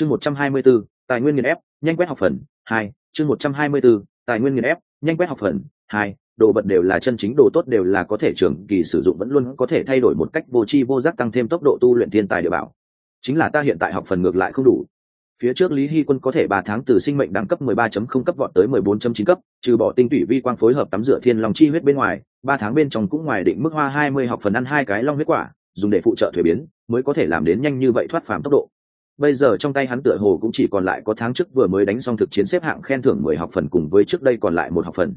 chương một trăm hai mươi 124, tài nguyên nghiền ép nhanh quét học phần hai chương một trăm hai mươi 124, tài nguyên nghiền ép nhanh quét học phần hai đồ vật đều là chân chính đồ tốt đều là có thể trường kỳ sử dụng vẫn luôn có thể thay đổi một cách vô tri vô giác tăng thêm tốc độ tu luyện thiên tài địa bảo. Chính là ta hiện tại học phần ngược lại không đủ. Phía trước lý hy quân có thể ba tháng từ sinh mệnh đẳng cấp 13.0 cấp vọt tới 14.9 cấp trừ bỏ tinh tủy vi quang phối hợp tắm rửa thiên long chi huyết bên ngoài ba tháng bên trong cũng ngoài định mức hoa 20 học phần ăn hai cái long huyết quả dùng để phụ trợ thuế biến mới có thể làm đến nhanh như vậy thoát phàm tốc độ bây giờ trong tay hắn tựa hồ cũng chỉ còn lại có tháng trước vừa mới đánh xong thực chiến xếp hạng khen thưởng mười học phần cùng với trước đây còn lại một học phần.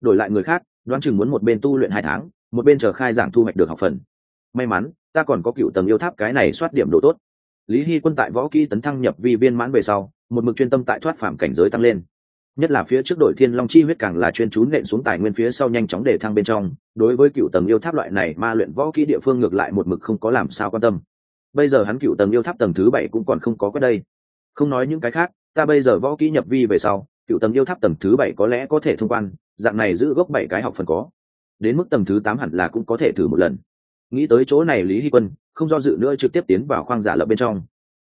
Đổi lại người khác, đoán chừng muốn một bên tu luyện hai tháng, một bên chờ khai giảng thu hoạch được học phần. May mắn, ta còn có cựu tầng yêu tháp cái này soát điểm độ tốt. Lý hy quân tại võ kỹ tấn thăng nhập vi viên mãn về sau, một mực chuyên tâm tại thoát phạm cảnh giới tăng lên. Nhất là phía trước đội thiên long chi huyết càng là chuyên chú nện xuống tài nguyên phía sau nhanh chóng để thăng bên trong, đối với cựu tầng yêu tháp loại này ma luyện võ kỹ địa phương ngược lại một mực không có làm sao quan tâm bây giờ hắn cựu tầng yêu tháp tầng thứ bảy cũng còn không có cái đây. Không nói những cái khác, ta bây giờ võ kỹ nhập vi về sau, cựu tầng yêu tháp tầng thứ bảy có lẽ có thể thông quan, dạng này giữ gốc bảy cái học phần có. Đến mức tầng thứ tám hẳn là cũng có thể thử một lần. Nghĩ tới chỗ này lý hy quân, không do dự nữa trực tiếp tiến vào khoang giả lập bên trong.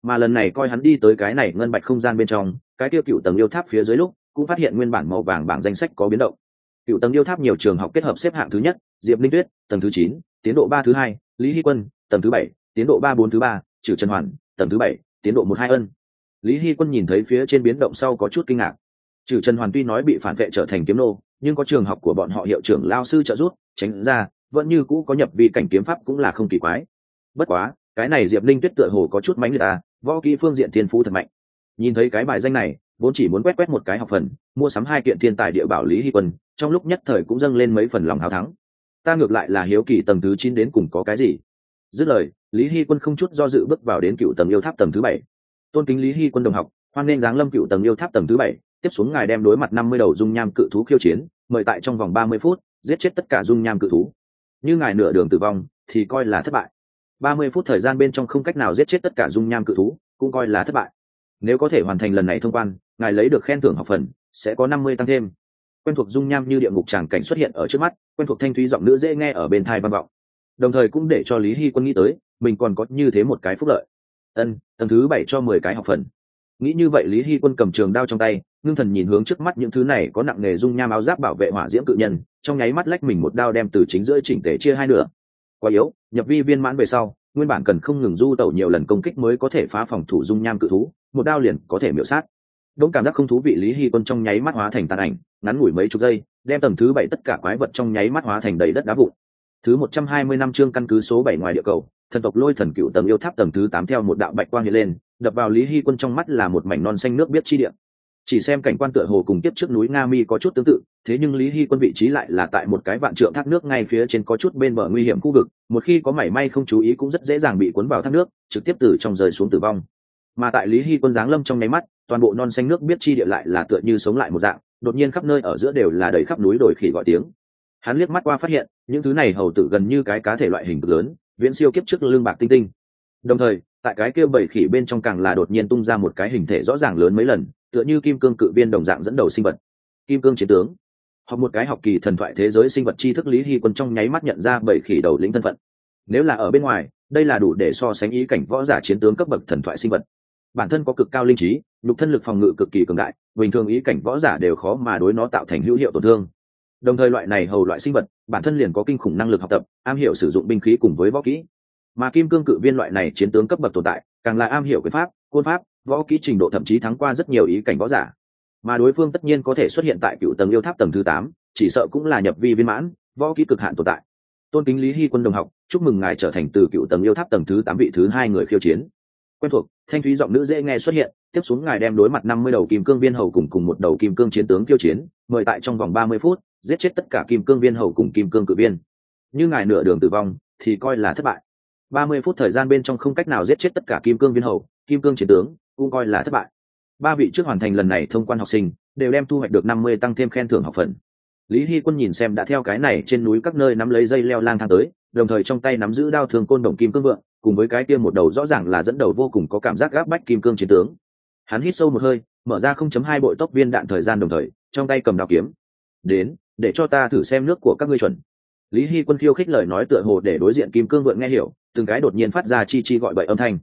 Mà lần này coi hắn đi tới cái này ngân bạch không gian bên trong, cái tiêu cựu tầng yêu tháp phía dưới lúc, cũng phát hiện nguyên bản màu vàng bảng danh sách có biến động. Cựu tầng yêu tháp nhiều trường học kết hợp xếp hạng thứ nhất, diệp linh tuyết, tầng thứ chín, tiến độ ba thứ hai, lý hy quân, tầng thứ bảy tiến độ ba bốn thứ ba, trừ trần hoàn, tầng thứ bảy, tiến độ một hai ân. Lý hy quân nhìn thấy phía trên biến động sau có chút kinh ngạc. Trừ trần hoàn tuy nói bị phản vệ trở thành kiếm nô, nhưng có trường học của bọn họ hiệu trưởng lao sư trợ giúp, tránh ra, vẫn như cũ có nhập vị cảnh kiếm pháp cũng là không kỳ quái. Bất quá, cái này diệp linh tuyết tựa hồ có chút mánh người ta à, võ kỹ phương diện thiên phú thật mạnh. Nhìn thấy cái bài danh này, vốn chỉ muốn quét quét một cái học phần, mua sắm hai kiện thiên tài địa bảo lý hy quân, trong lúc nhất thời cũng dâng lên mấy phần lòng hào thắng. Ta ngược lại là hiếu kỳ tầng thứ chín đến cùng có cái gì dứt lời, lý hy quân không chút do dự bước vào đến cựu tầng yêu tháp tầng thứ bảy. Tôn kính lý hy quân đồng học, hoan nên giáng lâm cựu tầng yêu tháp tầng thứ bảy. Tiếp xuống ngài đem đối mặt năm mươi đầu dung nham cự thú khiêu chiến, mời tại trong vòng ba mươi phút, giết chết tất cả dung nham cự thú. Như ngài nửa đường tử vong, thì coi là thất bại. ba mươi phút thời gian bên trong không cách nào giết chết tất cả dung nham cự thú, cũng coi là thất bại. Nếu có thể hoàn thành lần này thông quan, ngài lấy được khen thưởng học phần, sẽ có năm mươi tăng thêm. Quen thuộc dung nham như địa ngục tràng cảnh xuất hiện ở trước mắt, quen thuộc thanh thúy giọng nữ dễ nghe ở bên thai văn vọng đồng thời cũng để cho lý hy quân nghĩ tới, mình còn có như thế một cái phúc lợi. Ân, tầng thứ bảy cho mười cái học phần. Nghĩ như vậy lý hy quân cầm trường đao trong tay, ngưng thần nhìn hướng trước mắt những thứ này có nặng nghề dung nham áo giáp bảo vệ hỏa diễm cự nhân, trong nháy mắt lách mình một đao đem từ chính giữa chỉnh tề chia hai nửa. Quá yếu, nhập vi viên mãn về sau, nguyên bản cần không ngừng du tẩu nhiều lần công kích mới có thể phá phòng thủ dung nham cự thú, một đao liền có thể miễu sát. Đống cảm giác không thú vị lý hy quân trong nháy mắt hóa thành tàn ảnh, ngắn ngủi mấy chục giây, đem tầng thứ bảy tất cả quái vật trong nháy mắt hóa thành đầy đất đá vụn thứ một trăm hai mươi năm chương căn cứ số bảy ngoài địa cầu, thần tộc lôi thần cựu tầng yêu tháp tầng thứ tám theo một đạo bạch quang hiện lên, đập vào lý hy quân trong mắt là một mảnh non xanh nước biết chi địa. Chỉ xem cảnh quan tựa hồ cùng tiếp trước núi nga mi có chút tương tự, thế nhưng lý hy quân vị trí lại là tại một cái vạn trượng thác nước ngay phía trên có chút bên bờ nguy hiểm khu vực, một khi có mảy may không chú ý cũng rất dễ dàng bị cuốn vào thác nước, trực tiếp từ trong rời xuống tử vong. Mà tại lý hy quân giáng lâm trong nháy mắt, toàn bộ non xanh nước biết chi địa lại là tựa như sống lại một dạng, đột nhiên khắp nơi ở giữa đều là đầy khắp núi đồi khỉ gọi tiếng. Hắn liếc mắt qua phát hiện những thứ này hầu tử gần như cái cá thể loại hình cực lớn, viễn siêu kiếp trước lương bạc tinh tinh. Đồng thời, tại cái kia bảy khỉ bên trong càng là đột nhiên tung ra một cái hình thể rõ ràng lớn mấy lần, tựa như kim cương cự viên đồng dạng dẫn đầu sinh vật. Kim cương chiến tướng. Hoặc một cái học kỳ thần thoại thế giới sinh vật tri thức lý hy quân trong nháy mắt nhận ra bảy khỉ đầu lĩnh thân phận. Nếu là ở bên ngoài, đây là đủ để so sánh ý cảnh võ giả chiến tướng cấp bậc thần thoại sinh vật. Bản thân có cực cao linh trí, nhục thân lực phòng ngự cực kỳ cường đại, bình thường ý cảnh võ giả đều khó mà đối nó tạo thành hữu hiệu tổn thương đồng thời loại này hầu loại sinh vật, bản thân liền có kinh khủng năng lực học tập, am hiểu sử dụng binh khí cùng với võ kỹ. Mà kim cương cự viên loại này chiến tướng cấp bậc tồn tại, càng là am hiểu quyền pháp côn pháp, võ kỹ trình độ thậm chí thắng qua rất nhiều ý cảnh võ giả. Mà đối phương tất nhiên có thể xuất hiện tại cựu tầng yêu tháp tầng thứ tám, chỉ sợ cũng là nhập vi viên mãn, võ kỹ cực hạn tồn tại. Tôn kính lý hy quân đồng học, chúc mừng ngài trở thành từ cựu tầng yêu tháp tầng thứ tám vị thứ hai người khiêu chiến. Quen thuộc, thanh thúy giọng nữ dễ nghe xuất hiện tiếp xuống ngài đem đối mặt năm mươi đầu kim cương viên hầu cùng cùng một đầu kim cương chiến tướng tiêu chiến, mời tại trong vòng ba mươi phút, giết chết tất cả kim cương viên hầu cùng kim cương cự viên. Như ngài nửa đường tử vong, thì coi là thất bại. Ba mươi phút thời gian bên trong không cách nào giết chết tất cả kim cương viên hầu, kim cương chiến tướng, cũng coi là thất bại. Ba vị trước hoàn thành lần này thông quan học sinh, đều đem thu hoạch được năm mươi tăng thêm khen thưởng học phần. Lý hy quân nhìn xem đã theo cái này trên núi các nơi nắm lấy dây leo lang thang tới, đồng thời trong tay nắm giữ đao thường côn đồng kim cương vượng, cùng với cái kia một đầu rõ ràng là dẫn đầu vô cùng có cảm giác gáp bách kim cương chiến tướng hắn hít sâu một hơi, mở ra không chấm hai bội tốc viên đạn thời gian đồng thời, trong tay cầm đao kiếm. Đến, để cho ta thử xem nước của các ngươi chuẩn. Lý hy quân khiêu khích lời nói tựa hồ để đối diện kim cương vượn nghe hiểu, từng cái đột nhiên phát ra chi chi gọi bậy âm thanh.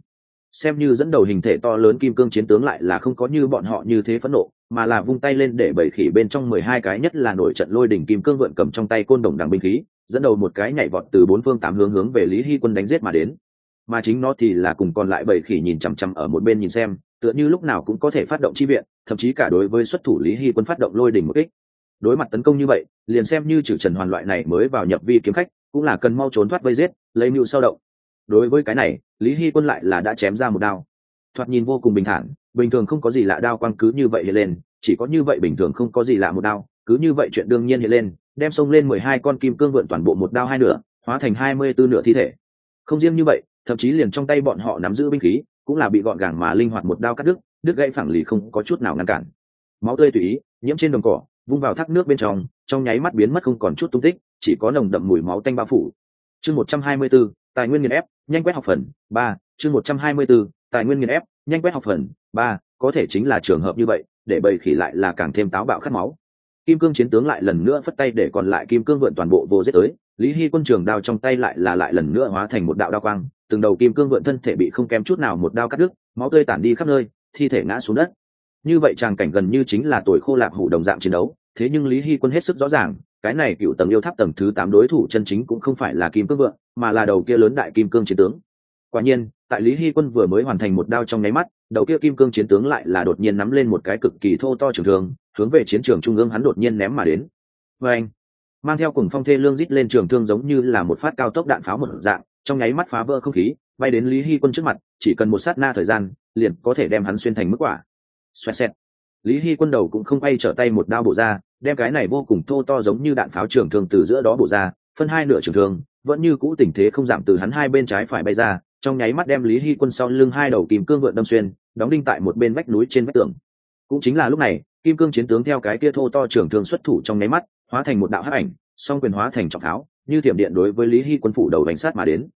Xem như dẫn đầu hình thể to lớn kim cương chiến tướng lại là không có như bọn họ như thế phẫn nộ, mà là vung tay lên để bảy khỉ bên trong mười hai cái nhất là nổi trận lôi đỉnh kim cương vượn cầm trong tay côn đồng đằng binh khí, dẫn đầu một cái nhảy vọt từ bốn phương tám hướng hướng về lý hy quân đánh giết mà đến. Mà chính nó thì là cùng còn lại bảy khỉ nhìn chằm chằm ở một bên nhìn xem tựa như lúc nào cũng có thể phát động chi viện, thậm chí cả đối với xuất thủ lý hy quân phát động lôi đỉnh một kích. Đối mặt tấn công như vậy, liền xem như trừ trần hoàn loại này mới vào nhập vi kiếm khách, cũng là cần mau trốn thoát vây giết, lấy mưu sau động. Đối với cái này, lý hy quân lại là đã chém ra một đao. Thoạt nhìn vô cùng bình thản, bình thường không có gì lạ đao quang cứ như vậy hiện lên, chỉ có như vậy bình thường không có gì lạ một đao, cứ như vậy chuyện đương nhiên hiện lên, đem xông lên mười hai con kim cương vượn toàn bộ một đao hai nửa, hóa thành hai mươi tư nửa thi thể. Không riêng như vậy, thậm chí liền trong tay bọn họ nắm giữ binh khí cũng là bị gọn gàng mà linh hoạt một đao cắt đứt đứt gãy phẳng lì không có chút nào ngăn cản. Máu tươi tùy ý nhiễm trên đồng cỏ vung vào thác nước bên trong trong nháy mắt biến mất không còn chút tung tích chỉ có nồng đậm mùi máu tanh bao phủ. Chương một trăm hai mươi 124, tài nguyên nghiền ép nhanh quét học phần ba chương một trăm hai mươi 124, tài nguyên nghiền ép nhanh quét học phần ba có thể chính là trường hợp như vậy để bầy khỉ lại là càng thêm táo bạo khát máu. Kim cương chiến tướng lại lần nữa phất tay để còn lại kim cương vượn toàn bộ vô giết tới lý hy quân trường đao trong tay lại là lại lần nữa hóa thành một đạo đao quang từng đầu kim cương vượn thân thể bị không kém chút nào một đao cắt đứt, máu tươi tản đi khắp nơi, thi thể ngã xuống đất. Như vậy tràng cảnh gần như chính là tuổi khô lạc hủ đồng dạng chiến đấu, thế nhưng lý hy quân hết sức rõ ràng, cái này cựu tầng yêu tháp tầng thứ tám đối thủ chân chính cũng không phải là kim cương vượng mà là đầu kia lớn đại kim cương chiến tướng. Quả nhiên, tại lý hy quân vừa mới hoàn thành một đao trong nháy mắt, đầu kia kim cương chiến tướng lại là đột nhiên nắm lên một cái cực kỳ thô to trường thương, hướng về chiến trường trung ương hắn đột nhiên ném mà đến. Vê anh, mang theo cùng phong thê lương rít lên trường thương giống như là một phát cao tốc đạn pháo một dạng trong nháy mắt phá vỡ không khí, bay đến lý hy quân trước mặt, chỉ cần một sát na thời gian, liền có thể đem hắn xuyên thành mức quả. Xoẹt xẹt. Lý hy quân đầu cũng không bay trở tay một đao bổ ra, đem cái này vô cùng thô to giống như đạn pháo trường thường từ giữa đó bổ ra, phân hai nửa trường thương, vẫn như cũ tình thế không giảm từ hắn hai bên trái phải bay ra, trong nháy mắt đem lý hy quân sau lưng hai đầu kìm cương vượn đâm xuyên, đóng đinh tại một bên vách núi trên vách tường. Cũng chính là lúc này, kim cương chiến tướng theo cái kia thô to trưởng thương xuất thủ trong nháy mắt, hóa thành một đạo hắc ảnh, song quyền hóa thành trọng tháo như thiểm điện đối với lý hy quân phủ đầu đánh sát mà đến.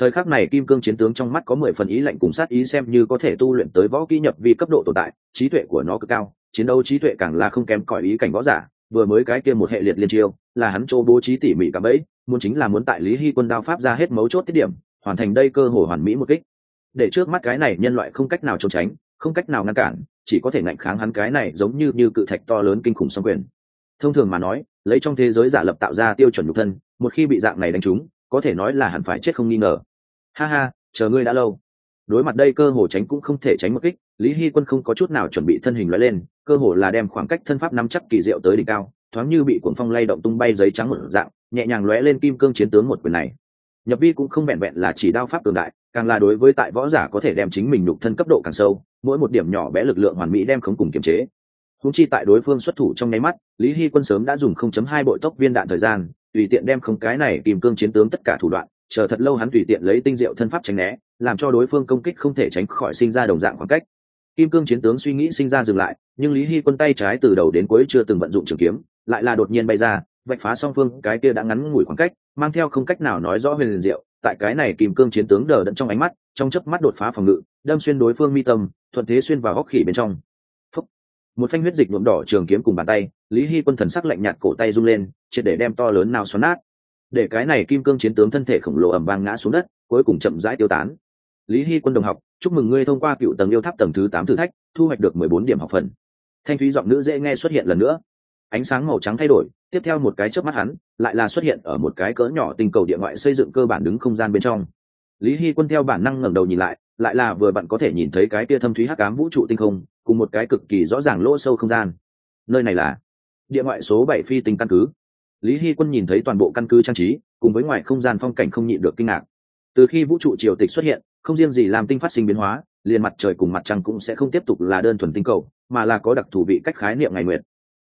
Thời khắc này kim cương chiến tướng trong mắt có mười phần ý lạnh cùng sát ý xem như có thể tu luyện tới võ kỹ nhập vi cấp độ tồn tại, trí tuệ của nó cực cao, chiến đấu trí tuệ càng là không kém cỏi ý cảnh võ giả, vừa mới cái kia một hệ liệt liên chiêu, là hắn chỗ bố trí tỉ mỉ cả bẫy, muốn chính là muốn tại lý hy quân đao pháp ra hết mấu chốt tiết điểm, hoàn thành đây cơ hội hoàn mỹ một kích. Để trước mắt cái này nhân loại không cách nào trốn tránh, không cách nào ngăn cản, chỉ có thể ngạnh kháng hắn cái này giống như như cự thạch to lớn kinh khủng song quyền. Thông thường mà nói, lấy trong thế giới giả lập tạo ra tiêu chuẩn nhục thân một khi bị dạng này đánh trúng, có thể nói là hẳn phải chết không nghi ngờ. Ha ha, chờ ngươi đã lâu. Đối mặt đây cơ hồ tránh cũng không thể tránh một kích, lý hy quân không có chút nào chuẩn bị thân hình loại lên, cơ hồ là đem khoảng cách thân pháp nắm chắc kỳ diệu tới đỉnh cao, thoáng như bị cuồng phong lay động tung bay giấy trắng một dạng, nhẹ nhàng lóe lên kim cương chiến tướng một quyền này. Nhập vi cũng không vẹn vẹn là chỉ đao pháp cường đại, càng là đối với tại võ giả có thể đem chính mình đục thân cấp độ càng sâu, mỗi một điểm nhỏ bé lực lượng hoàn mỹ đem không cùng kiềm chế húng chi tại đối phương xuất thủ trong nháy mắt, lý hy quân sớm đã dùng 0.2 bội tốc viên đạn thời gian, tùy tiện đem không cái này kìm cương chiến tướng tất cả thủ đoạn, chờ thật lâu hắn tùy tiện lấy tinh diệu thân pháp tránh né, làm cho đối phương công kích không thể tránh khỏi sinh ra đồng dạng khoảng cách. Kim cương chiến tướng suy nghĩ sinh ra dừng lại, nhưng lý hy quân tay trái từ đầu đến cuối chưa từng vận dụng trường kiếm, lại là đột nhiên bay ra, vạch phá song phương, cái kia đã ngắn ngủi khoảng cách, mang theo không cách nào nói rõ huyền liền diệu, tại cái này kim cương chiến tướng đờ đẫn trong ánh mắt, trong chớp mắt đột phá phòng ngự, đâm xuyên đối phương mi tâm, thuận thế xuyên vào góc khỉ bên trong một phanh huyết dịch nhuộm đỏ trường kiếm cùng bàn tay, lý hy quân thần sắc lạnh nhạt cổ tay rung lên, triệt để đem to lớn nào xoắn nát. Để cái này kim cương chiến tướng thân thể khổng lồ ẩm vang ngã xuống đất, cuối cùng chậm rãi tiêu tán. Lý hy quân đồng học, chúc mừng ngươi thông qua cựu tầng yêu tháp tầng thứ tám thử thách, thu hoạch được mười bốn điểm học phần. Thanh thúy giọng nữ dễ nghe xuất hiện lần nữa. Ánh sáng màu trắng thay đổi, tiếp theo một cái chớp mắt hắn, lại là xuất hiện ở một cái cỡ nhỏ tình cầu địa ngoại xây dựng cơ bản đứng không gian bên trong. Lý hy quân theo bản năng ngẩng đầu nhìn lại lại là vừa bạn có thể nhìn thấy cái kia thâm thúy hắc ám vũ trụ tinh không, cùng một cái cực kỳ rõ ràng lỗ sâu không gian. Nơi này là địa ngoại số bảy phi tinh căn cứ. Lý hy quân nhìn thấy toàn bộ căn cứ trang trí, cùng với ngoài không gian phong cảnh không nhịn được kinh ngạc. Từ khi vũ trụ triều tịch xuất hiện, không riêng gì làm tinh phát sinh biến hóa, liền mặt trời cùng mặt trăng cũng sẽ không tiếp tục là đơn thuần tinh cầu, mà là có đặc thù vị cách khái niệm ngày nguyệt.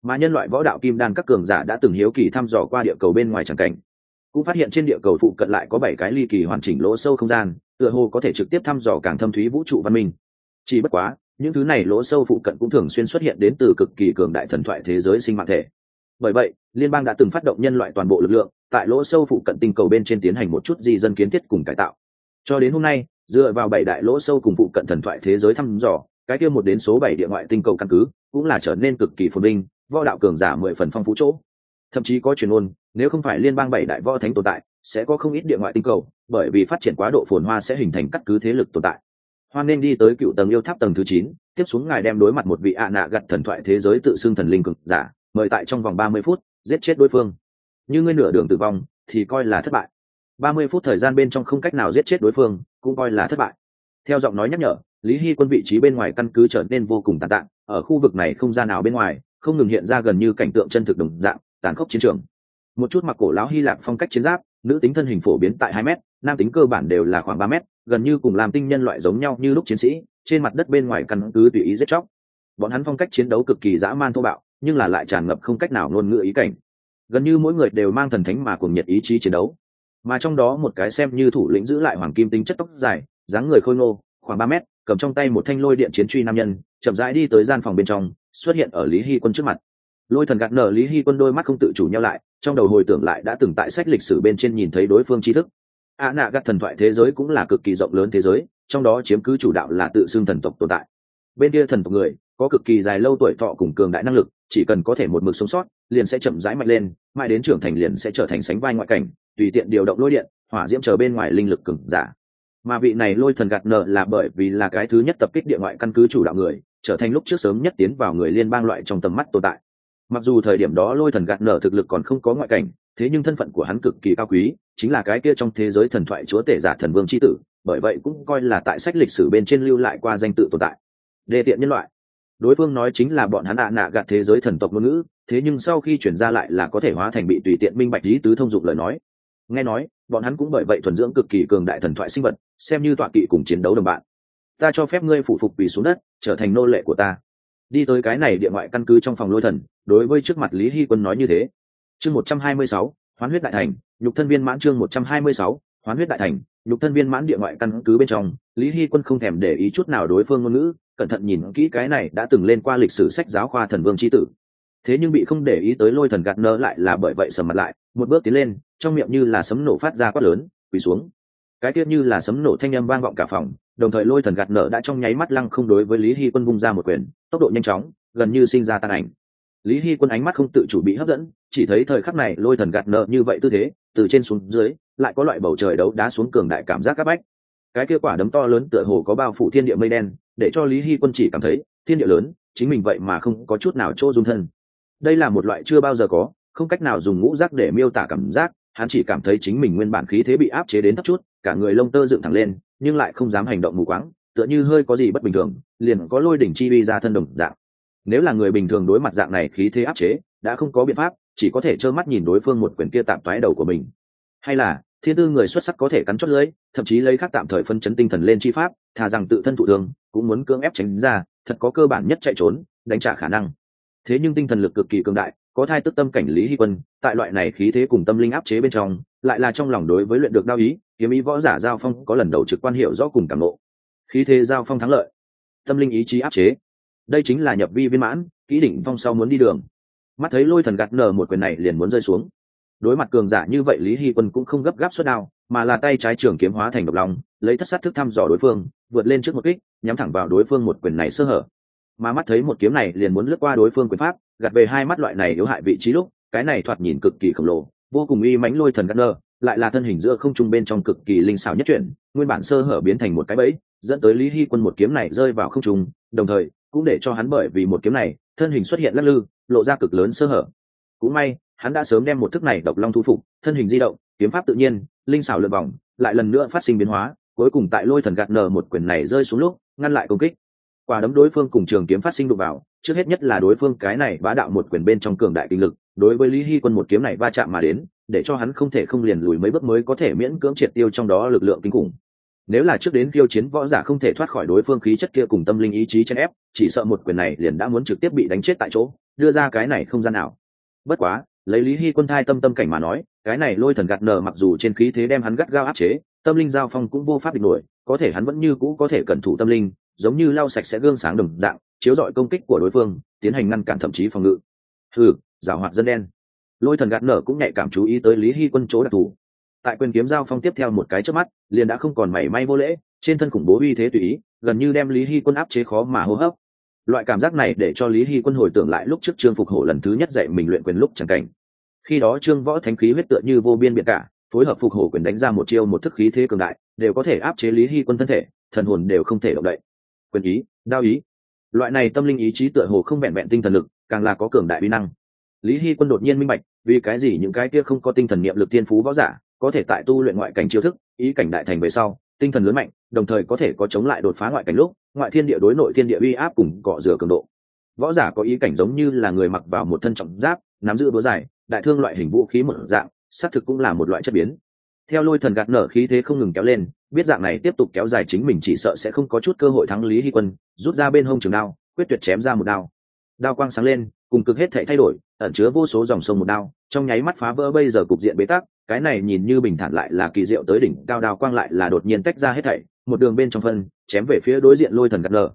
Mà nhân loại võ đạo kim đan các cường giả đã từng hiếu kỳ thăm dò qua địa cầu bên ngoài tràng cảnh. Cũng phát hiện trên địa cầu phụ cận lại có bảy cái ly kỳ hoàn chỉnh lỗ sâu không gian tựa hồ có thể trực tiếp thăm dò càng thâm thúy vũ trụ văn minh. Chỉ bất quá, những thứ này lỗ sâu phụ cận cũng thường xuyên xuất hiện đến từ cực kỳ cường đại thần thoại thế giới sinh mạng thể. Bởi vậy, liên bang đã từng phát động nhân loại toàn bộ lực lượng, tại lỗ sâu phụ cận tinh cầu bên trên tiến hành một chút di dân kiến thiết cùng cải tạo. Cho đến hôm nay, dựa vào bảy đại lỗ sâu cùng phụ cận thần thoại thế giới thăm dò, cái kia một đến số bảy địa ngoại tinh cầu căn cứ cũng là trở nên cực kỳ phồn vinh, võ đạo cường giả mười phần phong phú chỗ. Thậm chí có truyền ôn nếu không phải liên bang bảy đại võ thánh tồn tại, sẽ có không ít địa ngoại tinh cầu bởi vì phát triển quá độ phồn hoa sẽ hình thành cắt cứ thế lực tồn tại. Hoan nên đi tới cựu tầng yêu tháp tầng thứ chín, tiếp xuống ngài đem đối mặt một vị ạ nạ gặt thần thoại thế giới tự xưng thần linh cực giả, mời tại trong vòng ba mươi phút, giết chết đối phương. Như ngươi nửa đường tử vong, thì coi là thất bại. Ba mươi phút thời gian bên trong không cách nào giết chết đối phương, cũng coi là thất bại. Theo giọng nói nhắc nhở, lý hy quân vị trí bên ngoài căn cứ trở nên vô cùng tàn tạng, ở khu vực này không gian nào bên ngoài, không ngừng hiện ra gần như cảnh tượng chân thực đồng dạng, tàn khốc chiến trường. Một chút mặc cổ lão hy lạp phong cách chiến giáp, nữ tính thân hình phổ biến tại hai mét nam tính cơ bản đều là khoảng ba mét, gần như cùng làm tinh nhân loại giống nhau như lúc chiến sĩ trên mặt đất bên ngoài căn cứ tùy ý giết chóc. Bọn hắn phong cách chiến đấu cực kỳ dã man thô bạo nhưng là lại tràn ngập không cách nào ngôn ngữ ý cảnh. Gần như mỗi người đều mang thần thánh mà cùng nhiệt ý chí chiến đấu. Mà trong đó một cái xem như thủ lĩnh giữ lại hoàng kim tính chất tóc dài dáng người khôi ngô khoảng ba mét cầm trong tay một thanh lôi điện chiến truy nam nhân chậm rãi đi tới gian phòng bên trong xuất hiện ở lý hy quân trước mặt. Lôi thần gạt nở lý hy quân đôi mắt không tự chủ nhau lại trong đầu hồi tưởng lại đã từng tại sách lịch sử bên trên nhìn thấy đối phương tri thức a nạ gạt thần thoại thế giới cũng là cực kỳ rộng lớn thế giới, trong đó chiếm cứ chủ đạo là tự xưng thần tộc tồn tại. Bên kia thần tộc người, có cực kỳ dài lâu tuổi thọ cùng cường đại năng lực, chỉ cần có thể một mực sống sót, liền sẽ chậm rãi mạnh lên, mãi đến trưởng thành liền sẽ trở thành sánh vai ngoại cảnh, tùy tiện điều động lôi điện, hỏa diễm chờ bên ngoài linh lực cứng giả. Mà vị này lôi thần gạt nợ là bởi vì là cái thứ nhất tập kích địa ngoại căn cứ chủ đạo người, trở thành lúc trước sớm nhất tiến vào người liên bang loại trong tầm mắt tồn tại. Mặc dù thời điểm đó lôi thần gạt nở thực lực còn không có ngoại cảnh thế nhưng thân phận của hắn cực kỳ cao quý, chính là cái kia trong thế giới thần thoại chúa tể giả thần vương c h i tử, bởi vậy cũng coi là tại sách lịch sử bên trên lưu lại qua danh tự tồn tại. Đề tiện nhân loại. Đối phương nói chính là bọn hắn ạ nạ gạt thế giới thần tộc ngôn ngữ, thế nhưng sau khi chuyển ra lại là có thể hóa thành bị tùy tiện minh bạch lý tứ thông dụng lời nói. Nghe nói, bọn hắn cũng bởi vậy thuần dưỡng cực kỳ cường đại thần thoại sinh vật, xem như tọa kỵ cùng chiến đấu đồng bạn. Ta cho phép ngươi phụ phục vì xuống đất, trở thành nô lệ của ta. Đi tới cái này địa ngoại căn cứ trong phòng lôi thần, đối với trước mặt lý hy quân nói như thế chương một trăm hai mươi sáu, hoán huyết đại thành, nhục thân viên mãn chương một trăm hai mươi sáu, hoán huyết đại thành, nhục thân viên mãn địa ngoại căn cứ bên trong, lý hy quân không thèm để ý chút nào đối phương ngôn ngữ, cẩn thận nhìn kỹ cái này đã từng lên qua lịch sử sách giáo khoa thần vương c tử. Thế nhưng bị không để ý tới lôi thần gạt nơ lại là bởi vậy sầm mặt lại, một bước tiến lên, trong miệng như là sấm nổ phát ra quát lớn, quỳ xuống. Cái tiết như là sấm nổ thanh â m vang vọng cả phòng, đồng thời lôi thần gạt nở đã trong nháy mắt lăng không đối với lý hy quân vung ra một quyền, tốc độ nhanh chóng, gần như sinh ra tan ảnh lý hy quân ánh mắt không tự chủ bị hấp dẫn, chỉ thấy thời khắc này lôi thần gạt nợ như vậy tư thế, từ trên xuống dưới, lại có loại bầu trời đấu đá xuống cường đại cảm giác các bách. Cái kia quả đấm to lớn tựa hồ có bao phủ thiên địa mây đen, để cho lý hy quân chỉ cảm thấy, thiên địa lớn, chính mình vậy mà không có chút nào chỗ dung thân. Đây là một loại chưa bao giờ có, không cách nào dùng ngũ rác để miêu tả cảm giác, hắn chỉ cảm thấy chính mình nguyên bản khí thế bị áp chế đến thấp chút, cả người lông tơ dựng thẳng lên, nhưng lại không dám hành động mù quáng, tựa như hơi có gì bất bình thường, liền có lôi đỉnh chi vi ra thân đồng dạng nếu là người bình thường đối mặt dạng này khí thế áp chế, đã không có biện pháp, chỉ có thể trơ mắt nhìn đối phương một quyền kia tạm toái đầu của mình. Hay là, thiên tư người xuất sắc có thể cắn chót lưỡi thậm chí lấy khác tạm thời phân chấn tinh thần lên chi pháp, thà rằng tự thân thụ thương, cũng muốn cưỡng ép tránh ra, thật có cơ bản nhất chạy trốn, đánh trả khả năng. Thế nhưng tinh thần lực cực kỳ cường đại, có thai tức tâm cảnh lý hy quân, tại loại này khí thế cùng tâm linh áp chế bên trong, lại là trong lòng đối với luyện được đao ý, kiếm ý võ giả giao phong có lần đầu trực quan hiệu rõ cùng cảm nộ khí thế giao phong thắng lợi, tâm linh ý chí áp chế đây chính là nhập vi viên mãn, kỹ đỉnh phong sau muốn đi đường. Mắt thấy lôi thần gạt nở một quyền này liền muốn rơi xuống. Đối mặt cường giả như vậy, lý hy quân cũng không gấp gáp suất đao, mà là tay trái trường kiếm hóa thành độc lòng lấy thất sát thức thăm dò đối phương, vượt lên trước một kích, nhắm thẳng vào đối phương một quyền này sơ hở. Mà mắt thấy một kiếm này liền muốn lướt qua đối phương quyền pháp, gạt về hai mắt loại này yếu hại vị trí lúc, cái này thoạt nhìn cực kỳ khổng lồ, vô cùng uy mãnh lôi thần gạt nơ lại là thân hình giữa không trung bên trong cực kỳ linh xảo nhất chuyển, nguyên bản sơ hở biến thành một cái bẫy, dẫn tới lý hy quân một kiếm này rơi vào không trung, đồng thời cũng để cho hắn bởi vì một kiếm này, thân hình xuất hiện lắc lư, lộ ra cực lớn sơ hở. Cũng may, hắn đã sớm đem một thức này độc long thu phục, thân hình di động, kiếm pháp tự nhiên, linh xảo lượt vòng, lại lần nữa phát sinh biến hóa, cuối cùng tại lôi thần gạt nở một quyền này rơi xuống lúc, ngăn lại công kích. Quả đấm đối phương cùng trường kiếm phát sinh đụng vào, trước hết nhất là đối phương cái này bá đạo một quyền bên trong cường đại kinh lực, đối với lý hy quân một kiếm này va chạm mà đến, để cho hắn không thể không liền lùi mấy bước mới có thể miễn cưỡng triệt tiêu trong đó lực lượng kinh khủng nếu là trước đến khiêu chiến võ giả không thể thoát khỏi đối phương khí chất kia cùng tâm linh ý chí chen ép, chỉ sợ một quyền này liền đã muốn trực tiếp bị đánh chết tại chỗ, đưa ra cái này không gian nào. Bất quá, lấy lý hy quân thai tâm tâm cảnh mà nói, cái này lôi thần gạt nở mặc dù trên khí thế đem hắn gắt gao áp chế, tâm linh giao phong cũng vô pháp địch nổi, có thể hắn vẫn như cũ có thể cẩn thủ tâm linh, giống như lau sạch sẽ gương sáng đồng dạng, chiếu dọi công kích của đối phương, tiến hành ngăn cản thậm chí phòng ngự. Hừ, giảo hoạt dân đen. Lôi thần gạt nở cũng nhạy cảm chú ý tới lý hy quân chỗ đặc thù tại quyền kiếm giao phong tiếp theo một cái trước mắt, liền đã không còn mảy may vô lễ, trên thân khủng bố uy thế tùy ý, gần như đem lý hy quân áp chế khó mà hô hấp. Loại cảm giác này để cho lý hy quân hồi tưởng lại lúc trước trương phục hổ lần thứ nhất dạy mình luyện quyền lúc chẳng cảnh. Khi đó trương võ thánh khí huyết tựa như vô biên biệt cả, phối hợp phục hổ quyền đánh ra một chiêu một thức khí thế cường đại, đều có thể áp chế lý hy quân thân thể, thần hồn đều không thể động đậy. Quyền ý, đao ý. Loại này tâm linh ý chí tựa hồ không vẹn vẹn tinh thần lực, càng là có cường đại uy năng. Lý hy quân đột nhiên minh bạch, vì cái gì những cái kia không có tinh thần niệm lực tiên phú võ giả có thể tại tu luyện ngoại cảnh chiêu thức, ý cảnh đại thành về sau, tinh thần lớn mạnh, đồng thời có thể có chống lại đột phá ngoại cảnh lúc, ngoại thiên địa đối nội thiên địa uy áp cùng cọ rửa cường độ. Võ giả có ý cảnh giống như là người mặc vào một thân trọng giáp, nắm giữ búa dài, đại thương loại hình vũ khí một dạng, xác thực cũng là một loại chất biến. Theo lôi thần gạt nở khí thế không ngừng kéo lên, biết dạng này tiếp tục kéo dài chính mình chỉ sợ sẽ không có chút cơ hội thắng lý hy quân, rút ra bên hông trường đao, quyết tuyệt chém ra một đao. Đao quang sáng lên, cùng cực hết thể thay đổi, ẩn chứa vô số dòng sông một đao trong nháy mắt phá vỡ bây giờ cục diện bế tắc, cái này nhìn như bình thản lại là kỳ diệu tới đỉnh, cao đao quang lại là đột nhiên tách ra hết thảy, một đường bên trong phân, chém về phía đối diện lôi thần gạt nở.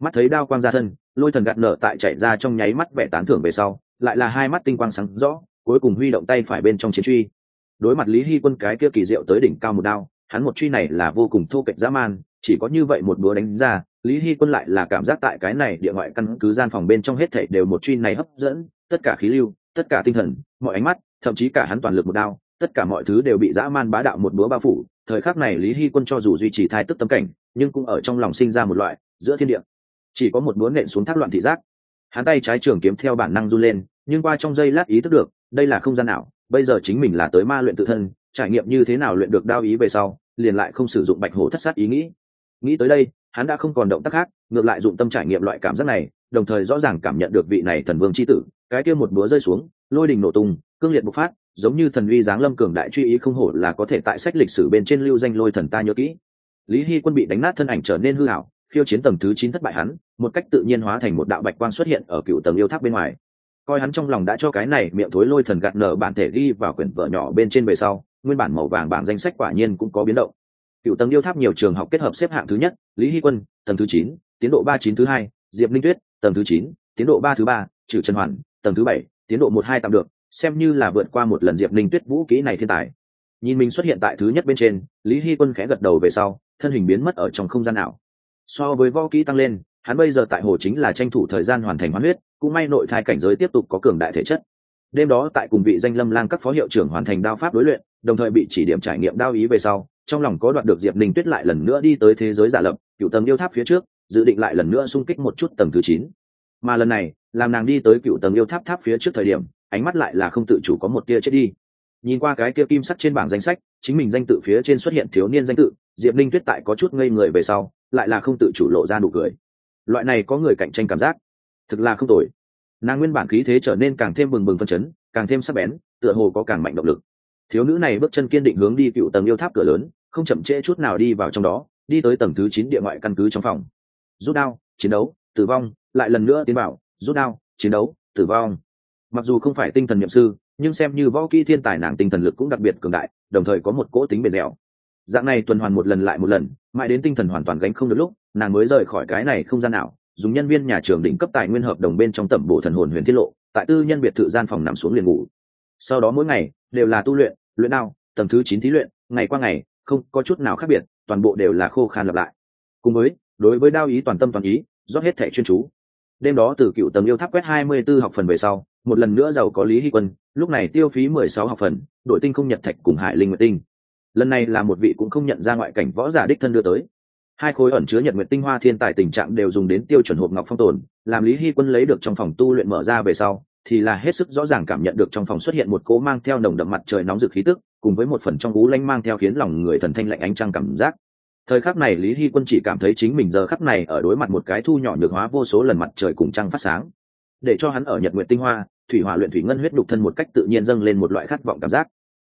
Mắt thấy đao quang ra thân, lôi thần gạt nở tại chạy ra trong nháy mắt vẻ tán thưởng về sau, lại là hai mắt tinh quang sáng rõ, cuối cùng huy động tay phải bên trong chiến truy. Đối mặt lý hy quân cái kia kỳ diệu tới đỉnh cao một đao, hắn một truy này là vô cùng thô kệch dã man, chỉ có như vậy một búa đánh ra, lý hy quân lại là cảm giác tại cái này địa ngoại căn cứ gian phòng bên trong hết thảy đều một truy này hấp dẫn, tất cả khí lưu tất cả tinh thần, mọi ánh mắt, thậm chí cả hắn toàn lực một đao, tất cả mọi thứ đều bị dã man bá đạo một búa bao phủ. Thời khắc này lý hy quân cho dù duy trì thai tức tâm cảnh, nhưng cũng ở trong lòng sinh ra một loại giữa thiên địa. Chỉ có một búa nện xuống thác loạn thị giác. Hắn tay trái trường kiếm theo bản năng run lên, nhưng qua trong giây lát ý thức được, đây là không gian nào bây giờ chính mình là tới ma luyện tự thân, trải nghiệm như thế nào luyện được đao ý về sau, liền lại không sử dụng bạch hổ thất sát ý nghĩ. Nghĩ tới đây, hắn đã không còn động tác khác, ngược lại dụng tâm trải nghiệm loại cảm giác này đồng thời rõ ràng cảm nhận được vị này thần vương c h i tử, cái kia một búa rơi xuống, lôi đình nổ tung, cương liệt bộc phát, giống như thần uy giáng lâm cường đại truy ý không hổ là có thể tại sách lịch sử bên trên lưu danh lôi thần ta nhớ kỹ. Lý hy quân bị đánh nát thân ảnh trở nên hư hảo khiêu chiến tầng thứ chín thất bại hắn, một cách tự nhiên hóa thành một đạo bạch quang xuất hiện ở cựu tầng yêu tháp bên ngoài. Coi hắn trong lòng đã cho cái này miệng thối lôi thần gạt nở bản thể ghi vào quyển vợ nhỏ bên trên về sau, nguyên bản màu vàng bảng danh sách quả nhiên cũng có biến động. Cựu tầng yêu tháp nhiều trường học kết hợp xếp hạng thứ nhất, lý hy quân, tầng thứ chín, tiến độ ba chín thứ hai, diệp linh tuyết tầng thứ chín, tiến độ ba thứ ba, trừ trần hoàn, tầng thứ bảy, tiến độ một hai tạm được, xem như là vượt qua một lần diệp linh tuyết vũ kỹ này thiên tài. Nhìn mình xuất hiện tại thứ nhất bên trên, lý hy quân khẽ gật đầu về sau, thân hình biến mất ở trong không gian nào so với võ kỹ tăng lên, hắn bây giờ tại hồ chính là tranh thủ thời gian hoàn thành hoán huyết, cũng may nội thai cảnh giới tiếp tục có cường đại thể chất. Đêm đó tại cùng vị danh lâm lang các phó hiệu trưởng hoàn thành đao pháp đối luyện, đồng thời bị chỉ điểm trải nghiệm đao ý về sau, trong lòng có đoạt được diệp ninh tuyết lại lần nữa đi tới thế giới giả lập, cựu tầng yêu tháp phía trước dự định lại lần nữa xung kích một chút tầng thứ chín. Mà lần này, làm nàng đi tới cựu tầng yêu tháp tháp phía trước thời điểm, ánh mắt lại là không tự chủ có một tia chết đi. Nhìn qua cái kia kim sắt trên bảng danh sách, chính mình danh tự phía trên xuất hiện thiếu niên danh tự, diệp ninh tuyết tại có chút ngây người về sau, lại là không tự chủ lộ ra nụ cười. Loại này có người cạnh tranh cảm giác, thực là không tồi. Nàng nguyên bản khí thế trở nên càng thêm bừng bừng phân chấn, càng thêm sắc bén, tựa hồ có càng mạnh động lực. Thiếu nữ này bước chân kiên định hướng đi cựu tầng yêu tháp cửa lớn, không chậm trễ chút nào đi vào trong đó, đi tới tầng thứ chín địa ngoại căn cứ trong phòng rút đao, chiến đấu, tử vong, lại lần nữa tiến bảo rút đao, chiến đấu, tử vong. Mặc dù không phải tinh thần nhậm sư, nhưng xem như võ kỹ thiên tài nàng tinh thần lực cũng đặc biệt cường đại, đồng thời có một cỗ tính bền dẻo. Dạng này tuần hoàn một lần lại một lần, mãi đến tinh thần hoàn toàn gánh không được lúc, nàng mới rời khỏi cái này không gian nào, dùng nhân viên nhà trường đỉnh cấp tài nguyên hợp đồng bên trong tẩm bổ thần hồn huyền tiết lộ, tại tư nhân biệt thự gian phòng nằm xuống liền ngủ. Sau đó mỗi ngày, đều là tu luyện luyện đao, tầng thứ chín thí luyện, ngày qua ngày, không có chút nào khác biệt, toàn bộ đều là khô khan lặp lại. Cùng với đối với đao ý toàn tâm toàn ý, rót hết thẻ chuyên chú. Đêm đó từ cựu tầng yêu tháp quét hai mươi 24 học phần về sau, một lần nữa giàu có lý hy quân, lúc này tiêu phí mười sáu học phần, đội tinh không nhật thạch cùng hải linh nguyệt tinh. Lần này là một vị cũng không nhận ra ngoại cảnh võ giả đích thân đưa tới. Hai khối ẩn chứa nhật nguyệt tinh hoa thiên tài tình trạng đều dùng đến tiêu chuẩn hộp ngọc phong tồn, làm lý hy quân lấy được trong phòng tu luyện mở ra về sau, thì là hết sức rõ ràng cảm nhận được trong phòng xuất hiện một cỗ mang theo nồng đậm mặt trời nóng rực khí tức, cùng với một phần trong ú lanh mang theo khiến lòng người thần thanh lạnh ánh trăng cảm giác thời khắc này lý hy quân chỉ cảm thấy chính mình giờ khắc này ở đối mặt một cái thu nhỏ nhược hóa vô số lần mặt trời cùng trăng phát sáng. Để cho hắn ở nhật nguyện tinh hoa, thủy hỏa luyện thủy ngân huyết đục thân một cách tự nhiên dâng lên một loại khát vọng cảm giác.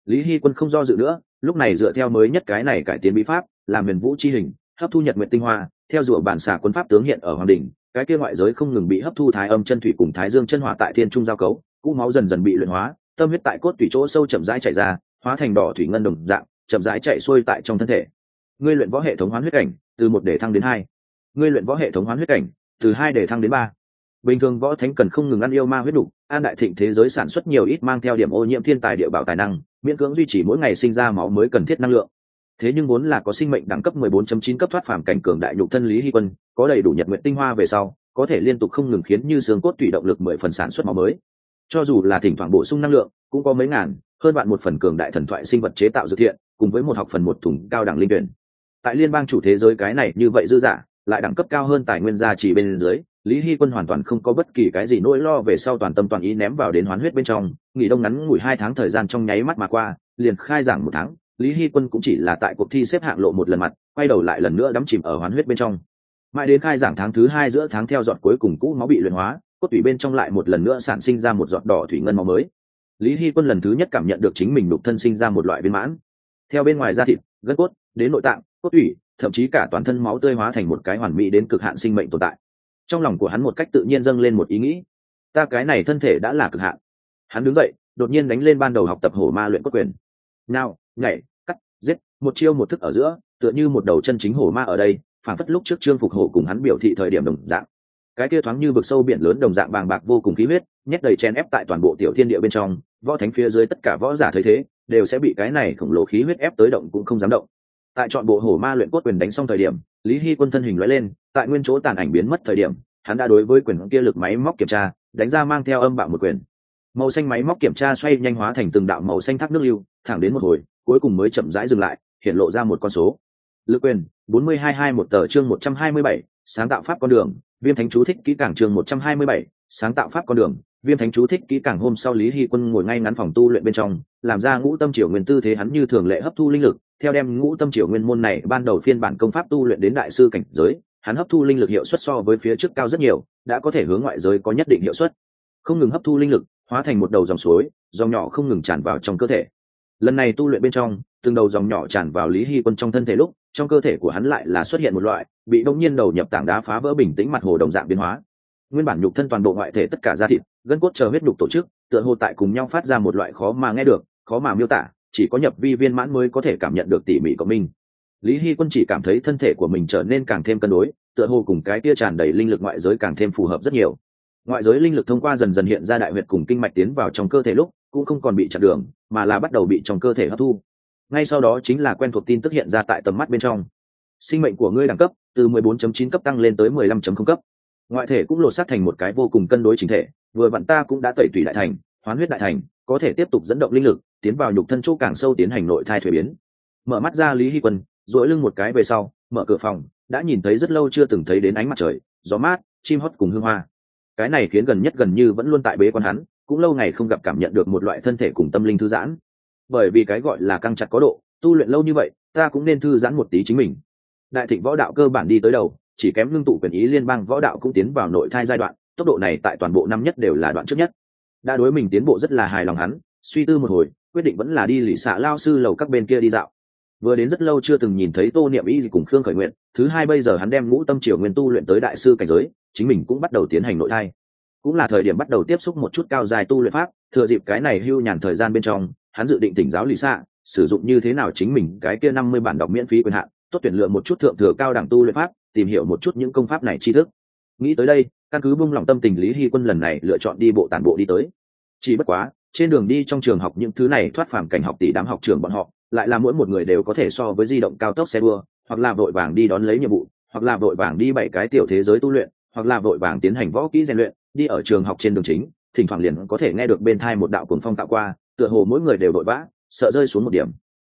Lý hy quân không do dự nữa, lúc này dựa theo mới nhất cái này cải tiến bí pháp, làm huyền vũ chi hình, hấp thu nhật nguyện tinh hoa, theo dụa bản xả quân pháp tướng hiện ở hoàng đình, cái kia ngoại giới không ngừng bị hấp thu thái âm chân thủy cùng thái dương chân hỏa tại thiên trung giao cấu, cũ máu dần dần bị luyện hóa, tâm huyết tại cốt thủy chỗ sâu chậm rãi chảy ra, hóa thành đỏ thủy ngân đồng dạng, chậm rãi chạy xuôi tại trong thân thể ngươi luyện võ hệ thống hoán huyết cảnh từ một để thăng đến hai. Ngươi luyện võ hệ thống hoán huyết cảnh từ hai để thăng đến ba. Bình thường võ thánh cần không ngừng ăn yêu ma huyết đủ, an đại thịnh thế giới sản xuất nhiều ít mang theo điểm ô nhiễm thiên tài địa bảo tài năng miễn cưỡng duy trì mỗi ngày sinh ra máu mới cần thiết năng lượng. Thế nhưng vốn là có sinh mệnh đẳng cấp 14.9 cấp thoát phàm cảnh cường đại nhục thân lý hy quân có đầy đủ nhật nguyện tinh hoa về sau có thể liên tục không ngừng khiến như xương cốt tùy động lực mười phần sản xuất máu mới. Cho dù là thỉnh thoảng bổ sung năng lượng cũng có mấy ngàn hơn bạn một phần cường đại thần thoại sinh vật chế tạo dược thiện cùng với một học phần một thùng cao đẳng linh tuyển tại liên bang chủ thế giới cái này như vậy dư giả, lại đẳng cấp cao hơn tài nguyên gia chỉ bên dưới, lý hy quân hoàn toàn không có bất kỳ cái gì nỗi lo về sau toàn tâm toàn ý ném vào đến hoán huyết bên trong, nghỉ đông ngắn ngủi hai tháng thời gian trong nháy mắt mà qua, liền khai giảng một tháng, lý hy quân cũng chỉ là tại cuộc thi xếp hạng lộ một lần mặt, quay đầu lại lần nữa đắm chìm ở hoán huyết bên trong. Mãi đến khai giảng tháng thứ hai giữa tháng theo dọn cuối cùng cũ máu bị luyện hóa, cốt tủy bên trong lại một lần nữa sản sinh ra một giọt đỏ thủy ngân máu mới. Lý hy quân lần thứ nhất cảm nhận được chính mình đục thân sinh ra một loại viên mãn. Theo bên ngoài da thịt, gân cốt, đến nội tạng cốt tủy, thậm chí cả toàn thân máu tươi hóa thành một cái hoàn mỹ đến cực hạn sinh mệnh tồn tại. Trong lòng của hắn một cách tự nhiên dâng lên một ý nghĩ. Ta cái này thân thể đã là cực hạn. Hắn đứng dậy, đột nhiên đánh lên ban đầu học tập hổ ma luyện cốt quyền. Nào nhảy, cắt, giết, một chiêu một thức ở giữa, tựa như một đầu chân chính hổ ma ở đây, phản phất lúc trước trương phục hổ cùng hắn biểu thị thời điểm đồng dạng. Cái kia thoáng như vực sâu biển lớn đồng dạng bàng bạc vô cùng khí huyết, nhét đầy chen ép tại toàn bộ tiểu thiên địa bên trong, võ thánh phía dưới tất cả võ giả thấy thế, đều sẽ bị cái này khổng lồ khí huyết ép tới động cũng không dám động tại chọn bộ hổ ma luyện cốt quyền đánh xong thời điểm, lý hy quân thân hình lóe lên, tại nguyên chỗ tàn ảnh biến mất thời điểm, hắn đã đối với quyền kia lực máy móc kiểm tra, đánh ra mang theo âm bạo một quyền. Màu xanh máy móc kiểm tra xoay nhanh hóa thành từng đạo màu xanh thác nước lưu, thẳng đến một hồi, cuối cùng mới chậm rãi dừng lại, hiện lộ ra một con số. Lực quyền, bốn mươi hai hai một tờ chương một trăm hai mươi bảy, sáng tạo pháp con đường, viêm thánh chú thích kỹ càng chương một trăm hai mươi bảy, sáng tạo pháp con đường, viêm thánh chú thích kỹ càng hôm sau lý hy quân ngồi ngay ngắn phòng tu luyện bên trong, làm ra ngũ tâm triều nguyên tư thế hắn như thường lệ hấp thu linh lực theo đem ngũ tâm triều nguyên môn này ban đầu phiên bản công pháp tu luyện đến đại sư cảnh giới, hắn hấp thu linh lực hiệu suất so với phía trước cao rất nhiều, đã có thể hướng ngoại giới có nhất định hiệu suất. Không ngừng hấp thu linh lực, hóa thành một đầu dòng suối, dòng nhỏ không ngừng tràn vào trong cơ thể. Lần này tu luyện bên trong, từng đầu dòng nhỏ tràn vào lý hy quân trong thân thể lúc, trong cơ thể của hắn lại là xuất hiện một loại, bị đông nhiên đầu nhập tảng đá phá vỡ bình tĩnh mặt hồ đồng dạng biến hóa. Nguyên bản nhục thân toàn bộ ngoại thể tất cả da thịt, gân cốt chờ huyết nhục tổ chức, tựa hồ tại cùng nhau phát ra một loại khó mà nghe được, khó mà miêu tả chỉ có nhập vi viên mãn mới có thể cảm nhận được tỉ mỉ của mình. Lý hy quân chỉ cảm thấy thân thể của mình trở nên càng thêm cân đối, tựa hồ cùng cái tia tràn đầy linh lực ngoại giới càng thêm phù hợp rất nhiều. Ngoại giới linh lực thông qua dần dần hiện ra đại huyệt cùng kinh mạch tiến vào trong cơ thể lúc, cũng không còn bị chặn đường, mà là bắt đầu bị trong cơ thể hấp thu. Ngay sau đó chính là quen thuộc tin tức hiện ra tại tầm mắt bên trong. Sinh mệnh của ngươi đẳng cấp, từ 14.9 cấp tăng lên tới 15.0 cấp. Ngoại thể cũng lột xác thành một cái vô cùng cân đối chính thể, vừa vặn ta cũng đã tẩy tủy đại thành, hoán huyết đại thành có thể tiếp tục dẫn động linh lực, tiến vào nhục thân chỗ càng sâu tiến hành nội thai thuế biến. Mở mắt ra lý hy quân dỗi lưng một cái về sau, mở cửa phòng, đã nhìn thấy rất lâu chưa từng thấy đến ánh mặt trời, gió mát, chim hót cùng hương hoa. Cái này khiến gần nhất gần như vẫn luôn tại bế quan hắn, cũng lâu ngày không gặp cảm nhận được một loại thân thể cùng tâm linh thư giãn. Bởi vì cái gọi là căng chặt có độ, tu luyện lâu như vậy, ta cũng nên thư giãn một tí chính mình. Đại thịnh võ đạo cơ bản đi tới đầu, chỉ kém ngưng tụ quyền ý liên bang võ đạo cũng tiến vào nội thai giai đoạn, tốc độ này tại toàn bộ năm nhất đều là đoạn trước nhất đã đối mình tiến bộ rất là hài lòng hắn, suy tư một hồi, quyết định vẫn là đi lì xạ lao sư lầu các bên kia đi dạo. Vừa đến rất lâu chưa từng nhìn thấy tô niệm y gì cùng khương khởi nguyện thứ hai bây giờ hắn đem ngũ tâm triều nguyên tu luyện tới đại sư cảnh giới, chính mình cũng bắt đầu tiến hành nội thai. Cũng là thời điểm bắt đầu tiếp xúc một chút cao dài tu luyện pháp, thừa dịp cái này hưu nhàn thời gian bên trong, hắn dự định tỉnh giáo lì xạ, sử dụng như thế nào chính mình cái kia năm mươi bản đọc miễn phí quyền hạn, tốt tuyển lựa một chút thượng thừa cao đẳng tu luyện pháp, tìm hiểu một chút những công pháp này tri thức. Nghĩ tới đây căn cứ bung lòng tâm tình lý hy quân lần này lựa chọn đi bộ tản bộ đi tới. Chỉ bất quá, trên đường đi trong trường học những thứ này thoát phàm cảnh học tỷ đám học trường bọn họ, lại là mỗi một người đều có thể so với di động cao tốc xe đua, hoặc là vội vàng đi đón lấy nhiệm vụ, hoặc là vội vàng đi bảy cái tiểu thế giới tu luyện, hoặc là vội vàng tiến hành võ kỹ rèn luyện, đi ở trường học trên đường chính, thỉnh thoảng liền có thể nghe được bên thai một đạo cuồng phong tạo qua, tựa hồ mỗi người đều vội vã, sợ rơi xuống một điểm.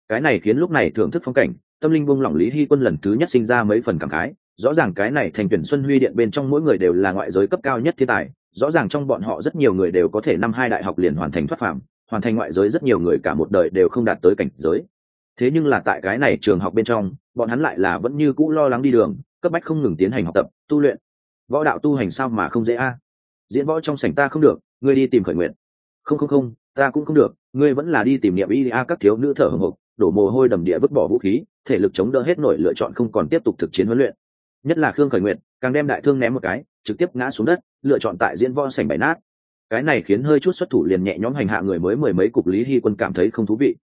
Cái này khiến lúc này thưởng thức phong cảnh, tâm linh buông lỏng lý hy quân lần thứ nhất sinh ra mấy phần cảm khái rõ ràng cái này thành tuyển xuân huy điện bên trong mỗi người đều là ngoại giới cấp cao nhất thiên tài, rõ ràng trong bọn họ rất nhiều người đều có thể năm hai đại học liền hoàn thành thoát phạm, hoàn thành ngoại giới rất nhiều người cả một đời đều không đạt tới cảnh giới. Thế nhưng là tại cái này trường học bên trong, bọn hắn lại là vẫn như cũ lo lắng đi đường, cấp bách không ngừng tiến hành học tập, tu luyện. Võ đạo tu hành sao mà không dễ a? Diễn võ trong sảnh ta không được, ngươi đi tìm khởi nguyện không không không, ta cũng không được, ngươi vẫn là đi tìm niệm y a, các thiếu nữ thở hồng hộc, đổ mồ hôi đầm địa vứt bỏ vũ khí, thể lực chống đỡ hết nổi lựa chọn không còn tiếp tục thực chiến huấn luyện nhất là khương khởi nguyện càng đem đại thương ném một cái, trực tiếp ngã xuống đất, lựa chọn tại diễn võ sảnh bày nát. Cái này khiến hơi chút xuất thủ liền nhẹ nhõm hành hạ người mới mười mấy cục lý hy quân cảm thấy không thú vị.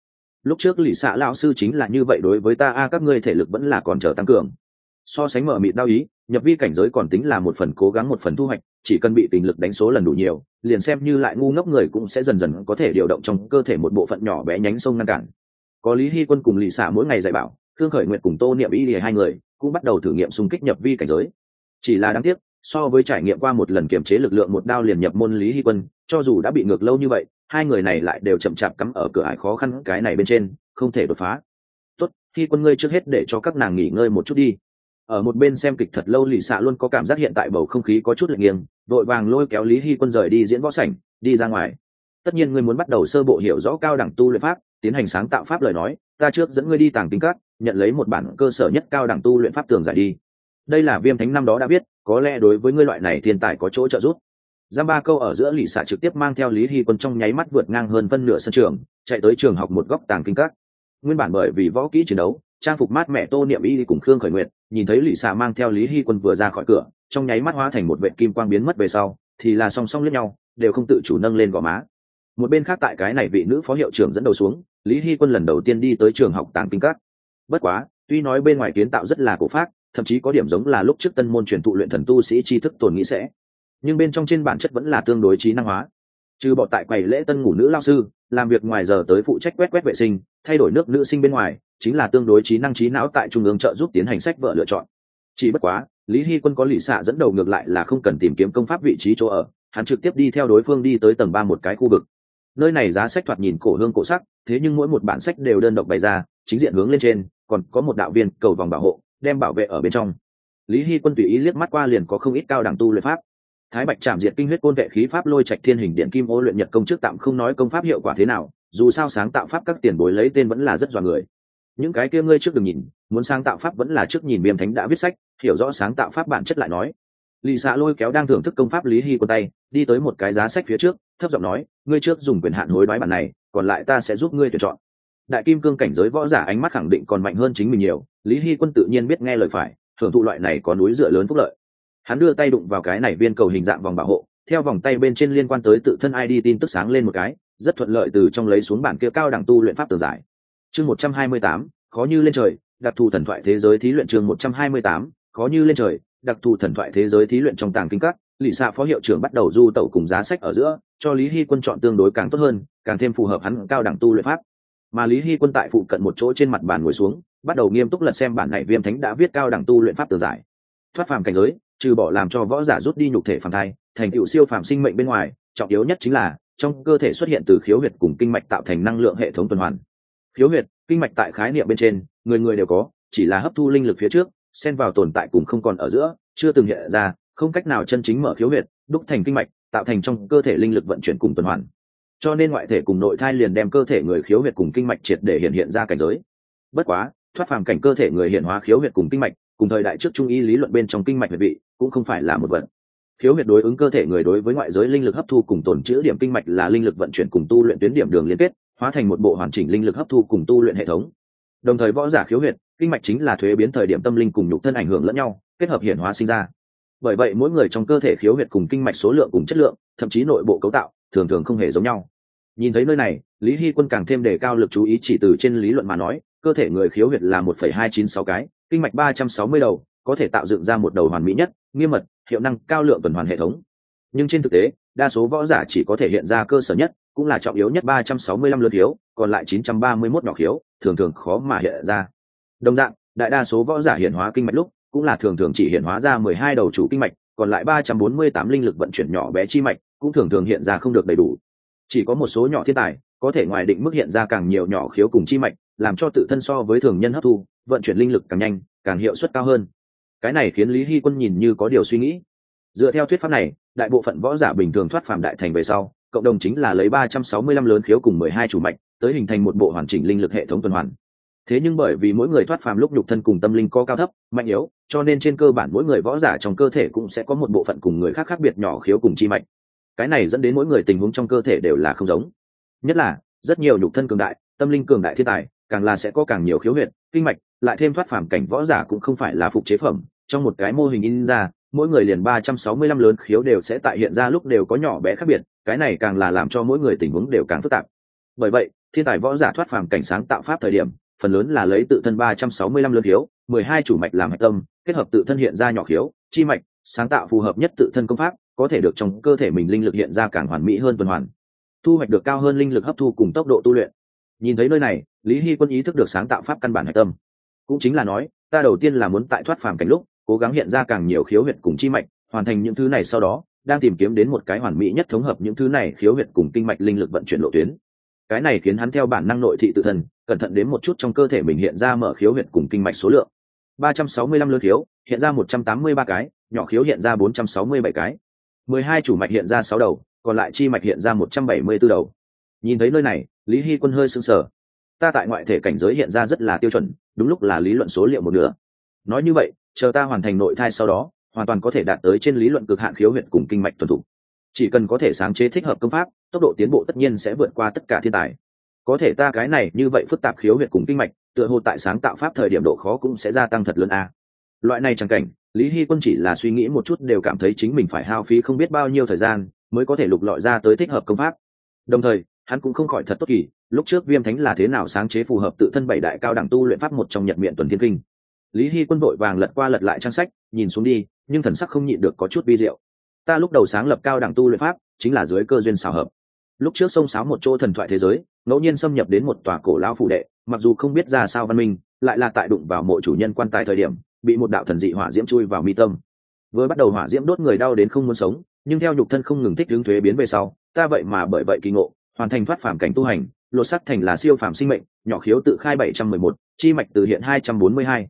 Lúc trước lì xạ lão sư chính là như vậy đối với ta, a, các ngươi thể lực vẫn là còn chờ tăng cường. So sánh mở mịt đau ý, nhập vi cảnh giới còn tính là một phần cố gắng một phần thu hoạch, chỉ cần bị tình lực đánh số lần đủ nhiều, liền xem như lại ngu ngốc người cũng sẽ dần dần có thể điều động trong cơ thể một bộ phận nhỏ bé nhánh sông ngăn cản. Có lý hy quân cùng lì xạ mỗi ngày dạy bảo thương khởi nguyện cùng tô niệm y hai người cũng bắt đầu thử nghiệm xung kích nhập vi cảnh giới. Chỉ là đáng tiếc, so với trải nghiệm qua một lần kiềm chế lực lượng một đao liền nhập môn lý hy quân, cho dù đã bị ngược lâu như vậy, hai người này lại đều chậm chạp cắm ở cửa ải khó khăn cái này bên trên, không thể đột phá. Tốt, hy quân ngươi trước hết để cho các nàng nghỉ ngơi một chút đi. Ở một bên xem kịch thật lâu, lì xạ luôn có cảm giác hiện tại bầu không khí có chút lệch nghiêng đội vàng lôi kéo lý hy quân rời đi diễn võ sảnh, đi ra ngoài. Tất nhiên ngươi muốn bắt đầu sơ bộ hiểu rõ cao đẳng tu luyện pháp, tiến hành sáng tạo pháp lời nói, ta trước dẫn ngươi đi tàng tinh các nhận lấy một bản cơ sở nhất cao đẳng tu luyện pháp tường giải đi. Đây là viêm thánh năm đó đã biết, có lẽ đối với ngươi loại này thiên tài có chỗ trợ giúp. Giam ba câu ở giữa lì xả trực tiếp mang theo lý hy quân trong nháy mắt vượt ngang hơn phân nửa sân trường, chạy tới trường học một góc tàng kinh các. Nguyên bản bởi vì võ kỹ chiến đấu, trang phục mát mẹ tô niệm y cùng khương khởi nguyện nhìn thấy lì xả mang theo lý hy quân vừa ra khỏi cửa, trong nháy mắt hóa thành một vệ kim quang biến mất về sau, thì là song song lẫn nhau, đều không tự chủ nâng lên gò má. Một bên khác tại cái này vị nữ phó hiệu trưởng dẫn đầu xuống, lý hy quân lần đầu tiên đi tới trường học tàng kinh các bất quá, tuy nói bên ngoài kiến tạo rất là cổ pháp thậm chí có điểm giống là lúc trước tân môn truyền thụ luyện thần tu sĩ tri thức tồn nghĩ sẽ. Nhưng bên trong trên bản chất vẫn là tương đối trí năng hóa. Trừ bỏ tại quầy lễ tân ngủ nữ lao sư, làm việc ngoài giờ tới phụ trách quét quét vệ sinh, thay đổi nước nữ sinh bên ngoài, chính là tương đối trí năng trí não tại trung ương trợ giúp tiến hành sách vợ lựa chọn. Chỉ bất quá, lý hy quân có lì xạ dẫn đầu ngược lại là không cần tìm kiếm công pháp vị trí chỗ ở, hắn trực tiếp đi theo đối phương đi tới tầng ba một cái khu vực. Nơi này giá sách thoạt nhìn cổ hương cổ sắc, thế nhưng mỗi một bản sách đều đơn độc bày ra, chính diện hướng lên trên còn có một đạo viên cầu vòng bảo hộ, đem bảo vệ ở bên trong. Lý hy quân tùy ý liếc mắt qua liền có không ít cao đẳng tu luyện pháp. Thái bạch chạm diệt kinh huyết côn vệ khí pháp lôi trạch thiên hình điện kim ô luyện nhật công trước tạm không nói công pháp hiệu quả thế nào, dù sao sáng tạo pháp các tiền bối lấy tên vẫn là rất dọa người. Những cái kia ngươi trước đừng nhìn, muốn sáng tạo pháp vẫn là trước nhìn viêm thánh đã viết sách, hiểu rõ sáng tạo pháp bản chất lại nói. Lì xạ lôi kéo đang thưởng thức công pháp lý hy quân tay, đi tới một cái giá sách phía trước, thấp giọng nói, ngươi trước dùng quyền hạn hối đoái bản này, còn lại ta sẽ giúp ngươi tuyển chọn đại kim cương cảnh giới võ giả ánh mắt khẳng định còn mạnh hơn chính mình nhiều, lý hy quân tự nhiên biết nghe lời phải hưởng thụ loại này có núi dựa lớn phúc lợi. Hắn đưa tay đụng vào cái này viên cầu hình dạng vòng bảo hộ, theo vòng tay bên trên liên quan tới tự thân id tin tức sáng lên một cái, rất thuận lợi từ trong lấy xuống bản kia cao đẳng tu luyện pháp tường giải. Chương một trăm hai mươi tám, khó như lên trời, đặc thù thần thoại thế giới thí luyện chương một trăm hai mươi tám, khó như lên trời, đặc thù thần thoại thế giới thí luyện trong tàng kinh các lì xạ phó hiệu trưởng bắt đầu du tẩu cùng giá sách ở giữa, cho lý hy quân chọn tương đối càng tốt hơn, càng thêm phù hợp hắn cao đẳng tu luyện pháp mà lý hy quân tại phụ cận một chỗ trên mặt bàn ngồi xuống, bắt đầu nghiêm túc lật xem bản này viêm thánh đã viết cao đẳng tu luyện pháp tường giải. Thoát phàm cảnh giới, trừ bỏ làm cho võ giả rút đi nhục thể phàm thai, thành tựu siêu phàm sinh mệnh bên ngoài, trọng yếu nhất chính là, trong cơ thể xuất hiện từ khiếu huyệt cùng kinh mạch tạo thành năng lượng hệ thống tuần hoàn. Khiếu huyệt, kinh mạch tại khái niệm bên trên, người người đều có, chỉ là hấp thu linh lực phía trước, xen vào tồn tại cùng không còn ở giữa, chưa từng hiện ra, không cách nào chân chính mở khiếu huyệt, đúc thành kinh mạch, tạo thành trong cơ thể linh lực vận chuyển cùng tuần hoàn cho nên ngoại thể cùng nội thai liền đem cơ thể người khiếu huyệt cùng kinh mạch triệt để hiện hiện ra cảnh giới. Bất quá, thoát phàm cảnh cơ thể người hiện hóa khiếu huyệt cùng kinh mạch, cùng thời đại trước trung y lý luận bên trong kinh mạch huyệt vị, cũng không phải là một vận khiếu huyệt đối ứng cơ thể người đối với ngoại giới linh lực hấp thu cùng tồn chữ điểm kinh mạch là linh lực vận chuyển cùng tu luyện tuyến điểm đường liên kết, hóa thành một bộ hoàn chỉnh linh lực hấp thu cùng tu luyện hệ thống. Đồng thời võ giả khiếu huyệt, kinh mạch chính là thuế biến thời điểm tâm linh cùng nhục thân ảnh hưởng lẫn nhau, kết hợp hiển hóa sinh ra. Bởi vậy mỗi người trong cơ thể khiếu huyệt cùng kinh mạch số lượng cùng chất lượng, thậm chí nội bộ cấu tạo thường thường không hề giống nhau. Nhìn thấy nơi này, lý hy quân càng thêm đề cao lực chú ý chỉ từ trên lý luận mà nói, cơ thể người khiếu huyệt là một phẩy hai chín sáu cái, kinh mạch ba trăm sáu mươi đầu, có thể tạo dựng ra một đầu hoàn mỹ nhất, nghiêm mật, hiệu năng cao lượng tuần hoàn hệ thống. Nhưng trên thực tế, đa số võ giả chỉ có thể hiện ra cơ sở nhất, cũng là trọng yếu nhất ba trăm sáu mươi lăm lượt khiếu, còn lại chín trăm ba mươi mốt nhỏ khiếu, thường thường khó mà hiện ra. Đồng dạng, đại đa số võ giả hiện hóa kinh mạch lúc, cũng là thường thường chỉ hiện hóa ra mười hai đầu chủ kinh mạch, còn lại ba trăm bốn mươi tám linh lực vận chuyển nhỏ bé chi mạch cũng thường thường hiện ra không được đầy đủ. Chỉ có một số nhỏ thiên tài, có thể ngoài định mức hiện ra càng nhiều nhỏ khiếu cùng chi mạch, làm cho tự thân so với thường nhân hấp thu, vận chuyển linh lực càng nhanh, càng hiệu suất cao hơn. Cái này khiến lý hy quân nhìn như có điều suy nghĩ. Dựa theo thuyết pháp này, đại bộ phận võ giả bình thường thoát phàm đại thành về sau, cộng đồng chính là lấy ba trăm sáu mươi lăm lớn khiếu cùng mười hai chủ mạch, tới hình thành một bộ hoàn chỉnh linh lực hệ thống tuần hoàn. Thế nhưng bởi vì mỗi người thoát phàm lúc nhục thân cùng tâm linh có cao thấp, mạnh yếu, cho nên trên cơ bản mỗi người võ giả trong cơ thể cũng sẽ có một bộ phận cùng người khác khác biệt nhỏ khiếu cùng chi mạch cái này dẫn đến mỗi người tình huống trong cơ thể đều là không giống. Nhất là, rất nhiều nhục thân cường đại, tâm linh cường đại thiên tài, càng là sẽ có càng nhiều khiếu huyệt, kinh mạch, lại thêm thoát phàm cảnh võ giả cũng không phải là phục chế phẩm. Trong một cái mô hình in ra, mỗi người liền ba trăm sáu mươi lăm lớn khiếu đều sẽ tại hiện ra lúc đều có nhỏ bé khác biệt, cái này càng là làm cho mỗi người tình huống đều càng phức tạp. Bởi vậy, thiên tài võ giả thoát phàm cảnh sáng tạo pháp thời điểm, phần lớn là lấy tự thân ba trăm sáu mươi lăm lớn khiếu, mười hai chủ mạch làm hạch tâm, kết hợp tự thân hiện ra nhỏ khiếu, chi mạch, sáng tạo phù hợp nhất tự thân công pháp có thể được trong cơ thể mình linh lực hiện ra càng hoàn mỹ hơn tuần hoàn. Thu hoạch được cao hơn linh lực hấp thu cùng tốc độ tu luyện. Nhìn thấy nơi này, lý hy quân ý thức được sáng tạo pháp căn bản hạch tâm. Cũng chính là nói, ta đầu tiên là muốn tại thoát phàm cảnh lúc, cố gắng hiện ra càng nhiều khiếu huyệt cùng chi mạch, hoàn thành những thứ này sau đó, đang tìm kiếm đến một cái hoàn mỹ nhất thống hợp những thứ này khiếu huyệt cùng kinh mạch linh lực vận chuyển lộ tuyến. Cái này khiến hắn theo bản năng nội thị tự thân, cẩn thận đến một chút trong cơ thể mình hiện ra mở khiếu huyệt cùng kinh mạch số lượng. Ba trăm sáu mươi lăm lớn khiếu, hiện ra một trăm tám mươi ba cái, nhỏ khiếu hiện ra bốn trăm sáu mươi bảy cái mười hai chủ mạch hiện ra sáu đầu, còn lại chi mạch hiện ra một trăm bảy mươi b ố đầu. Nhìn thấy nơi này, lý hy quân hơi sưng sờ. Ta tại ngoại thể cảnh giới hiện ra rất là tiêu chuẩn, đúng lúc là lý luận số liệu một nửa. Nói như vậy, chờ ta hoàn thành nội thai sau đó, hoàn toàn có thể đạt tới trên lý luận cực hạn khiếu huyệt cùng kinh mạch tuần thủ. Chỉ cần có thể sáng chế thích hợp công pháp, tốc độ tiến bộ tất nhiên sẽ vượt qua tất cả thiên tài. Có thể ta cái này như vậy phức tạp khiếu huyệt cùng kinh mạch, tựa hồ tại sáng tạo pháp thời điểm độ khó cũng sẽ gia tăng thật lớn a loại này chẳng cảnh, lý hy quân chỉ là suy nghĩ một chút đều cảm thấy chính mình phải hao phí không biết bao nhiêu thời gian mới có thể lục lọi ra tới thích hợp công pháp. Đồng thời, hắn cũng không khỏi thật tốt kỳ, lúc trước viêm thánh là thế nào sáng chế phù hợp tự thân bảy đại cao đẳng tu luyện pháp một trong nhật miệng tuần thiên kinh. Lý hy quân vội vàng lật qua lật lại trang sách, nhìn xuống đi, nhưng thần sắc không nhịn được có chút vi diệu. Ta lúc đầu sáng lập cao đẳng tu luyện pháp, chính là dưới cơ duyên xào hợp. Lúc trước sông sáo một chỗ thần thoại thế giới, ngẫu nhiên xâm nhập đến một tòa cổ lao phụ đệ, mặc dù không biết ra sao văn minh, lại là tại đụng vào mộ chủ nhân quan tài thời điểm bị một đạo thần dị hỏa diễm chui vào mi tâm. Vừa bắt đầu hỏa diễm đốt người đau đến không muốn sống, nhưng theo nhục thân không ngừng thích hướng thuế biến về sau, ta vậy mà bởi vậy kỳ ngộ, hoàn thành thoát phàm cảnh tu hành, lột sắt thành là siêu phàm sinh mệnh, nhỏ khiếu tự khai bảy trăm mười một, chi mạch từ hiện hai trăm bốn mươi hai.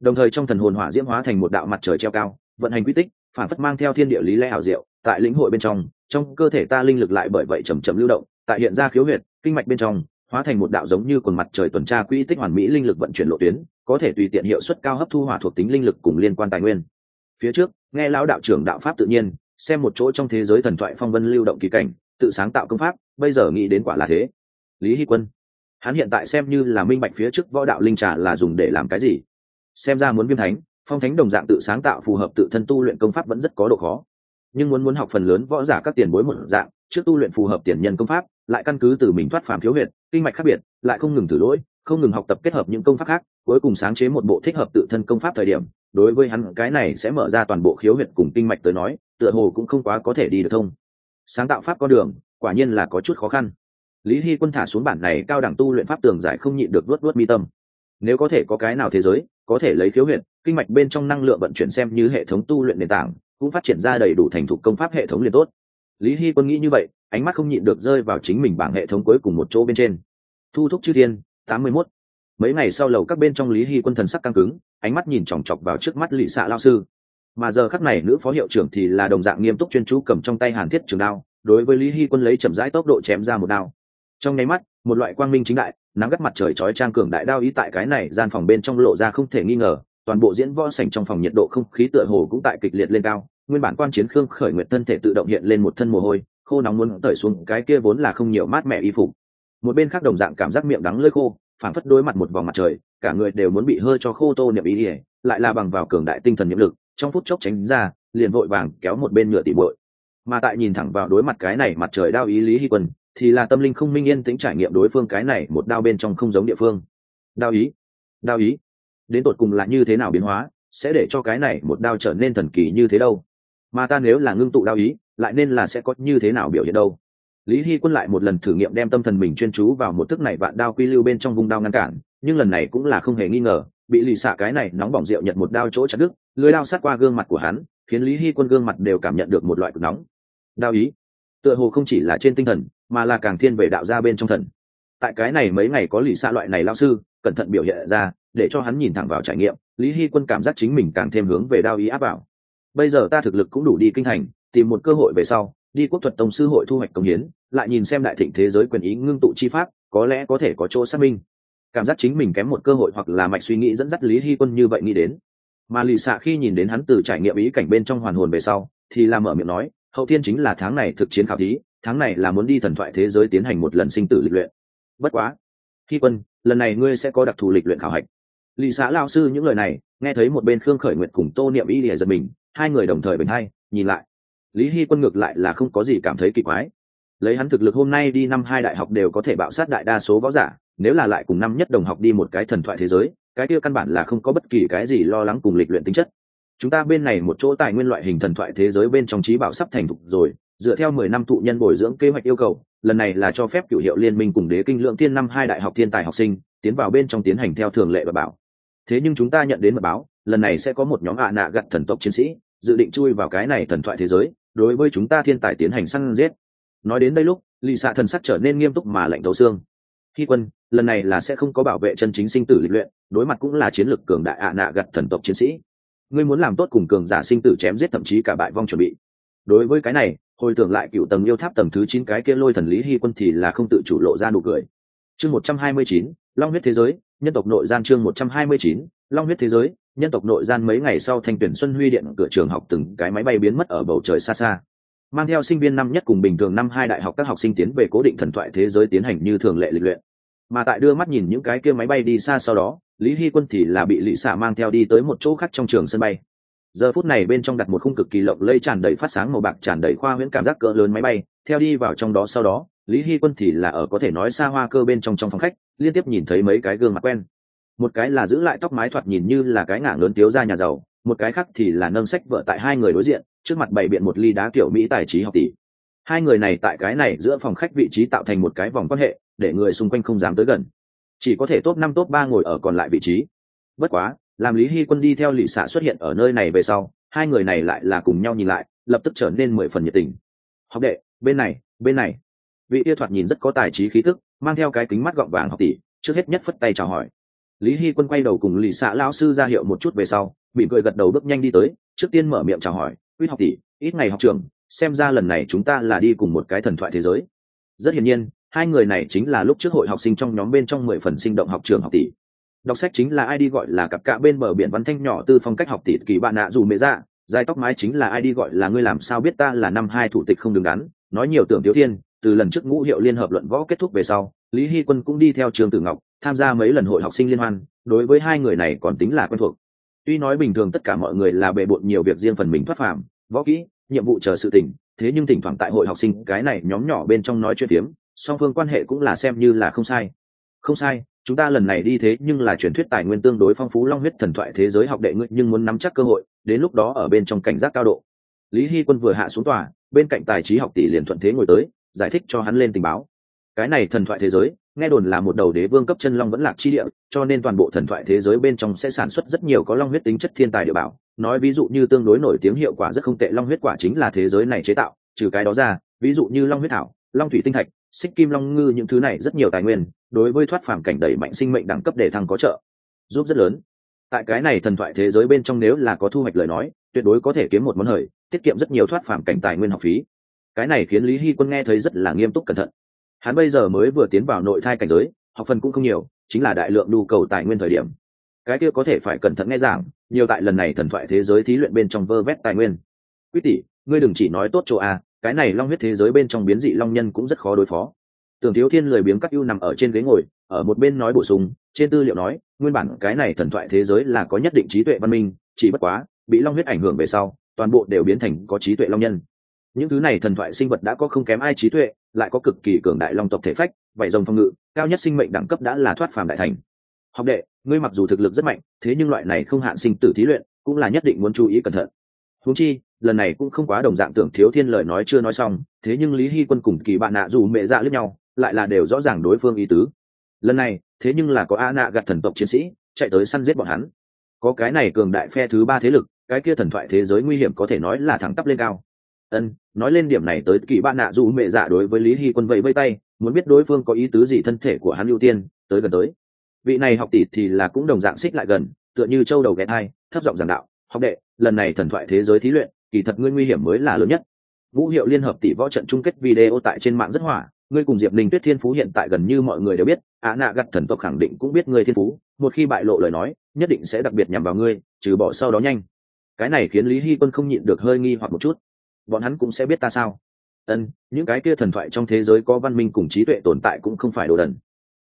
Đồng thời trong thần hồn hỏa diễm hóa thành một đạo mặt trời treo cao, vận hành quy tích, phản phất mang theo thiên địa lý lẽ hảo diệu, tại lĩnh hội bên trong trong cơ thể ta linh lực lại bởi vậy chầm chậm lưu động, tại hiện ra khiếu huyệt, kinh mạch bên trong, hóa thành một đạo giống như quần mặt trời tuần tra quy tích hoàn mỹ linh lực vận chuyển lộ tuyến có thể tùy tiện hiệu suất cao hấp thu hỏa thuộc tính linh lực cùng liên quan tài nguyên. Phía trước, nghe lão đạo trưởng đạo pháp tự nhiên, xem một chỗ trong thế giới thần thoại phong vân lưu động kỳ cảnh, tự sáng tạo công pháp, bây giờ nghĩ đến quả là thế. Lý hy quân, hắn hiện tại xem như là minh bạch phía trước võ đạo linh trà là dùng để làm cái gì. Xem ra muốn viêm thánh, phong thánh đồng dạng tự sáng tạo phù hợp tự thân tu luyện công pháp vẫn rất có độ khó. Nhưng muốn muốn học phần lớn võ giả các tiền bối một dạng, trước tu luyện phù hợp tiền nhân công pháp, lại căn cứ từ mình thoát phàm thiếu huyệt, kinh mạch khác biệt, lại không ngừng thử lỗi không ngừng học tập kết hợp những công pháp khác, cuối cùng sáng chế một bộ thích hợp tự thân công pháp thời điểm, đối với hắn, cái này sẽ mở ra toàn bộ khiếu huyệt cùng kinh mạch tới nói, tựa hồ cũng không quá có thể đi được thông. Sáng tạo pháp con đường, quả nhiên là có chút khó khăn. Lý hy quân thả xuống bản này cao đẳng tu luyện pháp tường giải không nhịn được luốt luốt mi tâm. Nếu có thể có cái nào thế giới, có thể lấy khiếu huyệt, kinh mạch bên trong năng lượng vận chuyển xem như hệ thống tu luyện nền tảng, cũng phát triển ra đầy đủ thành thục công pháp hệ thống liền tốt. Lý hy quân nghĩ như vậy, ánh mắt không nhịn được rơi vào chính mình bảng hệ thống cuối cùng một chỗ bên trên. Thu thúc chư thiên tám mươi mốt. Mấy ngày sau lầu các bên trong lý hy quân thần sắc căng cứng, ánh mắt nhìn chòng chọc vào trước mắt lỵ xạ lao sư. Mà giờ khắc này nữ phó hiệu trưởng thì là đồng dạng nghiêm túc chuyên chú cầm trong tay hàn thiết trường đao, đối với lý hy quân lấy chậm rãi tốc độ chém ra một đao. Trong nháy mắt, một loại quang minh chính đại nắng gắt mặt trời chói trang cường đại đao ý tại cái này gian phòng bên trong lộ ra không thể nghi ngờ, toàn bộ diễn võ sảnh trong phòng nhiệt độ không khí tựa hồ cũng tại kịch liệt lên cao, nguyên bản quan chiến khương khởi nguyện thân thể tự động hiện lên một thân mồ hôi, khô nóng muốn tởi xuống, cái kia vốn là không nhiều mát mẻ y phục một bên khác đồng dạng cảm giác miệng đắng lơi khô phản phất đối mặt một vòng mặt trời, cả người đều muốn bị hơi cho khô tô niệm ý ỉa lại là bằng vào cường đại tinh thần nhiệm lực, trong phút chốc tránh ra, liền vội vàng kéo một bên nhựa tỉ bội mà tại nhìn thẳng vào đối mặt cái này mặt trời đao ý lý hy quân, thì là tâm linh không minh yên tĩnh trải nghiệm đối phương cái này một đao bên trong không giống địa phương. Đao ý đao ý, đến tột cùng là như thế nào biến hóa, sẽ để cho cái này một đao trở nên thần kỳ như thế đâu? Mà ta nếu là ngưng tụ đao ý, lại nên là sẽ có như thế nào biểu hiện đâu? Lý hy quân lại một lần thử nghiệm đem tâm thần mình chuyên chú vào một thức này vạn đao quy lưu bên trong vùng đao ngăn cản, nhưng lần này cũng là không hề nghi ngờ, bị lì xạ cái này nóng bỏng rượu nhận một đao chỗ chặt đứt, lưới đao sát qua gương mặt của hắn, khiến lý hy quân gương mặt đều cảm nhận được một loại cực nóng. Đao ý, tựa hồ không chỉ là trên tinh thần, mà là càng thiên về đạo ra bên trong thần. Tại cái này mấy ngày có lì xạ loại này lao sư, cẩn thận biểu hiện ra, để cho hắn nhìn thẳng vào trải nghiệm, lý hy quân cảm giác chính mình càng thêm hướng về đao ý áp vào. Bây giờ ta thực lực cũng đủ đi kinh hành, tìm một cơ hội về sau đi quốc thuật tông sư hội thu hoạch công hiến, lại nhìn xem đại thịnh thế giới quyền ý ngưng tụ chi pháp, có lẽ có thể có chỗ xác minh. Cảm giác chính mình kém một cơ hội hoặc là mạch suy nghĩ dẫn dắt lý hy quân như vậy nghĩ đến. Mà lì xạ khi nhìn đến hắn từ trải nghiệm ý cảnh bên trong hoàn hồn về sau, thì làm mở miệng nói, hậu thiên chính là tháng này thực chiến khảo thí, tháng này là muốn đi thần thoại thế giới tiến hành một lần sinh tử lịch luyện. Bất quá, hy quân, lần này ngươi sẽ có đặc thù lịch luyện khảo hạch. Lì xã lao sư những lời này, nghe thấy một bên khương khởi nguyện cùng tô niệm y lìa giật mình, hai người đồng thời bình hai, nhìn lại lý hy quân ngược lại là không có gì cảm thấy kỳ quái. Lấy hắn thực lực hôm nay đi năm hai đại học đều có thể bạo sát đại đa số võ giả, nếu là lại cùng năm nhất đồng học đi một cái thần thoại thế giới, cái kia căn bản là không có bất kỳ cái gì lo lắng cùng lịch luyện tính chất. Chúng ta bên này một chỗ tài nguyên loại hình thần thoại thế giới bên trong trí bảo sắp thành thục rồi, dựa theo mười năm thụ nhân bồi dưỡng kế hoạch yêu cầu, lần này là cho phép cửu hiệu liên minh cùng đế kinh lượng thiên năm hai đại học thiên tài học sinh tiến vào bên trong tiến hành theo thường lệ và bảo. Thế nhưng chúng ta nhận đến mật báo, lần này sẽ có một nhóm ạ nạ gặt thần tộc chiến sĩ, dự định chui vào cái này thần thoại thế giới đối với chúng ta thiên tài tiến hành săn giết. Nói đến đây lúc, lì xạ thần sắc trở nên nghiêm túc mà lạnh thấu xương. Khi quân, lần này là sẽ không có bảo vệ chân chính sinh tử lịch luyện, đối mặt cũng là chiến lược cường đại ạ nạ gặt thần tộc chiến sĩ. Ngươi muốn làm tốt cùng cường giả sinh tử chém giết thậm chí cả bại vong chuẩn bị. Đối với cái này, hồi tưởng lại cựu tầng yêu tháp tầng thứ chín cái kia lôi thần lý hy quân thì là không tự chủ lộ ra nụ cười. Chương một trăm hai mươi chín, long huyết thế giới, nhân tộc nội gian chương một trăm hai mươi chín, long huyết thế giới nhân tộc nội gian mấy ngày sau thanh tuyển xuân huy điện cửa trường học từng cái máy bay biến mất ở bầu trời xa xa. Mang theo sinh viên năm nhất cùng bình thường năm hai đại học các học sinh tiến về cố định thần thoại thế giới tiến hành như thường lệ lịch luyện. Mà tại đưa mắt nhìn những cái kia máy bay đi xa sau đó, lý hy quân thì là bị lị xả mang theo đi tới một chỗ khác trong trường sân bay. Giờ phút này bên trong đặt một khung cực kỳ lộng lây tràn đầy phát sáng màu bạc tràn đầy khoa huyễn cảm giác cỡ lớn máy bay. Theo đi vào trong đó sau đó, lý hy quân thì là ở có thể nói xa hoa cơ bên trong trong phòng khách, liên tiếp nhìn thấy mấy cái gương mặt quen một cái là giữ lại tóc mái thoạt nhìn như là cái ngả lớn tiếu ra nhà giàu, một cái khác thì là nâng sách vợ tại hai người đối diện, trước mặt bày biện một ly đá kiểu mỹ tài trí học tỷ. Hai người này tại cái này giữa phòng khách vị trí tạo thành một cái vòng quan hệ, để người xung quanh không dám tới gần. Chỉ có thể top năm, top ba ngồi ở còn lại vị trí. Bất quá, làm lý hy quân đi theo lì xạ xuất hiện ở nơi này về sau, hai người này lại là cùng nhau nhìn lại, lập tức trở nên mười phần nhiệt tình. Học đệ, bên này bên này. Vị yêu thoạt nhìn rất có tài trí khí thức mang theo cái kính mắt gọng vàng học tỷ, trước hết nhất phất tay chào hỏi lý hy quân quay đầu cùng lì xạ lao sư ra hiệu một chút về sau bị cười gật đầu bước nhanh đi tới, trước tiên mở miệng chào hỏi quýt học tỷ, ít ngày học trường, xem ra lần này chúng ta là đi cùng một cái thần thoại thế giới. Rất hiển nhiên, hai người này chính là lúc trước hội học sinh trong nhóm bên trong mười phần sinh động học trường học tỷ. Đọc sách chính là ai đi gọi là cặp cạ bên bờ biển văn thanh nhỏ tư phong cách học tỷ kỳ bạn nạ dù mẹ dạ dài tóc mái chính là ai đi gọi là ngươi làm sao biết ta là năm hai thủ tịch không đứng đắn, nói nhiều tưởng thiếu thiên, từ lần trước ngũ hiệu liên hợp luận võ kết thúc về sau, lý hy quân cũng đi theo trường tử ngọc tham gia mấy lần hội học sinh liên hoan, đối với hai người này còn tính là quen thuộc. Tuy nói bình thường tất cả mọi người là bề bộn nhiều việc riêng phần mình thoát phạm võ kỹ, nhiệm vụ chờ sự tỉnh thế nhưng thỉnh thoảng tại hội học sinh, cái này nhóm nhỏ bên trong nói chuyện phiếm, song phương quan hệ cũng là xem như là không sai. Không sai, chúng ta lần này đi thế nhưng là truyền thuyết tài nguyên tương đối phong phú long huyết thần thoại thế giới học đệ ngươi nhưng muốn nắm chắc cơ hội, đến lúc đó ở bên trong cảnh giác cao độ. Lý hy quân vừa hạ xuống tòa, bên cạnh tài trí học tỷ liền thuận thế ngồi tới, giải thích cho hắn lên tình báo cái này thần thoại thế giới, nghe đồn là một đầu đế vương cấp chân long vẫn lạc chi địa, cho nên toàn bộ thần thoại thế giới bên trong sẽ sản xuất rất nhiều có long huyết tính chất thiên tài địa bảo. Nói ví dụ như tương đối nổi tiếng hiệu quả rất không tệ long huyết quả chính là thế giới này chế tạo. Trừ cái đó ra, ví dụ như long huyết thảo, long thủy tinh thạch, xích kim long ngư những thứ này rất nhiều tài nguyên, đối với thoát phàm cảnh đẩy mạnh sinh mệnh đẳng cấp để thăng có trợ, giúp rất lớn. Tại cái này thần thoại thế giới bên trong nếu là có thu hoạch lời nói, tuyệt đối có thể kiếm một món hời, tiết kiệm rất nhiều thoát phàm cảnh tài nguyên học phí. Cái này khiến lý hy quân nghe thấy rất là nghiêm túc cẩn thận hắn bây giờ mới vừa tiến vào nội thai cảnh giới, học phần cũng không nhiều, chính là đại lượng nhu cầu tài nguyên thời điểm. Cái kia có thể phải cẩn thận nghe giảng, nhiều tại lần này thần thoại thế giới thí luyện bên trong vơ vét tài nguyên. Quyết tỷ, ngươi đừng chỉ nói tốt chỗ a, cái này long huyết thế giới bên trong biến dị long nhân cũng rất khó đối phó. Tưởng thiếu thiên lười biếng các ưu nằm ở trên ghế ngồi, ở một bên nói bổ sung, trên tư liệu nói, nguyên bản cái này thần thoại thế giới là có nhất định trí tuệ văn minh, chỉ bất quá, bị long huyết ảnh hưởng về sau, toàn bộ đều biến thành có trí tuệ long nhân những thứ này thần thoại sinh vật đã có không kém ai trí tuệ, lại có cực kỳ cường đại long tộc thể phách vậy rồng phong ngự, cao nhất sinh mệnh đẳng cấp đã là thoát phàm đại thành. Học đệ, ngươi mặc dù thực lực rất mạnh, thế nhưng loại này không hạn sinh tử thí luyện cũng là nhất định muốn chú ý cẩn thận. Huống chi, lần này cũng không quá đồng dạng tưởng thiếu thiên lời nói chưa nói xong, thế nhưng lý hy quân cùng kỳ bạn nạ dù mẹ dạ lướt nhau, lại là đều rõ ràng đối phương ý tứ. Lần này, thế nhưng là có a nạ gặt thần tộc chiến sĩ, chạy tới săn giết bọn hắn. Có cái này cường đại phe thứ ba thế lực, cái kia thần thoại thế giới nguy hiểm có thể nói là thẳng tắp lên cao ân, nói lên điểm này tới kỳ bạn nạ dù mẹ dạ đối với lý hy quân vẫy vây tay, muốn biết đối phương có ý tứ gì thân thể của hắn ưu tiên, tới gần tới. Vị này học tỷ thì là cũng đồng dạng xích lại gần, tựa như châu đầu ghé hai thấp giọng giảng đạo, học đệ, lần này thần thoại thế giới thí luyện, kỳ thật ngươi nguy hiểm mới là lớn nhất. Vũ hiệu liên hợp tỷ võ trận chung kết video tại trên mạng rất hỏa, ngươi cùng diệp ninh tuyết thiên phú hiện tại gần như mọi người đều biết, ạ nạ gặt thần tộc khẳng định cũng biết ngươi thiên phú, một khi bại lộ lời nói, nhất định sẽ đặc biệt nhằm vào ngươi, trừ bỏ sau đó nhanh. Cái này khiến lý hy quân không nhịn được hơi nghi hoặc một chút bọn hắn cũng sẽ biết ta sao? Ân, những cái kia thần thoại trong thế giới có văn minh cùng trí tuệ tồn tại cũng không phải đồ đần.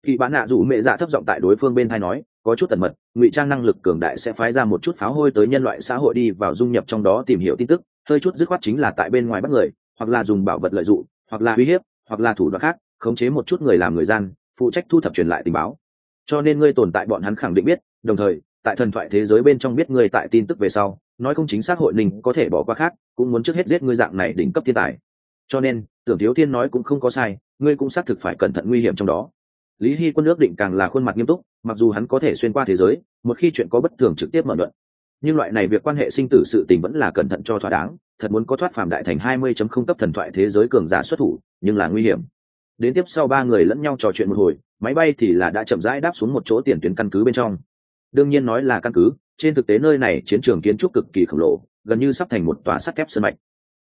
Khi bán nạ rủ mẹ dạ thấp giọng tại đối phương bên thai nói, có chút tần mật, ngụy trang năng lực cường đại sẽ phái ra một chút pháo hôi tới nhân loại xã hội đi vào dung nhập trong đó tìm hiểu tin tức, hơi chút dứt khoát chính là tại bên ngoài bắt người, hoặc là dùng bảo vật lợi dụng, hoặc là uy hiếp, hoặc là thủ đoạn khác, khống chế một chút người làm người gian, phụ trách thu thập truyền lại tình báo. Cho nên ngươi tồn tại bọn hắn khẳng định biết, đồng thời, tại thần thoại thế giới bên trong biết ngươi tại tin tức về sau nói không chính xác hội ninh có thể bỏ qua khác, cũng muốn trước hết giết ngươi dạng này đỉnh cấp thiên tài. Cho nên, tưởng thiếu thiên nói cũng không có sai, ngươi cũng xác thực phải cẩn thận nguy hiểm trong đó. Lý hy quân ước định càng là khuôn mặt nghiêm túc, mặc dù hắn có thể xuyên qua thế giới, một khi chuyện có bất thường trực tiếp mở luận. Nhưng loại này việc quan hệ sinh tử sự tình vẫn là cẩn thận cho thỏa đáng, thật muốn có thoát phàm đại thành hai mươi chấm không cấp thần thoại thế giới cường giả xuất thủ, nhưng là nguy hiểm. Đến tiếp sau ba người lẫn nhau trò chuyện một hồi, máy bay thì là đã chậm rãi đáp xuống một chỗ tiền tuyến căn cứ bên trong. Đương nhiên nói là căn cứ trên thực tế nơi này chiến trường kiến trúc cực kỳ khổng lồ, gần như sắp thành một tòa sắt thép sân mạch.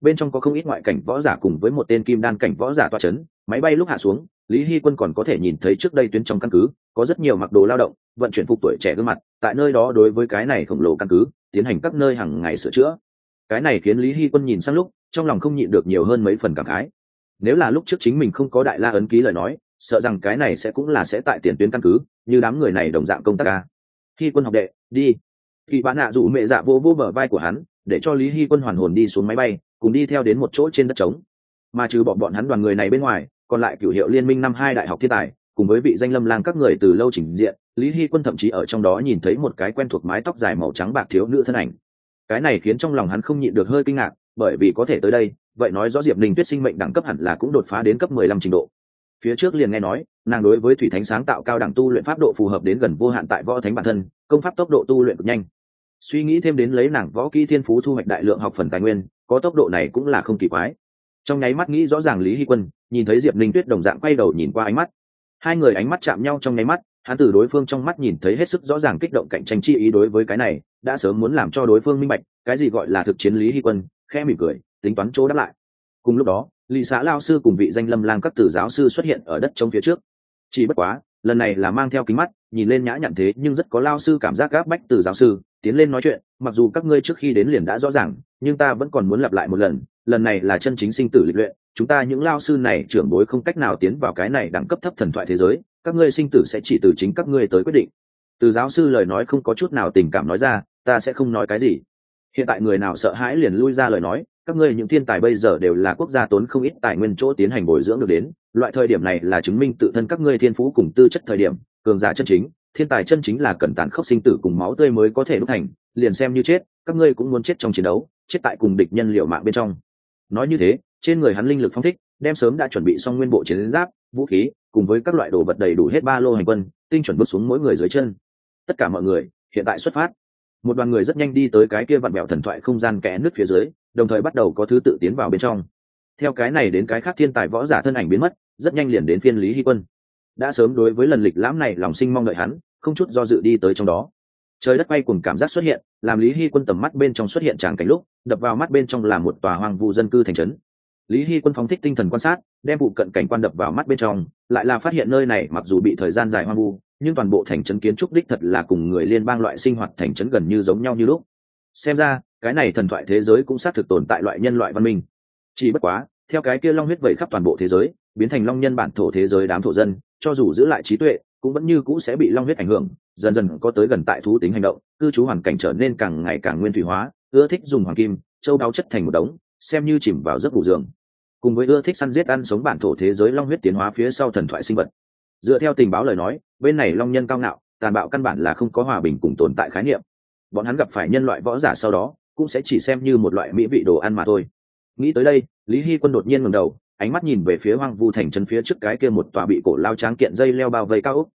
Bên trong có không ít ngoại cảnh võ giả cùng với một tên kim đan cảnh võ giả toa c h ấ n máy bay lúc hạ xuống, lý hy quân còn có thể nhìn thấy trước đây tuyến trong căn cứ, có rất nhiều mặc đồ lao động, vận chuyển phục tuổi trẻ gương mặt, tại nơi đó đối với cái này khổng lồ căn cứ, tiến hành các nơi hàng ngày sửa chữa. Cái này khiến lý hy quân nhìn sang lúc, trong lòng không nhịn được nhiều hơn mấy phần cảm khái. Nếu là lúc trước chính mình không có đại la ấn ký lời nói, sợ rằng cái này sẽ cũng là sẽ tại tiền tuyến căn cứ, như đám người này đồng dạng công tác ca khi quân học đệ, đi kỳ bạn nạ rủ mẹ dạ vô vô bờ vai của hắn, để cho lý hy quân hoàn hồn đi xuống máy bay, cùng đi theo đến một chỗ trên đất trống. Mà trừ bọn bọn hắn đoàn người này bên ngoài, còn lại cửu hiệu liên minh năm hai đại học thiên tài, cùng với vị danh lâm lang các người từ lâu trình diện, lý hy quân thậm chí ở trong đó nhìn thấy một cái quen thuộc mái tóc dài màu trắng bạc thiếu nữ thân ảnh. Cái này khiến trong lòng hắn không nhịn được hơi kinh ngạc, bởi vì có thể tới đây, vậy nói rõ diệp ninh tuyết sinh mệnh đẳng cấp hẳn là cũng đột phá đến cấp mười lăm trình độ. Phía trước liền nghe nói, nàng đối với thủy thánh sáng tạo cao đẳng tu luyện pháp độ phù hợp đến gần vô hạn tại võ thánh bản thân, công pháp tốc độ tu luyện cực nhanh suy nghĩ thêm đến lấy nàng võ kỹ thiên phú thu hoạch đại lượng học phần tài nguyên, có tốc độ này cũng là không kỳ quái. Trong nháy mắt nghĩ rõ ràng lý hy quân, nhìn thấy diệp linh tuyết đồng dạng quay đầu nhìn qua ánh mắt. Hai người ánh mắt chạm nhau trong nháy mắt, hắn từ đối phương trong mắt nhìn thấy hết sức rõ ràng kích động cạnh tranh chi ý đối với cái này, đã sớm muốn làm cho đối phương minh bạch, cái gì gọi là thực chiến lý hy quân, khẽ mỉm cười, tính toán chỗ đáp lại. Cùng lúc đó lì xã lao sư cùng vị danh lâm lang các tử giáo sư xuất hiện ở đất trong phía trước. Chỉ bất quá lần này là mang theo kính mắt, nhìn lên nhã nhặn thế nhưng rất có lao sư cảm giác gác bách từ giáo sư, tiến lên nói chuyện, mặc dù các ngươi trước khi đến liền đã rõ ràng, nhưng ta vẫn còn muốn lặp lại một lần lần này là chân chính sinh tử lịch luyện, chúng ta những lao sư này trưởng bối không cách nào tiến vào cái này đẳng cấp thấp thần thoại thế giới, các ngươi sinh tử sẽ chỉ từ chính các ngươi tới quyết định. Từ giáo sư lời nói không có chút nào tình cảm nói ra, ta sẽ không nói cái gì. Hiện tại người nào sợ hãi liền lui ra lời nói các ngươi những thiên tài bây giờ đều là quốc gia tốn không ít tài nguyên chỗ tiến hành bồi dưỡng được đến, loại thời điểm này là chứng minh tự thân các ngươi thiên phú cùng tư chất thời điểm, cường giả chân chính, thiên tài chân chính là cần tàn khốc sinh tử cùng máu tươi mới có thể đúc thành, liền xem như chết, các ngươi cũng muốn chết trong chiến đấu, chết tại cùng địch nhân liệu mạng bên trong. Nói như thế, trên người hắn linh lực phong thích, đem sớm đã chuẩn bị xong nguyên bộ chiến giáp, vũ khí, cùng với các loại đồ vật đầy đủ hết ba lô hành quân, tinh chuẩn bước xuống mỗi người dưới chân. Tất cả mọi người, hiện tại xuất phát một đoàn người rất nhanh đi tới cái kia vặn bẹo thần thoại không gian kẽ nước phía dưới, đồng thời bắt đầu có thứ tự tiến vào bên trong. Theo cái này đến cái khác thiên tài võ giả thân ảnh biến mất, rất nhanh liền đến phiên lý hy quân. Đã sớm đối với lần lịch lãm này lòng sinh mong đợi hắn, không chút do dự đi tới trong đó. Trời đất bay cùng cảm giác xuất hiện, làm lý hy quân tầm mắt bên trong xuất hiện tràng cảnh lúc, đập vào mắt bên trong là một tòa hoang vu dân cư thành trấn. Lý hy quân phóng thích tinh thần quan sát, đem vụ cận cảnh quan đập vào mắt bên trong, lại là phát hiện nơi này mặc dù bị thời gian dài hoang vu nhưng toàn bộ thành trấn kiến trúc đích thật là cùng người liên bang loại sinh hoạt thành trấn gần như giống nhau như lúc. Xem ra, cái này thần thoại thế giới cũng xác thực tồn tại loại nhân loại văn minh. Chỉ bất quá, theo cái kia long huyết vẩy khắp toàn bộ thế giới, biến thành long nhân bản thổ thế giới đám thổ dân, cho dù giữ lại trí tuệ, cũng vẫn như cũ sẽ bị long huyết ảnh hưởng, dần dần có tới gần tại thú tính hành động, cư trú hoàn cảnh trở nên càng ngày càng nguyên thủy hóa, ưa thích dùng hoàng kim, châu đáo chất thành một đống, xem như chìm vào giấc ngủ giường. Cùng với ưa thích săn giết ăn sống bản thổ thế giới long huyết tiến hóa phía sau thần thoại sinh vật. Dựa theo tình báo lời nói bên này long nhân cao ngạo, tàn bạo căn bản là không có hòa bình cùng tồn tại khái niệm. Bọn hắn gặp phải nhân loại võ giả sau đó, cũng sẽ chỉ xem như một loại mỹ vị đồ ăn mà thôi. Nghĩ tới đây, lý hy quân đột nhiên ngầm đầu, ánh mắt nhìn về phía hoang vu thành chân phía trước cái kia một tòa bị cổ lao tráng kiện dây leo bao vây cao úc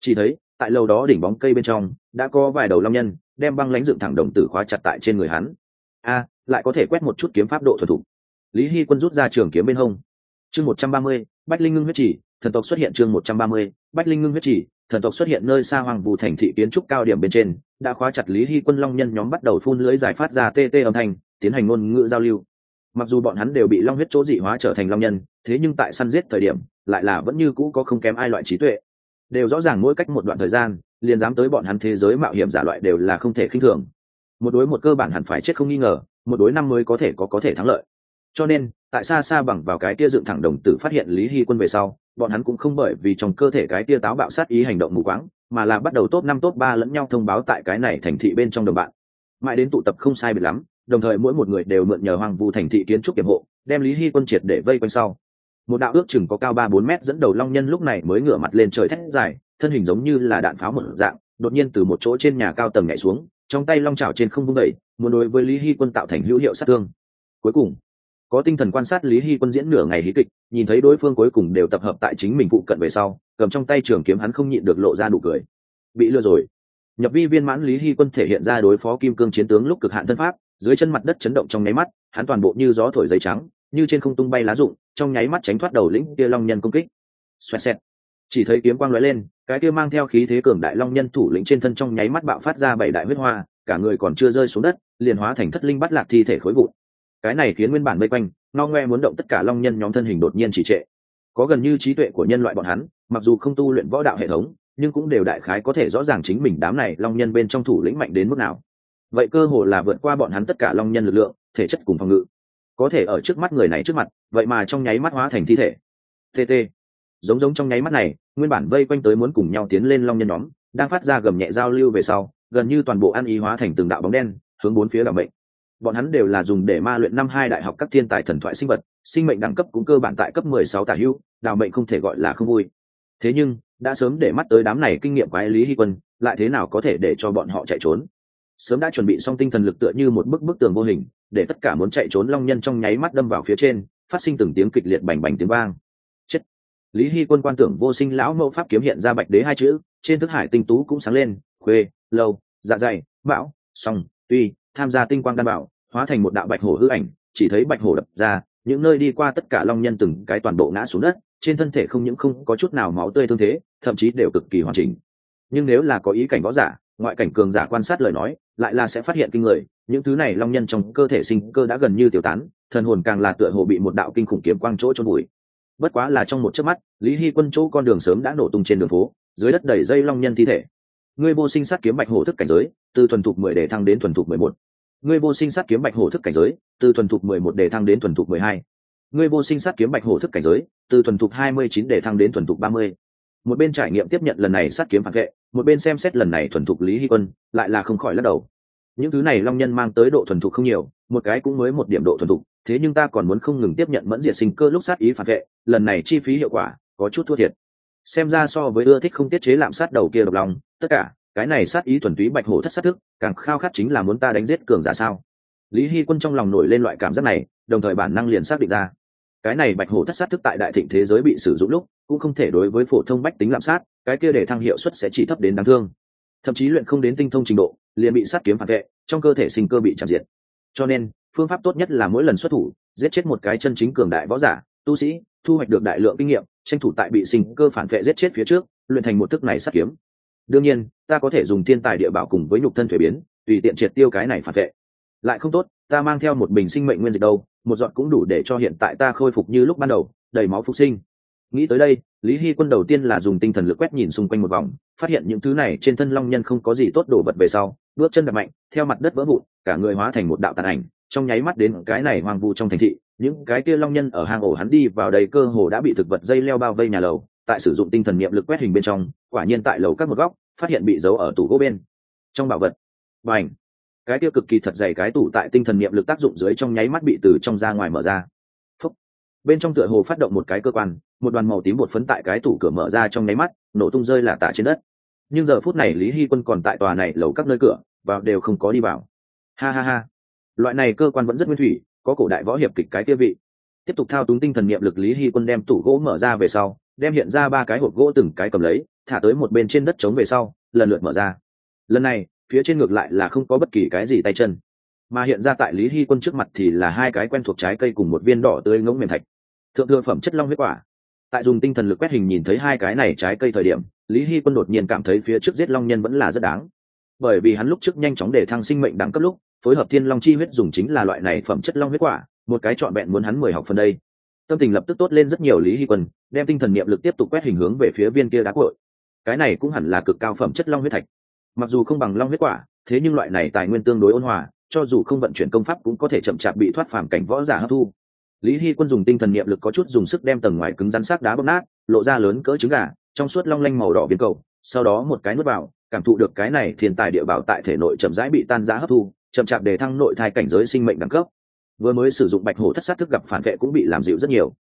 chỉ thấy, tại lâu đó đỉnh bóng cây bên trong, đã có vài đầu long nhân, đem băng lãnh dựng thẳng đồng tử khóa chặt tại trên người hắn. A, lại có thể quét một chút kiếm pháp độ thuần thục. Lý hy quân rút ra trường kiếm bên hông. Chương một trăm ba mươi, bách linh ngưng huyết chỉ thần tộc xuất hiện chương một trăm ba mươi, bách linh ngưng huyết chỉ, thần tộc xuất hiện nơi xa hoàng bù thành thị kiến trúc cao điểm bên trên, đã khóa chặt lý hy quân long nhân nhóm bắt đầu phun lưới giải phát ra tê tê âm thanh, tiến hành ngôn ngữ giao lưu. Mặc dù bọn hắn đều bị long huyết chỗ dị hóa trở thành long nhân, thế nhưng tại săn giết thời điểm, lại là vẫn như cũ có không kém ai loại trí tuệ. Đều rõ ràng mỗi cách một đoạn thời gian, liền dám tới bọn hắn thế giới mạo hiểm giả loại đều là không thể khinh thường. Một đối một cơ bản hẳn phải chết không nghi ngờ, một đối năm mới có thể có có thể thắng lợi. Cho nên, tại xa xa bằng vào cái kia dựng thẳng đồng tử phát hiện lý hy quân về sau bọn hắn cũng không bởi vì trong cơ thể cái tia táo bạo sát ý hành động mù quáng, mà là bắt đầu top năm, top ba lẫn nhau thông báo tại cái này thành thị bên trong đồng bạn. Mãi đến tụ tập không sai biệt lắm, đồng thời mỗi một người đều mượn nhờ hoàng vu thành thị kiến trúc kiểm hộ, đem lý hy quân triệt để vây quanh sau. Một đạo ước chừng có cao ba, bốn mét dẫn đầu long nhân lúc này mới ngửa mặt lên trời thét dài, thân hình giống như là đạn pháo một dạng, đột nhiên từ một chỗ trên nhà cao tầng nhảy xuống, trong tay long trào trên không vung đẩy muốn đối với lý hy quân tạo thành hữu hiệu sát thương. Cuối cùng có tinh thần quan sát lý hy quân diễn nửa ngày hí kịch, nhìn thấy đối phương cuối cùng đều tập hợp tại chính mình phụ cận về sau, cầm trong tay trường kiếm hắn không nhịn được lộ ra nụ cười. Bị lừa rồi. Nhập vi viên mãn lý hy quân thể hiện ra đối phó kim cương chiến tướng lúc cực hạn thân pháp, dưới chân mặt đất chấn động trong nháy mắt, hắn toàn bộ như gió thổi giấy trắng, như trên không tung bay lá rụng, trong nháy mắt tránh thoát đầu lĩnh kia long nhân công kích. Xoẹt xẹt. Chỉ thấy kiếm quang lóe lên, cái kia mang theo khí thế cường đại long nhân thủ lĩnh trên thân trong nháy mắt bạo phát ra bảy đại huyết hoa, cả người còn chưa rơi xuống đất, liền hóa thành thất linh bắt lạc thi thể khối vụn cái này khiến nguyên bản vây quanh no ngoe muốn động tất cả long nhân nhóm thân hình đột nhiên trì trệ. Có gần như trí tuệ của nhân loại bọn hắn, mặc dù không tu luyện võ đạo hệ thống, nhưng cũng đều đại khái có thể rõ ràng chính mình đám này long nhân bên trong thủ lĩnh mạnh đến mức nào. Vậy cơ hồ là vượt qua bọn hắn tất cả long nhân lực lượng, thể chất cùng phòng ngự. Có thể ở trước mắt người này trước mặt, vậy mà trong nháy mắt hóa thành thi thể. Tt giống giống trong nháy mắt này, nguyên bản vây quanh tới muốn cùng nhau tiến lên long nhân nhóm, đang phát ra gầm nhẹ giao lưu về sau, gần như toàn bộ ăn ý hóa thành từng đạo bóng đen, hướng bốn phía làm mệnh bọn hắn đều là dùng để ma luyện năm hai đại học các thiên tài thần thoại sinh vật, sinh mệnh đẳng cấp cũng cơ bản tại cấp mười sáu tả hữu, đào mệnh không thể gọi là không vui. Thế nhưng, đã sớm để mắt tới đám này kinh nghiệm quái lý hy quân, lại thế nào có thể để cho bọn họ chạy trốn? Sớm đã chuẩn bị xong tinh thần lực tựa như một bức bức tường vô hình, để tất cả muốn chạy trốn long nhân trong nháy mắt đâm vào phía trên, phát sinh từng tiếng kịch liệt bành bành tiếng vang. Chết! Lý hy quân quan tưởng vô sinh lão mẫu pháp kiếm hiện ra bạch đế hai chữ, trên thức hải tinh tú cũng sáng lên, khuê, lâu dạ dày, bão, song, tuy tham gia tinh quang đan bảo, hóa thành một đạo bạch hổ hư ảnh, chỉ thấy bạch hổ đập ra, những nơi đi qua tất cả long nhân từng cái toàn bộ ngã xuống đất, trên thân thể không những không có chút nào máu tươi thương thế, thậm chí đều cực kỳ hoàn chỉnh. Nhưng nếu là có ý cảnh võ giả, ngoại cảnh cường giả quan sát lời nói, lại là sẽ phát hiện kinh người, những thứ này long nhân trong cơ thể sinh cơ đã gần như tiêu tán, thần hồn càng là tựa hồ bị một đạo kinh khủng kiếm quang chỗ trôn bụi bất quá là trong một chớp mắt, lý hy quân chỗ con đường sớm đã nổ tung trên đường phố, dưới đất đầy dây long nhân thi thể. Ngươi vô sinh sát kiếm bạch hổ thức cảnh giới từ thuần thục mười để thăng đến thuần thục mười một. Ngươi vô sinh sát kiếm bạch hổ thức cảnh giới, từ thuần thục mười một để thăng đến thuần thục mười hai. Ngươi vô sinh sát kiếm bạch hổ thức cảnh giới, từ thuần thục hai mươi chín để thăng đến thuần thục ba mươi. Một bên trải nghiệm tiếp nhận lần này sát kiếm phản vệ, một bên xem xét lần này thuần thục lý hy quân, lại là không khỏi lắc đầu. Những thứ này long nhân mang tới độ thuần thục không nhiều, một cái cũng mới một điểm độ thuần thục, thế nhưng ta còn muốn không ngừng tiếp nhận mẫn diệt sinh cơ lúc sát ý phản vệ, lần này chi phí hiệu quả có chút thua thiệt. Xem ra so với ưa thích không tiết chế lạm sát đầu kia độc lòng, tất cả cái này sát ý thuần túy bạch hổ thất sát thức, càng khao khát chính là muốn ta đánh giết cường giả sao? Lý hy quân trong lòng nổi lên loại cảm giác này, đồng thời bản năng liền xác định ra. Cái này bạch hổ thất sát thức tại đại thịnh thế giới bị sử dụng lúc, cũng không thể đối với phổ thông bách tính lạm sát, cái kia để thăng hiệu suất sẽ chỉ thấp đến đáng thương. Thậm chí luyện không đến tinh thông trình độ, liền bị sát kiếm phản vệ, trong cơ thể sinh cơ bị chạm diệt. Cho nên, phương pháp tốt nhất là mỗi lần xuất thủ, giết chết một cái chân chính cường đại võ giả, tu sĩ, thu hoạch được đại lượng kinh nghiệm, tranh thủ tại bị sinh cơ phản vệ giết chết phía trước, luyện thành một thức này sát kiếm đương nhiên, ta có thể dùng thiên tài địa bảo cùng với nhục thân thuế biến, tùy tiện triệt tiêu cái này phản vệ. Lại không tốt, ta mang theo một bình sinh mệnh nguyên dịch đâu, một giọt cũng đủ để cho hiện tại ta khôi phục như lúc ban đầu, đầy máu phục sinh. Nghĩ tới đây, lý hy quân đầu tiên là dùng tinh thần lực quét nhìn xung quanh một vòng, phát hiện những thứ này trên thân long nhân không có gì tốt đổ vật về sau, bước chân đập mạnh, theo mặt đất vỡ vụn, cả người hóa thành một đạo tàn ảnh, trong nháy mắt đến cái này hoang vu trong thành thị, những cái kia long nhân ở hang ổ hắn đi vào đây cơ hồ đã bị thực vật dây leo bao vây nhà lầu, tại sử dụng tinh thần niệm lực quét hình bên trong, quả nhiên tại lầu các một góc phát hiện bị giấu ở tủ gỗ bên. Trong bảo vật. Và ảnh cái kia cực kỳ thật dày cái tủ tại tinh thần niệm lực tác dụng dưới trong nháy mắt bị từ trong ra ngoài mở ra. Phúc. bên trong tựa hồ phát động một cái cơ quan, một đoàn màu tím bột phấn tại cái tủ cửa mở ra trong nháy mắt, nổ tung rơi là tả trên đất. Nhưng giờ phút này lý hy quân còn tại tòa này lầu các nơi cửa, vào đều không có đi vào. Ha ha ha. Loại này cơ quan vẫn rất nguyên thủy, có cổ đại võ hiệp kịch cái kia vị. Tiếp tục thao túng tinh thần niệm lực lý hy quân đem tủ gỗ mở ra về sau, đem hiện ra ba cái hộp gỗ từng cái cầm lấy thả tới một bên trên đất trống về sau, lần lượt mở ra. Lần này, phía trên ngược lại là không có bất kỳ cái gì tay chân. Mà hiện ra tại lý hy quân trước mặt thì là hai cái quen thuộc trái cây cùng một viên đỏ tươi ngỗng mềm thạch. Thượng thừa phẩm chất long huyết quả. Tại dùng tinh thần lực quét hình nhìn thấy hai cái này trái cây thời điểm, lý hy quân đột nhiên cảm thấy phía trước giết long nhân vẫn là rất đáng. Bởi vì hắn lúc trước nhanh chóng để thăng sinh mệnh đẳng cấp lúc, phối hợp thiên long chi huyết dùng chính là loại này phẩm chất long huyết quả, một cái trọn vẹn muốn hắn mười học phần đây. Tâm tình lập tức tốt lên rất nhiều lý hy quân, đem tinh thần niệm lực tiếp tục quét hình hướng về phía viên kia đá cội cái này cũng hẳn là cực cao phẩm chất long huyết thạch. Mặc dù không bằng long huyết quả, thế nhưng loại này tài nguyên tương đối ôn hòa, cho dù không vận chuyển công pháp cũng có thể chậm chạp bị thoát phàm cảnh võ giả hấp thu. Lý hy quân dùng tinh thần niệm lực có chút dùng sức đem tầng ngoài cứng rắn sắc đá bóp nát, lộ ra lớn cỡ trứng gà, trong suốt long lanh màu đỏ biến cầu, sau đó một cái nuốt vào, cảm thụ được cái này thiên tài địa bảo tại thể nội chậm rãi bị tan giá hấp thu, chậm chạp để thăng nội thai cảnh giới sinh mệnh đẳng cấp. Vừa mới sử dụng bạch hổ thất sát thức gặp phản vệ cũng bị làm dịu rất nhiều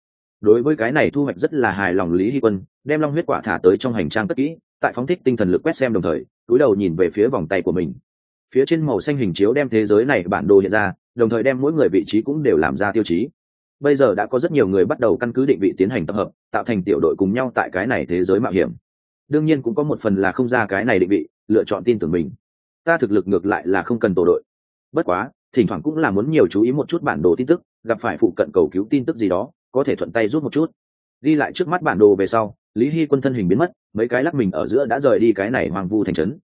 đối với cái này thu hoạch rất là hài lòng lý hy quân, đem long huyết quả thả tới trong hành trang cất kỹ, tại phóng thích tinh thần lực quét xem đồng thời, túi đầu nhìn về phía vòng tay của mình. Phía trên màu xanh hình chiếu đem thế giới này bản đồ hiện ra, đồng thời đem mỗi người vị trí cũng đều làm ra tiêu chí. Bây giờ đã có rất nhiều người bắt đầu căn cứ định vị tiến hành tập hợp, tạo thành tiểu đội cùng nhau tại cái này thế giới mạo hiểm. Đương nhiên cũng có một phần là không ra cái này định vị, lựa chọn tin tưởng mình. Ta thực lực ngược lại là không cần tổ đội. Bất quá, thỉnh thoảng cũng là muốn nhiều chú ý một chút bản đồ tin tức, gặp phải phụ cận cầu cứu tin tức gì đó có thể thuận tay rút một chút. Ghi lại trước mắt bản đồ về sau, lý hy quân thân hình biến mất, mấy cái lắc mình ở giữa đã rời đi cái này hoàng vu thành trấn.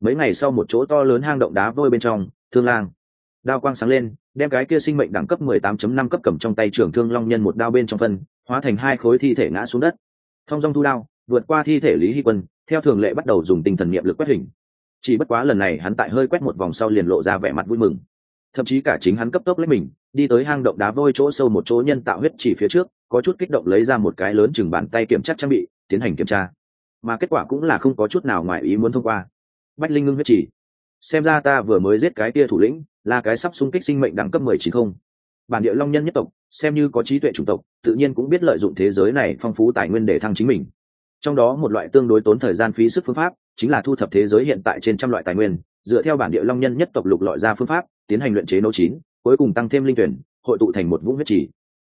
Mấy ngày sau một chỗ to lớn hang động đá vôi bên trong, thương lang. Đao quang sáng lên, đem cái kia sinh mệnh đẳng cấp 18.5 cấp cầm trong tay trưởng thương long nhân một đao bên trong phân, hóa thành hai khối thi thể ngã xuống đất. Thông dong thu đao, vượt qua thi thể lý hy quân, theo thường lệ bắt đầu dùng tinh thần niệm lực quét hình. Chỉ bất quá lần này hắn tại hơi quét một vòng sau liền lộ ra vẻ mặt vui mừng. Thậm chí cả chính hắn cấp tốc lấy mình đi tới hang động đá vôi chỗ sâu một chỗ nhân tạo huyết chỉ phía trước, có chút kích động lấy ra một cái lớn chừng bàn tay kiểm tra trang bị, tiến hành kiểm tra. Mà kết quả cũng là không có chút nào ngoài ý muốn thông qua. Bách linh ngưng huyết chỉ. Xem ra ta vừa mới giết cái tia thủ lĩnh, là cái sắp xung kích sinh mệnh đẳng cấp mười chín không. Bản địa long nhân nhất tộc, xem như có trí tuệ chủng tộc, tự nhiên cũng biết lợi dụng thế giới này phong phú tài nguyên để thăng chính mình. Trong đó một loại tương đối tốn thời gian phí sức phương pháp, chính là thu thập thế giới hiện tại trên trăm loại tài nguyên, dựa theo bản địa long nhân nhất tộc lục lọi ra phương pháp, tiến hành luyện chế nấu chín cuối cùng tăng thêm linh tuyển, hội tụ thành một vũng huyết trì.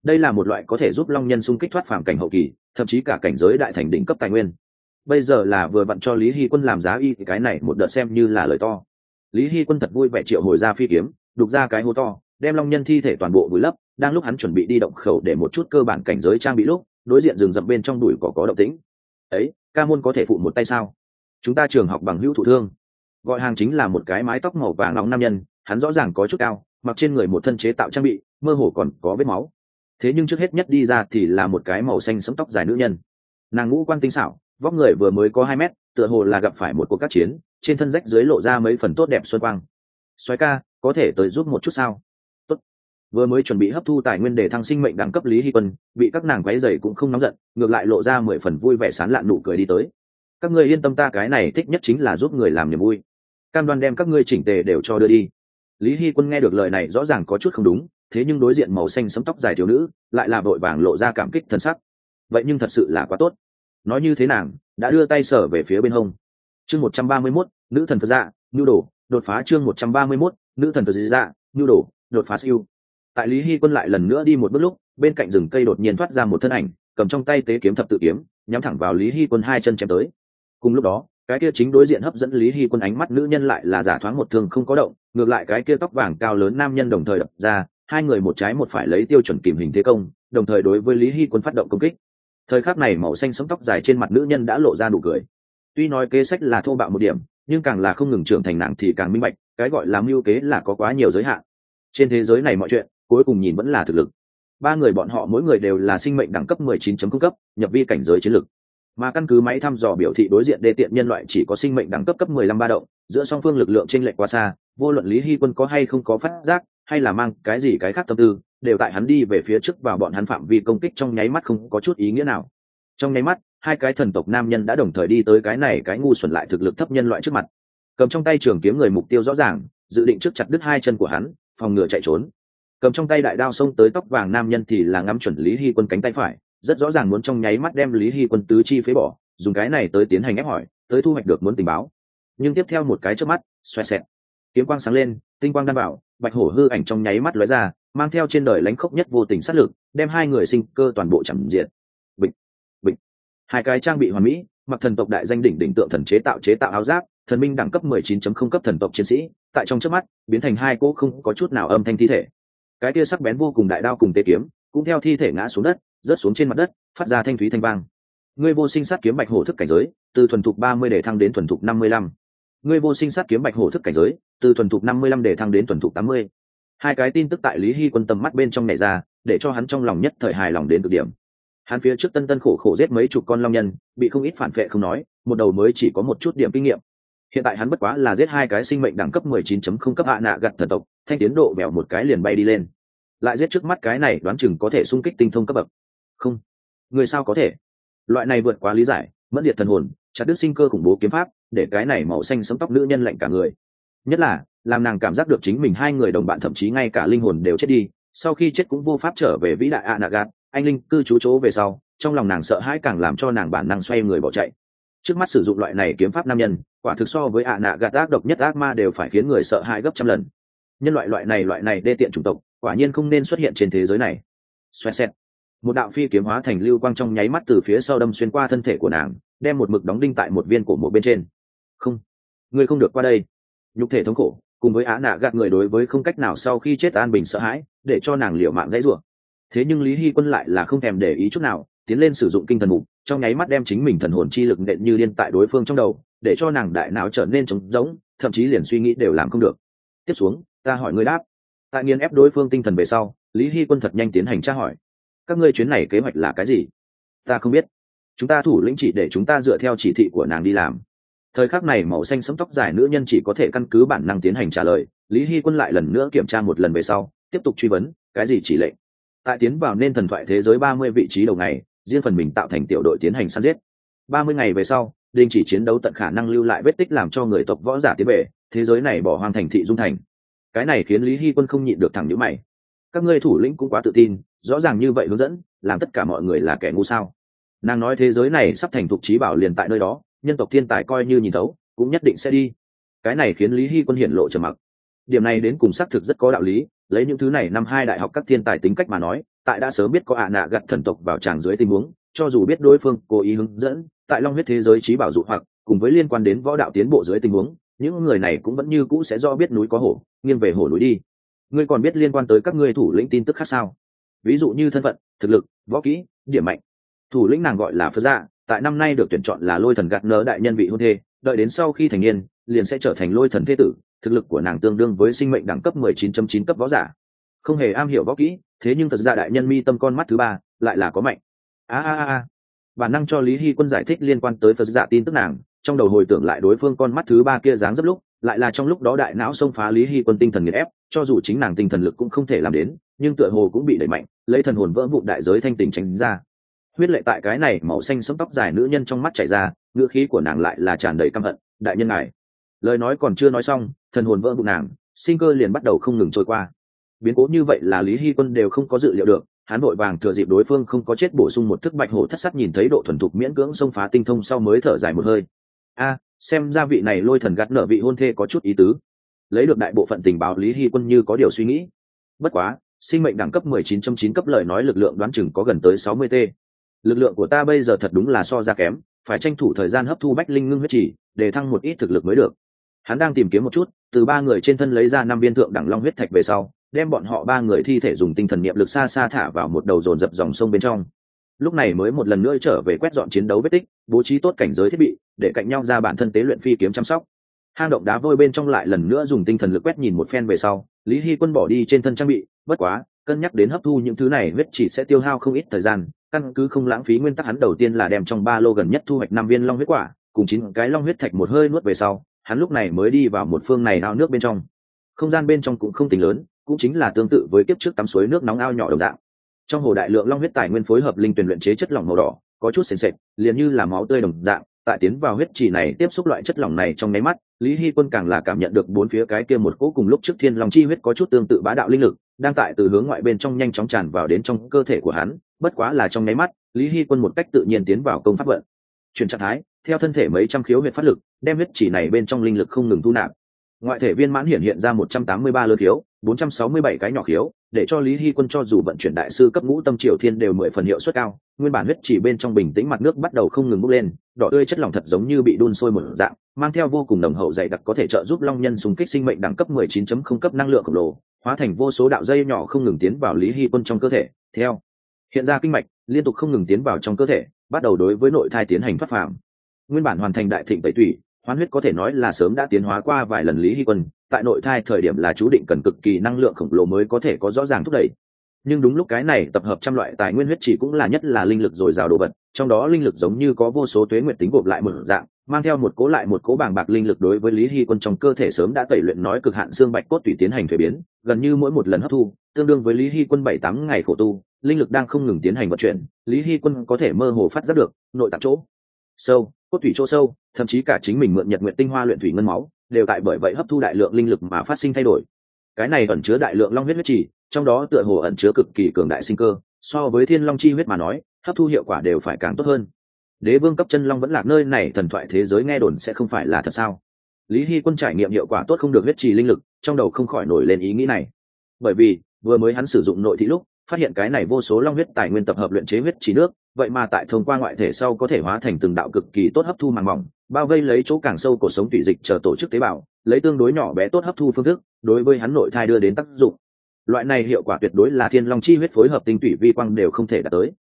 Đây là một loại có thể giúp long nhân xung kích thoát phàm cảnh hậu kỳ, thậm chí cả cảnh giới đại thành đỉnh cấp tài nguyên. Bây giờ là vừa vặn cho lý hy quân làm giá y, cái này một đợt xem như là lời to. Lý hy quân thật vui vẻ triệu hồi ra phi kiếm, đục ra cái hố to, đem long nhân thi thể toàn bộ vùi lấp, đang lúc hắn chuẩn bị đi động khẩu để một chút cơ bản cảnh giới trang bị lúc, đối diện rừng rậm bên trong đùi có có động tĩnh. Ấy, ca môn có thể phụ một tay sao? Chúng ta trường học bằng hữu thủ thương. Gọi hàng chính là một cái mái tóc màu vàng nóng nam nhân, hắn rõ ràng có chút cao mặc trên người một thân chế tạo trang bị, mơ hồ còn có vết máu. Thế nhưng trước hết nhất đi ra thì là một cái màu xanh sẫm tóc dài nữ nhân. Nàng ngũ quan tinh xảo, vóc người vừa mới có hai mét, tựa hồ là gặp phải một cuộc các chiến, trên thân rách dưới lộ ra mấy phần tốt đẹp xuân quang. Xoáy ca, có thể tới giúp một chút sao? Tốt. vừa mới chuẩn bị hấp thu tài nguyên để thăng sinh mệnh đẳng cấp lý hy quân, bị các nàng quấy dày cũng không nóng giận, ngược lại lộ ra mười phần vui vẻ sán lạn nụ cười đi tới. Các ngươi yên tâm ta, cái này thích nhất chính là giúp người làm niềm vui. Cam đoan đem các ngươi chỉnh tề đều cho đưa đi lý hy quân nghe được lời này rõ ràng có chút không đúng, thế nhưng đối diện màu xanh sấm tóc dài thiếu nữ, lại là vội vàng lộ ra cảm kích thân sắc. Vậy nhưng thật sự là quá tốt. Nói như thế nàng, đã đưa tay sở về phía bên hông. Chương một trăm ba mươi mốt, nữ thần phật dạ nhu đồ, đột phá chương một trăm ba mươi mốt, nữ thần phật dạ nhu đồ, đột phá siêu. Tại lý hy quân lại lần nữa đi một bước lúc, bên cạnh rừng cây đột nhiên thoát ra một thân ảnh, cầm trong tay tế kiếm thập tự kiếm, nhắm thẳng vào lý hy quân hai chân chém tới. Cùng lúc đó cái kia chính đối diện hấp dẫn lý hy quân ánh mắt nữ nhân lại là giả thoáng một thương không có động, ngược lại cái kia tóc vàng cao lớn nam nhân đồng thời đập ra, hai người một trái một phải lấy tiêu chuẩn kìm hình thế công, đồng thời đối với lý hy quân phát động công kích. Thời khắc này màu xanh sống tóc dài trên mặt nữ nhân đã lộ ra nụ cười. Tuy nói kế sách là thô bạo một điểm, nhưng càng là không ngừng trưởng thành nặng thì càng minh bạch, cái gọi là mưu kế là có quá nhiều giới hạn. Trên thế giới này mọi chuyện, cuối cùng nhìn vẫn là thực lực. Ba người bọn họ mỗi người đều là sinh mệnh đẳng cấp 19.0 cấp, nhập vi cảnh giới chiến lực mà căn cứ máy thăm dò biểu thị đối diện đê tiện nhân loại chỉ có sinh mệnh đẳng cấp cấp 15 ba động, giữa song phương lực lượng chênh lệch quá xa, vô luận lý hy quân có hay không có phát giác, hay là mang cái gì cái khác tâm tư, đều tại hắn đi về phía trước vào bọn hắn phạm vi công kích trong nháy mắt không có chút ý nghĩa nào. Trong nháy mắt, hai cái thần tộc nam nhân đã đồng thời đi tới cái này cái ngu xuẩn lại thực lực thấp nhân loại trước mặt. Cầm trong tay trường kiếm người mục tiêu rõ ràng, dự định trước chặt đứt hai chân của hắn, phòng ngừa chạy trốn. Cầm trong tay đại đao xông tới tóc vàng nam nhân thì là ngắm chuẩn lý hy quân cánh tay phải rất rõ ràng muốn trong nháy mắt đem lý hy quân tứ chi phế bỏ, dùng cái này tới tiến hành ép hỏi, tới thu hoạch được muốn tình báo. Nhưng tiếp theo một cái trước mắt xoẹ xẹt. Kiếm quang sáng lên, tinh quang đan bảo, bạch hổ hư ảnh trong nháy mắt lóe ra, mang theo trên đời lãnh khốc nhất vô tình sát lực, đem hai người sinh cơ toàn bộ chẳng diện bịch bịch. Hai cái trang bị hoàn mỹ, mặc thần tộc đại danh đỉnh đỉnh tượng thần chế tạo chế tạo áo giáp, thần minh đẳng cấp 19.0 cấp thần tộc chiến sĩ, tại trong trước mắt, biến thành hai cỗ không có chút nào âm thanh thi thể. Cái kia sắc bén vô cùng đại đao cùng tê kiếm, cũng theo thi thể ngã xuống đất rớt xuống trên mặt đất, phát ra thanh thúy thanh vang. Ngươi vô sinh sát kiếm bạch hổ thức cảnh giới, từ thuần thục 30 để thăng đến thuần thục 55. ngươi vô sinh sát kiếm bạch hổ thức cảnh giới, từ thuần thục 55 để thăng đến thuần thục 80 hai cái tin tức tại lý hy quân tầm mắt bên trong này ra, để cho hắn trong lòng nhất thời hài lòng đến cực điểm. Hắn phía trước tân tân khổ khổ giết mấy chục con long nhân, bị không ít phản vệ không nói, một đầu mới chỉ có một chút điểm kinh nghiệm. Hiện tại hắn bất quá là giết hai cái sinh mệnh đẳng cấp 19.0 cấp hạ nạ gặt thần tộc, thanh tiến độ bèo một cái liền bay đi lên. Lại giết trước mắt cái này đoán chừng có thể xung kích tinh thông cấp bậc không. Người sao có thể? Loại này vượt quá lý giải mất diệt thần hồn, chặt đứt sinh cơ khủng bố kiếm pháp, để cái này màu xanh sống tóc nữ nhân lạnh cả người. Nhất là, làm nàng cảm giác được chính mình hai người đồng bạn thậm chí ngay cả linh hồn đều chết đi, sau khi chết cũng vô pháp trở về vĩ đại a nạ gạt anh linh cư trú chỗ về sau, trong lòng nàng sợ hãi càng làm cho nàng bản năng xoay người bỏ chạy. Trước mắt sử dụng loại này kiếm pháp nam nhân, quả thực so với ạ nạ gạt ác độc nhất ác ma đều phải khiến người sợ hãi gấp trăm lần. Nhân loại loại này loại này đê tiện chủng tộc, quả nhiên không nên xuất hiện trên thế giới này. Xoẹt xẹt một đạo phi kiếm hóa thành lưu quang trong nháy mắt từ phía sau đâm xuyên qua thân thể của nàng, đem một mực đóng đinh tại một viên cổ mộ bên trên. Không ngươi không được qua đây. Nhục thể thống khổ, cùng với á nạ gạt người đối với không cách nào sau khi chết an bình sợ hãi, để cho nàng liệu mạng dãy rủa. Thế nhưng lý hy quân lại là không thèm để ý chút nào, tiến lên sử dụng kinh thần mục, trong nháy mắt đem chính mình thần hồn chi lực nện như liên tại đối phương trong đầu, để cho nàng đại não trở nên trống rỗng, thậm chí liền suy nghĩ đều làm không được. Tiếp xuống, ta hỏi ngươi đáp. Tại nghiên ép đối phương tinh thần về sau, lý hy quân thật nhanh tiến hành tra hỏi các ngươi chuyến này kế hoạch là cái gì? Ta không biết. Chúng ta thủ lĩnh chỉ để chúng ta dựa theo chỉ thị của nàng đi làm. Thời khắc này màu xanh sẫm tóc dài nữ nhân chỉ có thể căn cứ bản năng tiến hành trả lời. Lý hy quân lại lần nữa kiểm tra một lần về sau, tiếp tục truy vấn, cái gì chỉ lệnh? Tại tiến vào nên thần thoại thế giới ba mươi vị trí đầu ngày, riêng phần mình tạo thành tiểu đội tiến hành săn giết. Ba mươi ngày về sau, đình chỉ chiến đấu tận khả năng lưu lại vết tích làm cho người tộc võ giả tiến về, thế giới này bỏ hoang thành thị dung thành. Cái này khiến lý hy quân không nhịn được thẳng nhữ mày các ngươi thủ lĩnh cũng quá tự tin, rõ ràng như vậy hướng dẫn, làm tất cả mọi người là kẻ ngu sao? Nàng nói thế giới này sắp thành thục trí bảo liền tại nơi đó, nhân tộc thiên tài coi như nhìn thấu, cũng nhất định sẽ đi. Cái này khiến lý hy quân hiện lộ trầm mặc. Điểm này đến cùng xác thực rất có đạo lý, lấy những thứ này năm hai đại học các thiên tài tính cách mà nói, tại đã sớm biết có ạ nạ gặt thần tộc vào tràng dưới tình huống, cho dù biết đối phương cố ý hướng dẫn, tại long huyết thế giới trí bảo dụ hoặc, cùng với liên quan đến võ đạo tiến bộ dưới tình huống, những người này cũng vẫn như cũ sẽ do biết núi có hổ, nghiêng về hổ núi đi ngươi còn biết liên quan tới các ngươi thủ lĩnh tin tức khác sao? Ví dụ như thân phận, thực lực, võ kỹ, điểm mạnh. Thủ lĩnh nàng gọi là phật dạ tại năm nay được tuyển chọn là lôi thần gạt nở đại nhân vị hôn thê, đợi đến sau khi thành niên, liền sẽ trở thành lôi thần thế tử, thực lực của nàng tương đương với sinh mệnh đẳng cấp 19.9 cấp võ giả. Không hề am hiểu võ kỹ, thế nhưng thật ra dạ đại nhân mi tâm con mắt thứ ba, lại là có mạnh. A a a. Bản năng cho lý hy quân giải thích liên quan tới phật dạ tin tức nàng, trong đầu hồi tưởng lại đối phương con mắt thứ ba kia dáng dấp lúc lại là trong lúc đó đại não xông phá lý hy quân tinh thần nghiền ép, cho dù chính nàng tinh thần lực cũng không thể làm đến, nhưng tựa hồ cũng bị đẩy mạnh, lấy thần hồn vỡ vụ đại giới thanh tình tránh ra. Huyết lệ tại cái này màu xanh sấm tóc dài nữ nhân trong mắt chảy ra, ngữ khí của nàng lại là tràn đầy căm hận, đại nhân này lời nói còn chưa nói xong, thần hồn vỡ vụ nàng, sinh cơ liền bắt đầu không ngừng trôi qua. Biến cố như vậy là lý hy quân đều không có dự liệu được, hắn vội vàng thừa dịp đối phương không có chết bổ sung một thức bạch hổ thất sắc nhìn thấy độ thuần thục miễn cưỡng xông phá tinh thông sau mới thở dài một hơi. A xem ra vị này lôi thần gắt nợ vị hôn thê có chút ý tứ. Lấy được đại bộ phận tình báo, lý hy quân như có điều suy nghĩ. Bất quá, sinh mệnh đẳng cấp 19.9 cấp lời nói lực lượng đoán chừng có gần tới 60 t. Lực lượng của ta bây giờ thật đúng là so ra kém, phải tranh thủ thời gian hấp thu bách linh ngưng huyết chỉ, để thăng một ít thực lực mới được. Hắn đang tìm kiếm một chút, từ ba người trên thân lấy ra năm viên thượng đẳng long huyết thạch về sau, đem bọn họ ba người thi thể dùng tinh thần niệm lực xa xa thả vào một đầu dồn dập dòng sông bên trong lúc này mới một lần nữa trở về quét dọn chiến đấu vết tích, bố trí tốt cảnh giới thiết bị, để cạnh nhau ra bản thân tế luyện phi kiếm chăm sóc. Hang động đá vôi bên trong lại lần nữa dùng tinh thần lực quét nhìn một phen về sau, lý hy quân bỏ đi trên thân trang bị, bất quá, cân nhắc đến hấp thu những thứ này huyết chỉ sẽ tiêu hao không ít thời gian, căn cứ không lãng phí nguyên tắc hắn đầu tiên là đem trong ba lô gần nhất thu hoạch năm viên long huyết quả, cùng chín cái long huyết thạch một hơi nuốt về sau, hắn lúc này mới đi vào một phương này ao nước bên trong. Không gian bên trong cũng không tính lớn, cũng chính là tương tự với kiếp trước tắm suối nước nóng ao nhỏ đồng dạng trong hồ đại lượng long huyết tài nguyên phối hợp linh tuyển luyện chế chất lỏng màu đỏ, có chút sền sệt, liền như là máu tươi đồng dạng, tại tiến vào huyết trì này tiếp xúc loại chất lỏng này trong nháy mắt, lý hy quân càng là cảm nhận được bốn phía cái kia một cỗ cùng lúc trước thiên long chi huyết có chút tương tự bá đạo linh lực, đang tại từ hướng ngoại bên trong nhanh chóng tràn vào đến trong cơ thể của hắn, bất quá là trong nháy mắt, lý hy quân một cách tự nhiên tiến vào công pháp vận. Chuyển trạng thái, theo thân thể mấy trăm khiếu huyết phát lực, đem huyết chỉ này bên trong linh lực không ngừng thu nạp ngoại thể viên mãn hiện hiện ra một trăm tám mươi ba lơ khiếu, bốn trăm sáu mươi bảy cái nhỏ khiếu, để cho lý hy quân cho dù vận chuyển đại sư cấp ngũ tâm triều thiên đều mười phần hiệu suất cao, nguyên bản huyết chỉ bên trong bình tĩnh mặt nước bắt đầu không ngừng bốc lên, đỏ tươi chất lỏng thật giống như bị đun sôi một dạng, mang theo vô cùng nồng hậu dày đặc có thể trợ giúp long nhân súng kích sinh mệnh đẳng cấp mười chín chấm không cấp năng lượng khổng lồ, hóa thành vô số đạo dây nhỏ không ngừng tiến vào lý hy quân trong cơ thể. Theo, hiện ra kinh mạch, liên tục không ngừng tiến vào trong cơ thể, bắt đầu đối với nội thai tiến hành phát phạm nguyên bản hoàn thành đại thịnh tẩy thủy hoán huyết có thể nói là sớm đã tiến hóa qua vài lần lý hy quân, tại nội thai thời điểm là chú định cần cực kỳ năng lượng khổng lồ mới có thể có rõ ràng thúc đẩy. Nhưng đúng lúc cái này tập hợp trăm loại tài nguyên huyết chỉ cũng là nhất là linh lực dồi dào đồ vật, trong đó linh lực giống như có vô số tuế nguyện tính gộp lại một dạng, mang theo một cố lại một cố bàng bạc linh lực đối với lý hy quân trong cơ thể sớm đã tẩy luyện nói cực hạn xương bạch cốt tùy tiến hành thuế biến, gần như mỗi một lần hấp thu, tương đương với lý hy quân bảy tám ngày khổ tu, linh lực đang không ngừng tiến hành vận chuyển, lý hy quân có thể mơ hồ phát giác được nội tạng chỗ. Sâu cốt thủy chỗ sâu, thậm chí cả chính mình mượn nhật nguyện tinh hoa luyện thủy ngân máu, đều tại bởi vậy hấp thu đại lượng linh lực mà phát sinh thay đổi. Cái này ẩn chứa đại lượng long huyết huyết trì, trong đó tựa hồ ẩn chứa cực kỳ cường đại sinh cơ, so với thiên long chi huyết mà nói, hấp thu hiệu quả đều phải càng tốt hơn. Đế vương cấp chân long vẫn lạc nơi này, thần thoại thế giới nghe đồn sẽ không phải là thật sao? Lý hy quân trải nghiệm hiệu quả tốt không được huyết trì linh lực, trong đầu không khỏi nổi lên ý nghĩ này. Bởi vì, vừa mới hắn sử dụng nội thị lúc phát hiện cái này vô số long huyết tài nguyên tập hợp luyện chế huyết chỉ nước, vậy mà tại thông qua ngoại thể sau có thể hóa thành từng đạo cực kỳ tốt hấp thu màng mỏng, bao vây lấy chỗ càng sâu của sống tủy dịch chờ tổ chức tế bào, lấy tương đối nhỏ bé tốt hấp thu phương thức, đối với hắn nội thai đưa đến tác dụng. Loại này hiệu quả tuyệt đối là thiên long chi huyết phối hợp tinh tủy vi quang đều không thể đạt tới.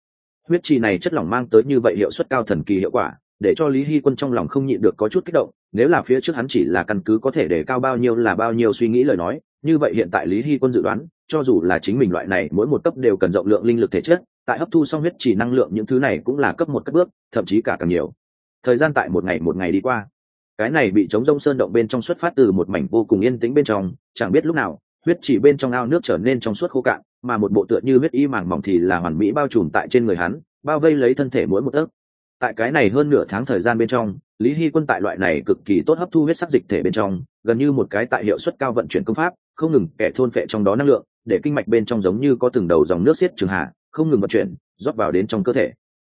Huyết trì này chất lỏng mang tới như vậy hiệu suất cao thần kỳ hiệu quả, để cho lý hy quân trong lòng không nhịn được có chút kích động, nếu là phía trước hắn chỉ là căn cứ có thể để cao bao nhiêu là bao nhiêu suy nghĩ lời nói, như vậy hiện tại lý hy quân dự đoán cho dù là chính mình loại này, mỗi một cấp đều cần rộng lượng linh lực thể chất, tại hấp thu xong huyết chỉ năng lượng những thứ này cũng là cấp một cấp bước, thậm chí cả càng nhiều. Thời gian tại một ngày một ngày đi qua. Cái này bị chống rông sơn động bên trong xuất phát từ một mảnh vô cùng yên tĩnh bên trong, chẳng biết lúc nào, huyết chỉ bên trong ao nước trở nên trong suốt khô cạn, mà một bộ tựa như huyết y màng mỏng thì là hoàn mỹ bao trùm tại trên người hắn, bao vây lấy thân thể mỗi một tấc. Tại cái này hơn nửa tháng thời gian bên trong, lý hy quân tại loại này cực kỳ tốt hấp thu huyết sắc dịch thể bên trong, gần như một cái tại hiệu suất cao vận chuyển công pháp, không ngừng kẻ thôn phệ trong đó năng lượng để kinh mạch bên trong giống như có từng đầu dòng nước xiết trường hạ không ngừng vận chuyển rót vào đến trong cơ thể.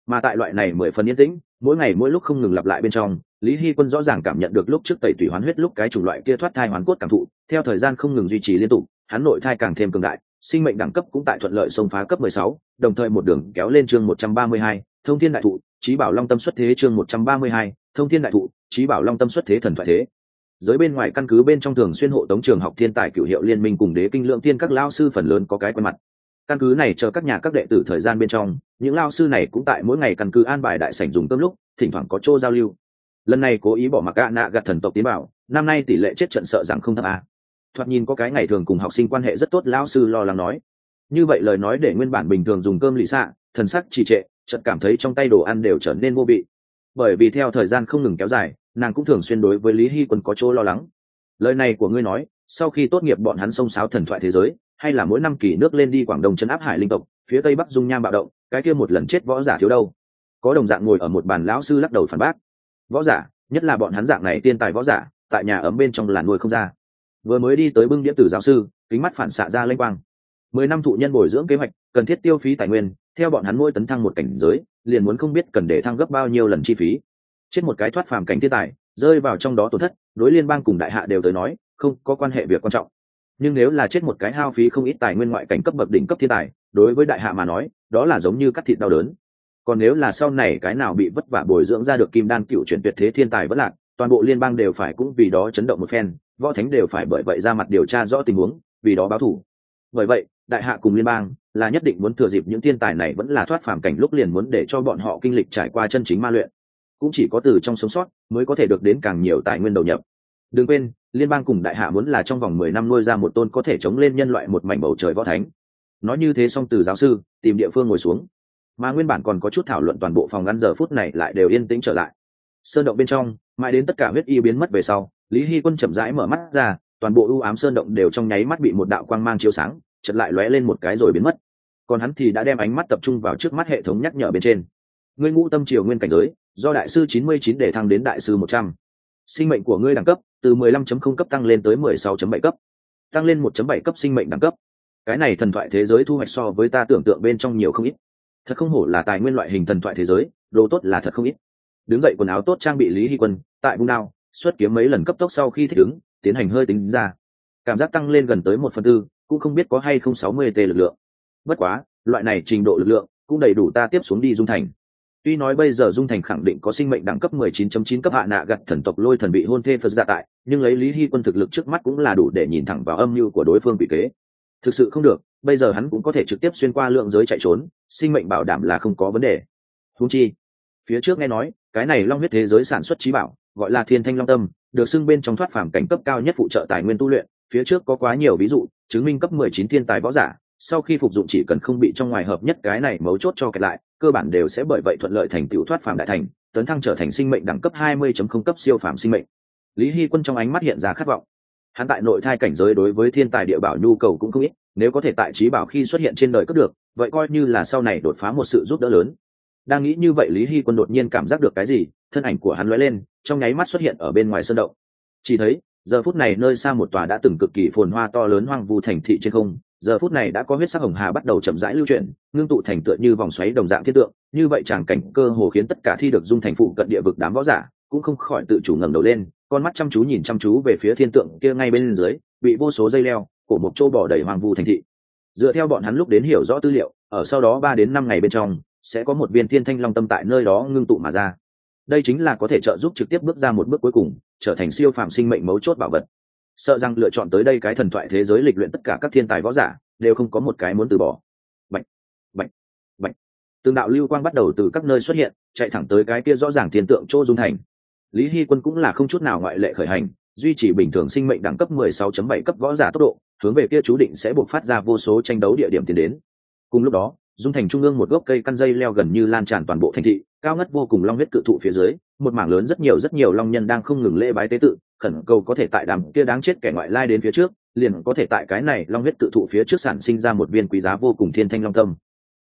Mà tại loại này mười phần yên tĩnh mỗi ngày mỗi lúc không ngừng lặp lại bên trong lý hy quân rõ ràng cảm nhận được lúc trước tẩy tủy hoán huyết lúc cái chủng loại kia thoát thai hoán cốt cảm thụ theo thời gian không ngừng duy trì liên tục hắn nội thai càng thêm cường đại sinh mệnh đẳng cấp cũng tại thuận lợi xông phá cấp 16, đồng thời một đường kéo lên chương 132, thông thiên đại thụ trí bảo long tâm xuất thế chương 132, thông thiên đại thụ trí bảo long tâm xuất thế thần thoại thế giới bên ngoài căn cứ bên trong thường xuyên hộ tống trường học thiên tài cửu hiệu liên minh cùng đế kinh lượng tiên các lao sư phần lớn có cái quen mặt. Căn cứ này chờ các nhà các đệ tử thời gian bên trong, những lao sư này cũng tại mỗi ngày căn cứ an bài đại sảnh dùng cơm lúc, thỉnh thoảng có chỗ giao lưu. Lần này cố ý bỏ mặc gạ nạ gặt thần tộc tiến bảo, năm nay tỷ lệ chết trận sợ rằng không thấp à. thoạt nhìn có cái ngày thường cùng học sinh quan hệ rất tốt, lao sư lo lắng nói. Như vậy lời nói để nguyên bản bình thường dùng cơm lì xạ, thần sắc trì trệ, chợt cảm thấy trong tay đồ ăn đều trở nên vô vị. Bởi vì theo thời gian không ngừng kéo dài nàng cũng thường xuyên đối với lý hy quân có chỗ lo lắng. Lời này của ngươi nói, sau khi tốt nghiệp bọn hắn xông xáo thần thoại thế giới, hay là mỗi năm kỳ nước lên đi quảng đông chấn áp hải linh tộc, phía tây bắc dung nham bạo động, cái kia một lần chết võ giả thiếu đâu? Có đồng dạng ngồi ở một bàn lão sư lắc đầu phản bác. Võ giả, nhất là bọn hắn dạng này tiên tài võ giả, tại nhà ấm bên trong là nuôi không ra. Vừa mới đi tới bưng đĩa tử giáo sư, kính mắt phản xạ ra lênh quang. Mười năm thụ nhân bồi dưỡng kế hoạch, cần thiết tiêu phí tài nguyên, theo bọn hắn mỗi tấn thăng một cảnh giới, liền muốn không biết cần để thăng gấp bao nhiêu lần chi phí chết một cái thoát phàm cảnh thiên tài, rơi vào trong đó tổn thất, đối liên bang cùng đại hạ đều tới nói, không có quan hệ việc quan trọng. Nhưng nếu là chết một cái hao phí không ít tài nguyên ngoại cảnh cấp bậc đỉnh cấp thiên tài, đối với đại hạ mà nói, đó là giống như cắt thịt đau đớn. Còn nếu là sau này cái nào bị vất vả bồi dưỡng ra được kim đan cựu chuyển tuyệt thế thiên tài vẫn lạc, toàn bộ liên bang đều phải cũng vì đó chấn động một phen, võ thánh đều phải bởi vậy ra mặt điều tra rõ tình huống, vì đó báo thủ. Bởi vậy, đại hạ cùng liên bang là nhất định muốn thừa dịp những thiên tài này vẫn là thoát phàm cảnh lúc liền muốn để cho bọn họ kinh lịch trải qua chân chính ma luyện cũng chỉ có từ trong sống sót mới có thể được đến càng nhiều tài nguyên đầu nhập. Đừng quên, liên bang cùng đại hạ muốn là trong vòng mười năm nuôi ra một tôn có thể chống lên nhân loại một mảnh bầu trời võ thánh. Nói như thế xong từ giáo sư, tìm địa phương ngồi xuống. Mà nguyên bản còn có chút thảo luận toàn bộ phòng ngăn giờ phút này lại đều yên tĩnh trở lại. Sơn động bên trong, mãi đến tất cả huyết y biến mất về sau, lý hy quân chậm rãi mở mắt ra, toàn bộ ưu ám sơn động đều trong nháy mắt bị một đạo quang mang chiếu sáng chật lại lóe lên một cái rồi biến mất. Còn hắn thì đã đem ánh mắt tập trung vào trước mắt hệ thống nhắc nhở bên trên. Ngươi ngũ tâm triều nguyên cảnh giới do đại sư chín mươi chín để thăng đến đại sư một trăm. Sinh mệnh của ngươi đẳng cấp từ mười lăm chấm không cấp tăng lên tới mười sáu chấm bảy cấp. Tăng lên một chấm bảy cấp sinh mệnh đẳng cấp. Cái này thần thoại thế giới thu hoạch so với ta tưởng tượng bên trong nhiều không ít. Thật không hổ là tài nguyên loại hình thần thoại thế giới đồ tốt là thật không ít. Đứng dậy quần áo tốt trang bị lý hy quân tại vùng nào, xuất kiếm mấy lần cấp tốc sau khi thích ứng tiến hành hơi tính ra. Cảm giác tăng lên gần tới một phần tư cũng không biết có hay không sáu mươi t lực lượng. Bất quá loại này trình độ lực lượng cũng đầy đủ ta tiếp xuống đi dung thành tuy nói bây giờ dung thành khẳng định có sinh mệnh đẳng cấp 19.9 cấp hạ nạ gặt thần tộc lôi thần bị hôn thê phật gia tại, nhưng lấy lý hy quân thực lực trước mắt cũng là đủ để nhìn thẳng vào âm mưu của đối phương bị kế. Thực sự không được, bây giờ hắn cũng có thể trực tiếp xuyên qua lượng giới chạy trốn, sinh mệnh bảo đảm là không có vấn đề. Húng chi, phía trước nghe nói, cái này long huyết thế giới sản xuất trí bảo, gọi là thiên thanh long tâm, được xưng bên trong thoát phàm cảnh cấp cao nhất phụ trợ tài nguyên tu luyện, phía trước có quá nhiều ví dụ, chứng minh cấp 19 thiên tài võ giả sau khi phục dụng chỉ cần không bị trong ngoài hợp nhất cái này mấu chốt cho kẹt lại, cơ bản đều sẽ bởi vậy thuận lợi thành tiểu thoát phàm đại thành, tấn thăng trở thành sinh mệnh đẳng cấp 20.0 cấp siêu phàm sinh mệnh. Lý hy quân trong ánh mắt hiện ra khát vọng. Hắn tại nội thai cảnh giới đối với thiên tài địa bảo nhu cầu cũng không ít, nếu có thể tại trí bảo khi xuất hiện trên đời cấp được, vậy coi như là sau này đột phá một sự giúp đỡ lớn. Đang nghĩ như vậy lý hy quân đột nhiên cảm giác được cái gì, thân ảnh của hắn lóe lên, trong nháy mắt xuất hiện ở bên ngoài sân động. Chỉ thấy, giờ phút này nơi xa một tòa đã từng cực kỳ phồn hoa to lớn hoang vu thành thị trên không giờ phút này đã có huyết sắc hồng hà bắt đầu chậm rãi lưu chuyển, ngưng tụ thành tựa như vòng xoáy đồng dạng thiết tượng, như vậy tràng cảnh cơ hồ khiến tất cả thi được dung thành phụ cận địa vực đám võ giả cũng không khỏi tự chủ ngẩng đầu lên, con mắt chăm chú nhìn chăm chú về phía thiên tượng kia ngay bên dưới, bị vô số dây leo của một châu bỏ đầy hoang vu thành thị. Dựa theo bọn hắn lúc đến hiểu rõ tư liệu, ở sau đó ba đến năm ngày bên trong, sẽ có một viên thiên thanh long tâm tại nơi đó ngưng tụ mà ra. Đây chính là có thể trợ giúp trực tiếp bước ra một bước cuối cùng, trở thành siêu phàm sinh mệnh mấu chốt bảo vật sợ rằng lựa chọn tới đây cái thần thoại thế giới lịch luyện tất cả các thiên tài võ giả đều không có một cái muốn từ bỏ. Bệnh bệnh bệnh tương đạo lưu quang bắt đầu từ các nơi xuất hiện, chạy thẳng tới cái kia rõ ràng thiên tượng chỗ dung thành. Lý hy quân cũng là không chút nào ngoại lệ khởi hành, duy trì bình thường sinh mệnh đẳng cấp 16.7 cấp võ giả tốc độ, hướng về kia chú định sẽ buộc phát ra vô số tranh đấu địa điểm tiến đến. Cùng lúc đó dung thành trung ương một gốc cây căn dây leo gần như lan tràn toàn bộ thành thị, cao ngất vô cùng long huyết cự thụ phía dưới, một mảng lớn rất nhiều rất nhiều long nhân đang không ngừng lễ bái tế tự, khẩn cầu có thể tại đàm kia đáng chết kẻ ngoại lai đến phía trước, liền có thể tại cái này long huyết cự thụ phía trước sản sinh ra một viên quý giá vô cùng thiên thanh long tâm.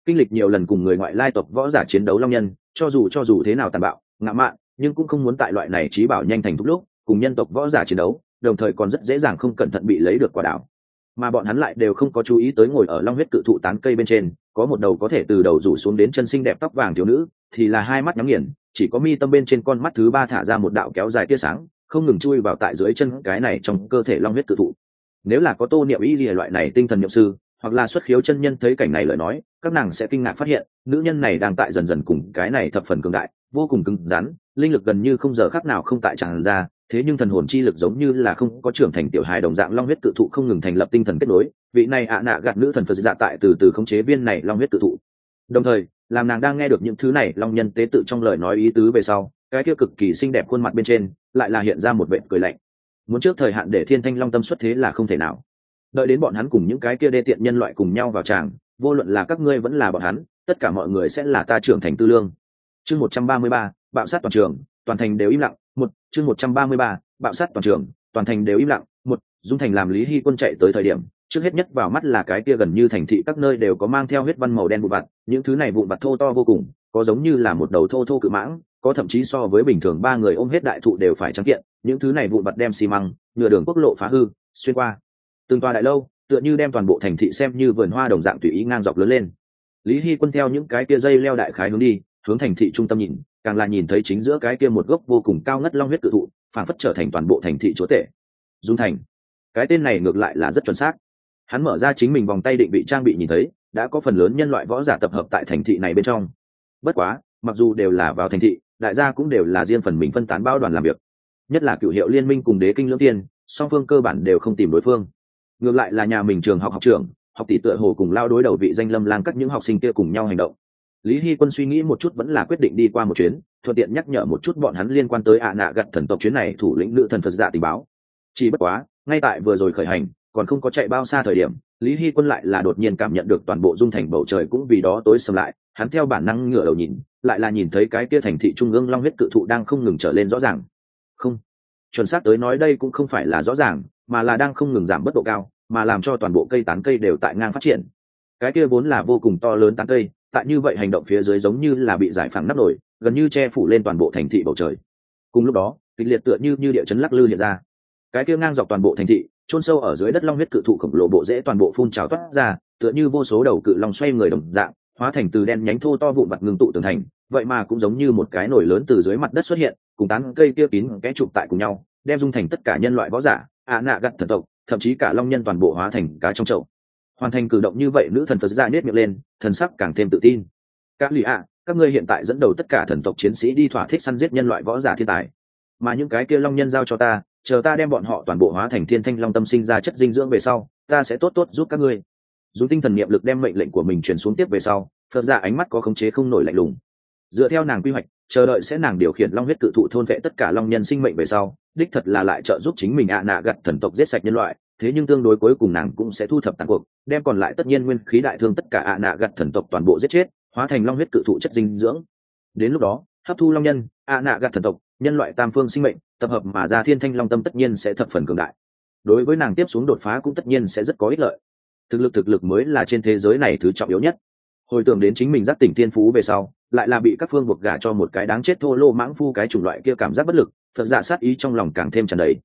Kinh lịch nhiều lần cùng người ngoại lai tộc võ giả chiến đấu long nhân, cho dù cho dù thế nào tàn bạo ngạo mạn, nhưng cũng không muốn tại loại này trí bảo nhanh thành thúc lúc, cùng nhân tộc võ giả chiến đấu, đồng thời còn rất dễ dàng không cẩn thận bị lấy được quả đảo. Mà bọn hắn lại đều không có chú ý tới ngồi ở long huyết cự thụ tán cây bên trên có một đầu có thể từ đầu rủ xuống đến chân xinh đẹp tóc vàng thiếu nữ, thì là hai mắt nhắm nghiền, chỉ có mi tâm bên trên con mắt thứ ba thả ra một đạo kéo dài tia sáng, không ngừng chui vào tại dưới chân cái này trong cơ thể long huyết cự thụ. Nếu là có tô niệm ý gì loại này tinh thần nhậm sư, hoặc là xuất khiếu chân nhân thấy cảnh này lời nói, các nàng sẽ kinh ngạc phát hiện, nữ nhân này đang tại dần dần cùng cái này thập phần cường đại, vô cùng cứng rắn, linh lực gần như không giờ khác nào không tại tràn ra thế nhưng thần hồn chi lực giống như là không có trưởng thành tiểu hài đồng dạng long huyết cự thụ không ngừng thành lập tinh thần kết nối, vị này ạ nạ gạt nữ thần phật dạ tại từ từ khống chế viên này long huyết cự thụ. Đồng thời, làm nàng đang nghe được những thứ này, long nhân tế tự trong lời nói ý tứ về sau, cái kia cực kỳ xinh đẹp khuôn mặt bên trên lại là hiện ra một vệ cười lạnh. Muốn trước thời hạn để thiên thanh long tâm xuất thế là không thể nào. Đợi đến bọn hắn cùng những cái kia đê tiện nhân loại cùng nhau vào tràng, vô luận là các ngươi vẫn là bọn hắn, tất cả mọi người sẽ là ta trưởng thành tư lương. Chương một trăm ba mươi ba, bạo sát toàn trường, toàn thành đều im lặng chương một trăm ba mươi ba, bạo sát toàn trường, toàn thành đều im lặng. Một, dung thành làm lý hy quân chạy tới thời điểm, trước hết nhất vào mắt là cái kia gần như thành thị các nơi đều có mang theo huyết văn màu đen vụn vặt, những thứ này vụn vặt thô to vô cùng, có giống như là một đầu thô thô cự mãng, có thậm chí so với bình thường ba người ôm hết đại thụ đều phải trắng kiện, những thứ này vụn vặt đem xi măng, nửa đường quốc lộ phá hư, xuyên qua. Từng tòa đại lâu, tựa như đem toàn bộ thành thị xem như vườn hoa đồng dạng tùy ý ngang dọc lớn lên. Lý hy quân theo những cái kia dây leo đại khái hướng đi, hướng thành thị trung tâm nhìn càng là nhìn thấy chính giữa cái kia một gốc vô cùng cao ngất long huyết cự thụ phản phất trở thành toàn bộ thành thị chúa tể. Dung thành. Cái tên này ngược lại là rất chuẩn xác. Hắn mở ra chính mình vòng tay định vị trang bị nhìn thấy, đã có phần lớn nhân loại võ giả tập hợp tại thành thị này bên trong. Bất quá, mặc dù đều là vào thành thị, đại gia cũng đều là riêng phần mình phân tán bao đoàn làm việc. Nhất là cựu hiệu liên minh cùng đế kinh lưỡng tiên, song phương cơ bản đều không tìm đối phương. Ngược lại là nhà mình trường học học trường học tỷ tựa hồ cùng lao đối đầu vị danh lâm lang các những học sinh kia cùng nhau hành động lý hy quân suy nghĩ một chút vẫn là quyết định đi qua một chuyến, thuận tiện nhắc nhở một chút bọn hắn liên quan tới ạ nạ gặt thần tộc chuyến này thủ lĩnh nữ thần phật dạ tình báo. Chỉ bất quá, ngay tại vừa rồi khởi hành, còn không có chạy bao xa thời điểm, lý hy quân lại là đột nhiên cảm nhận được toàn bộ dung thành bầu trời cũng vì đó tối sầm lại, hắn theo bản năng ngửa đầu nhìn, lại là nhìn thấy cái kia thành thị trung ương long huyết cự thụ đang không ngừng trở lên rõ ràng. Không, chuẩn xác tới nói đây cũng không phải là rõ ràng, mà là đang không ngừng giảm bất độ cao, mà làm cho toàn bộ cây tán cây đều tại ngang phát triển. Cái kia vốn là vô cùng to lớn tán cây tại như vậy hành động phía dưới giống như là bị giải phẳng nắp nổi gần như che phủ lên toàn bộ thành thị bầu trời. Cùng lúc đó, kịch liệt tựa như như địa chấn lắc lư hiện ra. Cái kia ngang dọc toàn bộ thành thị, chôn sâu ở dưới đất long huyết cự thụ khổng lồ bộ rễ toàn bộ phun trào toát ra, tựa như vô số đầu cự long xoay người đồng dạng, hóa thành từ đen nhánh thô to vụn vặt ngưng tụ tường thành, vậy mà cũng giống như một cái nổi lớn từ dưới mặt đất xuất hiện, cùng tán cây kia kín kẽ chụp tại cùng nhau, đem dung thành tất cả nhân loại võ giả, ạ nạ gặt thần tộc, thậm chí cả long nhân toàn bộ hóa thành cá trong chậu hoàn thành cử động như vậy, nữ thần phật ra nết miệng lên, thần sắc càng thêm tự tin. Các lụy ạ, các ngươi hiện tại dẫn đầu tất cả thần tộc chiến sĩ đi thỏa thích săn giết nhân loại võ giả thiên tài. Mà những cái kia long nhân giao cho ta, chờ ta đem bọn họ toàn bộ hóa thành thiên thanh long tâm sinh ra chất dinh dưỡng về sau, ta sẽ tốt tốt giúp các ngươi. Dùng tinh thần niệm lực đem mệnh lệnh của mình truyền xuống tiếp về sau, phật ra ánh mắt có khống chế không nổi lạnh lùng. Dựa theo nàng quy hoạch, chờ đợi sẽ nàng điều khiển long huyết cự thụ thôn vệ tất cả long nhân sinh mệnh về sau, đích thật là lại trợ giúp chính mình ạ nạ gặt thần tộc giết sạch nhân loại thế nhưng tương đối cuối cùng nàng cũng sẽ thu thập tàn cuộc, đem còn lại tất nhiên nguyên khí đại thương tất cả ạ nạ gặt thần tộc toàn bộ giết chết, hóa thành long huyết cự thụ chất dinh dưỡng. Đến lúc đó, hấp thu long nhân, ạ nạ gặt thần tộc, nhân loại tam phương sinh mệnh, tập hợp mà ra thiên thanh long tâm tất nhiên sẽ thập phần cường đại. Đối với nàng tiếp xuống đột phá cũng tất nhiên sẽ rất có ích lợi. Thực lực thực lực mới là trên thế giới này thứ trọng yếu nhất. Hồi tưởng đến chính mình giác tỉnh thiên phú về sau, lại là bị các phương buộc gả cho một cái đáng chết thô lô mãng phu cái chủng loại kia cảm giác bất lực, phật giả sát ý trong lòng càng thêm tràn đầy.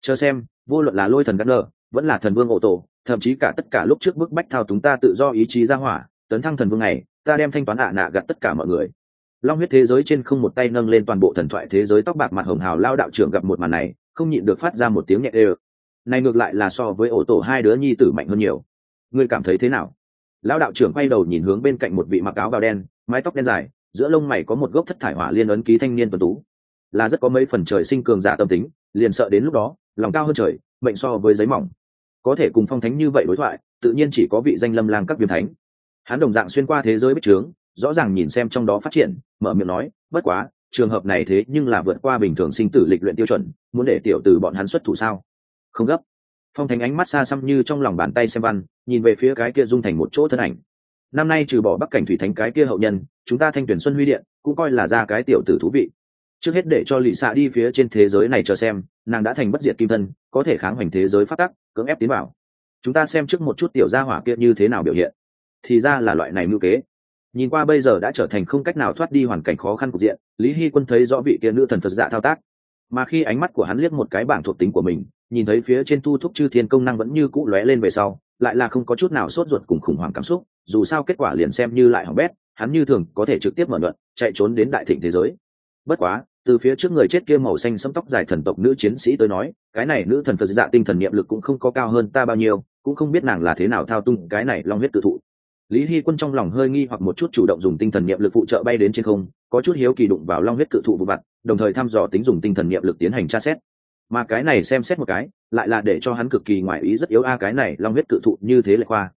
Chờ xem, vô luận là lôi thần gắn nơ vẫn là thần vương ô tổ, thậm chí cả tất cả lúc trước bức bách thao túng ta tự do ý chí ra hỏa, tấn thăng thần vương này, ta đem thanh toán ạ nạ gặt tất cả mọi người. Long huyết thế giới trên không một tay nâng lên toàn bộ thần thoại thế giới tóc bạc mặt hồng hào lao đạo trưởng gặp một màn này, không nhịn được phát ra một tiếng nhẹ ê này ngược lại là so với ổ tổ hai đứa nhi tử mạnh hơn nhiều. Ngươi cảm thấy thế nào? Lao đạo trưởng quay đầu nhìn hướng bên cạnh một vị mặc áo bào đen, mái tóc đen dài, giữa lông mày có một gốc thất thải hỏa liên ấn ký thanh niên tuần tú. Là rất có mấy phần trời sinh cường giả tâm tính, liền sợ đến lúc đó, lòng cao hơn trời, mệnh so với giấy mỏng có thể cùng phong thánh như vậy đối thoại, tự nhiên chỉ có vị danh lâm lang các viêm thánh. Hắn đồng dạng xuyên qua thế giới bích trướng, rõ ràng nhìn xem trong đó phát triển, mở miệng nói, bất quá, trường hợp này thế nhưng là vượt qua bình thường sinh tử lịch luyện tiêu chuẩn, muốn để tiểu từ bọn hắn xuất thủ sao? Không gấp. Phong thánh ánh mắt xa xăm như trong lòng bàn tay xem văn, nhìn về phía cái kia dung thành một chỗ thân ảnh. Năm nay trừ bỏ bắc cảnh thủy thánh cái kia hậu nhân, chúng ta thanh tuyển xuân huy điện cũng coi là ra cái tiểu tử thú vị trước hết để cho lì xạ đi phía trên thế giới này chờ xem, nàng đã thành bất diệt kim thân, có thể kháng hoành thế giới phát tắc, cưỡng ép tiến vào. Chúng ta xem trước một chút tiểu gia hỏa kia như thế nào biểu hiện. Thì ra là loại này mưu kế. Nhìn qua bây giờ đã trở thành không cách nào thoát đi hoàn cảnh khó khăn cục diện, lý hy quân thấy rõ vị kia nữ thần phật dạ thao tác. Mà khi ánh mắt của hắn liếc một cái bảng thuộc tính của mình, nhìn thấy phía trên tu thúc chư thiên công năng vẫn như cũ lóe lên về sau, lại là không có chút nào sốt ruột cùng khủng hoảng cảm xúc, dù sao kết quả liền xem như lại hỏng bét, hắn như thường có thể trực tiếp mở luận, chạy trốn đến đại thịnh thế giới bất quá, từ phía trước người chết kia màu xanh sẫm tóc dài thần tộc nữ chiến sĩ tới nói, cái này nữ thần phật dạ tinh thần niệm lực cũng không có cao hơn ta bao nhiêu, cũng không biết nàng là thế nào thao tung cái này long huyết tự thụ. Lý hy quân trong lòng hơi nghi hoặc một chút chủ động dùng tinh thần niệm lực phụ trợ bay đến trên không, có chút hiếu kỳ đụng vào long huyết cự thụ vụ vặt, đồng thời thăm dò tính dùng tinh thần niệm lực tiến hành tra xét. Mà cái này xem xét một cái, lại là để cho hắn cực kỳ ngoại ý rất yếu a cái này long huyết cự thụ như thế lệ khoa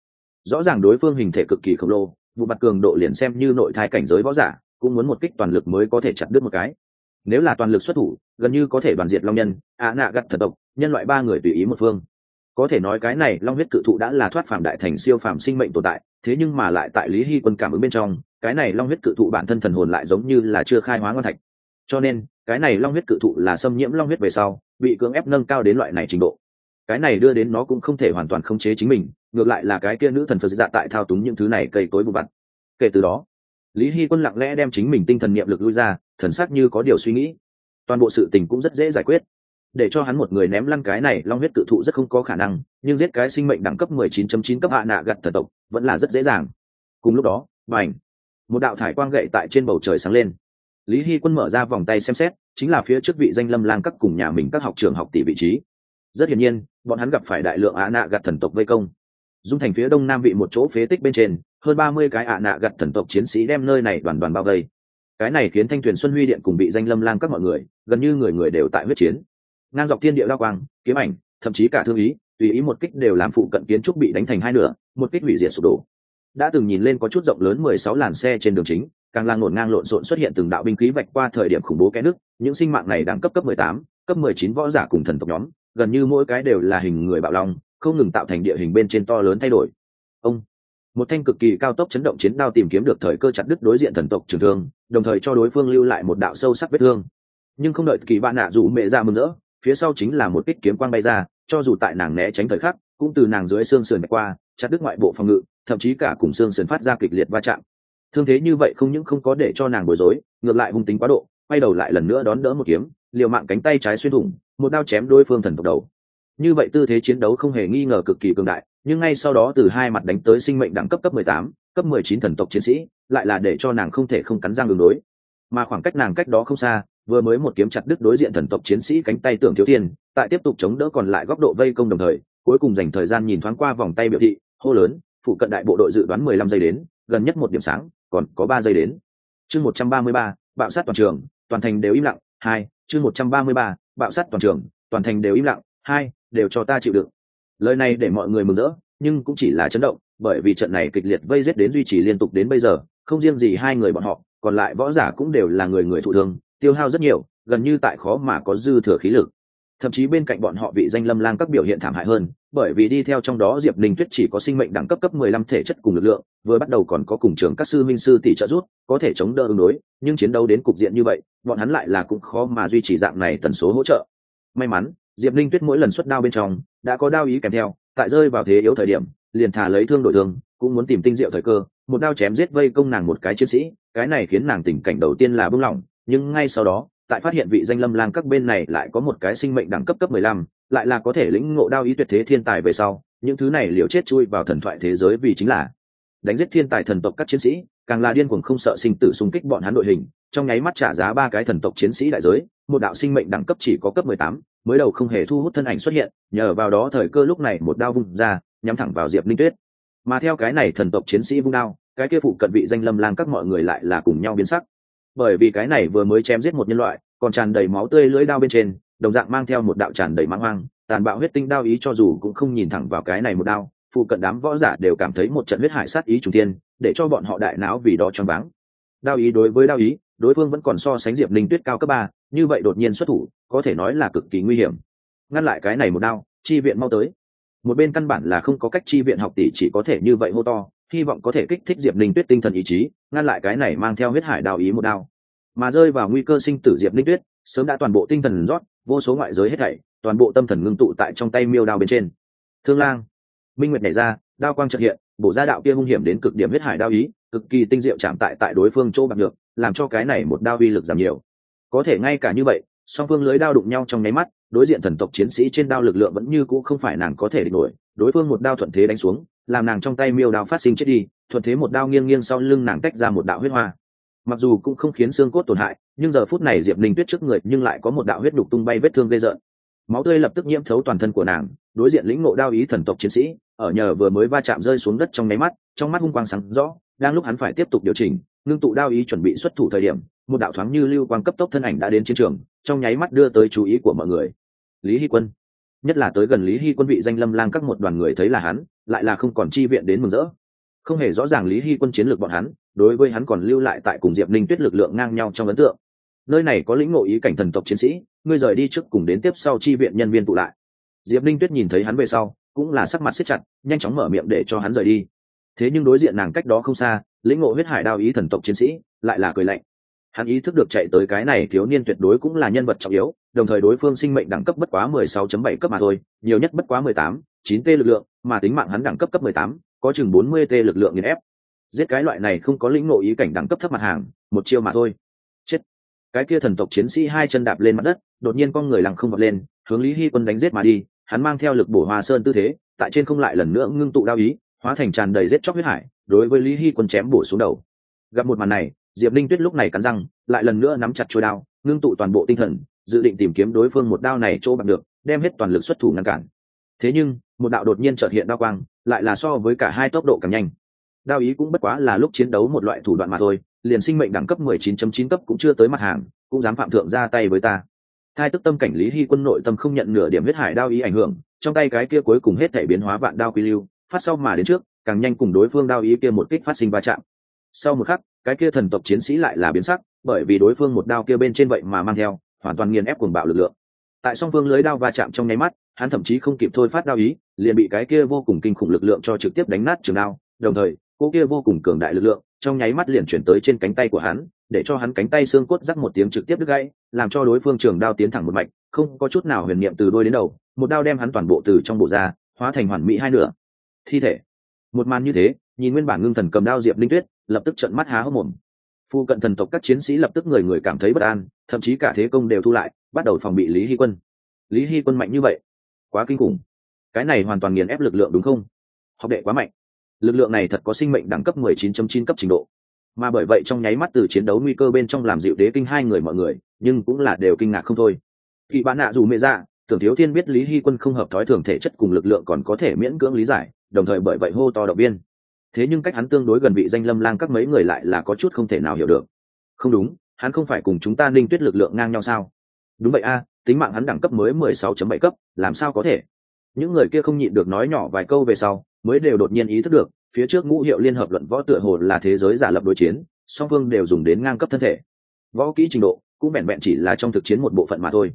rõ ràng đối phương hình thể cực kỳ khổng lồ, vụ mặt cường độ liền xem như nội thai cảnh giới võ giả cũng muốn một kích toàn lực mới có thể chặt đứt một cái. Nếu là toàn lực xuất thủ, gần như có thể đoàn diệt long nhân, ạ nạ gặt thật độc, nhân loại ba người tùy ý một phương. Có thể nói cái này long huyết cự thụ đã là thoát phạm đại thành siêu phàm sinh mệnh tồn tại, thế nhưng mà lại tại lý hy quân cảm ứng bên trong, cái này long huyết cự thụ bản thân thần hồn lại giống như là chưa khai hóa ngon thạch. Cho nên, cái này long huyết cự thụ là xâm nhiễm long huyết về sau, bị cưỡng ép nâng cao đến loại này trình độ. Cái này đưa đến nó cũng không thể hoàn toàn khống chế chính mình, ngược lại là cái kia nữ thần phật dạ tại thao túng những thứ này cây tối vụ bặn kể từ đó lý hy quân lặng lẽ đem chính mình tinh thần niệm lực lui ra, thần sắc như có điều suy nghĩ. Toàn bộ sự tình cũng rất dễ giải quyết. Để cho hắn một người ném lăn cái này, long huyết cự thụ rất không có khả năng, nhưng giết cái sinh mệnh đẳng cấp 19.9 cấp hạ nạ gặt thần tộc, vẫn là rất dễ dàng. Cùng lúc đó, bành, một đạo thải quang gậy tại trên bầu trời sáng lên. Lý hy quân mở ra vòng tay xem xét, chính là phía trước vị danh lâm lang các cùng nhà mình các học trường học tỷ vị trí. Rất hiển nhiên, bọn hắn gặp phải đại lượng ạ nạ gặt thần tộc vây công. Dung thành phía đông nam vị một chỗ phế tích bên trên hơn ba mươi cái ạ nạ gặt thần tộc chiến sĩ đem nơi này đoàn đoàn bao vây. Cái này khiến thanh thuyền xuân huy điện cùng bị danh lâm lang các mọi người, gần như người người đều tại huyết chiến. Ngang dọc thiên địa lao quang, kiếm ảnh, thậm chí cả thương ý, tùy ý một kích đều làm phụ cận kiến trúc bị đánh thành hai nửa, một kích hủy diệt sụp đổ. Đã từng nhìn lên có chút rộng lớn mười sáu làn xe trên đường chính, càng lang ngổn ngang lộn xộn xuất hiện từng đạo binh khí vạch qua thời điểm khủng bố kẽ nước, những sinh mạng này đang cấp cấp mười tám, cấp mười chín võ giả cùng thần tộc nhóm, gần như mỗi cái đều là hình người bạo long, không ngừng tạo thành địa hình bên trên to lớn thay đổi. Ông một thanh cực kỳ cao tốc chấn động chiến đao tìm kiếm được thời cơ chặt đứt đối diện thần tộc trường thương, đồng thời cho đối phương lưu lại một đạo sâu sắc vết thương. Nhưng không đợi kỳ bạn nạ dù mẹ ra mừng rỡ, phía sau chính là một kích kiếm quang bay ra, cho dù tại nàng né tránh thời khắc, cũng từ nàng dưới xương sườn qua, chặt đứt ngoại bộ phòng ngự, thậm chí cả cùng xương sườn phát ra kịch liệt va chạm. Thương thế như vậy không những không có để cho nàng bối rối, ngược lại hung tính quá độ, quay đầu lại lần nữa đón đỡ một kiếm, liều mạng cánh tay trái xuyên thủng, một đao chém đối phương thần tộc đầu. Như vậy tư thế chiến đấu không hề nghi ngờ cực kỳ cường đại nhưng ngay sau đó từ hai mặt đánh tới sinh mệnh đẳng cấp cấp 18, cấp 19 thần tộc chiến sĩ lại là để cho nàng không thể không cắn răng ứng đối. Mà khoảng cách nàng cách đó không xa vừa mới một kiếm chặt đứt đối diện thần tộc chiến sĩ cánh tay tưởng thiếu thiên tại tiếp tục chống đỡ còn lại góc độ vây công đồng thời cuối cùng dành thời gian nhìn thoáng qua vòng tay biểu thị hô lớn phụ cận đại bộ đội dự đoán 15 giây đến gần nhất một điểm sáng còn có ba giây đến. Chương 133, bạo sát toàn trường toàn thành đều im lặng hai chương 133, bạo sát toàn trường toàn thành đều im lặng hai đều cho ta chịu đựng lời này để mọi người mừng rỡ, nhưng cũng chỉ là chấn động, bởi vì trận này kịch liệt vây giết đến duy trì liên tục đến bây giờ, không riêng gì hai người bọn họ, còn lại võ giả cũng đều là người người thụ thương, tiêu hao rất nhiều, gần như tại khó mà có dư thừa khí lực. Thậm chí bên cạnh bọn họ bị danh lâm lang các biểu hiện thảm hại hơn, bởi vì đi theo trong đó diệp đình tuyết chỉ có sinh mệnh đẳng cấp cấp mười lăm thể chất cùng lực lượng, vừa bắt đầu còn có cùng trường các sư minh sư tỷ trợ rút có thể chống đỡ ứng đối, nhưng chiến đấu đến cục diện như vậy, bọn hắn lại là cũng khó mà duy trì dạng này tần số hỗ trợ. May mắn diệp linh tuyết mỗi lần xuất đao bên trong, đã có đao ý kèm theo, tại rơi vào thế yếu thời điểm, liền thả lấy thương đội thương, cũng muốn tìm tinh diệu thời cơ, một đao chém giết vây công nàng một cái chiến sĩ, cái này khiến nàng tình cảnh đầu tiên là bưng lỏng nhưng ngay sau đó, tại phát hiện vị danh lâm lang các bên này lại có một cái sinh mệnh đẳng cấp cấp mười lăm, lại là có thể lĩnh ngộ đao ý tuyệt thế thiên tài về sau, những thứ này liều chết chui vào thần thoại thế giới vì chính là đánh giết thiên tài thần tộc các chiến sĩ, càng là điên cuồng không sợ sinh tử xung kích bọn hắn đội hình, trong nháy mắt trả giá ba cái thần tộc chiến sĩ đại giới, một đạo sinh mệnh đẳng cấp chỉ có cấp mười tám mới đầu không hề thu hút thân ảnh xuất hiện, nhờ vào đó thời cơ lúc này một đao vung ra, nhắm thẳng vào diệp linh tuyết. Mà theo cái này thần tộc chiến sĩ vung đao, cái kia phụ cận vị danh lâm lang các mọi người lại là cùng nhau biến sắc. Bởi vì cái này vừa mới chém giết một nhân loại, còn tràn đầy máu tươi lưỡi đao bên trên, đồng dạng mang theo một đạo tràn đầy mãng hoang, tàn bạo huyết tinh đao ý cho dù cũng không nhìn thẳng vào cái này một đao, phụ cận đám võ giả đều cảm thấy một trận huyết hải sát ý trùng tiên để cho bọn họ đại não vì đó choáng váng. Đao ý đối với đao ý, đối phương vẫn còn so sánh diệp linh tuyết cao cấp ba như vậy đột nhiên xuất thủ, có thể nói là cực kỳ nguy hiểm. Ngăn lại cái này một đao, chi viện mau tới. Một bên căn bản là không có cách chi viện học tỷ chỉ có thể như vậy hô to, hy vọng có thể kích thích diệp linh tuyết tinh thần ý chí, ngăn lại cái này mang theo huyết hải đào ý một đao. Mà rơi vào nguy cơ sinh tử diệp linh tuyết, sớm đã toàn bộ tinh thần rót, vô số ngoại giới hết thảy, toàn bộ tâm thần ngưng tụ tại trong tay miêu đao bên trên. Thương lang, minh nguyệt nhảy ra, đao quang trật hiện, bổ ra đạo kia hung hiểm đến cực điểm huyết hải đao ý, cực kỳ tinh diệu chạm tại tại đối phương chỗ bạc được, làm cho cái này một đao uy lực giảm nhiều có thể ngay cả như vậy, song phương lưới đao đụng nhau trong nháy mắt, đối diện thần tộc chiến sĩ trên đao lực lượng vẫn như cũ không phải nàng có thể địch nổi, đối phương một đao thuận thế đánh xuống, làm nàng trong tay miêu đao phát sinh chết đi, thuận thế một đao nghiêng nghiêng sau lưng nàng tách ra một đạo huyết hoa. Mặc dù cũng không khiến xương cốt tổn hại, nhưng giờ phút này diệp linh tuyết trước người nhưng lại có một đạo huyết đục tung bay vết thương gây rợn. Máu tươi lập tức nhiễm thấu toàn thân của nàng, đối diện lĩnh ngộ đao ý thần tộc chiến sĩ, ở nhờ vừa mới va chạm rơi xuống đất trong nháy mắt, trong mắt hung quang sáng rõ, đang lúc hắn phải tiếp tục điều chỉnh, ngưng tụ đao ý chuẩn bị xuất thủ thời điểm một đạo thoáng như lưu quang cấp tốc thân ảnh đã đến chiến trường, trong nháy mắt đưa tới chú ý của mọi người. Lý hy quân. Nhất là tới gần lý hy quân vị danh lâm lang các một đoàn người thấy là hắn, lại là không còn chi viện đến mừng rỡ. Không hề rõ ràng lý hy quân chiến lược bọn hắn, đối với hắn còn lưu lại tại cùng diệp ninh tuyết lực lượng ngang nhau trong ấn tượng. Nơi này có lĩnh ngộ ý cảnh thần tộc chiến sĩ, ngươi rời đi trước cùng đến tiếp sau chi viện nhân viên tụ lại. Diệp ninh tuyết nhìn thấy hắn về sau, cũng là sắc mặt siết chặt, nhanh chóng mở miệng để cho hắn rời đi. Thế nhưng đối diện nàng cách đó không xa, lĩnh ngộ huyết hải đao ý thần tộc chiến sĩ, lại là cười lạnh hắn ý thức được chạy tới cái này thiếu niên tuyệt đối cũng là nhân vật trọng yếu đồng thời đối phương sinh mệnh đẳng cấp bất quá 16.7 cấp mà thôi nhiều nhất bất quá 18, 9 t lực lượng mà tính mạng hắn đẳng cấp cấp 18, có chừng 40 t lực lượng nghiền ép. Giết cái loại này không có lĩnh ngộ ý cảnh đẳng cấp thấp mặt hàng một chiêu mà thôi. Chết. Cái kia thần tộc chiến sĩ hai chân đạp lên mặt đất đột nhiên con người lằng không vọt lên hướng lý hy quân đánh giết mà đi hắn mang theo lực bổ hoa sơn tư thế tại trên không lại lần nữa ngưng tụ đao ý hóa thành tràn đầy giết chóc huyết hải đối với lý hy quân chém bổ xuống đầu. Gặp một màn này diệp linh tuyết lúc này cắn răng, lại lần nữa nắm chặt chuôi đao, ngưng tụ toàn bộ tinh thần, dự định tìm kiếm đối phương một đao này chỗ bằng được, đem hết toàn lực xuất thủ ngăn cản. Thế nhưng, một đạo đột nhiên trợt hiện đao quang, lại là so với cả hai tốc độ càng nhanh. Đao ý cũng bất quá là lúc chiến đấu một loại thủ đoạn mà thôi, liền sinh mệnh đẳng cấp 19.9 cấp cũng chưa tới mặt hàng, cũng dám phạm thượng ra tay với ta. Thai tức tâm cảnh lý hy quân nội tâm không nhận nửa điểm huyết hải đao ý ảnh hưởng, trong tay cái kia cuối cùng hết thể biến hóa vạn đao quy lưu, phát sau mà đến trước, càng nhanh cùng đối phương đao ý kia một kích phát sinh va chạm. Sau một khắc cái kia thần tộc chiến sĩ lại là biến sắc, bởi vì đối phương một đao kia bên trên vậy mà mang theo, hoàn toàn nghiền ép cuồng bạo lực lượng. Tại song phương lưới đao va chạm trong nháy mắt, hắn thậm chí không kịp thôi phát đao ý, liền bị cái kia vô cùng kinh khủng lực lượng cho trực tiếp đánh nát trường đao, đồng thời, cô kia vô cùng cường đại lực lượng trong nháy mắt liền chuyển tới trên cánh tay của hắn, để cho hắn cánh tay xương cốt rắc một tiếng trực tiếp đứt gãy, làm cho đối phương trường đao tiến thẳng một mạch, không có chút nào huyền niệm từ đôi đến đầu, một đao đem hắn toàn bộ từ trong bộ ra, hóa thành hoàn mỹ hai nửa. Thi thể. Một màn như thế nhìn nguyên bản ngưng thần cầm đao diệp linh tuyết, lập tức trận mắt há hốc mồm. Phu cận thần tộc các chiến sĩ lập tức người người cảm thấy bất an, thậm chí cả thế công đều thu lại, bắt đầu phòng bị lý hy quân. Lý hy quân mạnh như vậy, quá kinh khủng. Cái này hoàn toàn nghiền ép lực lượng đúng không? Học đệ quá mạnh. Lực lượng này thật có sinh mệnh đẳng cấp 19.9 cấp trình độ. Mà bởi vậy trong nháy mắt từ chiến đấu nguy cơ bên trong làm dịu đế kinh hai người mọi người, nhưng cũng là đều kinh ngạc không thôi. Khi bạn nạ dù mê ra dạ, tưởng thiếu thiên biết lý hy quân không hợp thói thường thể chất cùng lực lượng còn có thể miễn cưỡng lý giải, đồng thời bởi vậy hô to động viên thế nhưng cách hắn tương đối gần vị danh lâm lang các mấy người lại là có chút không thể nào hiểu được. Không đúng, hắn không phải cùng chúng ta ninh tuyết lực lượng ngang nhau sao? Đúng vậy a, tính mạng hắn đẳng cấp mới mười sáu chấm bảy cấp, làm sao có thể? Những người kia không nhịn được nói nhỏ vài câu về sau, mới đều đột nhiên ý thức được, phía trước ngũ hiệu liên hợp luận võ tựa hồ là thế giới giả lập đối chiến, song phương đều dùng đến ngang cấp thân thể. Võ kỹ trình độ cũng vẹn vẹn chỉ là trong thực chiến một bộ phận mà thôi.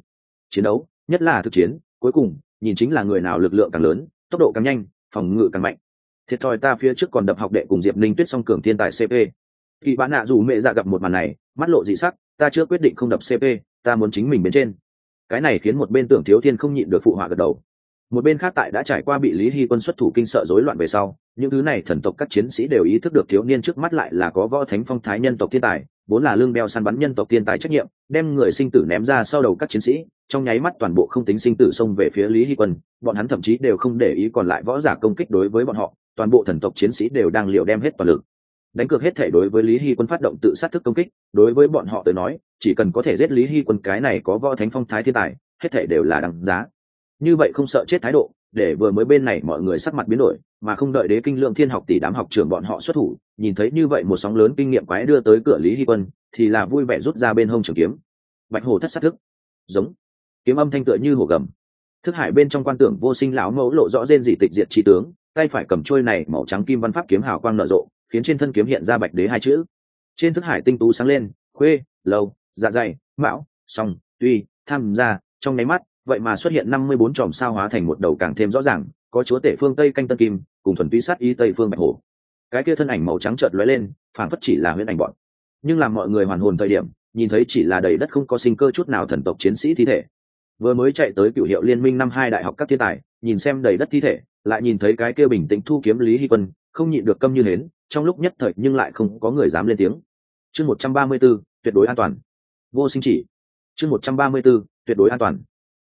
Chiến đấu, nhất là thực chiến, cuối cùng, nhìn chính là người nào lực lượng càng lớn, tốc độ càng nhanh, phòng ngự càng mạnh thiệt thòi ta phía trước còn đập học đệ cùng diệp ninh tuyết song cường thiên tài cp kỳ bán nạ dù mẹ dạ gặp một màn này, mắt lộ dị sắc, ta chưa quyết định không đập cp ta muốn chính mình bên trên. Cái này khiến một bên tưởng thiếu thiên không nhịn được phụ họa gật đầu. Một bên khác tại đã trải qua bị lý hy quân xuất thủ kinh sợ rối loạn về sau, những thứ này thần tộc các chiến sĩ đều ý thức được thiếu niên trước mắt lại là có võ thánh phong thái nhân tộc thiên tài, vốn là lương đeo săn bắn nhân tộc thiên tài trách nhiệm, đem người sinh tử ném ra sau đầu các chiến sĩ, trong nháy mắt toàn bộ không tính sinh tử xông về phía lý hy quân, bọn hắn thậm chí đều không để ý còn lại võ giả công kích đối với bọn họ toàn bộ thần tộc chiến sĩ đều đang liều đem hết toàn lực. Đánh cược hết thể đối với lý hy quân phát động tự sát thức công kích, đối với bọn họ tới nói, chỉ cần có thể giết lý hy quân cái này có võ thánh phong thái thiên tài, hết thể đều là đằng giá. Như vậy không sợ chết thái độ, để vừa mới bên này mọi người sắc mặt biến đổi, mà không đợi đế kinh lượng thiên học tỷ đám học trường bọn họ xuất thủ, nhìn thấy như vậy một sóng lớn kinh nghiệm quái đưa tới cửa lý hy quân, thì là vui vẻ rút ra bên hông trường kiếm. Bạch hổ thất sát thức. Giống. Kiếm âm thanh tựa như hồ gầm. Thức hải bên trong quan tưởng vô sinh lão mẫu lộ rõ rên dị tịch diệt trí tướng tay phải cầm trôi này màu trắng kim văn pháp kiếm hào quang nở rộ, khiến trên thân kiếm hiện ra bạch đế hai chữ. Trên thức hải tinh tú sáng lên, khuê, lâu dạ dày, mão, song, tuy, tham gia, trong nháy mắt, vậy mà xuất hiện năm mươi bốn chòm sao hóa thành một đầu càng thêm rõ ràng, có chúa tể phương tây canh tân kim, cùng thuần túy sát y tây phương bạch hổ. Cái kia thân ảnh màu trắng trợt lóe lên phản phất chỉ là huyễn ảnh bọn. Nhưng làm mọi người hoàn hồn thời điểm, nhìn thấy chỉ là đầy đất không có sinh cơ chút nào thần tộc chiến sĩ thi thể vừa mới chạy tới cựu hiệu liên minh năm hai đại học các thiên tài, nhìn xem đầy đất thi thể, lại nhìn thấy cái kia bình tĩnh thu kiếm lý hy quân, không nhịn được câm như hến, trong lúc nhất thời nhưng lại không có người dám lên tiếng. Chương một trăm ba mươi b ố tuyệt đối an toàn. Vô sinh chỉ. Chương một trăm ba mươi b ố tuyệt đối an toàn.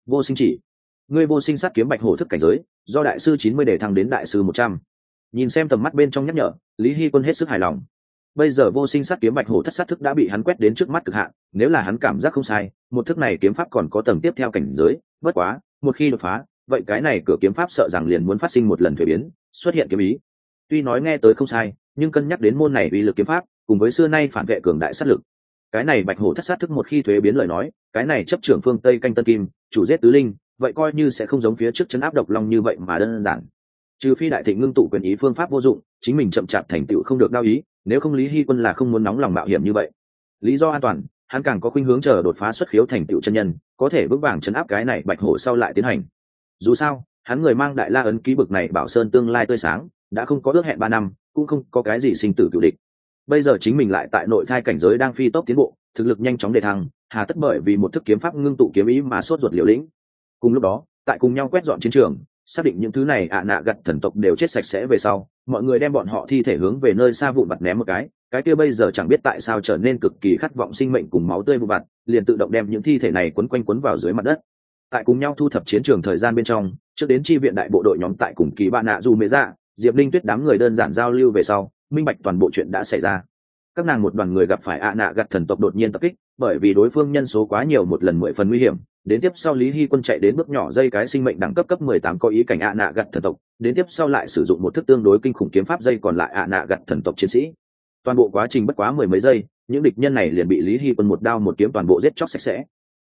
Vô sinh chỉ. Ngươi vô sinh sát kiếm bạch hổ thức cảnh giới, do đại sư chín mươi để thăng đến đại sư một trăm. Nhìn xem tầm mắt bên trong nhắc nhở, lý hy quân hết sức hài lòng bây giờ vô sinh sát kiếm bạch hổ thất sát thức đã bị hắn quét đến trước mắt cực hạn, nếu là hắn cảm giác không sai, một thức này kiếm pháp còn có tầng tiếp theo cảnh giới, bất quá, một khi đột phá, vậy cái này cửa kiếm pháp sợ rằng liền muốn phát sinh một lần thuế biến, xuất hiện kiếm ý. Tuy nói nghe tới không sai, nhưng cân nhắc đến môn này uy lực kiếm pháp, cùng với xưa nay phản vệ cường đại sát lực. Cái này bạch hổ thất sát thức một khi thuế biến lời nói, cái này chấp trưởng phương tây canh tân kim, chủ giết tứ linh, vậy coi như sẽ không giống phía trước chấn áp độc long như vậy mà đơn giản. Trừ phi đại thịnh ngưng tụ quyền ý phương pháp vô dụng, chính mình chậm chạp thành tựu không được đao ý nếu không lý hy quân là không muốn nóng lòng mạo hiểm như vậy. Lý do an toàn, hắn càng có khuynh hướng chờ đột phá xuất khiếu thành tựu chân nhân, có thể vững vàng chấn áp cái này bạch hổ sau lại tiến hành. Dù sao, hắn người mang đại la ấn ký bực này bảo sơn tương lai tươi sáng, đã không có ước hẹn ba năm, cũng không có cái gì sinh tử cựu địch. Bây giờ chính mình lại tại nội thai cảnh giới đang phi tốc tiến bộ, thực lực nhanh chóng đề thăng, hà tất bởi vì một thức kiếm pháp ngưng tụ kiếm ý mà sốt ruột liều lĩnh. Cùng lúc đó, tại cùng nhau quét dọn chiến trường xác định những thứ này ạ nạ gặt thần tộc đều chết sạch sẽ về sau, mọi người đem bọn họ thi thể hướng về nơi xa vụn vặt ném một cái. Cái kia bây giờ chẳng biết tại sao trở nên cực kỳ khát vọng sinh mệnh cùng máu tươi vụn vặt, liền tự động đem những thi thể này quấn quanh quấn vào dưới mặt đất. Tại cùng nhau thu thập chiến trường thời gian bên trong, trước đến chi viện đại bộ đội nhóm tại cùng kỳ ba nạ dù mê ra dạ, diệp linh tuyết đám người đơn giản giao lưu về sau, minh bạch toàn bộ chuyện đã xảy ra. Các nàng một đoàn người gặp phải ạ nạ gặt thần tộc đột nhiên tập kích, bởi vì đối phương nhân số quá nhiều một lần mười phần nguy hiểm đến tiếp sau lý hy quân chạy đến bước nhỏ dây cái sinh mệnh đẳng cấp cấp mười tám có ý cảnh ạ nạ gặt thần tộc. Đến tiếp sau lại sử dụng một thức tương đối kinh khủng kiếm pháp dây còn lại ạ nạ gặt thần tộc chiến sĩ. Toàn bộ quá trình bất quá mười mấy giây, những địch nhân này liền bị lý hy quân một đao một kiếm toàn bộ giết chóc sạch sẽ.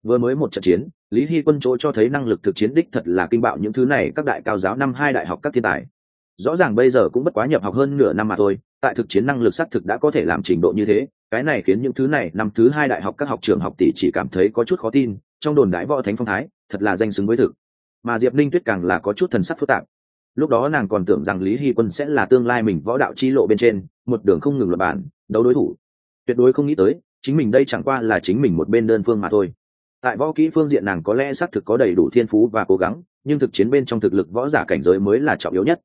Vừa mới một trận chiến, lý hy quân chỗ cho thấy năng lực thực chiến đích thật là kinh bạo những thứ này, các đại cao giáo năm hai đại học các thiên tài. Rõ ràng bây giờ cũng bất quá nhập học hơn nửa năm mà thôi, tại thực chiến năng lực xác thực đã có thể làm trình độ như thế, cái này khiến những thứ này năm thứ hai đại học các học trường học tỷ chỉ cảm thấy có chút khó tin trong đồn đại võ thánh phong thái, thật là danh xứng với thực. Mà diệp ninh tuyết càng là có chút thần sắc phức tạp. Lúc đó nàng còn tưởng rằng lý hy quân sẽ là tương lai mình võ đạo chi lộ bên trên, một đường không ngừng luật bản đấu đối thủ. Tuyệt đối không nghĩ tới, chính mình đây chẳng qua là chính mình một bên đơn phương mà thôi. Tại võ kỹ phương diện nàng có lẽ xác thực có đầy đủ thiên phú và cố gắng, nhưng thực chiến bên trong thực lực võ giả cảnh giới mới là trọng yếu nhất.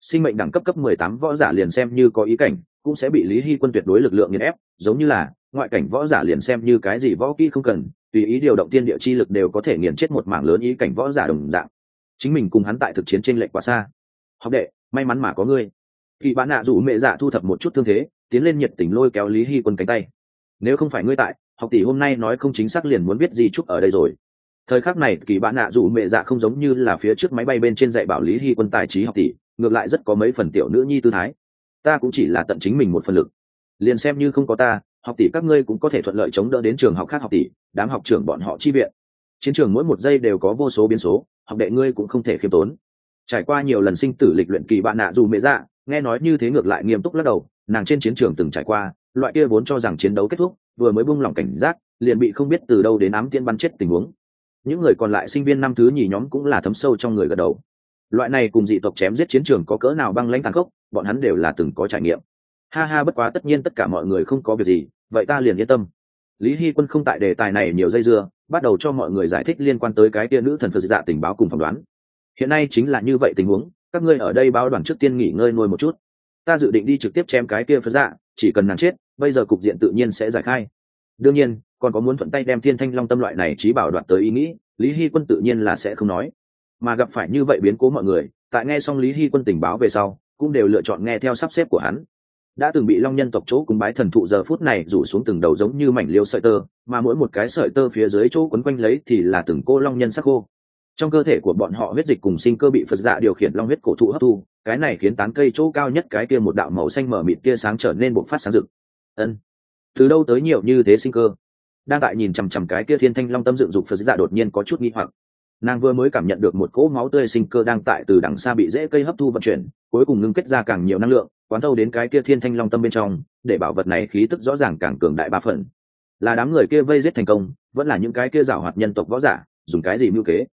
Sinh mệnh đẳng cấp cấp mười tám võ giả liền xem như có ý cảnh, cũng sẽ bị lý hy quân tuyệt đối lực lượng nghiền ép, giống như là, ngoại cảnh võ giả liền xem như cái gì võ kỹ không cần tùy ý điều động tiên địa chi lực đều có thể nghiền chết một mảng lớn ý cảnh võ giả đồng dạng. Chính mình cùng hắn tại thực chiến trên lệnh quá xa. Học đệ, may mắn mà có ngươi. Kỳ bán nạ rủ mẹ dạ thu thập một chút thương thế, tiến lên nhiệt tình lôi kéo lý hy quân cánh tay. Nếu không phải ngươi tại, học tỷ hôm nay nói không chính xác liền muốn biết gì chúc ở đây rồi. Thời khắc này, kỳ bạn nạ rủ mẹ dạ không giống như là phía trước máy bay bên trên dạy bảo lý hy quân tài trí học tỷ, ngược lại rất có mấy phần tiểu nữ nhi tư thái. Ta cũng chỉ là tận chính mình một phần lực. Liền xem như không có ta học tỷ các ngươi cũng có thể thuận lợi chống đỡ đến trường học khác học tỷ, đám học trưởng bọn họ chi viện. Chiến trường mỗi một giây đều có vô số biến số, học đệ ngươi cũng không thể khiêm tốn. Trải qua nhiều lần sinh tử lịch luyện kỳ bạn nạ dù mẹ dạ nghe nói như thế ngược lại nghiêm túc lắc đầu, nàng trên chiến trường từng trải qua, loại kia vốn cho rằng chiến đấu kết thúc, vừa mới buông lỏng cảnh giác, liền bị không biết từ đâu đến ám tiên bắn chết tình huống. Những người còn lại sinh viên năm thứ nhì nhóm cũng là thấm sâu trong người gật đầu. Loại này cùng dị tộc chém giết chiến trường có cỡ nào băng lãnh tàn khốc, bọn hắn đều là từng có trải nghiệm ha ha, bất quá tất nhiên tất cả mọi người không có việc gì, vậy ta liền yên tâm. Lý hy quân không tại đề tài này nhiều dây dưa, bắt đầu cho mọi người giải thích liên quan tới cái tia nữ thần phật dạ tình báo cùng phỏng đoán. Hiện nay chính là như vậy tình huống, các ngươi ở đây báo đoàn trước tiên nghỉ ngơi nuôi một chút. Ta dự định đi trực tiếp chém cái kia phật dạ chỉ cần nàng chết, bây giờ cục diện tự nhiên sẽ giải khai. Đương nhiên, còn có muốn thuận tay đem thiên thanh long tâm loại này trí bảo đoạt tới ý nghĩ, lý hy quân tự nhiên là sẽ không nói. Mà gặp phải như vậy biến cố mọi người, tại nghe xong lý hy quân tình báo về sau, cũng đều lựa chọn nghe theo sắp xếp của hắn đã từng bị long nhân tộc chỗ cúng bái thần thụ giờ phút này rủ xuống từng đầu giống như mảnh liêu sợi tơ, mà mỗi một cái sợi tơ phía dưới chỗ quấn quanh lấy thì là từng cô long nhân sắc khô. Trong cơ thể của bọn họ huyết dịch cùng sinh cơ bị phật dạ điều khiển long huyết cổ thụ hấp thu, cái này khiến tán cây chỗ cao nhất cái kia một đạo màu xanh mở mịt tia sáng trở nên bộc phát sáng rực. Ân, từ đâu tới nhiều như thế sinh cơ? Đang tại nhìn chằm chằm cái kia thiên thanh long tâm dựng dục phật dạ đột nhiên có chút nghi hoặc. Nàng vừa mới cảm nhận được một cỗ máu tươi sinh cơ đang tại từ đằng xa bị dễ cây hấp thu vận chuyển, cuối cùng ngưng kết ra càng nhiều năng lượng quán thâu đến cái kia thiên thanh long tâm bên trong, để bảo vật này khí tức rõ ràng càng cường đại ba phần. Là đám người kia vây giết thành công, vẫn là những cái kia giảo hoạt nhân tộc võ giả, dùng cái gì mưu kế?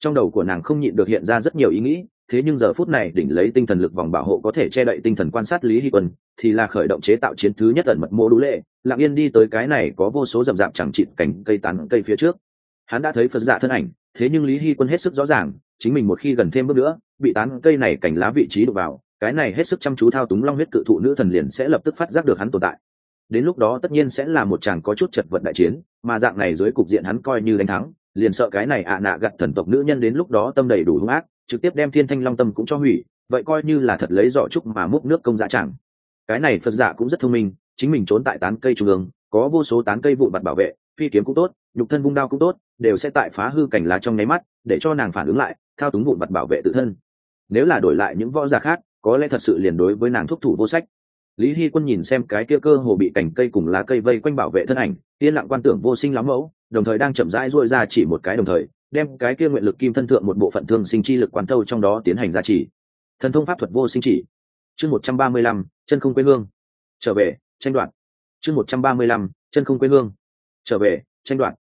Trong đầu của nàng không nhịn được hiện ra rất nhiều ý nghĩ, thế nhưng giờ phút này đỉnh lấy tinh thần lực vòng bảo hộ có thể che đậy tinh thần quan sát lý hy quân, thì là khởi động chế tạo chiến thứ nhất ẩn mật mô đũ lệ, lặng yên đi tới cái này có vô số rậm rạp chẳng chịt cành cây tán cây phía trước. Hắn đã thấy phật dạ thân ảnh, thế nhưng lý hy quân hết sức rõ ràng, chính mình một khi gần thêm bước nữa, bị tán cây này cành lá vị trí đục vào cái này hết sức chăm chú thao túng long huyết cự thụ nữ thần liền sẽ lập tức phát giác được hắn tồn tại. Đến lúc đó tất nhiên sẽ là một chàng có chút chật vật đại chiến, mà dạng này dưới cục diện hắn coi như đánh thắng, liền sợ cái này ạ nạ gặt thần tộc nữ nhân đến lúc đó tâm đầy đủ hung ác, trực tiếp đem thiên thanh long tâm cũng cho hủy, vậy coi như là thật lấy giỏ trúc mà múc nước công dạ chẳng. Cái này phật giả cũng rất thông minh, chính mình trốn tại tán cây trung ương, có vô số tán cây vụn bặt bảo vệ, phi kiếm cũng tốt, nhục thân vung đao cũng tốt, đều sẽ tại phá hư cảnh lá trong nháy mắt, để cho nàng phản ứng lại, thao túng vụn bặt bảo vệ tự thân. Nếu là đổi lại những võ giả khác có lẽ thật sự liền đối với nàng thúc thủ vô sách. Lý hy quân nhìn xem cái kia cơ hồ bị cành cây cùng lá cây vây quanh bảo vệ thân ảnh, yên lặng quan tưởng vô sinh lắm mẫu, đồng thời đang chậm rãi dội ra chỉ một cái đồng thời, đem cái kia nguyện lực kim thân thượng một bộ phận thương sinh chi lực quán thâu trong đó tiến hành gia trì. Thần thông pháp thuật vô sinh chỉ. Chương một trăm ba mươi lăm, chân không quê hương. Trở về, tranh đoạt. Chương một trăm ba mươi lăm, chân không quê hương. Trở về, tranh đoạt.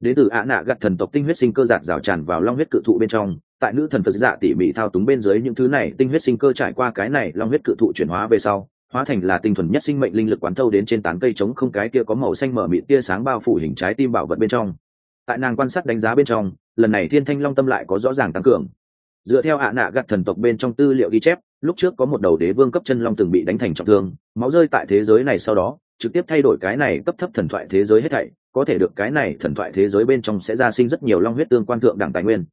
Đến từ ạ nạ gặt thần tộc tinh huyết sinh cơ giạt rào tràn vào long huyết cự thụ bên trong tại nữ thần phật dạ tỉ mỉ thao túng bên dưới những thứ này, tinh huyết sinh cơ trải qua cái này long huyết cự thụ chuyển hóa về sau, hóa thành là tinh thuần nhất sinh mệnh linh lực quán thâu đến trên tán cây trống không cái kia có màu xanh mở mịn tia sáng bao phủ hình trái tim bảo vật bên trong. Tại nàng quan sát đánh giá bên trong, lần này thiên thanh long tâm lại có rõ ràng tăng cường. Dựa theo ạ nạ gặt thần tộc bên trong tư liệu ghi chép, lúc trước có một đầu đế vương cấp chân long từng bị đánh thành trọng thương, máu rơi tại thế giới này sau đó, trực tiếp thay đổi cái này cấp thấp thần thoại thế giới hết thảy, có thể được cái này thần thoại thế giới bên trong sẽ ra sinh rất nhiều long huyết tương quan thượng đẳng tài nguyên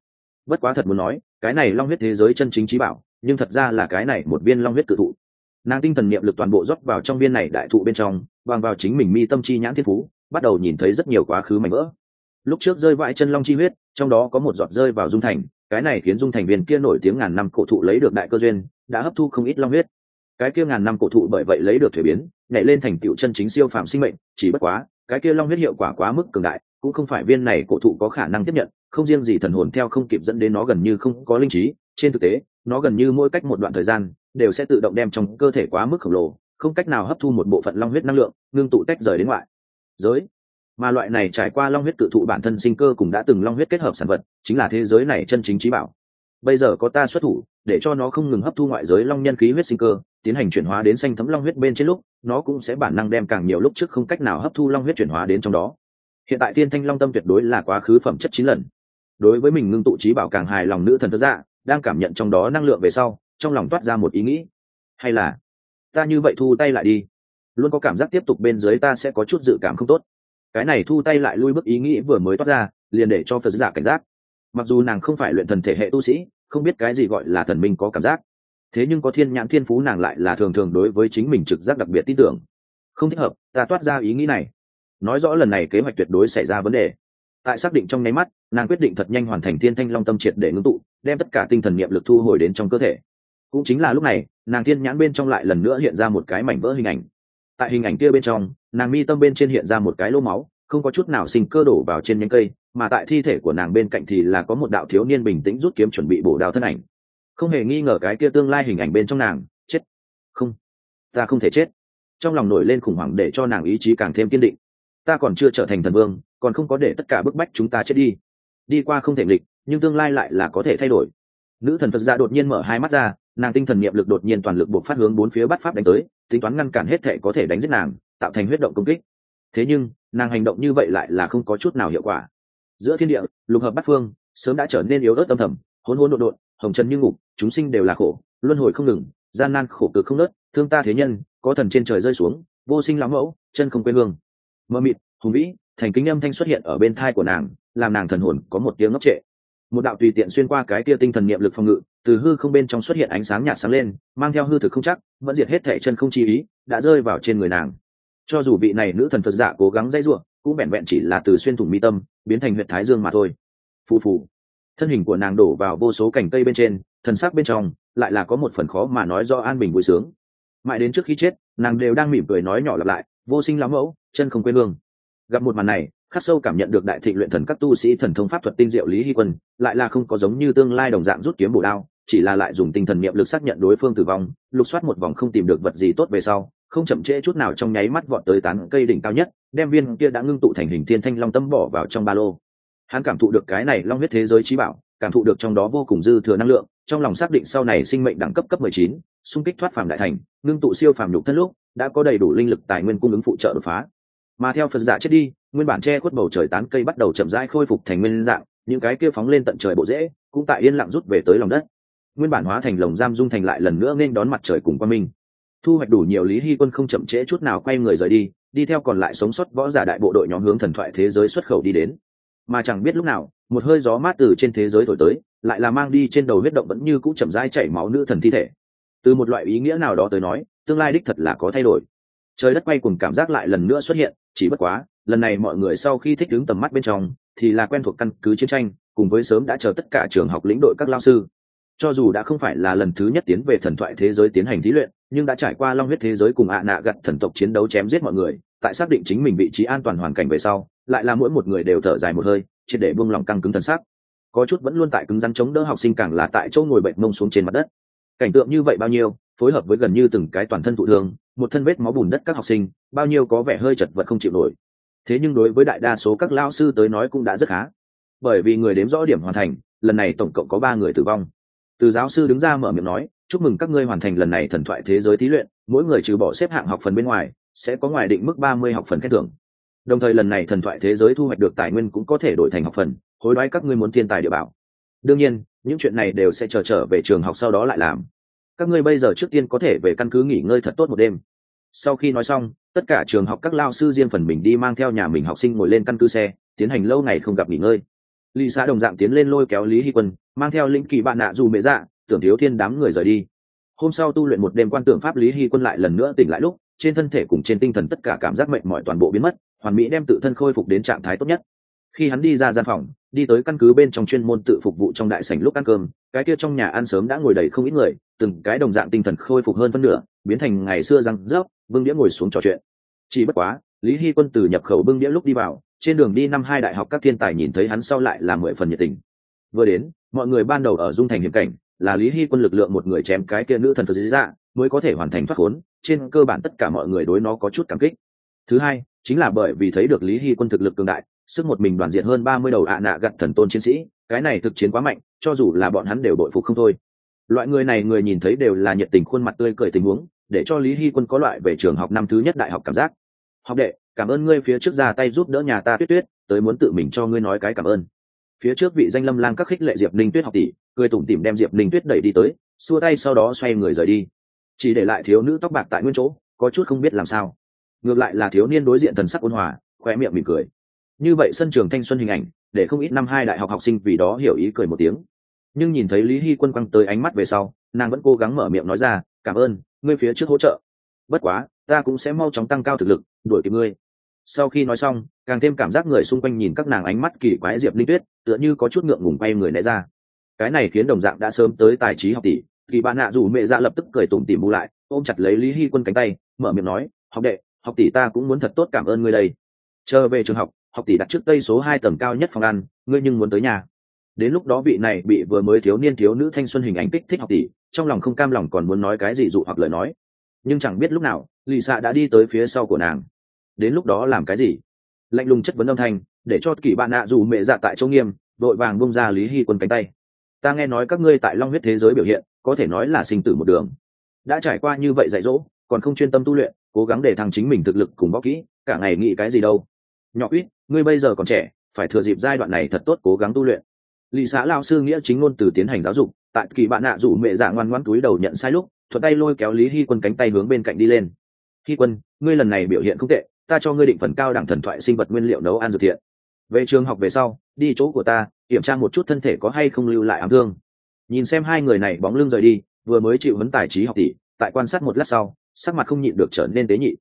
bất quá thật muốn nói, cái này long huyết thế giới chân chính trí bảo, nhưng thật ra là cái này một viên long huyết cự thụ. Nàng tinh thần niệm lực toàn bộ rót vào trong viên này đại thụ bên trong, bằng vào chính mình mi tâm chi nhãn thiên phú, bắt đầu nhìn thấy rất nhiều quá khứ mảnh vỡ. Lúc trước rơi vãi chân long chi huyết, trong đó có một giọt rơi vào dung thành, cái này khiến dung thành viên kia nổi tiếng ngàn năm cổ thụ lấy được đại cơ duyên, đã hấp thu không ít long huyết. Cái kia ngàn năm cổ thụ bởi vậy lấy được thuế biến, nhảy lên thành tựu chân chính siêu phạm sinh mệnh, chỉ bất quá, cái kia long huyết hiệu quả quá mức cường đại cũng không phải viên này cổ thụ có khả năng tiếp nhận, không riêng gì thần hồn theo không kịp dẫn đến nó gần như không có linh trí, trên thực tế, nó gần như mỗi cách một đoạn thời gian, đều sẽ tự động đem trong cơ thể quá mức khổng lồ, không cách nào hấp thu một bộ phận long huyết năng lượng, ngưng tụ tách rời đến ngoại. Giới. Mà loại này trải qua long huyết cự thụ bản thân sinh cơ cùng đã từng long huyết kết hợp sản vật, chính là thế giới này chân chính trí bảo. Bây giờ có ta xuất thủ, để cho nó không ngừng hấp thu ngoại giới long nhân khí huyết sinh cơ, tiến hành chuyển hóa đến xanh thấm long huyết bên trên lúc, nó cũng sẽ bản năng đem càng nhiều lúc trước không cách nào hấp thu long huyết chuyển hóa đến trong đó hiện tại thiên thanh long tâm tuyệt đối là quá khứ phẩm chất chín lần. Đối với mình ngưng tụ trí bảo càng hài lòng nữ thần thất dạ đang cảm nhận trong đó năng lượng về sau, trong lòng toát ra một ý nghĩ. Hay là, ta như vậy thu tay lại đi. Luôn có cảm giác tiếp tục bên dưới ta sẽ có chút dự cảm không tốt. Cái này thu tay lại lui bước ý nghĩ vừa mới toát ra, liền để cho phật giả cảnh giác. Mặc dù nàng không phải luyện thần thể hệ tu sĩ, không biết cái gì gọi là thần minh có cảm giác. Thế nhưng có thiên nhãn thiên phú nàng lại là thường thường đối với chính mình trực giác đặc biệt tin tưởng. Không thích hợp, ta toát ra ý nghĩ này nói rõ lần này kế hoạch tuyệt đối xảy ra vấn đề. Tại xác định trong nháy mắt, nàng quyết định thật nhanh hoàn thành thiên thanh long tâm triệt để ngưng tụ, đem tất cả tinh thần niệm lực thu hồi đến trong cơ thể. Cũng chính là lúc này, nàng thiên nhãn bên trong lại lần nữa hiện ra một cái mảnh vỡ hình ảnh. Tại hình ảnh kia bên trong, nàng mi tâm bên trên hiện ra một cái lô máu, không có chút nào sinh cơ đổ vào trên nhánh cây, mà tại thi thể của nàng bên cạnh thì là có một đạo thiếu niên bình tĩnh rút kiếm chuẩn bị bổ đào thân ảnh. Không hề nghi ngờ cái kia tương lai hình ảnh bên trong nàng, chết. Không, ta không thể chết. Trong lòng nổi lên khủng hoảng để cho nàng ý chí càng thêm kiên định ta còn chưa trở thành thần vương, còn không có để tất cả bức bách chúng ta chết đi. Đi qua không thể nghịch, nhưng tương lai lại là có thể thay đổi. Nữ thần phật gia đột nhiên mở hai mắt ra, nàng tinh thần niệm lực đột nhiên toàn lực buộc phát hướng bốn phía bắt pháp đánh tới, tính toán ngăn cản hết thệ có thể đánh giết nàng, tạo thành huyết động công kích. Thế nhưng, nàng hành động như vậy lại là không có chút nào hiệu quả. Giữa thiên địa, lục hợp bát phương, sớm đã trở nên yếu ớt tâm thầm, hỗn hỗn đột đột hồng trần như ngục, chúng sinh đều là khổ, luân hồi không ngừng, gian nan khổ cực không nớt thương ta thế nhân, có thần trên trời rơi xuống, vô sinh lão mẫu, chân không quê hương mơ mịt, hùng vĩ, thành kính âm thanh xuất hiện ở bên thai của nàng, làm nàng thần hồn có một tiếng ngốc trệ. Một đạo tùy tiện xuyên qua cái kia tinh thần niệm lực phòng ngự, từ hư không bên trong xuất hiện ánh sáng nhạt sáng lên, mang theo hư thực không chắc, vẫn diệt hết thể chân không chi ý, đã rơi vào trên người nàng. Cho dù vị này nữ thần phật giả cố gắng dây ruộng cũng vẹn vẹn chỉ là từ xuyên thủng mi tâm, biến thành huyện thái dương mà thôi. Phù phù. Thân hình của nàng đổ vào vô số cành cây bên trên, thần sắc bên trong lại là có một phần khó mà nói do an bình vui sướng. Mãi đến trước khi chết, nàng đều đang mỉm cười nói nhỏ lặp lại vô sinh lão mẫu, chân không quê hương. Gặp một màn này, khắc sâu cảm nhận được đại thịnh luyện thần các tu sĩ thần thông pháp thuật tinh diệu lý hy quân, lại là không có giống như tương lai đồng dạng rút kiếm bổ đao, chỉ là lại dùng tinh thần niệm lực xác nhận đối phương tử vong, lục soát một vòng không tìm được vật gì tốt về sau, không chậm trễ chút nào trong nháy mắt vọt tới tán cây đỉnh cao nhất, đem viên kia đã ngưng tụ thành hình thiên thanh long tâm bỏ vào trong ba lô. Hắn cảm thụ được cái này long huyết thế giới trí bảo, cảm thụ được trong đó vô cùng dư thừa năng lượng, trong lòng xác định sau này sinh mệnh đẳng cấp cấp mười chín xung kích thoát phàm đại thành, ngưng tụ siêu phàm nhục thân lúc, đã có đầy đủ linh lực tài nguyên cung ứng phụ trợ đột phá. Mà theo phật giả chết đi, nguyên bản che khuất bầu trời tán cây bắt đầu chậm rãi khôi phục thành nguyên dạng, những cái kia phóng lên tận trời bộ rễ, cũng tại yên lặng rút về tới lòng đất. Nguyên bản hóa thành lồng giam dung thành lại lần nữa nên đón mặt trời cùng qua minh. Thu hoạch đủ nhiều lý hy quân không chậm trễ chút nào quay người rời đi đi theo còn lại sống sót võ giả đại bộ đội nhóm hướng thần thoại thế giới xuất khẩu đi đến. Mà chẳng biết lúc nào, một hơi gió mát từ trên thế giới thổi tới, lại là mang đi trên đầu huyết động vẫn như cũ chậm rãi chảy máu nữ thần thi thể từ một loại ý nghĩa nào đó tới nói, tương lai đích thật là có thay đổi. Trời đất quay cùng cảm giác lại lần nữa xuất hiện, chỉ bất quá, lần này mọi người sau khi thích đứng tầm mắt bên trong, thì là quen thuộc căn cứ chiến tranh, cùng với sớm đã chờ tất cả trường học lĩnh đội các lao sư. Cho dù đã không phải là lần thứ nhất tiến về thần thoại thế giới tiến hành thí luyện, nhưng đã trải qua long huyết thế giới cùng ạ nạ gặt thần tộc chiến đấu chém giết mọi người, tại xác định chính mình vị trí an toàn hoàn cảnh về sau, lại là mỗi một người đều thở dài một hơi, triệt để buông lòng căng cứng thần sắc. Có chút vẫn luôn tại cứng rắn chống đỡ học sinh càng là tại chỗ ngồi bệnh mông xuống trên mặt đất cảnh tượng như vậy bao nhiêu, phối hợp với gần như từng cái toàn thân thụ thương, một thân vết máu bùn đất các học sinh, bao nhiêu có vẻ hơi chật vật không chịu nổi. Thế nhưng đối với đại đa số các lao sư tới nói cũng đã rất khá. Bởi vì người đếm rõ điểm hoàn thành, lần này tổng cộng có ba người tử vong. Từ giáo sư đứng ra mở miệng nói, chúc mừng các ngươi hoàn thành lần này thần thoại thế giới thí luyện, mỗi người trừ bỏ xếp hạng học phần bên ngoài, sẽ có ngoài định mức ba mươi học phần khen thưởng. Đồng thời lần này thần thoại thế giới thu hoạch được tài nguyên cũng có thể đổi thành học phần, hối đoái các ngươi muốn thiên tài địa bảo. Đương nhiên những chuyện này đều sẽ chờ trở, trở về trường học sau đó lại làm. Các ngươi bây giờ trước tiên có thể về căn cứ nghỉ ngơi thật tốt một đêm. Sau khi nói xong tất cả trường học các lao sư riêng phần mình đi mang theo nhà mình học sinh ngồi lên căn cứ xe tiến hành lâu ngày không gặp nghỉ ngơi. Lì xã đồng dạng tiến lên lôi kéo lý hy quân mang theo lĩnh kỳ bạn nạ dù mẹ dạ tưởng thiếu thiên đám người rời đi. Hôm sau tu luyện một đêm quan tưởng pháp lý hy quân lại lần nữa tỉnh lại lúc trên thân thể cùng trên tinh thần tất cả cảm giác mệt mỏi toàn bộ biến mất hoàn mỹ đem tự thân khôi phục đến trạng thái tốt nhất. Khi hắn đi ra gian phòng đi tới căn cứ bên trong chuyên môn tự phục vụ trong đại sảnh lúc ăn cơm, cái kia trong nhà ăn sớm đã ngồi đầy không ít người, từng cái đồng dạng tinh thần khôi phục hơn phân nửa, biến thành ngày xưa răng rớp, vương đĩa ngồi xuống trò chuyện. Chỉ bất quá, lý hy quân từ nhập khẩu bưng đĩa lúc đi vào, trên đường đi năm hai đại học các thiên tài nhìn thấy hắn sau lại là mười phần nhiệt tình. Vừa đến, mọi người ban đầu ở dung thành hiểm cảnh, là lý hy quân lực lượng một người chém cái kia nữ thần phật dĩ dạ mới có thể hoàn thành thoát khốn, trên cơ bản tất cả mọi người đối nó có chút cảm kích. Thứ hai, chính là bởi vì thấy được lý hy quân thực lực cường đại sức một mình đoàn diện hơn ba mươi đầu ạ nạ gặt thần tôn chiến sĩ, cái này thực chiến quá mạnh, cho dù là bọn hắn đều đội phục không thôi. Loại người này người nhìn thấy đều là nhiệt tình khuôn mặt tươi cười tình huống, để cho lý hy quân có loại về trường học năm thứ nhất đại học cảm giác. Học đệ, cảm ơn ngươi phía trước ra tay giúp đỡ nhà ta tuyết tuyết, tới muốn tự mình cho ngươi nói cái cảm ơn. Phía trước vị danh lâm lang các khích lệ diệp ninh tuyết học tỷ, cười tủm tỉm đem diệp ninh tuyết đẩy đi tới, xua tay sau đó xoay người rời đi. Chỉ để lại thiếu nữ tóc bạc tại nguyên chỗ, có chút không biết làm sao. Ngược lại là thiếu niên đối diện thần sắc ôn hòa, khoe miệng mỉm cười như vậy sân trường thanh xuân hình ảnh, để không ít năm hai đại học học sinh vì đó hiểu ý cười một tiếng. Nhưng nhìn thấy lý hy quân quăng tới ánh mắt về sau, nàng vẫn cố gắng mở miệng nói ra, cảm ơn, ngươi phía trước hỗ trợ. Bất quá, ta cũng sẽ mau chóng tăng cao thực lực, đuổi kịp ngươi. Sau khi nói xong, càng thêm cảm giác người xung quanh nhìn các nàng ánh mắt kỳ quái diệp linh tuyết, tựa như có chút ngượng ngùng quay người né ra. Cái này khiến đồng dạng đã sớm tới tài trí học tỷ kỳ bạn nạ dù mẹ dạ lập tức cười tủm tỉm bù lại, ôm chặt lấy lý hy quân cánh tay, mở miệng nói, học đệ, học tỷ ta cũng muốn thật tốt cảm ơn ngươi đây. Chờ về trường học học tỷ đặt trước tây số hai tầng cao nhất phòng ăn, ngươi nhưng muốn tới nhà. Đến lúc đó vị này bị vừa mới thiếu niên thiếu nữ thanh xuân hình ảnh kích thích học tỷ, trong lòng không cam lòng còn muốn nói cái gì dụ hoặc lời nói. Nhưng chẳng biết lúc nào, lì xạ đã đi tới phía sau của nàng. Đến lúc đó làm cái gì? Lạnh lùng chất vấn âm thanh, để cho kỳ bạn nạ dù mẹ dạ tại châu nghiêm đội vàng bông ra lý hy quân cánh tay. Ta nghe nói các ngươi tại long huyết thế giới biểu hiện, có thể nói là sinh tử một đường. Đã trải qua như vậy dạy dỗ, còn không chuyên tâm tu luyện, cố gắng để thằng chính mình thực lực cùng bóc kỹ, cả ngày nghĩ cái gì đâu. Nhỏ ít ngươi bây giờ còn trẻ, phải thừa dịp giai đoạn này thật tốt cố gắng tu luyện. Lì xã lao sư nghĩa chính ngôn từ tiến hành giáo dục, tại kỳ bạn nạ rủ mẹ dạ ngoan ngoan túi đầu nhận sai lúc, thuận tay lôi kéo lý hy quân cánh tay hướng bên cạnh đi lên. Hy quân, ngươi lần này biểu hiện không tệ, ta cho ngươi định phần cao đẳng thần thoại sinh vật nguyên liệu nấu ăn dược thiện. Về trường học về sau, đi chỗ của ta, kiểm tra một chút thân thể có hay không lưu lại ám thương. Nhìn xem hai người này bóng lưng rời đi, vừa mới chịu vấn tài trí học tỷ, tại quan sát một lát sau, sắc mặt không nhịn được trở nên tế nhị.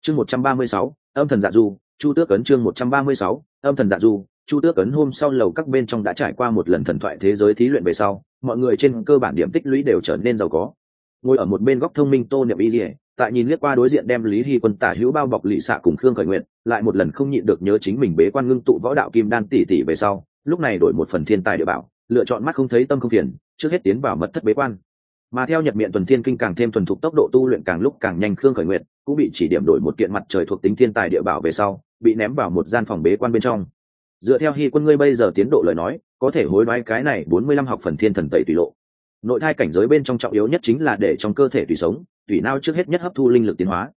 Chương một trăm ba mươi sáu, âm thần dạ du chu tước ấn chương một trăm ba mươi sáu, âm thần dạ du. Chu tước ấn hôm sau lầu các bên trong đã trải qua một lần thần thoại thế giới thí luyện về sau, mọi người trên cơ bản điểm tích lũy đều trở nên giàu có. Ngồi ở một bên góc thông minh tô niệm y dỉa tại nhìn liếc qua đối diện đem lý hy quân tả hữu bao bọc lì xạ cùng khương khởi nguyện lại một lần không nhịn được nhớ chính mình bế quan ngưng tụ võ đạo kim đan tỷ tỷ về sau, lúc này đổi một phần thiên tài địa bảo, lựa chọn mắt không thấy tâm không phiền, trước hết tiến vào mật thất bế quan. Mà theo nhật miệng tuần thiên kinh càng thêm thuần thục tốc độ tu luyện càng lúc càng nhanh khương khởi nguyện cũng bị chỉ điểm đổi một kiện mặt trời thuộc tính thiên tài địa bảo về sau, bị ném vào một gian phòng bế quan bên trong. Dựa theo hy quân ngươi bây giờ tiến độ lời nói, có thể hối đoái cái này bốn mươi lăm học phần thiên thần tẩy tùy lộ. Nội thai cảnh giới bên trong trọng yếu nhất chính là để trong cơ thể tùy sống tùy nao trước hết nhất hấp thu linh lực tiến hóa.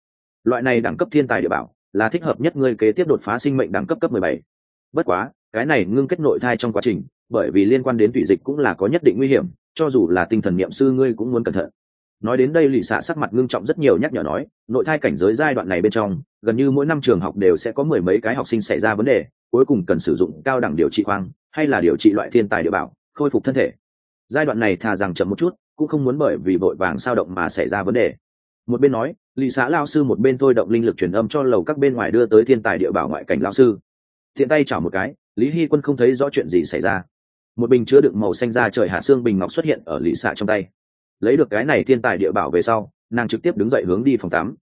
Loại này đẳng cấp thiên tài địa bảo là thích hợp nhất ngươi kế tiếp đột phá sinh mệnh đẳng cấp cấp mười bảy. Bất quá, cái này ngưng kết nội thai trong quá trình, bởi vì liên quan đến tùy dịch cũng là có nhất định nguy hiểm, cho dù là tinh thần niệm sư ngươi cũng muốn cẩn thận nói đến đây lì xạ sắc mặt ngưng trọng rất nhiều nhắc nhở nói, nội thai cảnh giới giai đoạn này bên trong, gần như mỗi năm trường học đều sẽ có mười mấy cái học sinh xảy ra vấn đề, cuối cùng cần sử dụng cao đẳng điều trị khoang, hay là điều trị loại thiên tài địa bảo, khôi phục thân thể. Giai đoạn này thà rằng chậm một chút, cũng không muốn bởi vì vội vàng sao động mà xảy ra vấn đề. Một bên nói, lì xã lao sư một bên thôi động linh lực truyền âm cho lầu các bên ngoài đưa tới thiên tài địa bảo ngoại cảnh lao sư. Thiện tay chảo một cái, lý hy quân không thấy rõ chuyện gì xảy ra. Một bình chứa đựng màu xanh ra trời hạ xương bình ngọc xuất hiện ở lì xạ trong tay lấy được cái này thiên tài địa bảo về sau, nàng trực tiếp đứng dậy hướng đi phòng tắm.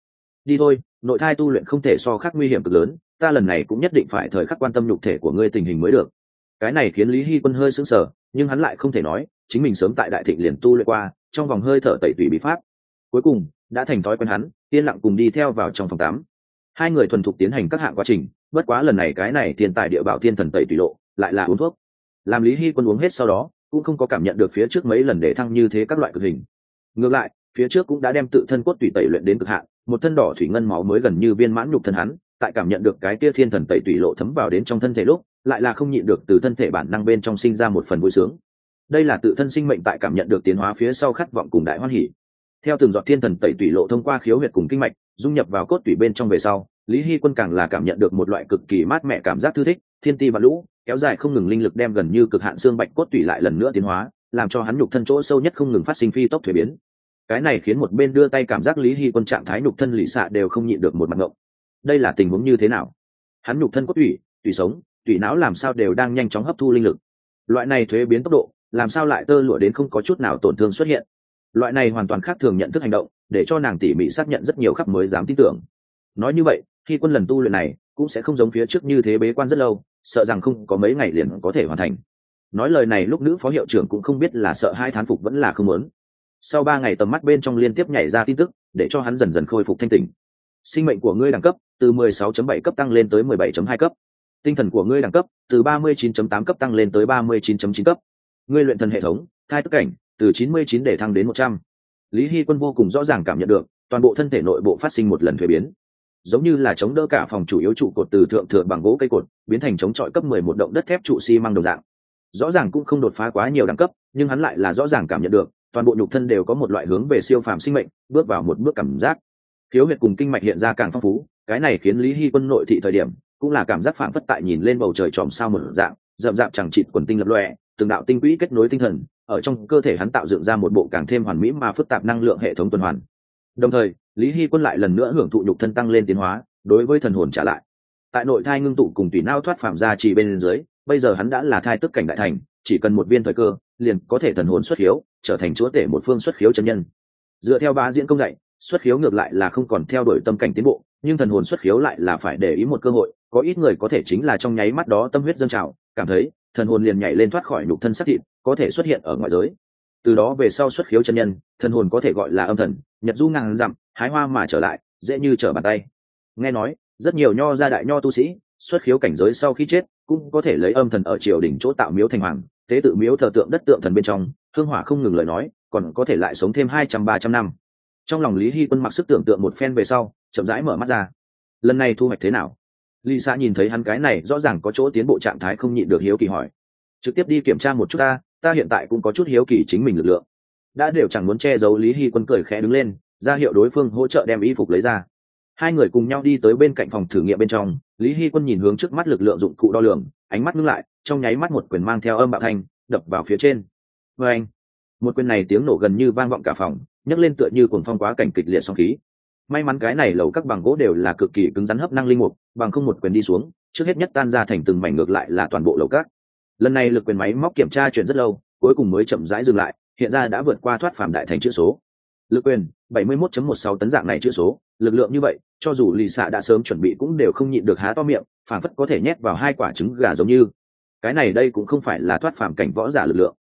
Đi thôi, nội thai tu luyện không thể so khác nguy hiểm cực lớn, ta lần này cũng nhất định phải thời khắc quan tâm nhục thể của ngươi tình hình mới được. Cái này khiến lý hy quân hơi sững sờ, nhưng hắn lại không thể nói, chính mình sớm tại đại thịnh liền tu luyện qua, trong vòng hơi thở tẩy tủy bí pháp. Cuối cùng, đã thành thói quen hắn, yên lặng cùng đi theo vào trong phòng tắm. Hai người thuần thục tiến hành các hạng quá trình, bất quá lần này cái này thiên tài địa bảo thiên thần tẩy tủy lộ, lại là uống thuốc. Làm lý hy quân uống hết sau đó cũng không có cảm nhận được phía trước mấy lần để thăng như thế các loại cực hình. Ngược lại, phía trước cũng đã đem tự thân cốt tủy tẩy luyện đến cực hạn, một thân đỏ thủy ngân máu mới gần như viên mãn nhục thân hắn, tại cảm nhận được cái kia thiên thần tẩy tủy lộ thấm vào đến trong thân thể lúc, lại là không nhịn được từ thân thể bản năng bên trong sinh ra một phần vui sướng. Đây là tự thân sinh mệnh tại cảm nhận được tiến hóa phía sau khát vọng cùng đại hoan hỉ. Theo từng giọt thiên thần tẩy tủy lộ thông qua khiếu huyệt cùng kinh mạch, dung nhập vào cốt tủy bên trong về sau, lý hy quân càng là cảm nhận được một loại cực kỳ mát mẻ cảm giác thư thích, thiên ti và lũ kéo dài không ngừng linh lực đem gần như cực hạn xương bạch cốt tủy lại lần nữa tiến hóa, làm cho hắn nhục thân chỗ sâu nhất không ngừng phát sinh phi tốc thuế biến. Cái này khiến một bên đưa tay cảm giác lý hy quân trạng thái nhục thân lì xạ đều không nhịn được một mặt ngộng. Đây là tình huống như thế nào? Hắn nhục thân cốt tủy tủy sống, tủy não làm sao đều đang nhanh chóng hấp thu linh lực? Loại này thuế biến tốc độ, làm sao lại tơ lụa đến không có chút nào tổn thương xuất hiện? Loại này hoàn toàn khác thường nhận thức hành động, để cho nàng tỉ mỉ xác nhận rất nhiều khắp mới dám tin tưởng. Nói như vậy khi quân lần tu luyện này cũng sẽ không giống phía trước như thế bế quan rất lâu sợ rằng không có mấy ngày liền có thể hoàn thành. Nói lời này lúc nữ phó hiệu trưởng cũng không biết là sợ hai thán phục vẫn là không muốn. Sau ba ngày tầm mắt bên trong liên tiếp nhảy ra tin tức, để cho hắn dần dần khôi phục thanh tình sinh mệnh của ngươi đẳng cấp, từ 16.7 cấp tăng lên tới 17.2 cấp. Tinh thần của ngươi đẳng cấp, từ 39.8 cấp tăng lên tới 39.9 cấp. Ngươi luyện thần hệ thống, thai tức cảnh, từ 99 để thăng đến 100. lý hy quân vô cùng rõ ràng cảm nhận được, toàn bộ thân thể nội bộ phát sinh một lần thuế biến giống như là chống đỡ cả phòng chủ yếu trụ cột từ thượng thượng bằng gỗ cây cột, biến thành chống chọi cấp 11 động đất thép trụ xi măng đồng dạng. Rõ ràng cũng không đột phá quá nhiều đẳng cấp, nhưng hắn lại là rõ ràng cảm nhận được, toàn bộ nhục thân đều có một loại hướng về siêu phàm sinh mệnh, bước vào một bước cảm giác. Khiếu huyệt cùng kinh mạch hiện ra càng phong phú, cái này khiến lý hy quân nội thị thời điểm, cũng là cảm giác phản phất tại nhìn lên bầu trời tròm sao một dạng, rậm rạp chẳng chịt quần tinh lập lòe, từng đạo tinh quỹ kết nối tinh thần, ở trong cơ thể hắn tạo dựng ra một bộ càng thêm hoàn mỹ mà phức tạp năng lượng hệ thống tuần hoàn. Đồng thời lý hy quân lại lần nữa hưởng thụ nhục thân tăng lên tiến hóa, đối với thần hồn trả lại. Tại nội thai ngưng tụ cùng tùy nao thoát phạm ra chỉ bên dưới, bây giờ hắn đã là thai tức cảnh đại thành, chỉ cần một viên thời cơ, liền có thể thần hồn xuất khiếu trở thành chúa tể một phương xuất khiếu chân nhân. Dựa theo ba diễn công dạy, xuất khiếu ngược lại là không còn theo đuổi tâm cảnh tiến bộ, nhưng thần hồn xuất khiếu lại là phải để ý một cơ hội, có ít người có thể chính là trong nháy mắt đó tâm huyết dâng trào, cảm thấy thần hồn liền nhảy lên thoát khỏi nhục thân xác thịt, có thể xuất hiện ở ngoại giới. Từ đó về sau xuất khiếu chân nhân, thần hồn có thể gọi là âm thần, nhật du ngàn dặm hái hoa mà trở lại, dễ như trở bàn tay. Nghe nói, rất nhiều nho gia đại nho tu sĩ, xuất khiếu cảnh giới sau khi chết, cũng có thể lấy âm thần ở triều đỉnh chỗ tạo miếu thành hoàng, tế tự miếu thờ tượng đất tượng thần bên trong, hương hỏa không ngừng lời nói, còn có thể lại sống thêm hai trăm, ba trăm năm. Trong lòng lý hy quân mặc sức tưởng tượng một phen về sau, chậm rãi mở mắt ra. Lần này thu hoạch thế nào? Lì xa nhìn thấy hắn cái này rõ ràng có chỗ tiến bộ trạng thái không nhịn được hiếu kỳ hỏi. Trực tiếp đi kiểm tra một chút ta ta hiện tại cũng có chút hiếu kỳ chính mình lực lượng. Đã đều chẳng muốn che giấu lý hy quân cười khẽ đứng lên ra hiệu đối phương hỗ trợ đem y phục lấy ra. Hai người cùng nhau đi tới bên cạnh phòng thử nghiệm bên trong, lý hy quân nhìn hướng trước mắt lực lượng dụng cụ đo lường, ánh mắt ngưng lại, trong nháy mắt một quyền mang theo âm bạo thanh, đập vào phía trên. Vê anh, một quyền này tiếng nổ gần như vang vọng cả phòng, nhấc lên tựa như cuồng phong quá cảnh kịch liệt song khí. May mắn cái này lầu các bằng gỗ đều là cực kỳ cứng rắn hấp năng linh mục, bằng không một quyền đi xuống, trước hết nhất tan ra thành từng mảnh ngược lại là toàn bộ lầu các. Lần này lực quyền máy móc kiểm tra chuyển rất lâu, cuối cùng mới chậm rãi dừng lại, hiện ra đã vượt qua thoát phàm đại thành chữ số lực quyền 71.16 tấn dạng này chữ số. Lực lượng như vậy, cho dù lì xạ đã sớm chuẩn bị cũng đều không nhịn được há to miệng phản phất có thể nhét vào hai quả trứng gà giống như. Cái này đây cũng không phải là thoát phàm cảnh võ giả lực lượng.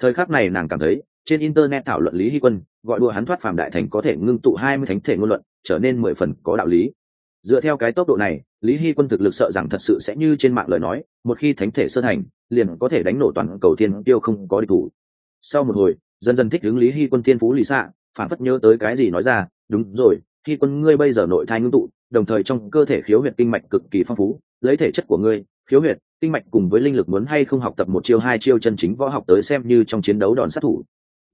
Thời khắc này nàng cảm thấy, trên internet thảo luận lý hy quân, gọi đùa hắn thoát phàm đại thành có thể ngưng tụ hai mươi thánh thể ngôn luận, trở nên mười phần có đạo lý. Dựa theo cái tốc độ này, lý hy quân thực lực sợ rằng thật sự sẽ như trên mạng lời nói, một khi thánh thể sơ thành liền có thể đánh nổ toàn cầu thiên tiêu không có địch thủ. Sau một hồi, dần dần thích ứng lý hy quân thiên phú lý xạ phản phất nhớ tới cái gì nói ra, đúng rồi, khi quân ngươi bây giờ nội thai ngưng tụ, đồng thời trong cơ thể khiếu huyệt kinh mạch cực kỳ phong phú, lấy thể chất của ngươi, khiếu huyệt kinh mạch cùng với linh lực muốn hay không học tập một chiêu, hai chiêu chân chính võ học tới xem như trong chiến đấu đòn sát thủ.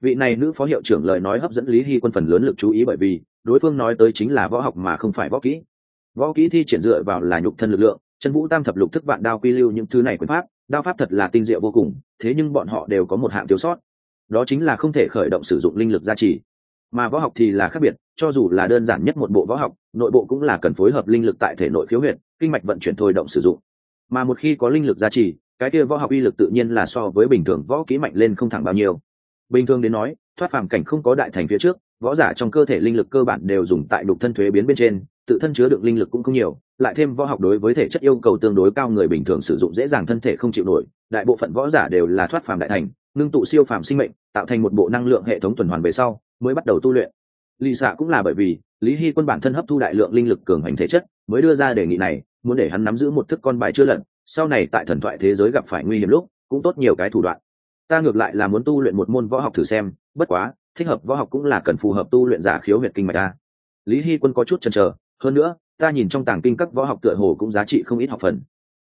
Vị này nữ phó hiệu trưởng lời nói hấp dẫn lý hy quân phần lớn lực chú ý bởi vì đối phương nói tới chính là võ học mà không phải võ kỹ. Võ kỹ thi triển dựa vào là nhục thân lực lượng, chân vũ tam thập lục thức vạn đao quy lưu những thứ này quyền pháp, đao pháp thật là tinh diệu vô cùng, thế nhưng bọn họ đều có một hạng thiếu sót. Đó chính là không thể khởi động sử dụng linh lực gia trì mà võ học thì là khác biệt, cho dù là đơn giản nhất một bộ võ học, nội bộ cũng là cần phối hợp linh lực tại thể nội khiếu huyệt, kinh mạch vận chuyển thôi động sử dụng. Mà một khi có linh lực gia trì, cái kia võ học uy lực tự nhiên là so với bình thường võ kỹ mạnh lên không thẳng bao nhiêu. Bình thường đến nói, thoát phàm cảnh không có đại thành phía trước, võ giả trong cơ thể linh lực cơ bản đều dùng tại đục thân thuế biến bên trên, tự thân chứa đựng linh lực cũng không nhiều, lại thêm võ học đối với thể chất yêu cầu tương đối cao người bình thường sử dụng dễ dàng thân thể không chịu nổi, đại bộ phận võ giả đều là thoát phàm đại thành, ngưng tụ siêu phàm sinh mệnh, tạo thành một bộ năng lượng hệ thống tuần hoàn về sau mới bắt đầu tu luyện. Lì xạ cũng là bởi vì lý hy quân bản thân hấp thu đại lượng linh lực cường hành thể chất, mới đưa ra đề nghị này, muốn để hắn nắm giữ một thức con bài chưa lận, sau này tại thần thoại thế giới gặp phải nguy hiểm lúc, cũng tốt nhiều cái thủ đoạn. Ta ngược lại là muốn tu luyện một môn võ học thử xem, bất quá, thích hợp võ học cũng là cần phù hợp tu luyện giả khiếu huyệt kinh mạch ta. Lý hy quân có chút chần chờ, hơn nữa, ta nhìn trong tàng kinh các võ học tựa hồ cũng giá trị không ít học phần.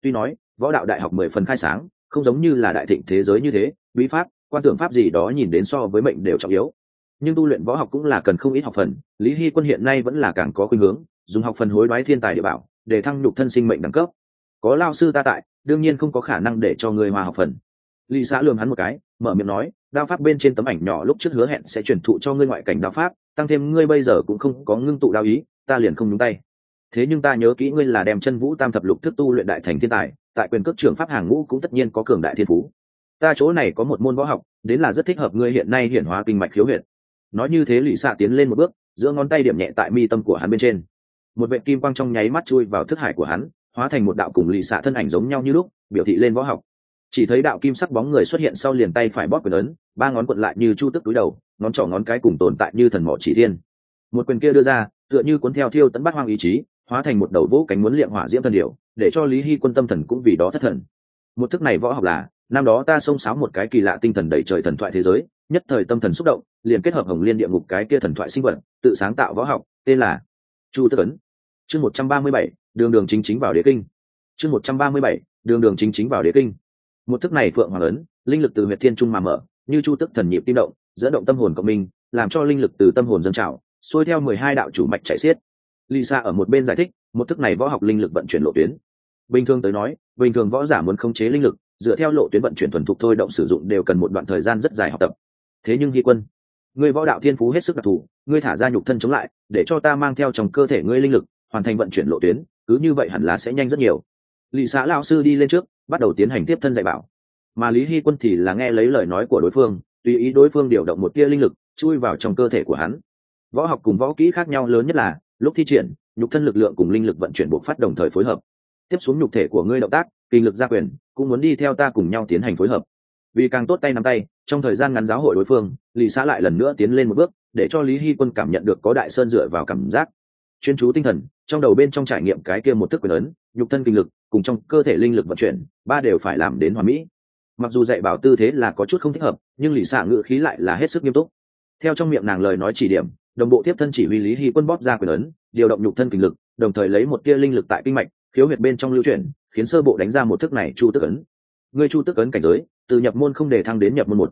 Tuy nói, võ đạo đại học mười phần khai sáng, không giống như là đại thịnh thế giới như thế, bí pháp, quan tưởng pháp gì đó nhìn đến so với mệnh đều trọng yếu nhưng tu luyện võ học cũng là cần không ít học phần, lý hy quân hiện nay vẫn là càng có khuynh hướng, dùng học phần hối đoái thiên tài địa bảo để thăng nhục thân sinh mệnh đẳng cấp. Có lao sư ta tại, đương nhiên không có khả năng để cho người hòa học phần. Lý xã lường hắn một cái, mở miệng nói, đao pháp bên trên tấm ảnh nhỏ lúc trước hứa hẹn sẽ chuyển thụ cho ngươi ngoại cảnh đao pháp, tăng thêm ngươi bây giờ cũng không có ngưng tụ đao ý, ta liền không nhúng tay. Thế nhưng ta nhớ kỹ ngươi là đem chân vũ tam thập lục thức tu luyện đại thành thiên tài, tại quyền cước trưởng pháp hàng ngũ cũng tất nhiên có cường đại thiên phú. Ta chỗ này có một môn võ học, đến là rất thích hợp ngươi hiện nay hiển hóa kinh mạch khiếu huyện nói như thế lụy xạ tiến lên một bước, giữa ngón tay điểm nhẹ tại mi tâm của hắn bên trên. Một vệ kim quang trong nháy mắt chui vào thức hải của hắn, hóa thành một đạo cùng lụy xạ thân ảnh giống nhau như lúc, biểu thị lên võ học. Chỉ thấy đạo kim sắc bóng người xuất hiện sau liền tay phải bóp quyền ấn, ba ngón quận lại như chu tức túi đầu, ngón trỏ ngón cái cùng tồn tại như thần mỏ chỉ thiên. Một quyền kia đưa ra, tựa như cuốn theo thiêu tấn bắt hoang ý chí, hóa thành một đầu vũ cánh muốn liệm hỏa diễm thần điệu để cho lý hy quân tâm thần cũng vì đó thất thần. Một thức này võ học là, năm đó ta xông xáo một cái kỳ lạ tinh thần đẩy trời thần thoại thế giới nhất thời tâm thần xúc động, liền kết hợp hồng liên địa ngục cái kia thần thoại sinh vật, tự sáng tạo võ học, tên là chu tức ấn chương một trăm ba mươi bảy, đường đường chính chính vào đế kinh. Chương một trăm ba mươi bảy, đường đường chính chính vào đế kinh. Một thức này phượng hoàng ấn linh lực từ huyệt thiên trung mà mở, như chu tức thần nhịp tim động, dẫn động tâm hồn cộng minh làm cho linh lực từ tâm hồn dâng trào, xuôi theo mười hai đạo chủ mạch chạy xiết. Lisa ở một bên giải thích, một thức này võ học linh lực vận chuyển lộ tuyến. Bình thường tới nói, bình thường võ giả muốn khống chế linh lực, dựa theo lộ tuyến vận chuyển thuần thục thôi, động sử dụng đều cần một đoạn thời gian rất dài học tập thế nhưng hy quân, ngươi võ đạo thiên phú hết sức đặc thù, ngươi thả ra nhục thân chống lại, để cho ta mang theo trong cơ thể ngươi linh lực, hoàn thành vận chuyển lộ tuyến, cứ như vậy hẳn là sẽ nhanh rất nhiều. Lì xã lao sư đi lên trước, bắt đầu tiến hành tiếp thân dạy bảo. Mà lý hy quân thì là nghe lấy lời nói của đối phương, tùy ý đối phương điều động một tia linh lực, chui vào trong cơ thể của hắn. Võ học cùng võ kỹ khác nhau lớn nhất là, lúc thi triển, nhục thân lực lượng cùng linh lực vận chuyển buộc phát đồng thời phối hợp. Tiếp xuống nhục thể của ngươi động tác, kinh lực gia quyền, cũng muốn đi theo ta cùng nhau tiến hành phối hợp. Vì càng tốt tay nắm tay trong thời gian ngắn giáo hội đối phương lì xã lại lần nữa tiến lên một bước, để cho lý hy quân cảm nhận được có đại sơn dựa vào cảm giác. Chuyên chú tinh thần, trong đầu bên trong trải nghiệm cái kia một thức quyền ấn, nhục thân kinh lực, cùng trong cơ thể linh lực vận chuyển, ba đều phải làm đến hoàn mỹ. Mặc dù dạy bảo tư thế là có chút không thích hợp, nhưng lì xã ngự khí lại là hết sức nghiêm túc. Theo trong miệng nàng lời nói chỉ điểm, đồng bộ tiếp thân chỉ huy lý hy quân bóp ra quyền ấn, điều động nhục thân kinh lực, đồng thời lấy một tia linh lực tại kinh mạch, khiếu huyệt bên trong lưu chuyển, khiến sơ bộ đánh ra một thức này chu tức ấn. Người chu tức ấn cảnh giới từ nhập môn không để thăng đến nhập môn một.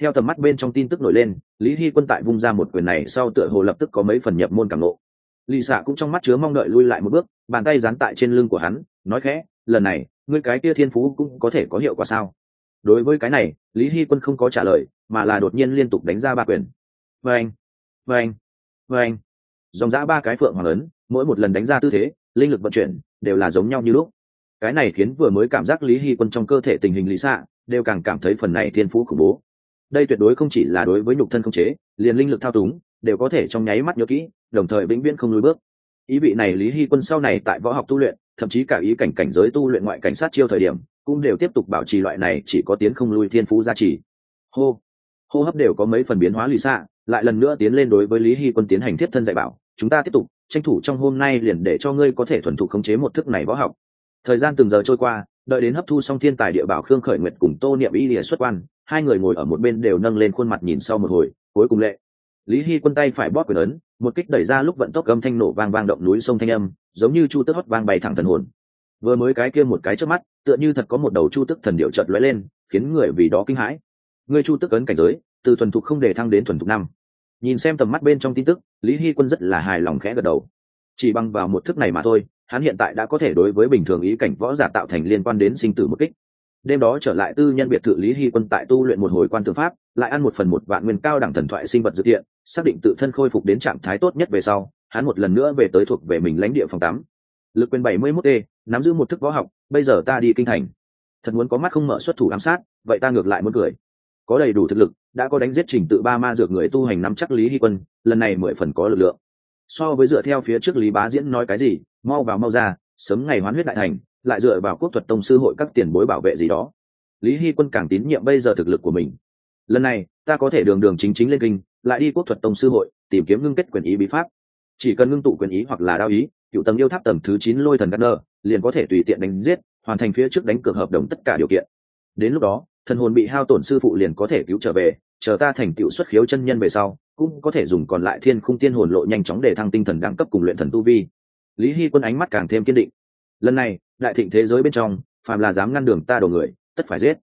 Theo tầm mắt bên trong tin tức nổi lên, lý hy quân tại vung ra một quyền này sau tựa hồ lập tức có mấy phần nhập môn cảm nộ lì xạ cũng trong mắt chứa mong đợi lui lại một bước, bàn tay dán tại trên lưng của hắn, nói khẽ, lần này, ngươi cái kia thiên phú cũng có thể có hiệu quả sao? Đối với cái này, lý hy quân không có trả lời, mà là đột nhiên liên tục đánh ra ba quyền. Vê anh vê anh vê anh dòng giã ba cái phượng hoàng lớn mỗi một lần đánh ra tư thế, linh lực vận chuyển đều là giống nhau như lúc cái này khiến vừa mới cảm giác lý hy quân trong cơ thể tình hình lý xạ đều càng cảm thấy phần này thiên phú khủng bố. Đây tuyệt đối không chỉ là đối với nhục thân không chế, liền linh lực thao túng đều có thể trong nháy mắt nhớ kỹ, đồng thời vĩnh viễn không lùi bước. Ý vị này lý hy quân sau này tại võ học tu luyện, thậm chí cả ý cảnh cảnh giới tu luyện ngoại cảnh sát chiêu thời điểm, cũng đều tiếp tục bảo trì loại này chỉ có tiến không lui thiên phú gia trì. Hô hô hấp đều có mấy phần biến hóa lì xạ lại lần nữa tiến lên đối với lý hy quân tiến hành tiếp thân dạy bảo. Chúng ta tiếp tục, tranh thủ trong hôm nay liền để cho ngươi có thể thuần thục khống chế một thức này võ học thời gian từng giờ trôi qua, đợi đến hấp thu xong thiên tài địa bảo khương khởi nguyệt cùng tô niệm y lìa xuất quan, hai người ngồi ở một bên đều nâng lên khuôn mặt nhìn sau một hồi, cuối cùng lệ. Lý hy quân tay phải bóp quyền ấn, một kích đẩy ra lúc vận tốc âm thanh nổ vang vang động núi sông thanh âm, giống như chu tức hót vang bay thẳng thần hồn. Vừa mới cái kia một cái trước mắt, tựa như thật có một đầu chu tức thần điệu chợt lóe lên, khiến người vì đó kinh hãi. Người chu tức ấn cảnh giới, từ thuần thục không để thăng đến thuần thục năm. Nhìn xem tầm mắt bên trong tin tức, lý hy quân rất là hài lòng khẽ gật đầu chỉ bằng vào một thức này mà thôi, hắn hiện tại đã có thể đối với bình thường ý cảnh võ giả tạo thành liên quan đến sinh tử một kích. Đêm đó trở lại tư nhân biệt thự lý hy quân tại tu luyện một hồi quan tư pháp, lại ăn một phần một vạn nguyên cao đẳng thần thoại sinh vật dự thiện xác định tự thân khôi phục đến trạng thái tốt nhất về sau, hắn một lần nữa về tới thuộc về mình lãnh địa phòng tám lực quyền bảy mươi mốt e nắm giữ một thức võ học, bây giờ ta đi kinh thành. Thật muốn có mắt không mở xuất thủ ám sát, vậy ta ngược lại muốn cười. Có đầy đủ thực lực, đã có đánh giết trình tự ba ma dược người tu hành nắm chắc lý hy quân, lần này mười phần có lực lượng so với dựa theo phía trước lý bá diễn nói cái gì, mau vào mau ra, sớm ngày hoán huyết đại thành, lại dựa vào quốc thuật tông sư hội các tiền bối bảo vệ gì đó. Lý hy quân càng tín nhiệm bây giờ thực lực của mình. Lần này, ta có thể đường đường chính chính lên kinh, lại đi quốc thuật tông sư hội, tìm kiếm ngưng kết quyền ý bí pháp. Chỉ cần ngưng tụ quyền ý hoặc là đao ý, cựu tầng yêu tháp tầng thứ chín lôi thần gắt nơ, liền có thể tùy tiện đánh giết, hoàn thành phía trước đánh cược hợp đồng tất cả điều kiện. Đến lúc đó, thần hồn bị hao tổn sư phụ liền có thể cứu trở về chờ ta thành tựu xuất khiếu chân nhân về sau, cũng có thể dùng còn lại thiên khung tiên hồn lộ nhanh chóng để thăng tinh thần đẳng cấp cùng luyện thần tu vi. Lý hy quân ánh mắt càng thêm kiên định. Lần này, đại thịnh thế giới bên trong, phàm là dám ngăn đường ta đầu người, tất phải giết.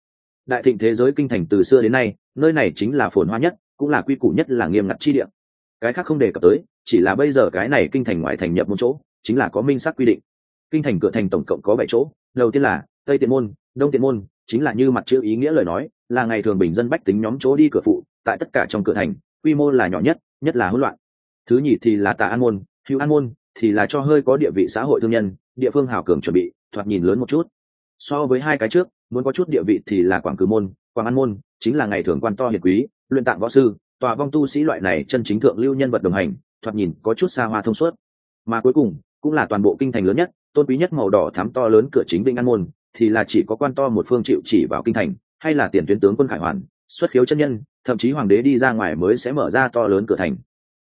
Đại thịnh thế giới kinh thành từ xưa đến nay, nơi này chính là phồn hoa nhất, cũng là quy củ nhất là nghiêm ngặt chi địa. Cái khác không đề cập tới, chỉ là bây giờ cái này kinh thành ngoại thành nhập một chỗ, chính là có minh xác quy định. Kinh thành cửa thành tổng cộng có bảy chỗ, đầu tiên là tây tiện môn, đông tiện môn, chính là như mặt chữ ý nghĩa lời nói là ngày thường bình dân bách tính nhóm chỗ đi cửa phụ, tại tất cả trong cửa thành, quy mô là nhỏ nhất nhất là hỗn loạn. Thứ nhì thì là tà an môn hữu an môn thì là cho hơi có địa vị xã hội thương nhân, địa phương hào cường chuẩn bị, thoạt nhìn lớn một chút. So với hai cái trước, muốn có chút địa vị thì là quảng cử môn, quảng an môn, chính là ngày thường quan to hiệt quý, luyện tạng võ sư, tòa vong tu sĩ loại này chân chính thượng lưu nhân vật đồng hành, thoạt nhìn có chút xa hoa thông suốt. Mà cuối cùng, cũng là toàn bộ kinh thành lớn nhất, tôn quý nhất màu đỏ thắm to lớn cửa chính vinh an môn, thì là chỉ có quan to một phương chịu chỉ vào kinh thành hay là tiền tuyến tướng quân khải hoàn, xuất khiếu chân nhân, thậm chí hoàng đế đi ra ngoài mới sẽ mở ra to lớn cửa thành.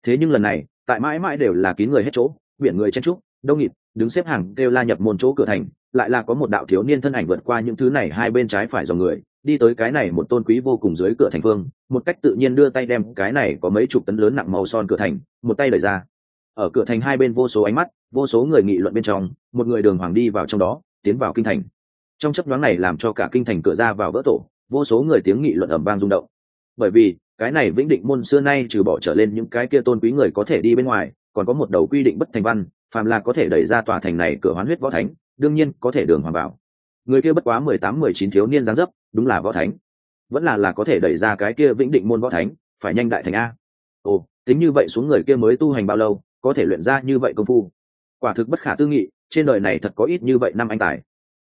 Thế nhưng lần này, tại mãi mãi đều là kín người hết chỗ, biển người chen trúc, đông nghịt, đứng xếp hàng đều la nhập môn chỗ cửa thành, lại là có một đạo thiếu niên thân ảnh vượt qua những thứ này hai bên trái phải dòng người, đi tới cái này một tôn quý vô cùng dưới cửa thành phương, một cách tự nhiên đưa tay đem cái này có mấy chục tấn lớn nặng màu son cửa thành, một tay đẩy ra. Ở cửa thành hai bên vô số ánh mắt, vô số người nghị luận bên trong, một người đường hoàng đi vào trong đó, tiến vào kinh thành trong chấp đoán này làm cho cả kinh thành cửa ra vào vỡ tổ, vô số người tiếng nghị luận ẩm vang rung động. Bởi vì, cái này vĩnh định môn xưa nay trừ bỏ trở lên những cái kia tôn quý người có thể đi bên ngoài, còn có một đầu quy định bất thành văn, phàm là có thể đẩy ra tòa thành này cửa hoán huyết võ thánh, đương nhiên có thể đường hoàng bảo. người kia bất quá mười tám, mười chín thiếu niên giáng dấp, đúng là võ thánh. Vẫn là là có thể đẩy ra cái kia vĩnh định môn võ thánh, phải nhanh đại thành a. Ồ, tính như vậy xuống người kia mới tu hành bao lâu, có thể luyện ra như vậy công phu? Quả thực bất khả tư nghị, trên đời này thật có ít như vậy năm anh tài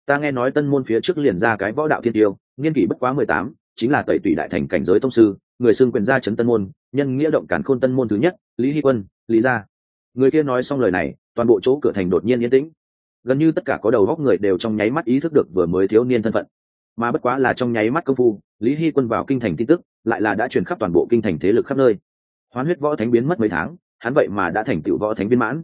ta nghe nói tân môn phía trước liền ra cái võ đạo thiên tiêu nghiên kỷ bất quá mười tám, chính là tẩy tùy đại thành cảnh giới tông sư, người xưng quyền gia trấn tân môn, nhân nghĩa động cản khôn tân môn thứ nhất, lý hy quân, lý gia. Người kia nói xong lời này, toàn bộ chỗ cửa thành đột nhiên yên tĩnh. Gần như tất cả có đầu góc người đều trong nháy mắt ý thức được vừa mới thiếu niên thân phận. Mà bất quá là trong nháy mắt công phu, lý hy quân vào kinh thành tin tức, lại là đã truyền khắp toàn bộ kinh thành thế lực khắp nơi. Hoán huyết võ thánh biến mất mấy tháng, hắn vậy mà đã thành tựu võ thánh viên mãn.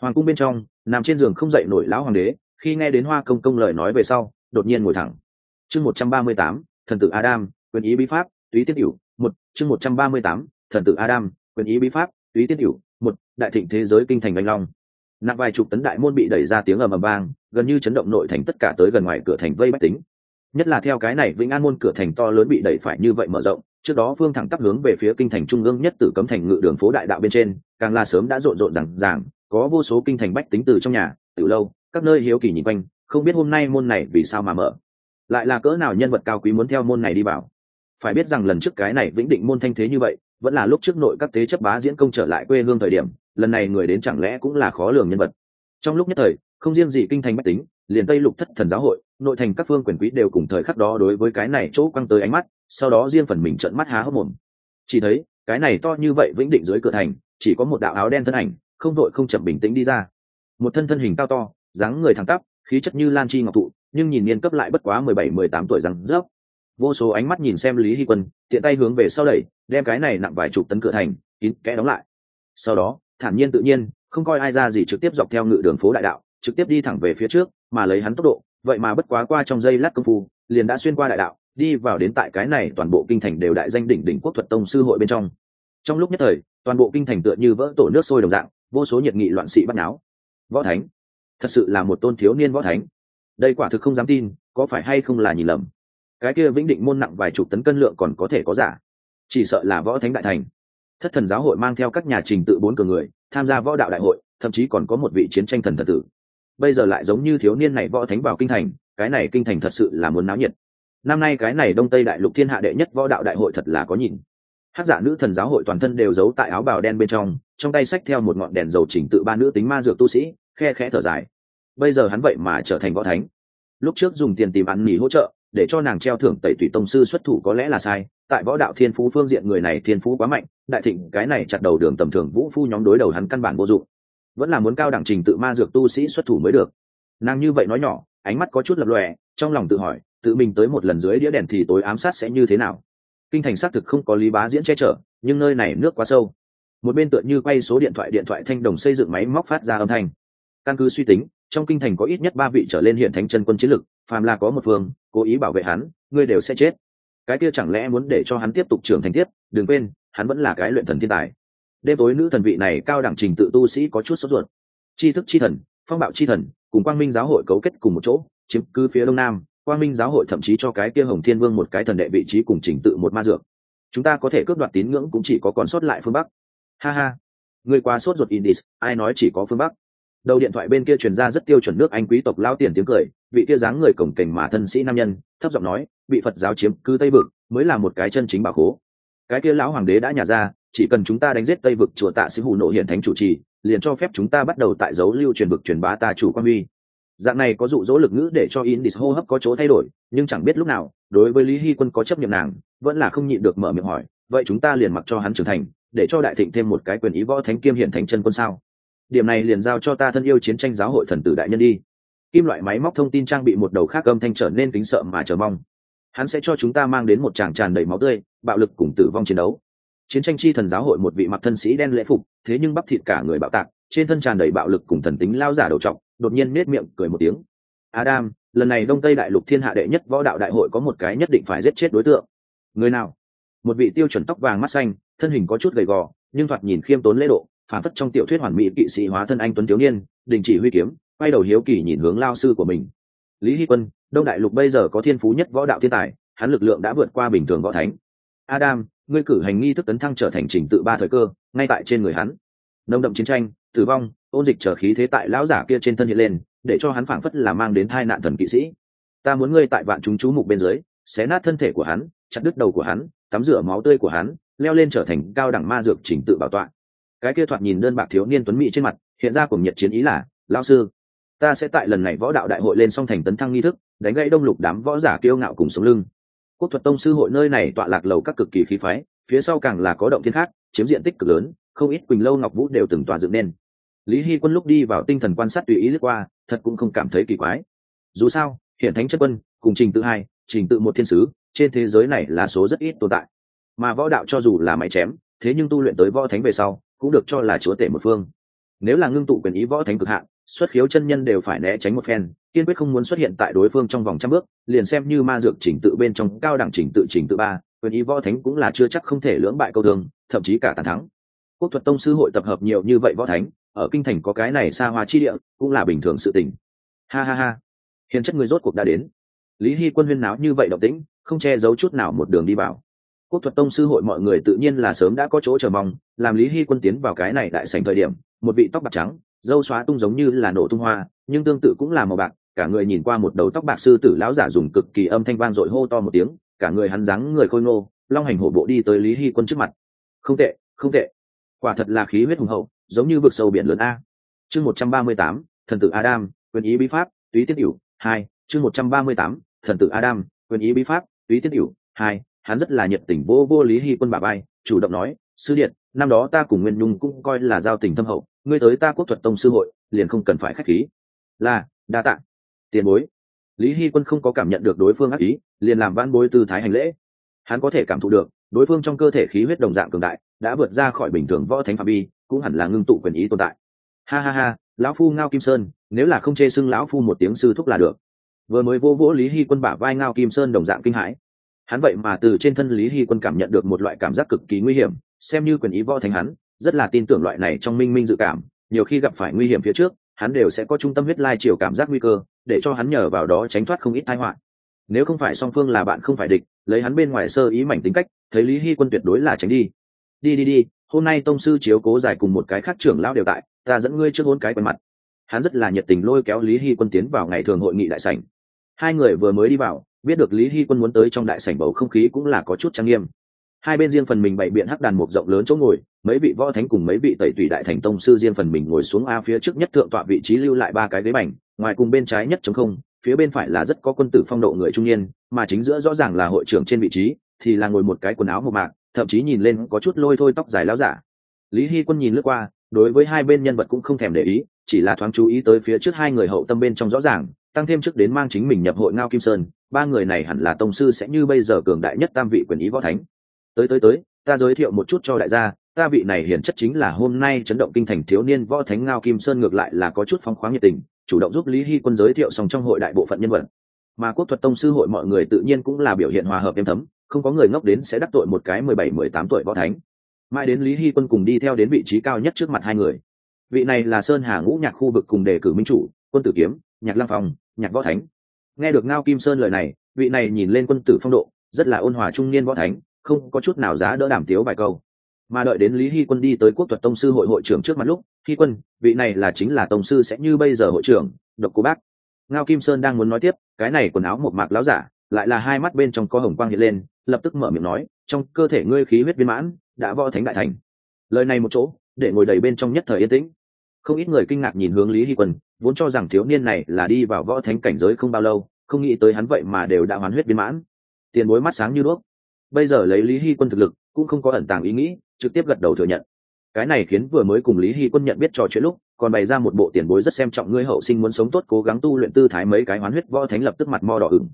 Hoàng cung bên trong, nằm trên giường không dậy nổi lão hoàng đế khi nghe đến hoa công công lời nói về sau, đột nhiên ngồi thẳng. Chương một trăm ba mươi tám, thần tử adam, quyền ý bí pháp, túy tiết cửu, một. Chương một trăm ba mươi tám, thần tử adam, quyền ý bí pháp, túy tiết cửu, một. Đại thịnh thế giới kinh thành anh long. Nặng vài chục tấn đại môn bị đẩy ra tiếng ầm ầm vang, gần như chấn động nội thành tất cả tới gần ngoài cửa thành vây bách tính. Nhất là theo cái này vĩnh an môn cửa thành to lớn bị đẩy phải như vậy mở rộng, trước đó phương thẳng tắp hướng về phía kinh thành trung ương nhất tử cấm thành ngự đường phố đại đạo bên trên, càng là sớm đã rộn rộn rằng ràng, có vô số kinh thành bách tính từ trong nhà, từ lâu các nơi hiếu kỳ nhìn quanh, không biết hôm nay môn này vì sao mà mở. Lại là cỡ nào nhân vật cao quý muốn theo môn này đi vào. Phải biết rằng lần trước cái này vĩnh định môn thanh thế như vậy, vẫn là lúc trước nội các tế chấp bá diễn công trở lại quê hương thời điểm, lần này người đến chẳng lẽ cũng là khó lường nhân vật. Trong lúc nhất thời, không riêng gì kinh thành bách tính, liền tây lục thất thần giáo hội, nội thành các phương quyền quý đều cùng thời khắc đó đối với cái này chỗ quăng tới ánh mắt, sau đó riêng phần mình trợn mắt há hốc mồm. Chỉ thấy, cái này to như vậy vĩnh định dưới cửa thành, chỉ có một đạo áo đen thân ảnh, không đội không chậm bình tĩnh đi ra. Một thân thân hình cao to dáng người thẳng tắp, khí chất như lan chi ngọc thụ, nhưng nhìn niên cấp lại bất quá mười bảy, mười tám tuổi rằng rớp vô số ánh mắt nhìn xem lý hy quân, tiện tay hướng về sau đẩy, đem cái này nặng vài chục tấn cửa thành, kín kẽ đóng lại. Sau đó, thản nhiên tự nhiên, không coi ai ra gì trực tiếp dọc theo ngự đường phố đại đạo, trực tiếp đi thẳng về phía trước, mà lấy hắn tốc độ, vậy mà bất quá qua trong giây lát công phu, liền đã xuyên qua đại đạo, đi vào đến tại cái này toàn bộ kinh thành đều đại danh đỉnh đỉnh quốc thuật tông sư hội bên trong. Trong lúc nhất thời, toàn bộ kinh thành tựa như vỡ tổ nước sôi đồng dạng, vô số nhiệt nghị loạn sĩ bắt náo. Võ thánh thật sự là một tôn thiếu niên võ thánh. Đây quả thực không dám tin, có phải hay không là nhìn lầm. Cái kia vĩnh định môn nặng vài chục tấn cân lượng còn có thể có giả. Chỉ sợ là võ thánh đại thành. Thất thần giáo hội mang theo các nhà trình tự bốn cường người, tham gia võ đạo đại hội, thậm chí còn có một vị chiến tranh thần thật tử. Bây giờ lại giống như thiếu niên này võ thánh vào kinh thành, cái này kinh thành thật sự là muốn náo nhiệt. Năm nay cái này đông tây đại lục thiên hạ đệ nhất võ đạo đại hội thật là có nhìn hát giả nữ thần giáo hội toàn thân đều giấu tại áo bào đen bên trong trong tay xách theo một ngọn đèn dầu chỉnh tự ba nữ tính ma dược tu sĩ, khe khẽ thở dài. Bây giờ hắn vậy mà trở thành võ thánh. Lúc trước dùng tiền tìm ăn nghỉ hỗ trợ, để cho nàng treo thưởng tẩy tủy tông sư xuất thủ có lẽ là sai, tại võ đạo thiên phú phương diện người này thiên phú quá mạnh, đại thịnh cái này chặt đầu đường tầm thường vũ phu nhóm đối đầu hắn căn bản vô dụng. Vẫn là muốn cao đẳng trình tự ma dược tu sĩ xuất thủ mới được. Nàng như vậy nói nhỏ, ánh mắt có chút lập lòe, trong lòng tự hỏi, tự mình tới một lần dưới đĩa đèn thì tối ám sát sẽ như thế nào? Kinh thành xác thực không có lý bá diễn che chở, nhưng nơi này nước quá sâu. Một bên tựa như quay số điện thoại điện thoại thanh đồng xây dựng máy móc phát ra âm thanh. Căn cứ suy tính, trong kinh thành có ít nhất ba vị trở lên hiện thánh chân quân chiến lực, phàm là có một phương, cố ý bảo vệ hắn ngươi đều sẽ chết. Cái kia chẳng lẽ muốn để cho hắn tiếp tục trưởng thành tiếp, đừng quên, hắn vẫn là cái luyện thần thiên tài. Đêm tối nữ thần vị này cao đẳng trình tự tu sĩ có chút sốt ruột. Tri thức chi thần, phong bạo chi thần, cùng quang minh giáo hội cấu kết cùng một chỗ, chiếm cứ phía đông nam quang minh giáo hội thậm chí cho cái kia hồng thiên vương một cái thần đệ vị trí cùng trình tự một ma dược. Chúng ta có thể cướp đoạt tín ngưỡng cũng chỉ có còn sót lại phương bắc. Ha ha. Người quá sốt ruột indis, ai nói chỉ có phương bắc? Đầu điện thoại bên kia truyền ra rất tiêu chuẩn nước anh quý tộc lao tiền tiếng cười, vị kia dáng người cổng kềnh mà thân sĩ nam nhân, thấp giọng nói, bị phật giáo chiếm cứ tây vực, mới là một cái chân chính bảo khố. Cái kia lão hoàng đế đã nhả ra, chỉ cần chúng ta đánh giết tây vực chùa tạ sĩ hủ nộ hiện thánh chủ trì, liền cho phép chúng ta bắt đầu tại dấu lưu truyền vực truyền bá ta chủ quan huy dạng này có dụ dỗ lực ngữ để cho indis hô hấp có chỗ thay đổi, nhưng chẳng biết lúc nào, đối với lý hy quân có chấp nhận nàng, vẫn là không nhịn được mở miệng hỏi, vậy chúng ta liền mặc cho hắn trưởng thành, để cho đại thịnh thêm một cái quyền ý võ thánh kiêm hiển thánh chân quân sao? Điểm này liền giao cho ta thân yêu chiến tranh giáo hội thần tử đại nhân đi. Kim loại máy móc thông tin trang bị một đầu khác âm thanh trở nên kính sợ mà chờ mong. Hắn sẽ cho chúng ta mang đến một tràng tràn đầy máu tươi, bạo lực cùng tử vong chiến đấu. Chiến tranh chi thần giáo hội một vị mặc thân sĩ đen lễ phục, thế nhưng bắp thịt cả người bạo tạc trên thân tràn đầy bạo lực cùng thần tính lao giả đầu trọc, đột nhiên nết miệng cười một tiếng. Adam, lần này đông tây đại lục thiên hạ đệ nhất võ đạo đại hội có một cái nhất định phải giết chết đối tượng. Người nào? Một vị tiêu chuẩn tóc vàng mắt xanh, thân hình có chút gầy gò, nhưng thoạt nhìn khiêm tốn lễ độ, phản phất trong tiểu thuyết hoàn mỹ kỵ sĩ hóa thân anh tuấn thiếu niên, đình chỉ huy kiếm, quay đầu hiếu kỳ nhìn hướng lao sư của mình. Lý hy quân, đông đại lục bây giờ có thiên phú nhất võ đạo thiên tài, hắn lực lượng đã vượt qua bình thường võ thánh. Adam, ngươi cử hành nghi thức tấn thăng trở thành trình tự ba thời cơ, ngay tại trên người hắn. Nông đậm chiến tranh tử vong, ôn dịch trở khí thế tại lão giả kia trên thân hiện lên, để cho hắn phảng phất là mang đến hai nạn thần kỵ sĩ. Ta muốn ngươi tại vạn chúng chú mục bên dưới, xé nát thân thể của hắn, chặt đứt đầu của hắn, tắm rửa máu tươi của hắn, leo lên trở thành cao đẳng ma dược trình tự bảo tọa. Cái kia thoạt nhìn đơn bạc thiếu niên tuấn mỹ trên mặt, hiện ra cùng nhiệt chiến ý là lao sư, ta sẽ tại lần này võ đạo đại hội lên song thành tấn thăng nghi thức, đánh gãy đông lục đám võ giả kiêu ngạo cùng sống lưng. Quốc thuật tông sư hội nơi này tọa lạc lầu các cực kỳ khí phái, phía sau càng là có động thiên khác, chiếm diện tích cực lớn, không ít quỳnh lâu ngọc vũ đều từng tòa dựng nên lý hy quân lúc đi vào tinh thần quan sát tùy ý lướt qua, thật cũng không cảm thấy kỳ quái. Dù sao, hiện thánh chất quân, cùng trình tự hai, trình tự một thiên sứ, trên thế giới này là số rất ít tồn tại. Mà võ đạo cho dù là máy chém, thế nhưng tu luyện tới võ thánh về sau, cũng được cho là chúa tể một phương. Nếu là ngưng tụ quyền ý võ thánh cực hạn, xuất khiếu chân nhân đều phải né tránh một phen, kiên quyết không muốn xuất hiện tại đối phương trong vòng trăm bước, liền xem như ma dược chỉnh tự bên trong cao đẳng chỉnh tự chỉnh tự ba, quyền ý võ thánh cũng là chưa chắc không thể lưỡng bại câu thương, thậm chí cả tàn thắng quốc thuật tông sư hội tập hợp nhiều như vậy võ thánh, ở kinh thành có cái này xa hoa chi địa, cũng là bình thường sự tình. Ha ha ha. Hiền chất người rốt cuộc đã đến. Lý hy quân huyên náo như vậy động tĩnh, không che giấu chút nào một đường đi vào. Quốc thuật tông sư hội mọi người tự nhiên là sớm đã có chỗ chờ mong, làm lý hy quân tiến vào cái này đại sành thời điểm, một vị tóc bạc trắng, dâu xóa tung giống như là nổ tung hoa, nhưng tương tự cũng là màu bạc, cả người nhìn qua một đầu tóc bạc sư tử lão giả dùng cực kỳ âm thanh vang dội hô to một tiếng, cả người hắn dáng người khôi ngô, long hành hổ bộ đi tới lý hy quân trước mặt. Không tệ không tệ quả thật là khí huyết hùng hậu, giống như vực sâu biển lớn a. Chương một trăm ba mươi tám, thần tử adam, quyền ý bí pháp, túy tiết cửu, hai. Chương một trăm ba mươi tám, thần tử adam, quyền ý bí pháp, túy tiết cửu, hai. Hắn rất là nhiệt tình vô vô lý hy quân bà bay chủ động nói, sư điện, năm đó ta cùng nguyên nhung cũng coi là giao tình thâm hậu, ngươi tới ta quốc thuật tông sư hội, liền không cần phải k h á c h khí. Là, đa t ạ tiền bối. Lý hy quân không có cảm nhận được đối phương ác ý, liền làm van bối tư thái hành lễ. Hắn có thể cảm thụ được, đối phương trong cơ thể khí huyết đồng dạng cường đại đã vượt ra khỏi bình thường võ thánh phạm vi, cũng hẳn là ngưng tụ quyền ý tồn tại. Ha ha ha, lão phu ngao kim sơn, nếu là không chê xưng lão phu một tiếng sư thúc là được. Vừa mới vô vỗ lý hy quân bả vai ngao kim sơn đồng dạng kinh hãi. Hắn vậy mà từ trên thân lý hy quân cảm nhận được một loại cảm giác cực kỳ nguy hiểm, xem như quyền ý võ thánh hắn, rất là tin tưởng loại này trong minh minh dự cảm, nhiều khi gặp phải nguy hiểm phía trước, hắn đều sẽ có trung tâm huyết lai chiều cảm giác nguy cơ, để cho hắn nhờ vào đó tránh thoát không ít tai họa. Nếu không phải song phương là bạn không phải địch, lấy hắn bên ngoài sơ ý mảnh tính cách, thấy lý hy quân tuyệt đối là tránh đi đi đi đi, hôm nay tông sư chiếu cố giải cùng một cái khác trưởng lao đều tại, ta dẫn ngươi trước hôn cái quần mặt. Hắn rất là nhiệt tình lôi kéo lý hy quân tiến vào ngày thường hội nghị đại sảnh. Hai người vừa mới đi vào, biết được lý hy quân muốn tới trong đại sảnh bầu không khí cũng là có chút trang nghiêm. Hai bên riêng phần mình bày biện hắc đàn một rộng lớn chỗ ngồi, mấy vị võ thánh cùng mấy vị tẩy tùy đại thành tông sư riêng phần mình ngồi xuống a phía trước nhất thượng tọa vị trí lưu lại ba cái ghế bành, ngoài cùng bên trái nhất chống không, phía bên phải là rất có quân tử phong độ người trung niên, mà chính giữa rõ ràng là hội trưởng trên vị trí, thì là ngồi một cái quần áo một mạc thậm chí nhìn lên có chút lôi thôi tóc dài láo giả. Lý hy quân nhìn lướt qua, đối với hai bên nhân vật cũng không thèm để ý, chỉ là thoáng chú ý tới phía trước hai người hậu tâm bên trong rõ ràng, tăng thêm trước đến mang chính mình nhập hội ngao kim sơn, ba người này hẳn là tông sư sẽ như bây giờ cường đại nhất tam vị quyền ý võ thánh. Tới tới tới, ta giới thiệu một chút cho đại gia, ta vị này hiển chất chính là hôm nay chấn động kinh thành thiếu niên võ thánh ngao kim sơn ngược lại là có chút phóng khoáng nhiệt tình, chủ động giúp lý hy quân giới thiệu xong trong hội đại bộ phận nhân vật. Mà quốc thuật tông sư hội mọi người tự nhiên cũng là biểu hiện hòa hợp êm thấm không có người ngốc đến sẽ đắc tội một cái mười bảy, mười tám tuổi võ thánh. Mãi đến lý hy quân cùng đi theo đến vị trí cao nhất trước mặt hai người. Vị này là sơn hà ngũ nhạc khu vực cùng đề cử minh chủ, quân tử kiếm, nhạc lăng phong, nhạc võ thánh. Nghe được ngao kim sơn lời này, vị này nhìn lên quân tử phong độ, rất là ôn hòa trung niên võ thánh, không có chút nào giá đỡ đảm tiếu vài câu. Mà đợi đến lý hy quân đi tới quốc thuật tông sư hội hội trưởng trước mặt lúc, hy quân, vị này là chính là tông sư sẽ như bây giờ hội trưởng, độc cô bác. Ngao kim sơn đang muốn nói tiếp, cái này quần áo một mạc láo giả lại là hai mắt bên trong có hồng quang hiện lên, lập tức mở miệng nói, trong cơ thể ngươi khí huyết viên mãn, đã võ thánh đại thành. Lời này một chỗ, để ngồi đầy bên trong nhất thời yên tĩnh. Không ít người kinh ngạc nhìn hướng lý hy quân, vốn cho rằng thiếu niên này là đi vào võ thánh cảnh giới không bao lâu, không nghĩ tới hắn vậy mà đều đã hoán huyết viên mãn. Tiền bối mắt sáng như đuốc. Bây giờ lấy lý hy quân thực lực, cũng không có ẩn tàng ý nghĩ, trực tiếp gật đầu thừa nhận. Cái này khiến vừa mới cùng lý hy quân nhận biết trò chuyện lúc, còn bày ra một bộ tiền bối rất xem trọng ngươi hậu sinh muốn sống tốt cố gắng tu luyện tư thái mấy cái hoán huyết võ thánh lập tức mặt mo đỏ ửng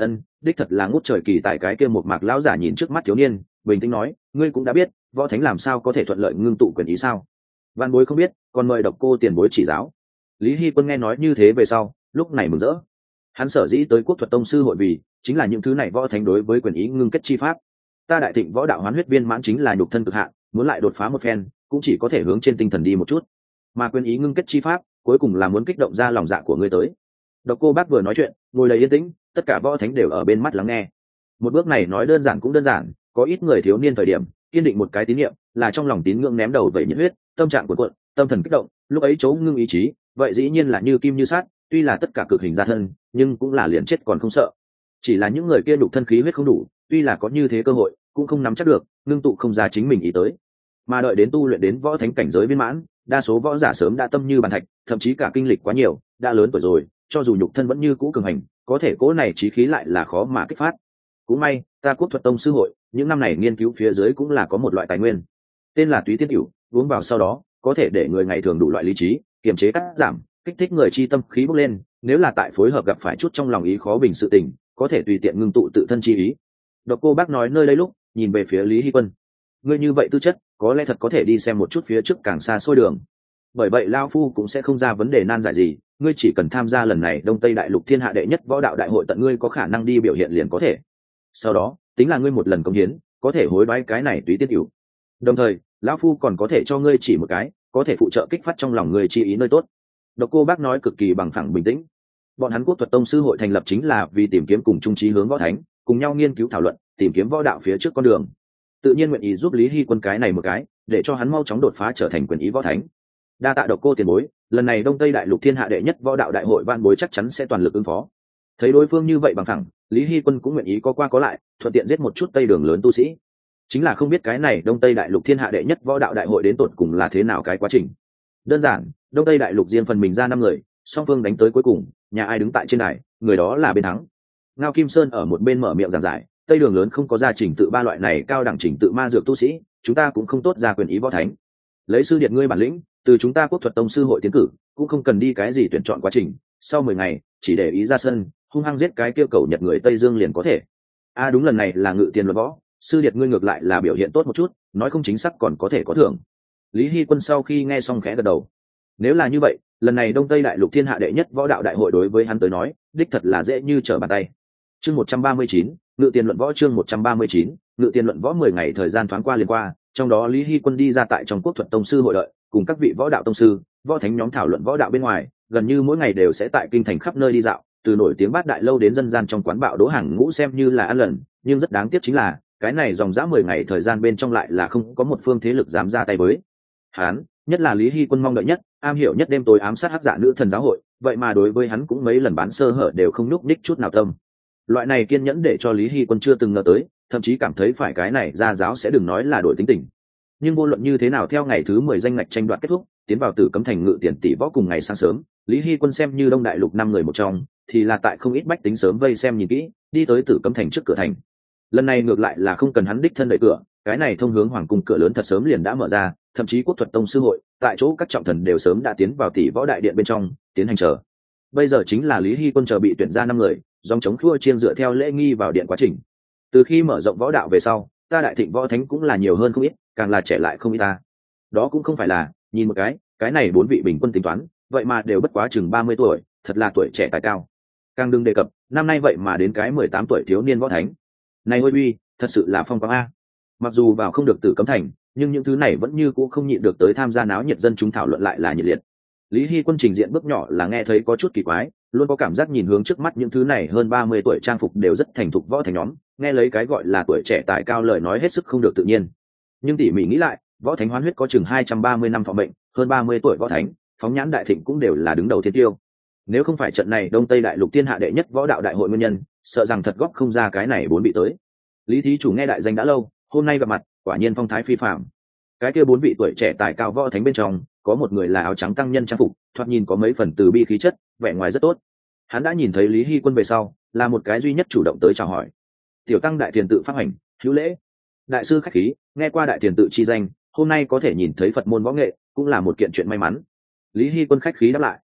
ân, đích thật là ngút trời kỳ tại cái kia một mạc lão giả nhìn trước mắt thiếu niên, bình tĩnh nói, ngươi cũng đã biết, võ thánh làm sao có thể thuận lợi ngưng tụ quyền ý sao? Văn bối không biết, còn mời độc cô tiền bối chỉ giáo. Lý hy quân nghe nói như thế về sau, lúc này mừng rỡ. Hắn sở dĩ tới quốc thuật tông sư hội vì, chính là những thứ này võ thánh đối với quyền ý ngưng kết chi pháp. Ta đại thịnh võ đạo hoán huyết viên mãn chính là nhục thân cực hạn, muốn lại đột phá một phen, cũng chỉ có thể hướng trên tinh thần đi một chút. Mà quyền ý ngưng kết chi pháp, cuối cùng là muốn kích động ra lòng dạ của ngươi tới. Độc cô bác vừa nói chuyện, ngồi đầy yên tĩnh tất cả võ thánh đều ở bên mắt lắng nghe. Một bước này nói đơn giản cũng đơn giản có ít người thiếu niên thời điểm kiên định một cái tín nhiệm là trong lòng tín ngưỡng ném đầu vậy nhiệt huyết tâm trạng của cuộn, tâm thần kích động lúc ấy chỗ ngưng ý chí vậy dĩ nhiên là như kim như sát tuy là tất cả cực hình ra thân nhưng cũng là liền chết còn không sợ. Chỉ là những người kia đục thân khí huyết không đủ tuy là có như thế cơ hội cũng không nắm chắc được ngưng tụ không ra chính mình ý tới. Mà đợi đến tu luyện đến võ thánh cảnh giới viên mãn đa số võ giả sớm đã tâm như bàn thạch thậm chí cả kinh lịch quá nhiều đã lớn tuổi rồi cho dù nhục thân vẫn như cũ cường hành có thể cố này trí khí lại là khó mà kích phát. Cũng may, ta quốc thuật tông sư hội, những năm này nghiên cứu phía dưới cũng là có một loại tài nguyên. Tên là túy tiết cửu, uống vào sau đó, có thể để người ngày thường đủ loại lý trí, kiềm chế cắt giảm, kích thích người chi tâm khí bốc lên, nếu là tại phối hợp gặp phải chút trong lòng ý khó bình sự tình, có thể tùy tiện ngưng tụ tự thân chi ý. Độc cô bác nói nơi đây lúc, nhìn về phía lý hy quân. Ngươi như vậy tư chất, có lẽ thật có thể đi xem một chút phía trước càng xa xôi đường. Bởi vậy lao phu cũng sẽ không ra vấn đề nan giải gì ngươi chỉ cần tham gia lần này đông tây đại lục thiên hạ đệ nhất võ đạo đại hội tận ngươi có khả năng đi biểu hiện liền có thể. Sau đó, tính là ngươi một lần công hiến, có thể hối đoái cái này tùy tiết hữu. Đồng thời, lão phu còn có thể cho ngươi chỉ một cái, có thể phụ trợ kích phát trong lòng người chi ý nơi tốt. Độc cô bác nói cực kỳ bằng phẳng bình tĩnh. Bọn hắn quốc thuật tông sư hội thành lập chính là vì tìm kiếm cùng trung trí hướng võ thánh, cùng nhau nghiên cứu thảo luận, tìm kiếm võ đạo phía trước con đường. Tự nhiên nguyện ý giúp lý hy quân cái này một cái, để cho hắn mau chóng đột phá trở thành quyền ý võ thánh. Đa tạ độc cô tiền bối lần này đông tây đại lục thiên hạ đệ nhất võ đạo đại hội van bối chắc chắn sẽ toàn lực ứng phó. Thấy đối phương như vậy bằng thẳng lý hy quân cũng nguyện ý có qua có lại, thuận tiện giết một chút tây đường lớn tu sĩ. Chính là không biết cái này đông tây đại lục thiên hạ đệ nhất võ đạo đại hội đến tột cùng là thế nào cái quá trình. Đơn giản, đông tây đại lục riêng phần mình ra năm người, song phương đánh tới cuối cùng, nhà ai đứng tại trên đài, người đó là bên thắng. Ngao kim sơn ở một bên mở miệng giảng giải, tây đường lớn không có gia trình tự ba loại này, cao đẳng trình tự ma dược tu sĩ, chúng ta cũng không tốt ra quyền ý võ thánh. Lấy sư điện ngươi bản lĩnh từ chúng ta quốc thuật tông sư hội tiến cử, cũng không cần đi cái gì tuyển chọn quá trình, sau mười ngày, chỉ để ý ra sân, hung hăng giết cái kêu cầu nhật người tây dương liền có thể. A đúng lần này là ngự tiền luật võ, sư điệt ngươi ngược lại là biểu hiện tốt một chút, nói không chính xác còn có thể có thưởng. Lý hy quân sau khi nghe xong khẽ gật đầu. Nếu là như vậy, lần này đông tây đại lục thiên hạ đệ nhất võ đạo đại hội đối với hắn tới nói, đích thật là dễ như trở bàn tay. Chương một trăm ba mươi chín, ngự tiền luận võ chương một trăm ba mươi chín, ngự tiền luận võ mười ngày thời gian thoáng qua liền qua, trong đó lý hy quân đi ra tại trong quốc thuật tông sư hội lợi cùng các vị võ đạo tông sư, võ thánh nhóm thảo luận võ đạo bên ngoài, gần như mỗi ngày đều sẽ tại kinh thành khắp nơi đi dạo, từ nổi tiếng bát đại lâu đến dân gian trong quán bạo đỗ hàng ngũ xem như là ăn lần, nhưng rất đáng tiếc chính là, cái này dòng dã mười ngày thời gian bên trong lại là không có một phương thế lực dám ra tay với. Hán, nhất là lý hy quân mong đợi nhất, am hiểu nhất đêm tối ám sát hắc giả nữ thần giáo hội, vậy mà đối với hắn cũng mấy lần bán sơ hở đều không núp ních chút nào tâm. Loại này kiên nhẫn để cho lý hy quân chưa từng ngờ tới, thậm chí cảm thấy phải cái này ra giáo sẽ đừng nói là đổi tính tình nhưng vô luận như thế nào theo ngày thứ mười danh ngạch tranh đoạt kết thúc, tiến vào tử cấm thành ngự tiền tỷ võ cùng ngày sáng sớm, lý hy quân xem như đông đại lục năm người một trong, thì là tại không ít bách tính sớm vây xem nhìn kỹ, đi tới tử cấm thành trước cửa thành. Lần này ngược lại là không cần hắn đích thân đợi cửa, cái này thông hướng hoàng cung cửa lớn thật sớm liền đã mở ra, thậm chí quốc thuật tông sư hội, tại chỗ các trọng thần đều sớm đã tiến vào tỷ võ đại điện bên trong, tiến hành chờ. Bây giờ chính là lý hy quân chờ bị tuyển ra năm người, dòng chống khua chiên dựa theo lễ nghi vào điện quá trình. Từ khi mở rộng võ đạo về sau, ta đại thịnh võ thánh cũng là nhiều hơn không ít càng là trẻ lại không ít ta. Đó cũng không phải là, nhìn một cái cái này bốn vị bình quân tính toán, vậy mà đều bất quá chừng ba mươi tuổi, thật là tuổi trẻ tài cao. Càng đừng đề cập, năm nay vậy mà đến cái mười tám tuổi thiếu niên võ thánh. Này ôi uy, thật sự là phong quang a. Mặc dù vào không được tử cấm thành, nhưng những thứ này vẫn như cũ không nhịn được tới tham gia náo nhiệt dân chúng thảo luận lại là nhiệt liệt. Lý hy quân trình diện bước nhỏ là nghe thấy có chút kỳ quái, luôn có cảm giác nhìn hướng trước mắt những thứ này hơn ba mươi tuổi trang phục đều rất thành thục võ thành nhóm, nghe lấy cái gọi là tuổi trẻ tài cao lời nói hết sức không được tự nhiên nhưng tỉ mỉ nghĩ lại, võ thánh hoán huyết có chừng hai trăm ba mươi năm thọ mệnh, hơn ba mươi tuổi võ thánh, phóng nhãn đại thịnh cũng đều là đứng đầu thiên tiêu. Nếu không phải trận này đông tây đại lục thiên hạ đệ nhất võ đạo đại hội nguyên nhân, sợ rằng thật góp không ra cái này bốn vị tới. Lý thí chủ nghe đại danh đã lâu, hôm nay gặp mặt, quả nhiên phong thái phi phạm cái kia bốn vị tuổi trẻ tài cao võ thánh bên trong, có một người là áo trắng tăng nhân trang phục, thoạt nhìn có mấy phần từ bi khí chất, vẻ ngoài rất tốt. Hắn đã nhìn thấy lý hy quân về sau, là một cái duy nhất chủ động tới chào hỏi. Tiểu tăng đại thiền tự phát hành, hữu lễ. Đại sư khách khí nghe qua đại thiền tự chi danh, hôm nay có thể nhìn thấy phật môn võ nghệ, cũng là một kiện chuyện may mắn. Lý hy quân khách khí đáp lại.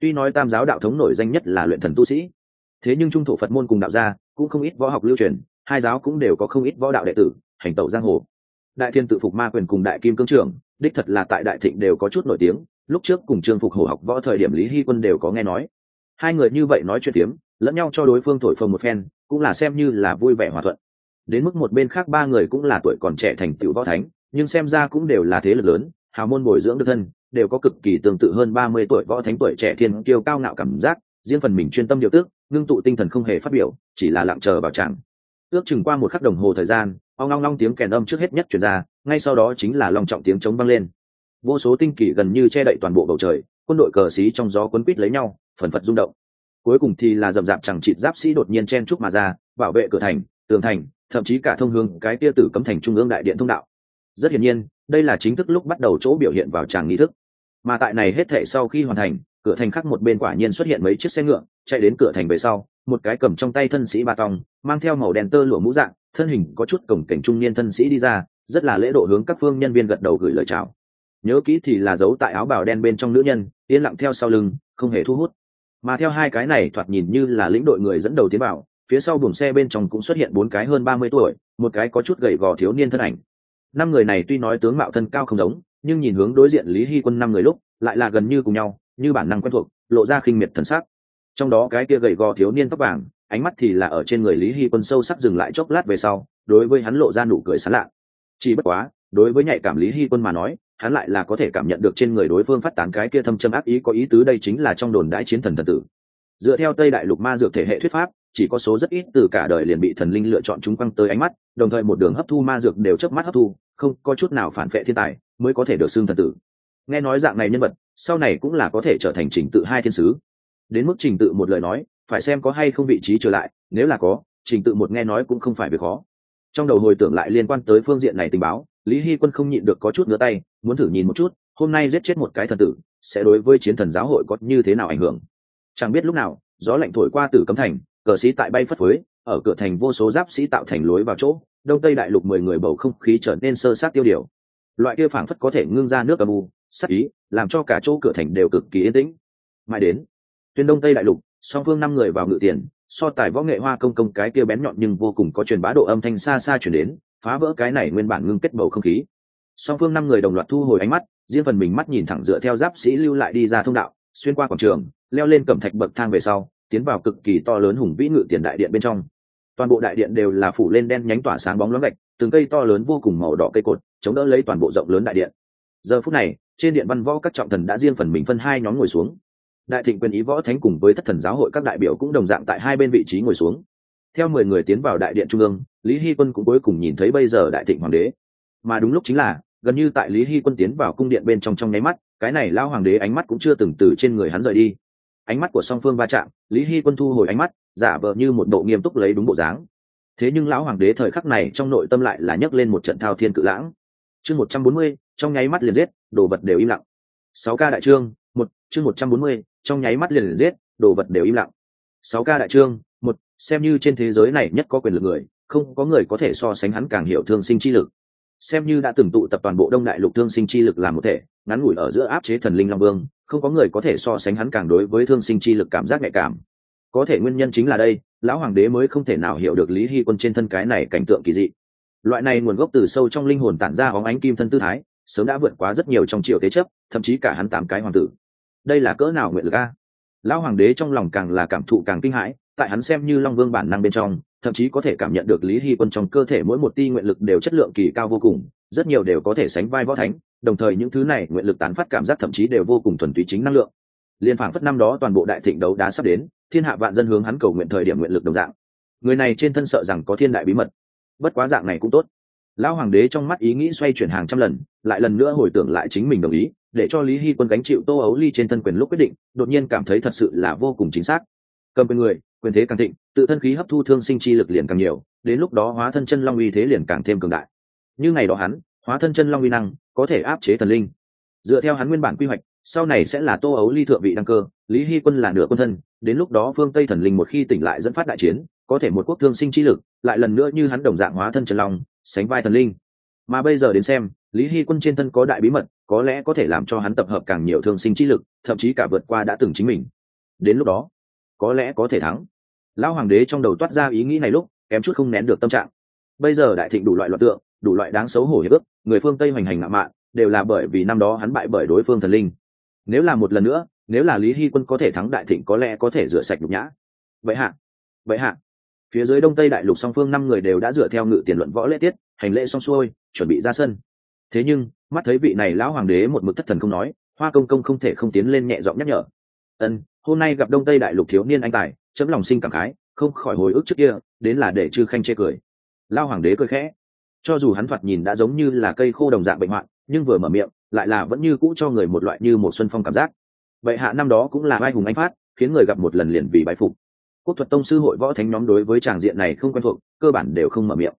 Tuy nói tam giáo đạo thống nổi danh nhất là luyện thần tu sĩ, thế nhưng trung thổ phật môn cùng đạo gia cũng không ít võ học lưu truyền, hai giáo cũng đều có không ít võ đạo đệ tử, hành tẩu giang hồ. Đại thiên tự phục ma quyền cùng đại kim cương trưởng, đích thật là tại đại thịnh đều có chút nổi tiếng, lúc trước cùng trương phục hổ học võ thời điểm lý hy quân đều có nghe nói. Hai người như vậy nói chuyện tiếng lẫn nhau cho đối phương thổi phồng một phen, cũng là xem như là vui vẻ hòa thuận đến mức một bên khác ba người cũng là tuổi còn trẻ thành tựu võ thánh, nhưng xem ra cũng đều là thế lực lớn, hào môn bồi dưỡng được thân, đều có cực kỳ tương tự hơn ba mươi tuổi võ thánh tuổi trẻ thiên kiêu cao ngạo cảm giác, riêng phần mình chuyên tâm điều tước, ngưng tụ tinh thần không hề phát biểu, chỉ là lặng chờ vào chẳng ước chừng qua một khắc đồng hồ thời gian ông long long tiếng kèn âm trước hết nhất chuyển ra, ngay sau đó chính là lòng trọng tiếng chống vang lên. Vô số tinh kỳ gần như che đậy toàn bộ bầu trời, quân đội cờ xí trong gió quấn quít lấy nhau, phần phật rung động. Cuối cùng thì là rậm rạp chẳng chịt giáp sĩ đột nhiên chen trúc mà ra, bảo vệ cửa thành, tường thành thậm chí cả thông hướng cái tia tử cấm thành trung ương đại điện thông đạo. Rất hiển nhiên, đây là chính thức lúc bắt đầu chỗ biểu hiện vào tràng nghi thức. Mà tại này hết thể sau khi hoàn thành, cửa thành khác một bên quả nhiên xuất hiện mấy chiếc xe ngựa, chạy đến cửa thành về sau, một cái cầm trong tay thân sĩ ba tòng, mang theo màu đen tơ lụa mũ dạng, thân hình có chút cổng cảnh trung niên thân sĩ đi ra, rất là lễ độ hướng các phương nhân viên gật đầu gửi lời chào. Nhớ kỹ thì là giấu tại áo bào đen bên trong nữ nhân, yên lặng theo sau lưng, không hề thu hút. Mà theo hai cái này thoạt nhìn như là lĩnh đội người dẫn đầu tiến vào phía sau buồng xe bên trong cũng xuất hiện bốn cái hơn ba mươi tuổi, một cái có chút gầy gò thiếu niên thân ảnh. Năm người này tuy nói tướng mạo thân cao không giống, nhưng nhìn hướng đối diện lý hy quân năm người lúc, lại là gần như cùng nhau, như bản năng quen thuộc, lộ ra khinh miệt thần sắc. Trong đó cái kia gầy gò thiếu niên tóc vàng, ánh mắt thì là ở trên người lý hy quân sâu sắc dừng lại chốc lát về sau, đối với hắn lộ ra nụ cười sán lạ. Chỉ bất quá, đối với nhạy cảm lý hy quân mà nói, hắn lại là có thể cảm nhận được trên người đối phương phát tán cái kia thâm châm ác ý có ý tứ đây chính là trong đồn đãi chiến thần thần tử. Dựa theo tây đại lục ma dược thể hệ thuyết pháp chỉ có số rất ít từ cả đời liền bị thần linh lựa chọn chúng quăng tới ánh mắt, đồng thời một đường hấp thu ma dược đều chớp mắt hấp thu, không có chút nào phản vệ thiên tài mới có thể được xưng thần tử. Nghe nói dạng này nhân vật, sau này cũng là có thể trở thành trình tự hai thiên sứ. Đến mức trình tự một lời nói, phải xem có hay không vị trí trở lại, nếu là có, trình tự một nghe nói cũng không phải việc khó. Trong đầu hồi tưởng lại liên quan tới phương diện này tình báo, lý hy quân không nhịn được có chút ngứa tay, muốn thử nhìn một chút, hôm nay giết chết một cái thần tử, sẽ đối với chiến thần giáo hội có như thế nào ảnh hưởng? Chẳng biết lúc nào, gió lạnh thổi qua từ cấm thành cờ sĩ tại bay phất phới, ở cửa thành vô số giáp sĩ tạo thành lối vào chỗ, đông tây đại lục mười người bầu không khí trở nên sơ sát tiêu điều. Loại kia phảng phất có thể ngưng ra nước âm u sắc ý, làm cho cả chỗ cửa thành đều cực kỳ yên tĩnh. Mãi đến, tuyên đông tây đại lục, song phương năm người vào ngự tiền, so tài võ nghệ hoa công công cái kia bén nhọn nhưng vô cùng có truyền bá độ âm thanh xa xa chuyển đến, phá vỡ cái này nguyên bản ngưng kết bầu không khí. Song phương năm người đồng loạt thu hồi ánh mắt, riêng phần mình mắt nhìn thẳng dựa theo giáp sĩ lưu lại đi ra thông đạo, xuyên qua quảng trường, leo lên cẩm thạch bậc thang về sau tiến vào cực kỳ to lớn hùng vĩ ngự tiền đại điện bên trong. Toàn bộ đại điện đều là phủ lên đen nhánh tỏa sáng bóng loáng gạch, từng cây to lớn vô cùng màu đỏ cây cột, chống đỡ lấy toàn bộ rộng lớn đại điện. Giờ phút này, trên điện văn võ các trọng thần đã riêng phần mình phân hai nhóm ngồi xuống. Đại thịnh quyền ý võ thánh cùng với thất thần giáo hội các đại biểu cũng đồng dạng tại hai bên vị trí ngồi xuống. Theo mười người tiến vào đại điện trung ương, lý hy quân cũng cuối cùng nhìn thấy bây giờ đại thịnh hoàng đế. Mà đúng lúc chính là, gần như tại lý hy quân tiến vào cung điện bên trong trong nháy mắt, cái này lao hoàng đế ánh mắt cũng chưa từng từ trên người hắn rời đi ánh mắt của song phương va chạm, lý hy quân thu hồi ánh mắt, giả vờ như một bộ nghiêm túc lấy đúng bộ dáng. Thế nhưng lão hoàng đế thời khắc này trong nội tâm lại là nhấc lên một trận thao thiên cự lãng. Chương một trăm bốn mươi, trong nháy mắt liền giết, đồ vật đều im lặng. Sáu ca đại trương, một, chương một trăm bốn mươi, trong nháy mắt liền liền giết, đồ vật đều im lặng. Sáu ca đại trương, một, xem như trên thế giới này nhất có quyền lực người, không có người có thể so sánh hắn càng hiểu thương sinh chi lực. Xem như đã từng tụ tập toàn bộ đông đại lục thương sinh chi lực làm một thể, ngắn ngủi ở giữa áp chế thần linh long vương không có người có thể so sánh hắn càng đối với thương sinh chi lực cảm giác nhạy cảm. Có thể nguyên nhân chính là đây, lão hoàng đế mới không thể nào hiểu được lý hy quân trên thân cái này cảnh tượng kỳ dị. Loại này nguồn gốc từ sâu trong linh hồn tản ra óng ánh kim thân tư thái, sớm đã vượt quá rất nhiều trong triều tế chấp, thậm chí cả hắn tám cái hoàng tử. Đây là cỡ nào nguyện lực a? Lão hoàng đế trong lòng càng là cảm thụ càng kinh hãi, tại hắn xem như long vương bản năng bên trong, thậm chí có thể cảm nhận được lý hy quân trong cơ thể mỗi một ti nguyện lực đều chất lượng kỳ cao vô cùng rất nhiều đều có thể sánh vai võ thánh, đồng thời những thứ này nguyện lực tán phát cảm giác thậm chí đều vô cùng thuần túy chính năng lượng. Liên phản phất năm đó toàn bộ đại thịnh đấu đá sắp đến, thiên hạ vạn dân hướng hắn cầu nguyện thời điểm nguyện lực đồng dạng. Người này trên thân sợ rằng có thiên đại bí mật. Bất quá dạng này cũng tốt. Lão hoàng đế trong mắt ý nghĩ xoay chuyển hàng trăm lần, lại lần nữa hồi tưởng lại chính mình đồng ý, để cho lý hy quân gánh chịu tô ấu ly trên thân quyền lúc quyết định, đột nhiên cảm thấy thật sự là vô cùng chính xác. Cầm quyền người, quyền thế càng thịnh, tự thân khí hấp thu thương sinh chi lực liền càng nhiều, đến lúc đó hóa thân chân long uy thế liền càng thêm cường đại như ngày đó hắn, hóa thân chân long uy năng, có thể áp chế thần linh. Dựa theo hắn nguyên bản quy hoạch, sau này sẽ là tô ấu ly thượng vị đăng cơ, lý hy quân là nửa quân thân, đến lúc đó phương tây thần linh một khi tỉnh lại dẫn phát đại chiến, có thể một quốc thương sinh chi lực, lại lần nữa như hắn đồng dạng hóa thân chân long, sánh vai thần linh. Mà bây giờ đến xem, lý hy quân trên thân có đại bí mật, có lẽ có thể làm cho hắn tập hợp càng nhiều thương sinh chi lực, thậm chí cả vượt qua đã từng chính mình. Đến lúc đó, có lẽ có thể thắng. Lão hoàng đế trong đầu toát ra ý nghĩ này lúc, kém chút không nén được tâm trạng. Bây giờ đại thịnh đủ loại loạn tượng đủ loại đáng xấu hổ hiệp ước, người phương tây hoành hành ngạo mạn, đều là bởi vì năm đó hắn bại bởi đối phương thần linh. Nếu là một lần nữa, nếu là lý hy quân có thể thắng đại thịnh có lẽ có thể rửa sạch nhục nhã. Vậy hạ vậy hạ. Phía dưới đông tây đại lục song phương năm người đều đã dựa theo ngự tiền luận võ lễ tiết, hành lễ xong xuôi, chuẩn bị ra sân. Thế nhưng, mắt thấy vị này lão hoàng đế một mực thất thần không nói, hoa công công không thể không tiến lên nhẹ giọng nhắc nhở. Ân, hôm nay gặp đông tây đại lục thiếu niên anh tài, chấm lòng sinh cảm khái, không khỏi hồi ức trước kia, đến là để chư khanh chê cười. Lao hoàng đế cười khẽ cho dù hắn thoạt nhìn đã giống như là cây khô đồng dạng bệnh hoạn, nhưng vừa mở miệng, lại là vẫn như cũ cho người một loại như một xuân phong cảm giác. Vậy hạ năm đó cũng là vai hùng anh phát, khiến người gặp một lần liền vì bái phục. Quốc thuật tông sư hội võ thánh nhóm đối với tràng diện này không quen thuộc, cơ bản đều không mở miệng.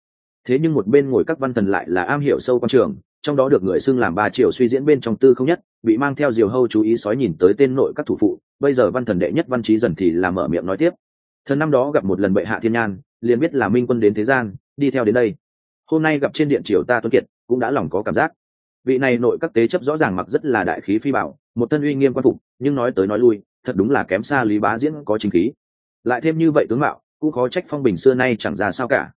Thế nhưng một bên ngồi các văn thần lại là am hiểu sâu quan trường, trong đó được người xưng làm ba triều suy diễn bên trong tư không nhất, bị mang theo diều hâu chú ý sói nhìn tới tên nội các thủ phụ, bây giờ văn thần đệ nhất văn trí dần thì là mở miệng nói tiếp. Thần năm đó gặp một lần bệ hạ thiên nhan, liền biết là minh quân đến thế gian, đi theo đến đây hôm nay gặp trên điện triều ta tuân kiệt, cũng đã lòng có cảm giác. Vị này nội các tế chấp rõ ràng mặc rất là đại khí phi bảo một thân uy nghiêm quan phục, nhưng nói tới nói lui, thật đúng là kém xa lý bá diễn có chính khí. Lại thêm như vậy tướng mạo, cũng khó trách phong bình xưa nay chẳng ra sao cả.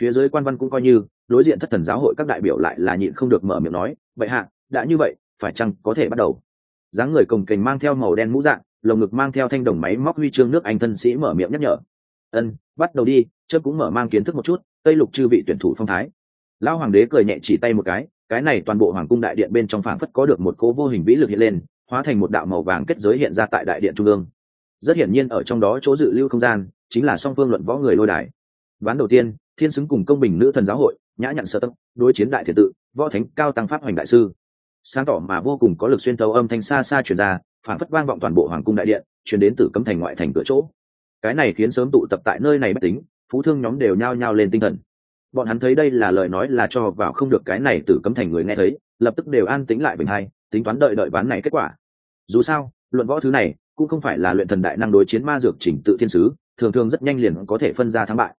Phía dưới quan văn cũng coi như, đối diện thất thần giáo hội các đại biểu lại là nhịn không được mở miệng nói vậy hạ, đã như vậy, phải chăng có thể bắt đầu? Dáng người cồng kềnh mang theo màu đen mũ dạng, lồng ngực mang theo thanh đồng máy móc huy chương nước anh thân sĩ mở miệng nhắc nhở. Ân bắt đầu đi chớp cũng mở mang kiến thức một chút, tây lục chư vị tuyển thủ phong thái. Lão hoàng đế cười nhẹ chỉ tay một cái cái này toàn bộ hoàng cung đại điện bên trong phảng phất có được một cố vô hình vĩ lực hiện lên, hóa thành một đạo màu vàng kết giới hiện ra tại đại điện trung ương. Rất hiển nhiên ở trong đó chỗ dự lưu không gian, chính là song phương luận võ người lôi đài. Ván đầu tiên, thiên xứng cùng công bình nữ thần giáo hội, nhã nhận sơ tâm, đối chiến đại thiệt tự, võ thánh, cao tăng pháp hoành đại sư. Sáng tỏ mà vô cùng có lực xuyên thấu âm thanh xa xa truyền ra phản phất vang vọng toàn bộ hoàng cung đại điện, truyền đến từ cấm thành ngoại thành cửa chỗ cái này khiến sớm tụ tập tại nơi này bất tính, phú thương nhóm đều nhao nhao lên tinh thần. Bọn hắn thấy đây là lời nói là cho vào không được cái này từ cấm thành người nghe thấy, lập tức đều an tính lại bình hai, tính toán đợi đợi ván này kết quả. Dù sao, luận võ thứ này cũng không phải là luyện thần đại năng đối chiến ma dược chỉnh tự thiên sứ, thường thường rất nhanh liền có thể phân ra thắng bại.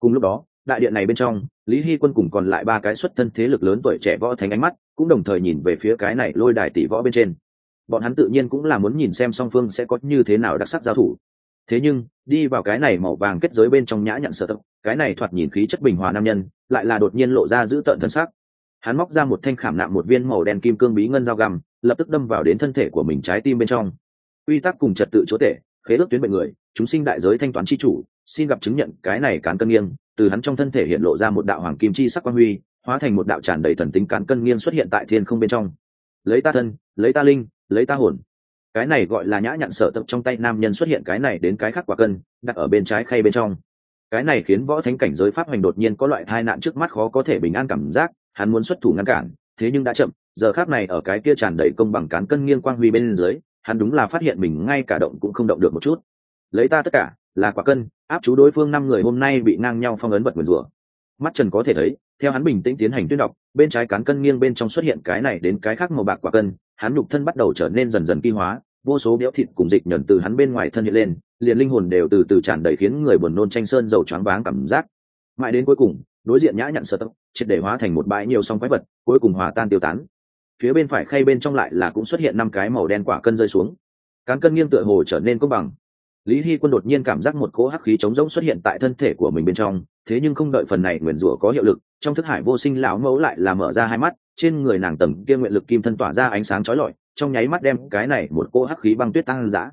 Cùng lúc đó, đại điện này bên trong, lý hy quân cùng còn lại ba cái xuất thân thế lực lớn tuổi trẻ võ thánh ánh mắt cũng đồng thời nhìn về phía cái này lôi đài tỷ võ bên trên. Bọn hắn tự nhiên cũng là muốn nhìn xem song phương sẽ có như thế nào đặc sắc giao thủ thế nhưng, đi vào cái này màu vàng kết giới bên trong nhã nhận sở tập cái này thoạt nhìn khí chất bình hòa nam nhân, lại là đột nhiên lộ ra giữ tợn thân xác hắn móc ra một thanh khảm nạm một viên màu đen kim cương bí ngân dao găm, lập tức đâm vào đến thân thể của mình trái tim bên trong. Quy tắc cùng trật tự chúa tể khế ước tuyến bệnh người, chúng sinh đại giới thanh toán chi chủ, xin gặp chứng nhận cái này cán cân nghiêng, từ hắn trong thân thể hiện lộ ra một đạo hoàng kim chi sắc quang huy, hóa thành một đạo tràn đầy thần tính cán cân nghiêng xuất hiện tại thiên không bên trong. Lấy ta thân, lấy ta linh, lấy ta hồn cái này gọi là nhã nhặn sở tập trong tay nam nhân xuất hiện cái này đến cái khác quả cân, đặt ở bên trái khay bên trong. Cái này khiến võ thánh cảnh giới pháp hành đột nhiên có loại tai nạn trước mắt khó có thể bình an cảm giác, hắn muốn xuất thủ ngăn cản, thế nhưng đã chậm, giờ khác này ở cái kia tràn đầy công bằng cán cân nghiêng quang huy bên dưới, hắn đúng là phát hiện mình ngay cả động cũng không động được một chút. Lấy ta tất cả, là quả cân, áp chú đối phương năm người hôm nay bị ngang nhau phong ấn vật nguyền rủa. Mắt trần có thể thấy theo hắn bình tĩnh tiến hành tuyên đọc, bên trái cán cân nghiêng bên trong xuất hiện cái này đến cái khác màu bạc quả cân, hắn nhục thân bắt đầu trở nên dần dần kỳ hóa, vô số béo thịt cùng dịch nhẫn từ hắn bên ngoài thân hiện lên, liền linh hồn đều từ từ tràn đầy khiến người buồn nôn tranh sơn dầu choáng váng cảm giác. Mãi đến cuối cùng, đối diện nhã nhận sợ tốc triệt để hóa thành một bãi nhiều song quái vật, cuối cùng hòa tan tiêu tán. Phía bên phải khay bên trong lại là cũng xuất hiện năm cái màu đen quả cân rơi xuống. Cán cân nghiêng tựa hồ trở nên công bằng lý hy quân đột nhiên cảm giác một cỗ hắc khí trống rỗng xuất hiện tại thân thể của mình bên trong, thế nhưng không đợi phần này nguyền rủa có hiệu lực, trong thức hải vô sinh lão mẫu lại là mở ra hai mắt, trên người nàng tầng kia nguyện lực kim thân tỏa ra ánh sáng trói lọi, trong nháy mắt đem cái này một cỗ hắc khí băng tuyết tăng dã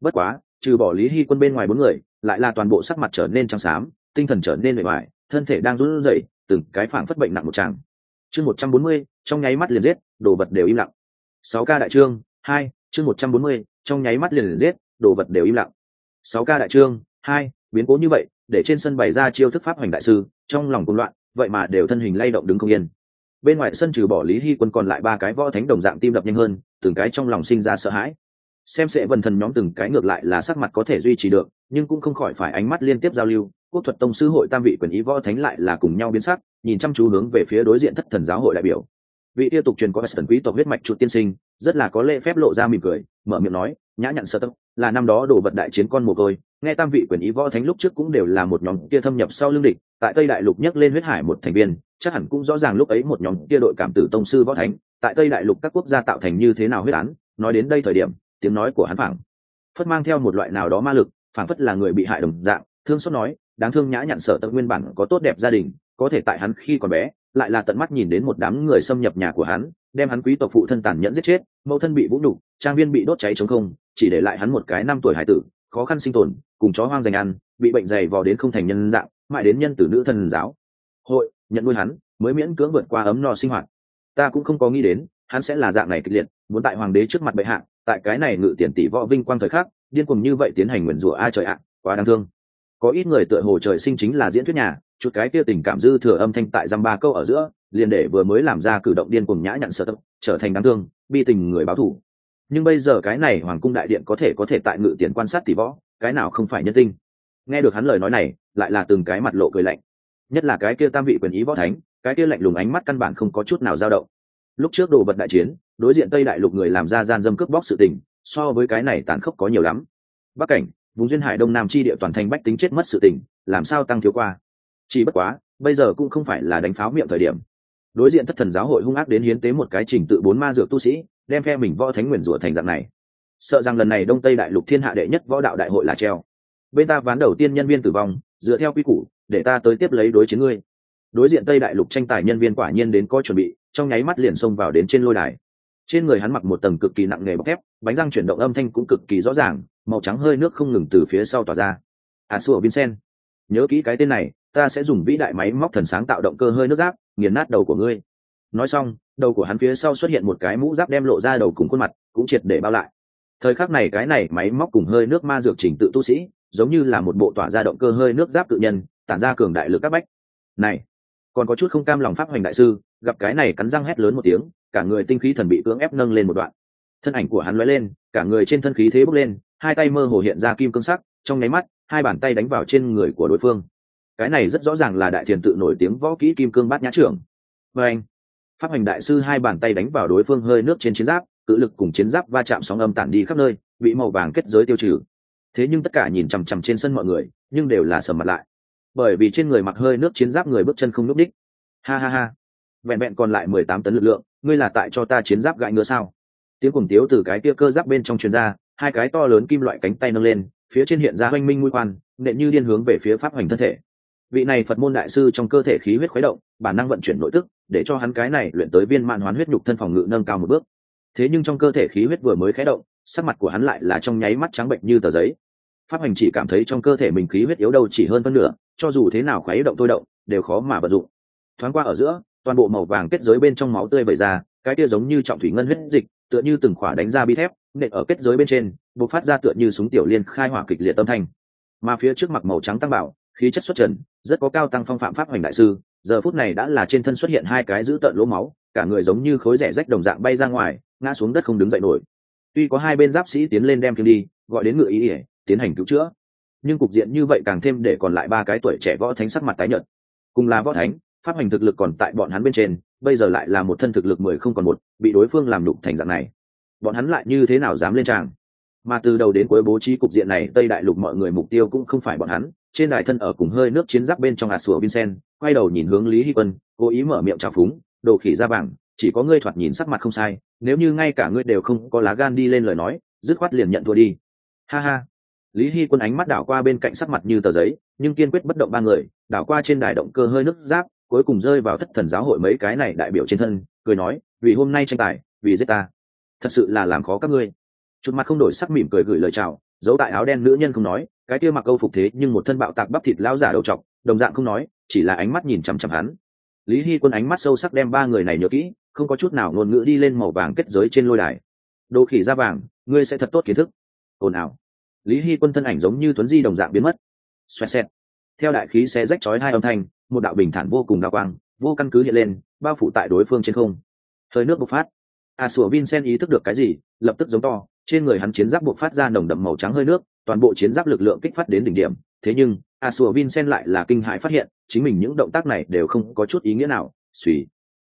bất quá, trừ bỏ lý hy quân bên ngoài bốn người, lại là toàn bộ sắc mặt trở nên trắng xám, tinh thần trở nên bề ngoài thân thể đang run rẩy, từng cái phảng phất bệnh nặng một tràng. Chương một trăm bốn mươi, trong nháy mắt liền giết, đồ vật đều im lặng. Sáu ca đại trương, hai, chương một trăm bốn mươi, trong nháy mắt liền giết, đồ vật đều im lặng sáu ca đại trương, hai, biến cố như vậy, để trên sân bày ra chiêu thức pháp hoành đại sư, trong lòng cuồng loạn, vậy mà đều thân hình lay động đứng không yên. Bên ngoài sân trừ bỏ lý hy quân còn lại ba cái võ thánh đồng dạng tim đập nhanh hơn, từng cái trong lòng sinh ra sợ hãi. Xem sẽ vần thần nhóm từng cái ngược lại là sắc mặt có thể duy trì được, nhưng cũng không khỏi phải ánh mắt liên tiếp giao lưu, quốc thuật tông sư hội tam vị quyền ý võ thánh lại là cùng nhau biến sắc, nhìn chăm chú hướng về phía đối diện thất thần giáo hội đại biểu vị Tiêu tục truyền có thần quý tộc huyết mạch chuột tiên sinh rất là có lễ phép lộ ra mỉm cười mở miệng nói nhã nhận sơ tâm, là năm đó đồ vật đại chiến con mồ côi nghe tam vị quyền ý võ thánh lúc trước cũng đều là một nhóm kia thâm nhập sau lương địch tại tây đại lục nhấc lên huyết hải một thành viên chắc hẳn cũng rõ ràng lúc ấy một nhóm kia đội cảm tử tông sư võ thánh tại tây đại lục các quốc gia tạo thành như thế nào huyết án nói đến đây thời điểm tiếng nói của hắn phảng phất mang theo một loại nào đó ma lực phảng phất là người bị hại đồng dạng thương xót nói đáng thương nhã nhặn sở tâm nguyên bản có tốt đẹp gia đình có thể tại hắn khi còn bé lại là tận mắt nhìn đến một đám người xâm nhập nhà của hắn, đem hắn quý tộc phụ thân tàn nhẫn giết chết, mẫu thân bị vũ nhục, trang viên bị đốt cháy chống không, chỉ để lại hắn một cái năm tuổi hải tử, khó khăn sinh tồn, cùng chó hoang dành ăn, bị bệnh dày vò đến không thành nhân dạng, mãi đến nhân tử nữ thần giáo. Hội, nhận nuôi hắn, mới miễn cưỡng vượt qua ấm no sinh hoạt. Ta cũng không có nghĩ đến, hắn sẽ là dạng này kịch liệt, muốn tại hoàng đế trước mặt bệ hạ, tại cái này ngự tiền tỷ võ vinh quang thời khắc, điên cuồng như vậy tiến hành nguyền rủa ai trời ạ, quá đáng thương. Có ít người tựa hồ trời sinh chính là diễn thuyết nhà chút cái kia tình cảm dư thừa âm thanh tại dăm ba câu ở giữa, liền để vừa mới làm ra cử động điên cuồng nhã nhặn sợ tập trở thành đáng thương, bi tình người báo thủ nhưng bây giờ cái này hoàng cung đại điện có thể có thể tại ngự tiền quan sát tỷ võ, cái nào không phải nhân tinh? Nghe được hắn lời nói này, lại là từng cái mặt lộ cười lạnh. Nhất là cái kia tam vị quyền ý võ thánh, cái kia lạnh lùng ánh mắt căn bản không có chút nào dao động. Lúc trước đồ vật đại chiến, đối diện tây đại lục người làm ra gian dâm cướp bóc sự tình, so với cái này tàn khốc có nhiều lắm. Bắc cảnh, vùng duyên hải đông nam chi địa toàn thành bách tính chết mất sự tình, làm sao tăng thiếu qua? Chỉ bất quá, bây giờ cũng không phải là đánh pháo miệng thời điểm. Đối diện thất thần giáo hội hung ác đến hiến tế một cái trình tự bốn ma dược tu sĩ, đem phe mình võ thánh nguyền rủa thành dạng này. Sợ rằng lần này đông tây đại lục thiên hạ đệ nhất võ đạo đại hội là treo. Bên ta ván đầu tiên nhân viên tử vong, dựa theo quy củ, để ta tới tiếp lấy đối chiến ngươi. Đối diện tây đại lục tranh tài nhân viên quả nhiên đến có chuẩn bị, trong nháy mắt liền xông vào đến trên lôi đài. Trên người hắn mặc một tầng cực kỳ nặng nề bọc thép, bánh răng chuyển động âm thanh cũng cực kỳ rõ ràng, màu trắng hơi nước không ngừng từ phía sau tỏa ra. À sủa vincent, nhớ kỹ cái tên này ta sẽ dùng vĩ đại máy móc thần sáng tạo động cơ hơi nước giáp, nghiền nát đầu của ngươi. Nói xong, đầu của hắn phía sau xuất hiện một cái mũ giáp đem lộ ra đầu cùng khuôn mặt, cũng triệt để bao lại. Thời khắc này cái này máy móc cùng hơi nước ma dược trình tự tu sĩ, giống như là một bộ tỏa ra động cơ hơi nước giáp tự nhân, tản ra cường đại lực các bách. Này, còn có chút không cam lòng pháp hoành đại sư, gặp cái này cắn răng hét lớn một tiếng, cả người tinh khí thần bị cưỡng ép nâng lên một đoạn. Thân ảnh của hắn lóe lên, cả người trên thân khí thế bốc lên, hai tay mơ hồ hiện ra kim cương sắc, trong nháy mắt, hai bàn tay đánh vào trên người của đối phương cái này rất rõ ràng là đại thiền tự nổi tiếng võ kỹ kim cương bát nhã trưởng. Và anh, pháp hành đại sư hai bàn tay đánh vào đối phương hơi nước trên chiến giáp, cự lực cùng chiến giáp va chạm sóng âm tản đi khắp nơi bị màu vàng kết giới tiêu trừ. Thế nhưng tất cả nhìn chằm chằm trên sân mọi người, nhưng đều là sầm mặt lại. Bởi vì trên người mặc hơi nước chiến giáp người bước chân không núp đích ha ha ha. Vẹn vẹn còn lại mười tám tấn lực lượng, ngươi là tại cho ta chiến giáp gãi ngựa sao? Tiếng cùng tiếu từ cái kia cơ giáp bên trong truyền ra, hai cái to lớn kim loại cánh tay nâng lên, phía trên hiện ra oanh minh mũi khoan nện như điên hướng về phía pháp hoành thân thể vị này phật môn đại sư trong cơ thể khí huyết khuấy động, bản năng vận chuyển nội tức, để cho hắn cái này luyện tới viên mạn hoán huyết nhục thân phòng ngự nâng cao một bước. Thế nhưng trong cơ thể khí huyết vừa mới khé động, sắc mặt của hắn lại là trong nháy mắt trắng bệnh như tờ giấy. Pháp hành chỉ cảm thấy trong cơ thể mình khí huyết yếu đâu chỉ hơn phân nửa, cho dù thế nào khuấy động tôi động, đều khó mà vận dụng. Thoáng qua ở giữa, toàn bộ màu vàng kết giới bên trong máu tươi vẩy ra, cái kia giống như trọng thủy ngân huyết dịch, tựa như từng khỏa đánh ra bi thép, nện ở kết giới bên trên, bộc phát ra tựa như súng tiểu liên khai hỏa kịch liệt âm thanh. Mà phía trước mặt màu trắng tăng bảo khí chất xuất trần, rất có cao tăng phong phạm pháp hoành đại sư, giờ phút này đã là trên thân xuất hiện hai cái dữ tợn lỗ máu, cả người giống như khối rẻ rách đồng dạng bay ra ngoài, ngã xuống đất không đứng dậy nổi. Tuy có hai bên giáp sĩ tiến lên đem kiếm đi, gọi đến ngựa ý ỉa tiến hành cứu chữa. Nhưng cục diện như vậy càng thêm để còn lại ba cái tuổi trẻ võ thánh sắc mặt tái nhợt. Cùng là võ thánh, pháp hành thực lực còn tại bọn hắn bên trên, bây giờ lại là một thân thực lực mười không còn một, bị đối phương làm đục thành dạng này. Bọn hắn lại như thế nào dám lên tràng? Mà từ đầu đến cuối bố trí cục diện này, tây đại lục mọi người mục tiêu cũng không phải bọn hắn trên đài thân ở cùng hơi nước chiến giáp bên trong hạt sủa vincent, quay đầu nhìn hướng lý hy quân, cố ý mở miệng trào phúng, đồ khỉ ra bảng, chỉ có ngươi thoạt nhìn sắc mặt không sai, nếu như ngay cả ngươi đều không có lá gan đi lên lời nói, dứt khoát liền nhận thua đi. Ha ha. Lý hy quân ánh mắt đảo qua bên cạnh sắc mặt như tờ giấy, nhưng kiên quyết bất động ba người, đảo qua trên đài động cơ hơi nước giáp, cuối cùng rơi vào thất thần giáo hội mấy cái này đại biểu trên thân, cười nói, vì hôm nay tranh tài, vì giết ta. Thật sự là làm khó các ngươi. Chút mặt không đổi sắc mỉm cười gửi lời chào, giấu tại áo đen nữ nhân không nói cái kia mặc câu phục thế nhưng một thân bạo tạc bắp thịt lao giả đầu trọc, đồng dạng không nói, chỉ là ánh mắt nhìn chằm chằm hắn. Lý hy quân ánh mắt sâu sắc đem ba người này nhớ kỹ, không có chút nào ngôn ngữ đi lên màu vàng kết giới trên lôi đài. Đồ khỉ da vàng, ngươi sẽ thật tốt kiến thức. Ồn ào. Lý hy quân thân ảnh giống như tuấn di đồng dạng biến mất. Xoẹt xẹt. Theo đại khí xe rách chói hai âm thanh, một đạo bình thản vô cùng đa quang, vô căn cứ hiện lên, bao phủ tại đối phương trên không. Hơi nước bộc phát. A sủa vincent ý thức được cái gì, lập tức giống to trên người hắn chiến giáp bộc phát ra nồng đậm màu trắng hơi nước, toàn bộ chiến giáp lực lượng kích phát đến đỉnh điểm. Thế nhưng a sùa vincent lại là kinh hãi phát hiện, chính mình những động tác này đều không có chút ý nghĩa nào. Suy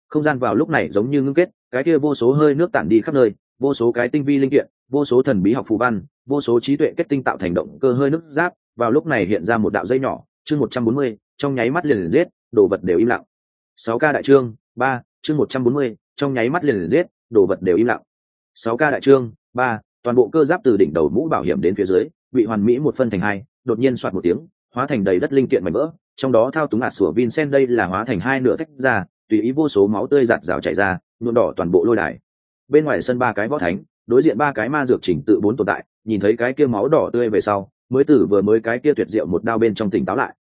không gian vào lúc này giống như ngưng kết, cái kia vô số hơi nước tản đi khắp nơi, vô số cái tinh vi linh kiện, vô số thần bí học phù văn, vô số trí tuệ kết tinh tạo thành động cơ hơi nước giáp, vào lúc này hiện ra một đạo dây nhỏ, chương một trăm bốn mươi, trong nháy mắt liền liền giết, đồ vật đều im lặng. Sáu ca đại trương, ba, chương một trăm bốn mươi, trong nháy mắt liền liền giết, đồ vật đều im lặng. Sáu ca đại trương, ba toàn bộ cơ giáp từ đỉnh đầu mũ bảo hiểm đến phía dưới, bị hoàn mỹ một phân thành hai, đột nhiên soạt một tiếng, hóa thành đầy đất linh kiện mảnh vỡ, trong đó thao túng ạt sủa vincent đây là hóa thành hai nửa tách ra, tùy ý vô số máu tươi giạt rào chảy ra, nhuộm đỏ toàn bộ lôi đài. Bên ngoài sân ba cái võ thánh, đối diện ba cái ma dược chỉnh tự bốn tồn tại, nhìn thấy cái kia máu đỏ tươi về sau, mới tử vừa mới cái kia tuyệt diệu một đao bên trong tỉnh táo lại.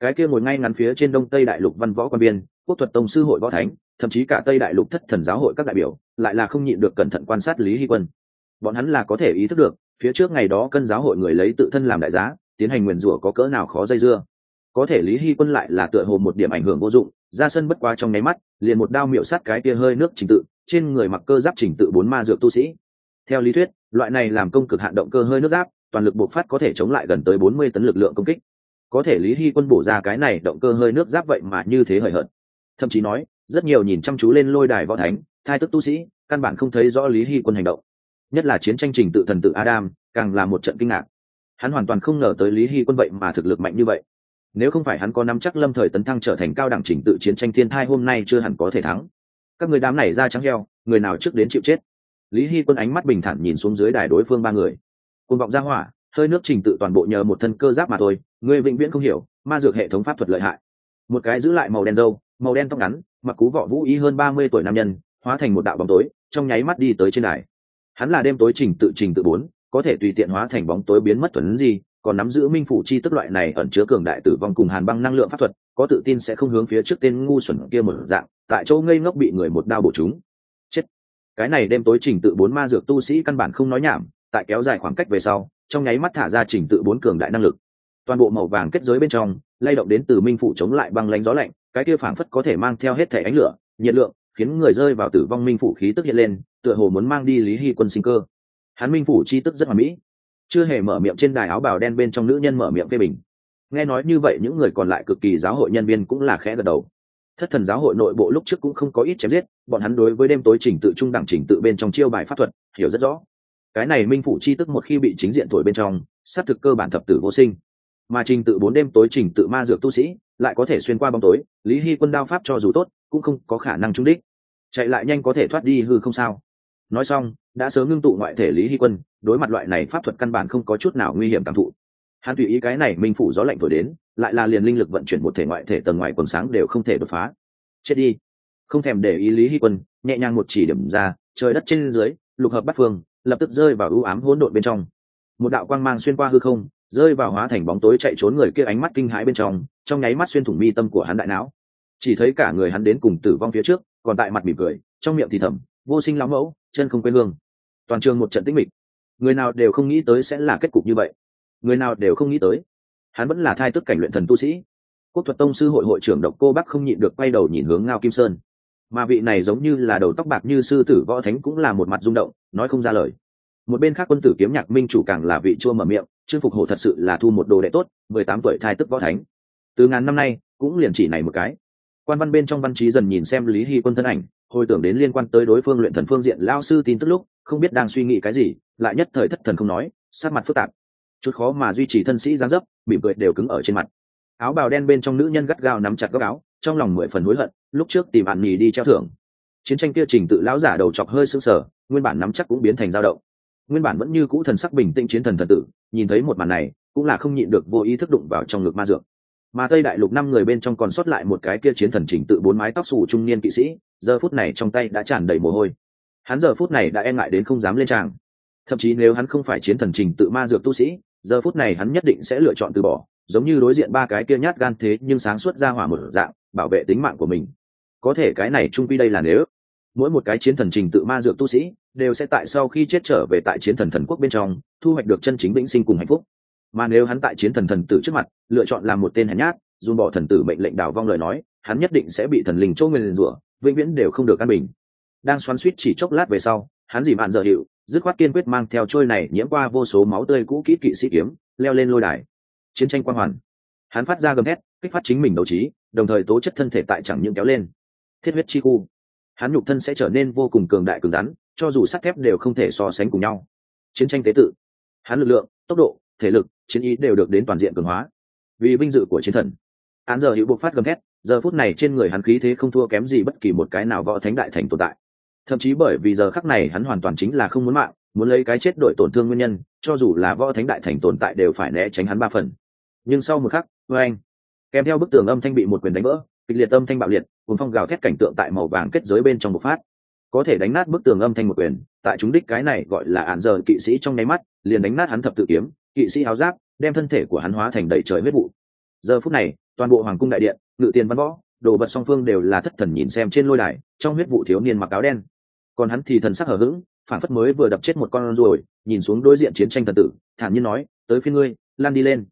Cái kia ngồi ngay ngắn phía trên đông tây đại lục văn võ quan biên quốc thuật tông sư hội võ thánh, thậm chí cả tây đại lục thất thần giáo hội các đại biểu, lại là không nhịn được cẩn thận quan sát lý hy quân bọn hắn là có thể ý thức được, phía trước ngày đó cân giáo hội người lấy tự thân làm đại giá, tiến hành nguyền rủa có cỡ nào khó dây dưa. Có thể lý hy quân lại là tựa hồ một điểm ảnh hưởng vô dụng, ra sân bất quá trong nháy mắt, liền một đao miệu sát cái kia hơi nước trình tự, trên người mặc cơ giáp trình tự bốn ma dược tu sĩ. Theo lý thuyết, loại này làm công cực hạn động cơ hơi nước giáp, toàn lực bộc phát có thể chống lại gần tới bốn mươi tấn lực lượng công kích. Có thể lý hy quân bổ ra cái này động cơ hơi nước giáp vậy mà như thế hời hợt. Thậm chí nói, rất nhiều nhìn chăm chú lên lôi đài võ thánh, thai tức tu sĩ, căn bản không thấy rõ lý hy quân hành động nhất là chiến tranh trình tự thần tự adam, càng là một trận kinh ngạc. Hắn hoàn toàn không ngờ tới lý hy quân vậy mà thực lực mạnh như vậy. Nếu không phải hắn có nắm chắc lâm thời tấn thăng trở thành cao đẳng trình tự chiến tranh thiên thai, hôm nay chưa hẳn có thể thắng. Các người đám này ra trắng heo, người nào trước đến chịu chết? Lý hy quân ánh mắt bình thản nhìn xuống dưới đài đối phương ba người. Côn vọng ra hỏa, hơi nước trình tự toàn bộ nhờ một thân cơ giáp mà thôi, người vĩnh viễn không hiểu, ma dược hệ thống pháp thuật lợi hại. Một cái giữ lại màu đen râu, màu đen tóc ngắn, mặc cú võ vũ ý hơn ba mươi tuổi nam nhân, hóa thành một đạo bóng tối, trong nháy mắt đi tới trên đài hắn là đêm tối trình tự trình tự bốn, có thể tùy tiện hóa thành bóng tối biến mất thuần gì còn nắm giữ minh phủ chi tức loại này ẩn chứa cường đại tử vong cùng hàn băng năng lượng pháp thuật, có tự tin sẽ không hướng phía trước tên ngu xuẩn kia một dạng, tại chỗ ngây ngốc bị người một đao bổ chúng. Chết. Cái này đêm tối trình tự bốn ma dược tu sĩ căn bản không nói nhảm, tại kéo dài khoảng cách về sau, trong nháy mắt thả ra trình tự bốn cường đại năng lực. Toàn bộ màu vàng kết giới bên trong, lay động đến từ minh phủ chống lại băng lánh gió lạnh, cái kia phảng phất có thể mang theo hết thể ánh lửa, nhiệt lượng khiến người rơi vào tử vong minh phủ khí tức hiện lên, tựa hồ muốn mang đi lý hy quân sinh cơ. Hắn minh phủ chi tức rất hoàn mỹ. Chưa hề mở miệng trên đài áo bào đen bên trong nữ nhân mở miệng phê bình. Nghe nói như vậy, những người còn lại cực kỳ giáo hội nhân viên cũng là khẽ gật đầu. Thất thần giáo hội nội bộ lúc trước cũng không có ít chém giết, bọn hắn đối với đêm tối trình tự trung đẳng trình tự bên trong chiêu bài pháp thuật, hiểu rất rõ. Cái này minh phủ chi tức một khi bị chính diện thổi bên trong, xác thực cơ bản thập tử vô sinh mà trình tự bốn đêm tối trình tự ma dược tu sĩ lại có thể xuyên qua bóng tối, lý hy quân đao pháp cho dù tốt, cũng không có khả năng trúng đích. Chạy lại nhanh có thể thoát đi hư không sao. Nói xong, đã sớm ngưng tụ ngoại thể lý hy quân, đối mặt loại này pháp thuật căn bản không có chút nào nguy hiểm cảm thụ. Hắn tùy ý cái này minh phủ gió lạnh thổi đến, lại là liền linh lực vận chuyển một thể ngoại thể tầng ngoài quần sáng đều không thể đột phá. Chết đi. Không thèm để ý lý hy quân, nhẹ nhàng một chỉ điểm ra, trời đất trên dưới, lục hợp bắt phương, lập tức rơi vào ưu ám hỗn độn bên trong. Một đạo quang mang xuyên qua hư không rơi vào hóa thành bóng tối chạy trốn người kia ánh mắt kinh hãi bên trong trong nháy mắt xuyên thủng mi tâm của hắn đại não. Chỉ thấy cả người hắn đến cùng tử vong phía trước, còn tại mặt mỉm cười, trong miệng thì thầm, vô sinh lão mẫu, chân không quê hương. Toàn trường một trận tĩnh mịch. Người nào đều không nghĩ tới sẽ là kết cục như vậy. Người nào đều không nghĩ tới. Hắn vẫn là thai tức cảnh luyện thần tu sĩ. Quốc thuật tông sư hội hội trưởng độc cô bắc không nhịn được quay đầu nhìn hướng ngao kim sơn. Mà vị này giống như là đầu tóc bạc như sư tử võ thánh cũng là một mặt rung động, nói không ra lời. Một bên khác quân tử kiếm nhạc minh chủ càng là vị chua mở miệng trương phục hổ thật sự là thu một đồ đệ tốt, mười tám tuổi thai tức võ thánh. Từ ngàn năm nay, cũng liền chỉ này một cái. Quan văn bên trong văn trí dần nhìn xem lý hy quân thân ảnh, hồi tưởng đến liên quan tới đối phương luyện thần phương diện lao sư tin tức lúc, không biết đang suy nghĩ cái gì, lại nhất thời thất thần không nói sát mặt phức tạp. Chút khó mà duy trì thân sĩ giáng dấp, mỉm cười đều cứng ở trên mặt. Áo bào đen bên trong nữ nhân gắt gao nắm chặt góc áo, trong lòng mười phần hối hận, lúc trước tìm bạn nhì đi treo thưởng. Chiến tranh kia trình tự lão giả đầu chọc hơi sững sờ, nguyên bản nắm chắc cũng biến thành dao động nguyên bản vẫn như cũ thần sắc bình tĩnh chiến thần thần tử, nhìn thấy một màn này, cũng là không nhịn được vô ý thức đụng vào trong ngực ma dược. Mà tây đại lục năm người bên trong còn sót lại một cái kia chiến thần trình tự bốn mái tóc xù trung niên kỵ sĩ, giờ phút này trong tay đã tràn đầy mồ hôi. Hắn giờ phút này đã e ngại đến không dám lên tràng. Thậm chí nếu hắn không phải chiến thần trình tự ma dược tu sĩ, giờ phút này hắn nhất định sẽ lựa chọn từ bỏ, giống như đối diện ba cái kia nhát gan thế nhưng sáng suốt ra hỏa một dạng, bảo vệ tính mạng của mình. Có thể cái này trung quy đây là nếu mỗi một cái chiến thần trình tự ma dược tu sĩ đều sẽ tại sau khi chết trở về tại chiến thần thần quốc bên trong, thu hoạch được chân chính vĩnh sinh cùng hạnh phúc. Mà nếu hắn tại chiến thần thần tử trước mặt, lựa chọn làm một tên hèn nhát dùng bỏ thần tử mệnh lệnh đào vong lời nói, hắn nhất định sẽ bị thần linh chỗ nguyền rủa, vĩnh viễn đều không được căn bình. Đang xoắn suýt chỉ chốc lát về sau, hắn dì bạn dở hiệu, dứt khoát kiên quyết mang theo trôi này nhiễm qua vô số máu tươi cũ kỹ kỵ sĩ kiếm, leo lên lôi đài. Chiến tranh quang hoàn. Hắn phát ra gầm hét kích phát chính mình đấu trí, đồng thời tố chất thân thể tại chẳng những kéo lên. Thiết huyết chi khu hắn nhục thân sẽ trở nên vô cùng cường đại cứng rắn, cho dù sắt thép đều không thể so sánh cùng nhau. Chiến tranh tế tự. Hắn lực lượng, tốc độ, thể lực, chiến ý đều được đến toàn diện cường hóa. Vì vinh dự của chiến thần. Hắn giờ hữu buộc phát gầm thét, giờ phút này trên người hắn khí thế không thua kém gì bất kỳ một cái nào võ thánh đại thành tồn tại. Thậm chí bởi vì giờ khắc này hắn hoàn toàn chính là không muốn mạng, muốn lấy cái chết đội tổn thương nguyên nhân, cho dù là võ thánh đại thành tồn tại đều phải né tránh hắn ba phần. Nhưng sau một khắc vê anh kèm theo bức tường âm thanh bị một quyền đánh vỡ kịch liệt âm thanh bạo liệt cùng phong gào thét cảnh tượng tại màu vàng kết giới bên trong một phát. Có thể đánh nát bức tường âm thanh một quyền, tại chúng đích cái này gọi là ạn giờ kỵ sĩ trong nháy mắt, liền đánh nát hắn thập tự kiếm, kỵ sĩ áo giáp, đem thân thể của hắn hóa thành đầy trời huyết vụ. Giờ phút này, toàn bộ hoàng cung đại điện, ngự tiền văn võ, đồ vật song phương đều là thất thần nhìn xem trên lôi đài, trong huyết vụ thiếu niên mặc áo đen. Còn hắn thì thần sắc hở h ữ g phản phất mới vừa đập chết một con ruồi, nhìn xuống đối diện chiến tranh thần tử, thản nhiên nói, tới phía ngươi, lan đi lên.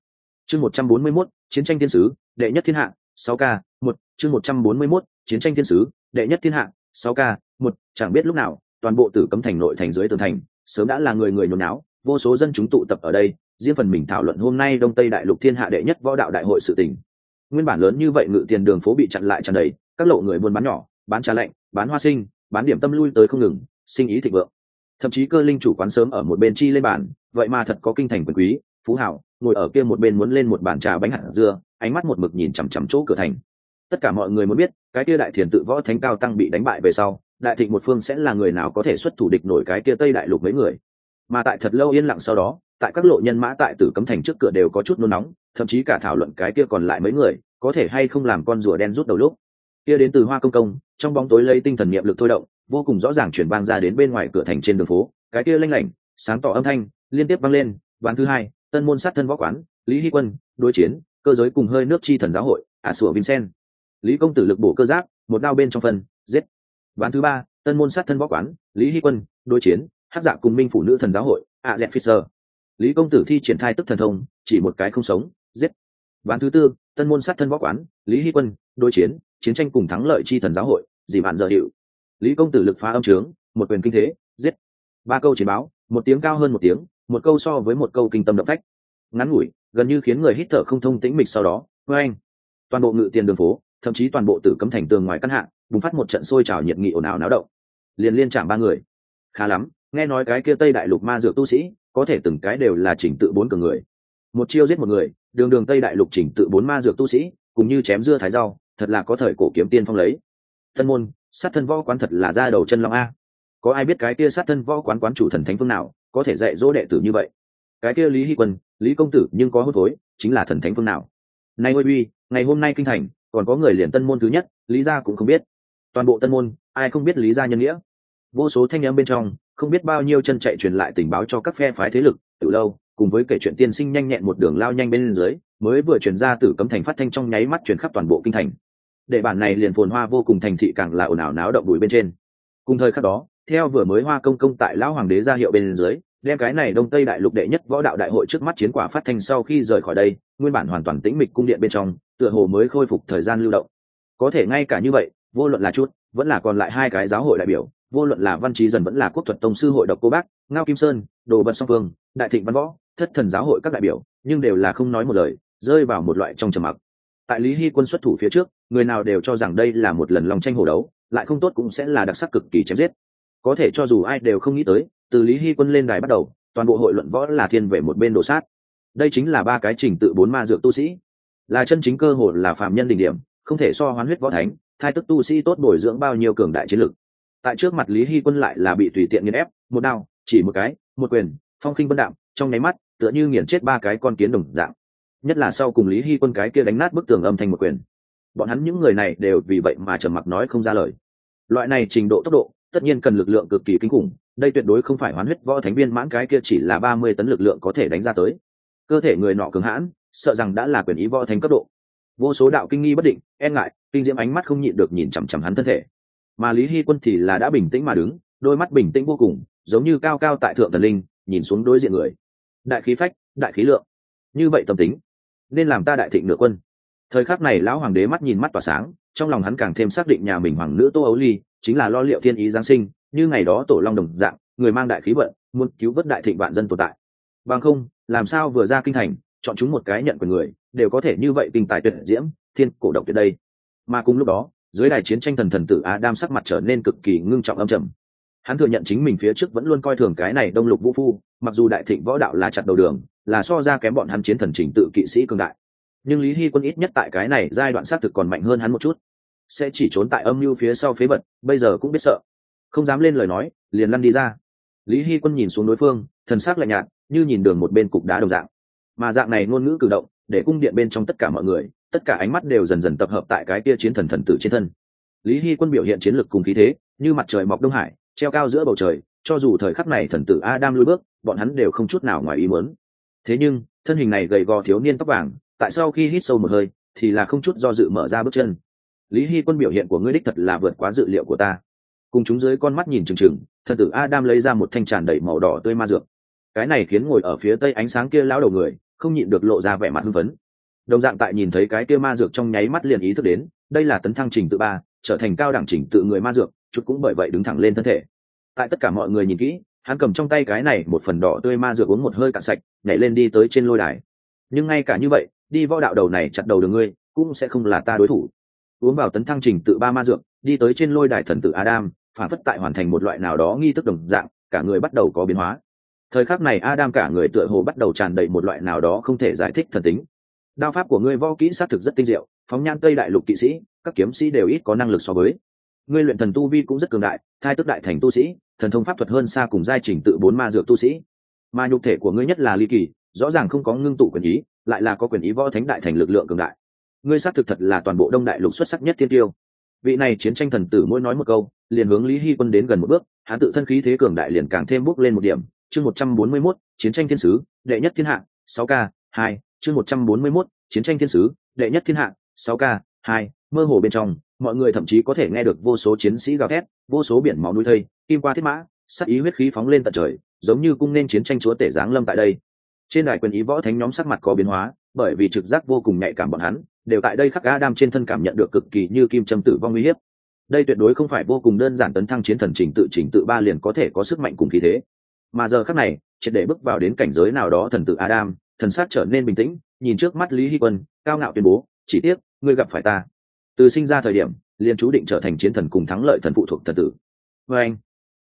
Chương một trăm bốn mươi mốt, chiến tranh thiên sứ, đệ nhất thiên hạ, sáu k một, chương một trăm bốn mươi mốt, chiến tranh thiên sứ, đệ nhất thiên hạ, sáu k một, chẳng biết lúc nào, toàn bộ tử cấm thành nội thành dưới tường thành, sớm đã là người người nhốn náo, vô số dân chúng tụ tập ở đây, riêng phần mình thảo luận hôm nay đông tây đại lục thiên hạ đệ nhất võ đạo đại hội sự tình. Nguyên bản lớn như vậy ngự tiền đường phố bị chặn lại tràn đầy, các lộ người buôn bán nhỏ, bán trà lạnh, bán hoa sinh, bán điểm tâm lui tới không ngừng, sinh ý thịnh vượng. Thậm chí cơ linh chủ quán sớm ở một bên chi lên bàn, vậy mà thật có kinh thành quyền quý, phú hảo, ngồi ở kia một bên muốn lên một bàn trà bánh hạt dưa, ánh mắt một mực nhìn chằm chằm chỗ cửa thành tất cả mọi người muốn biết, cái kia đại thiền tự võ thánh cao tăng bị đánh bại về sau, đại thịnh một phương sẽ là người nào có thể xuất thủ địch nổi cái kia tây đại lục mấy người. Mà tại thật lâu yên lặng sau đó, tại các lộ nhân mã tại tử cấm thành trước cửa đều có chút nôn nóng, thậm chí cả thảo luận cái kia còn lại mấy người, có thể hay không làm con rùa đen rút đầu lúc. Kia đến từ hoa công công, trong bóng tối lấy tinh thần niệm lực thôi động, vô cùng rõ ràng chuyển vang ra đến bên ngoài cửa thành trên đường phố. Cái kia lanh lảnh, sáng tỏ âm thanh, liên tiếp vang lên, ván thứ hai, tân môn sát thân võ quán, lý hy quân, đối chiến, cơ giới cùng hơi nước chi thần giáo hội ả à sủa vincent lý công tử lực bổ cơ giáp, một đao bên trong phần giết. Ván thứ ba, tân môn sát thân võ quán, lý hy quân, đối chiến hát dạ cùng minh phụ nữ thần giáo hội, a z fisher lý công tử thi triển thai tức thần thông, chỉ một cái không sống, giết. Ván thứ tư, tân môn sát thân võ quán, lý hy quân, đối chiến chiến tranh cùng thắng lợi chi thần giáo hội, dì bạn dở hiệu. Lý công tử lực phá âm trướng, một quyền kinh thế, giết. Ba câu chiến báo, một tiếng cao hơn một tiếng, một câu so với một câu kinh tâm động phách. Ngắn ngủi, gần như khiến người hít thở không thông tĩnh mịch sau đó. Vê anh toàn bộ ngự tiền đường phố thậm chí toàn bộ tử cấm thành tường ngoài căn hạ, bùng phát một trận sôi trào nhiệt nghị ồn ào náo động. Liền liên chạm ba người. Khá lắm, nghe nói cái kia tây đại lục ma dược tu sĩ, có thể từng cái đều là chỉnh tự bốn cường người. Một chiêu giết một người, đường đường tây đại lục chỉnh tự bốn ma dược tu sĩ, cùng như chém dưa thái rau, thật là có thời cổ kiếm tiên phong lấy. Thân môn, sát thân võ quán thật là ra đầu chân long a. Có ai biết cái kia sát thân võ quán quán chủ thần thánh phương nào, có thể dạy dỗ đệ tử như vậy? Cái kia lý hy quân, lý công tử nhưng có hốt thối chính là thần thánh phương nào? Nay ôi uy, ngày hôm nay kinh thành còn có người liền tân môn thứ nhất, lý gia cũng không biết. Toàn bộ tân môn, ai không biết lý gia nhân nghĩa? Vô số thanh em bên trong, không biết bao nhiêu chân chạy truyền lại tình báo cho các phe phái thế lực, từ lâu, cùng với kể chuyện tiên sinh nhanh nhẹn một đường lao nhanh bên dưới, mới vừa chuyển ra từ cấm thành phát thanh trong nháy mắt chuyển khắp toàn bộ kinh thành. Để bản này liền phồn hoa vô cùng thành thị càng là ồn ào náo động đùi bên trên. Cùng thời khắc đó, theo vừa mới hoa công công tại lão hoàng đế ra hiệu bên dưới đem cái này đông tây đại lục đệ nhất võ đạo đại hội trước mắt chiến quả phát thanh sau khi rời khỏi đây, nguyên bản hoàn toàn tĩnh mịch cung điện bên trong, tựa hồ mới khôi phục thời gian lưu động. Có thể ngay cả như vậy, vô luận là chút, vẫn là còn lại hai cái giáo hội đại biểu, vô luận là văn trí dần vẫn là quốc thuật tông sư hội độc cô bác, ngao kim sơn, đồ vật song phương, đại thịnh văn võ, thất thần giáo hội các đại biểu, nhưng đều là không nói một lời, rơi vào một loại trong trầm mặc. Tại lý hy quân xuất thủ phía trước, người nào đều cho rằng đây là một lần lòng tranh hồ đấu, lại không tốt cũng sẽ là đặc sắc cực kỳ chém giết có thể cho dù ai đều không nghĩ tới, từ lý hy quân lên đài bắt đầu, toàn bộ hội luận võ là thiên về một bên đổ sát. Đây chính là ba cái trình tự bốn ma dược tu sĩ. Là chân chính cơ hội là phạm nhân đỉnh điểm, không thể so hoán huyết võ thánh, thai tức tu sĩ tốt bồi dưỡng bao nhiêu cường đại chiến lực. Tại trước mặt lý hy quân lại là bị tùy tiện nghiền ép, một đao, chỉ một cái, một quyền, phong khinh vân đạm, trong nháy mắt, tựa như nghiền chết ba cái con kiến đồng dạng. Nhất là sau cùng lý hy quân cái kia đánh nát bức tường âm thanh một quyền. Bọn hắn những người này đều vì vậy mà trầm mặc nói không ra lời. Loại này trình độ tốc độ tất nhiên cần lực lượng cực kỳ kinh khủng, đây tuyệt đối không phải hoán huyết võ thánh viên mãn cái kia chỉ là ba mươi tấn lực lượng có thể đánh ra tới. Cơ thể người nọ cường hãn, sợ rằng đã là quyền ý võ thánh cấp độ. Vô số đạo kinh nghi bất định e ngại, kinh diễm ánh mắt không nhịn được nhìn chằm chằm hắn thân thể. Mà lý hy quân thì là đã bình tĩnh mà đứng, đôi mắt bình tĩnh vô cùng, giống như cao cao tại thượng thần linh, nhìn xuống đối diện người. Đại khí phách, đại khí lượng. Như vậy tâm tính, nên làm ta đại thịnh nửa quân. Thời khắc này lão hoàng đế mắt nhìn mắt tỏa sáng, trong lòng hắn càng thêm xác định nhà mình hoàng nữ tô ấu ly chính là lo liệu thiên ý giáng sinh, như ngày đó tổ long đồng dạng, người mang đại khí vận, muốn cứu vớt đại thịnh vạn dân tồn tại. Bằng không, làm sao vừa ra kinh thành, chọn chúng một cái nhận của người, đều có thể như vậy kinh tài tuyệt diễm, thiên cổ động tuyệt đây. Mà cùng lúc đó, dưới đài chiến tranh thần thần tử á đam sắc mặt trở nên cực kỳ ngưng trọng âm trầm. Hắn thừa nhận chính mình phía trước vẫn luôn coi thường cái này đông lục vũ phu, mặc dù đại thịnh võ đạo là chặt đầu đường, là so ra kém bọn hắn chiến thần trình tự kỵ sĩ cường đại. Nhưng lý hy quân ít nhất tại cái này giai đoạn xác thực còn mạnh hơn hắn một chút sẽ chỉ trốn tại âm mưu phía sau phế vật, bây giờ cũng biết sợ. Không dám lên lời nói, liền lăn đi ra. Lý hy quân nhìn xuống đối phương, thần sắc lạnh nhạt, như nhìn đường một bên cục đá đồng dạng. Mà dạng này ngôn ngữ cử động, để cung điện bên trong tất cả mọi người, tất cả ánh mắt đều dần dần tập hợp tại cái kia chiến thần thần tử trên thân. Lý hy quân biểu hiện chiến lược cùng khí thế, như mặt trời mọc đông hải, treo cao giữa bầu trời, cho dù thời khắc này thần tử adam lui bước, bọn hắn đều không chút nào ngoài ý muốn. Thế nhưng, thân hình này gầy gò thiếu niên tóc vàng, tại sau khi hít sâu một hơi, thì là không chút do dự mở ra bước chân lý hy quân biểu hiện của ngươi đích thật là vượt quá dự liệu của ta. Cùng chúng dưới con mắt nhìn trừng trừng thần tử adam lấy ra một thanh tràn đầy màu đỏ tươi ma dược. Cái này khiến ngồi ở phía tây ánh sáng kia lão đầu người, không nhịn được lộ ra vẻ mặt hưng phấn. Đồng dạng tại nhìn thấy cái kia ma dược trong nháy mắt liền ý thức đến, đây là tấn thăng trình tự ba, trở thành cao đẳng trình tự người ma dược, chút cũng bởi vậy đứng thẳng lên thân thể. Tại tất cả mọi người nhìn kỹ, hắn cầm trong tay cái này một phần đỏ tươi ma dược uống một hơi cạn sạch, nhảy lên đi tới trên lôi đài. Nhưng ngay cả như vậy, đi võ đạo đầu này chặt đầu đường ngươi, cũng sẽ không là ta đối thủ uống vào tấn thăng trình tự ba ma dược, đi tới trên lôi đài thần tử adam, phản phất tại hoàn thành một loại nào đó nghi thức đồng dạng, cả người bắt đầu có biến hóa. Thời khắc này adam cả người tựa hồ bắt đầu tràn đầy một loại nào đó không thể giải thích thần tính. Đao pháp của ngươi võ kỹ xác thực rất tinh diệu, phóng nhan tây đại lục kỵ sĩ, các kiếm sĩ đều ít có năng lực so với. Ngươi luyện thần tu vi cũng rất cường đại, thai tức đại thành tu sĩ, thần thông pháp thuật hơn xa cùng giai trình tự bốn ma dược tu sĩ. Mà nhục thể của ngươi nhất là ly kỳ, rõ ràng không có ngưng tụ quyền ý, lại là có quyền ý võ thánh đại thành lực lượng cường đại ngươi xác thực thật là toàn bộ đông đại lục xuất sắc nhất thiên tiêu. Vị này chiến tranh thần tử mỗi nói một câu, liền hướng lý hy quân đến gần một bước, hắn tự thân khí thế cường đại liền càng thêm bước lên một điểm. Chương một trăm bốn mươi mốt, chiến tranh thiên sứ, đệ nhất thiên hạ, sáu k hai, chương một trăm bốn mươi mốt, chiến tranh thiên sứ, đệ nhất thiên hạ, sáu k hai, mơ hồ bên trong, mọi người thậm chí có thể nghe được vô số chiến sĩ gào thét, vô số biển máu nuôi thây, kim qua thiết mã sắc ý huyết khí phóng lên tận trời, giống như cung nên chiến tranh chúa tể giáng lâm tại đây. Trên đài quyền ý võ thánh nhóm sắc mặt có biến hóa, bởi vì trực giác vô cùng nhạy cảm bọn hắn đều tại đây khắc Adam trên thân cảm nhận được cực kỳ như kim châm tử vong nguy hiểm. Đây tuyệt đối không phải vô cùng đơn giản tấn thăng chiến thần trình tự trình tự ba liền có thể có sức mạnh cùng khí thế. Mà giờ khắc này, triệt để bước vào đến cảnh giới nào đó thần tử Adam, thần sát trở nên bình tĩnh, nhìn trước mắt Lý Hy Quân, cao ngạo tuyên bố, chỉ tiếc, ngươi gặp phải ta. Từ sinh ra thời điểm, liền chú định trở thành chiến thần cùng thắng lợi thần phụ thuộc thần tử. Và anh,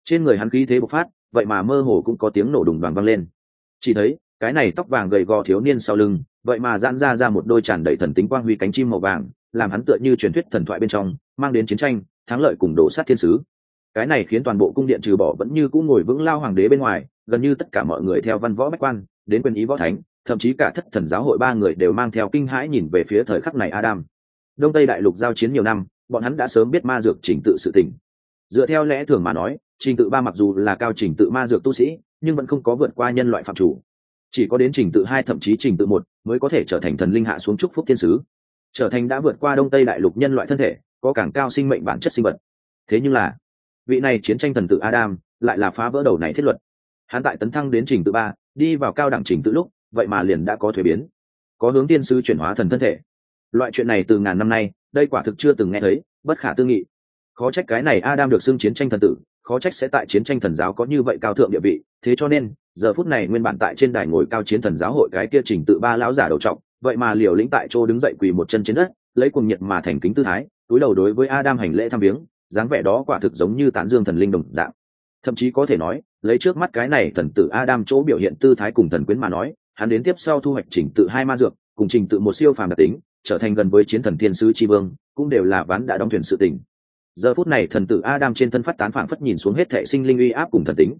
trên người hắn khí thế bộc phát, vậy mà mơ hồ cũng có tiếng nổ đùng đoàn vang lên. Chỉ thấy, cái này tóc vàng gầy gò thiếu niên sau lưng, vậy mà giãn ra ra một đôi tràn đầy thần tính quang huy cánh chim màu vàng, làm hắn tựa như truyền thuyết thần thoại bên trong, mang đến chiến tranh, thắng lợi cùng đổ sát thiên sứ. Cái này khiến toàn bộ cung điện trừ bỏ vẫn như cũng ngồi vững lao hoàng đế bên ngoài, gần như tất cả mọi người theo văn võ bách quan, đến quyền ý võ thánh, thậm chí cả thất thần giáo hội ba người đều mang theo kinh hãi nhìn về phía thời khắc này adam. Đông tây đại lục giao chiến nhiều năm, bọn hắn đã sớm biết ma dược trình tự sự tình. Dựa theo lẽ thường mà nói, trình tự ba mặc dù là cao trình tự ma dược tu sĩ, nhưng vẫn không có vượt qua nhân loại phạm chủ chỉ có đến trình tự hai, thậm chí trình tự một mới có thể trở thành thần linh hạ xuống chúc phúc thiên sứ. Trở thành đã vượt qua đông tây đại lục nhân loại thân thể, có càng cao sinh mệnh bản chất sinh vật. Thế nhưng là, vị này chiến tranh thần tự adam lại là phá vỡ đầu này thiết luật. Hắn tại tấn thăng đến trình tự ba, đi vào cao đẳng trình tự lúc, vậy mà liền đã có thuế biến, có hướng tiên sư chuyển hóa thần thân thể. Loại chuyện này từ ngàn năm nay, đây quả thực chưa từng nghe thấy, bất khả tư nghị. Khó trách cái này adam được xưng chiến tranh thần tử khó trách sẽ tại chiến tranh thần giáo có như vậy cao thượng địa vị, thế cho nên, giờ phút này nguyên bản tại trên đài ngồi cao chiến thần giáo hội cái kia trình tự ba lão giả đầu trọng, vậy mà liều lĩnh tại chỗ đứng dậy quỳ một chân trên đất, lấy cuồng nhiệt mà thành kính tư thái, túi đầu đối với adam hành lễ thăm viếng, dáng vẻ đó quả thực giống như tán dương thần linh đồng dạng. Thậm chí có thể nói, lấy trước mắt cái này thần tử adam chỗ biểu hiện tư thái cùng thần quyến mà nói, hắn đến tiếp sau thu hoạch trình tự hai ma dược, cùng trình tự một siêu phàm đặc tính, trở thành gần với chiến thần thiên sứ tri vương, cũng đều là ván đã đóng thuyền sự tình giờ phút này thần tử adam trên thân phát tán phảng phất nhìn xuống hết thệ sinh linh uy áp cùng thần tính.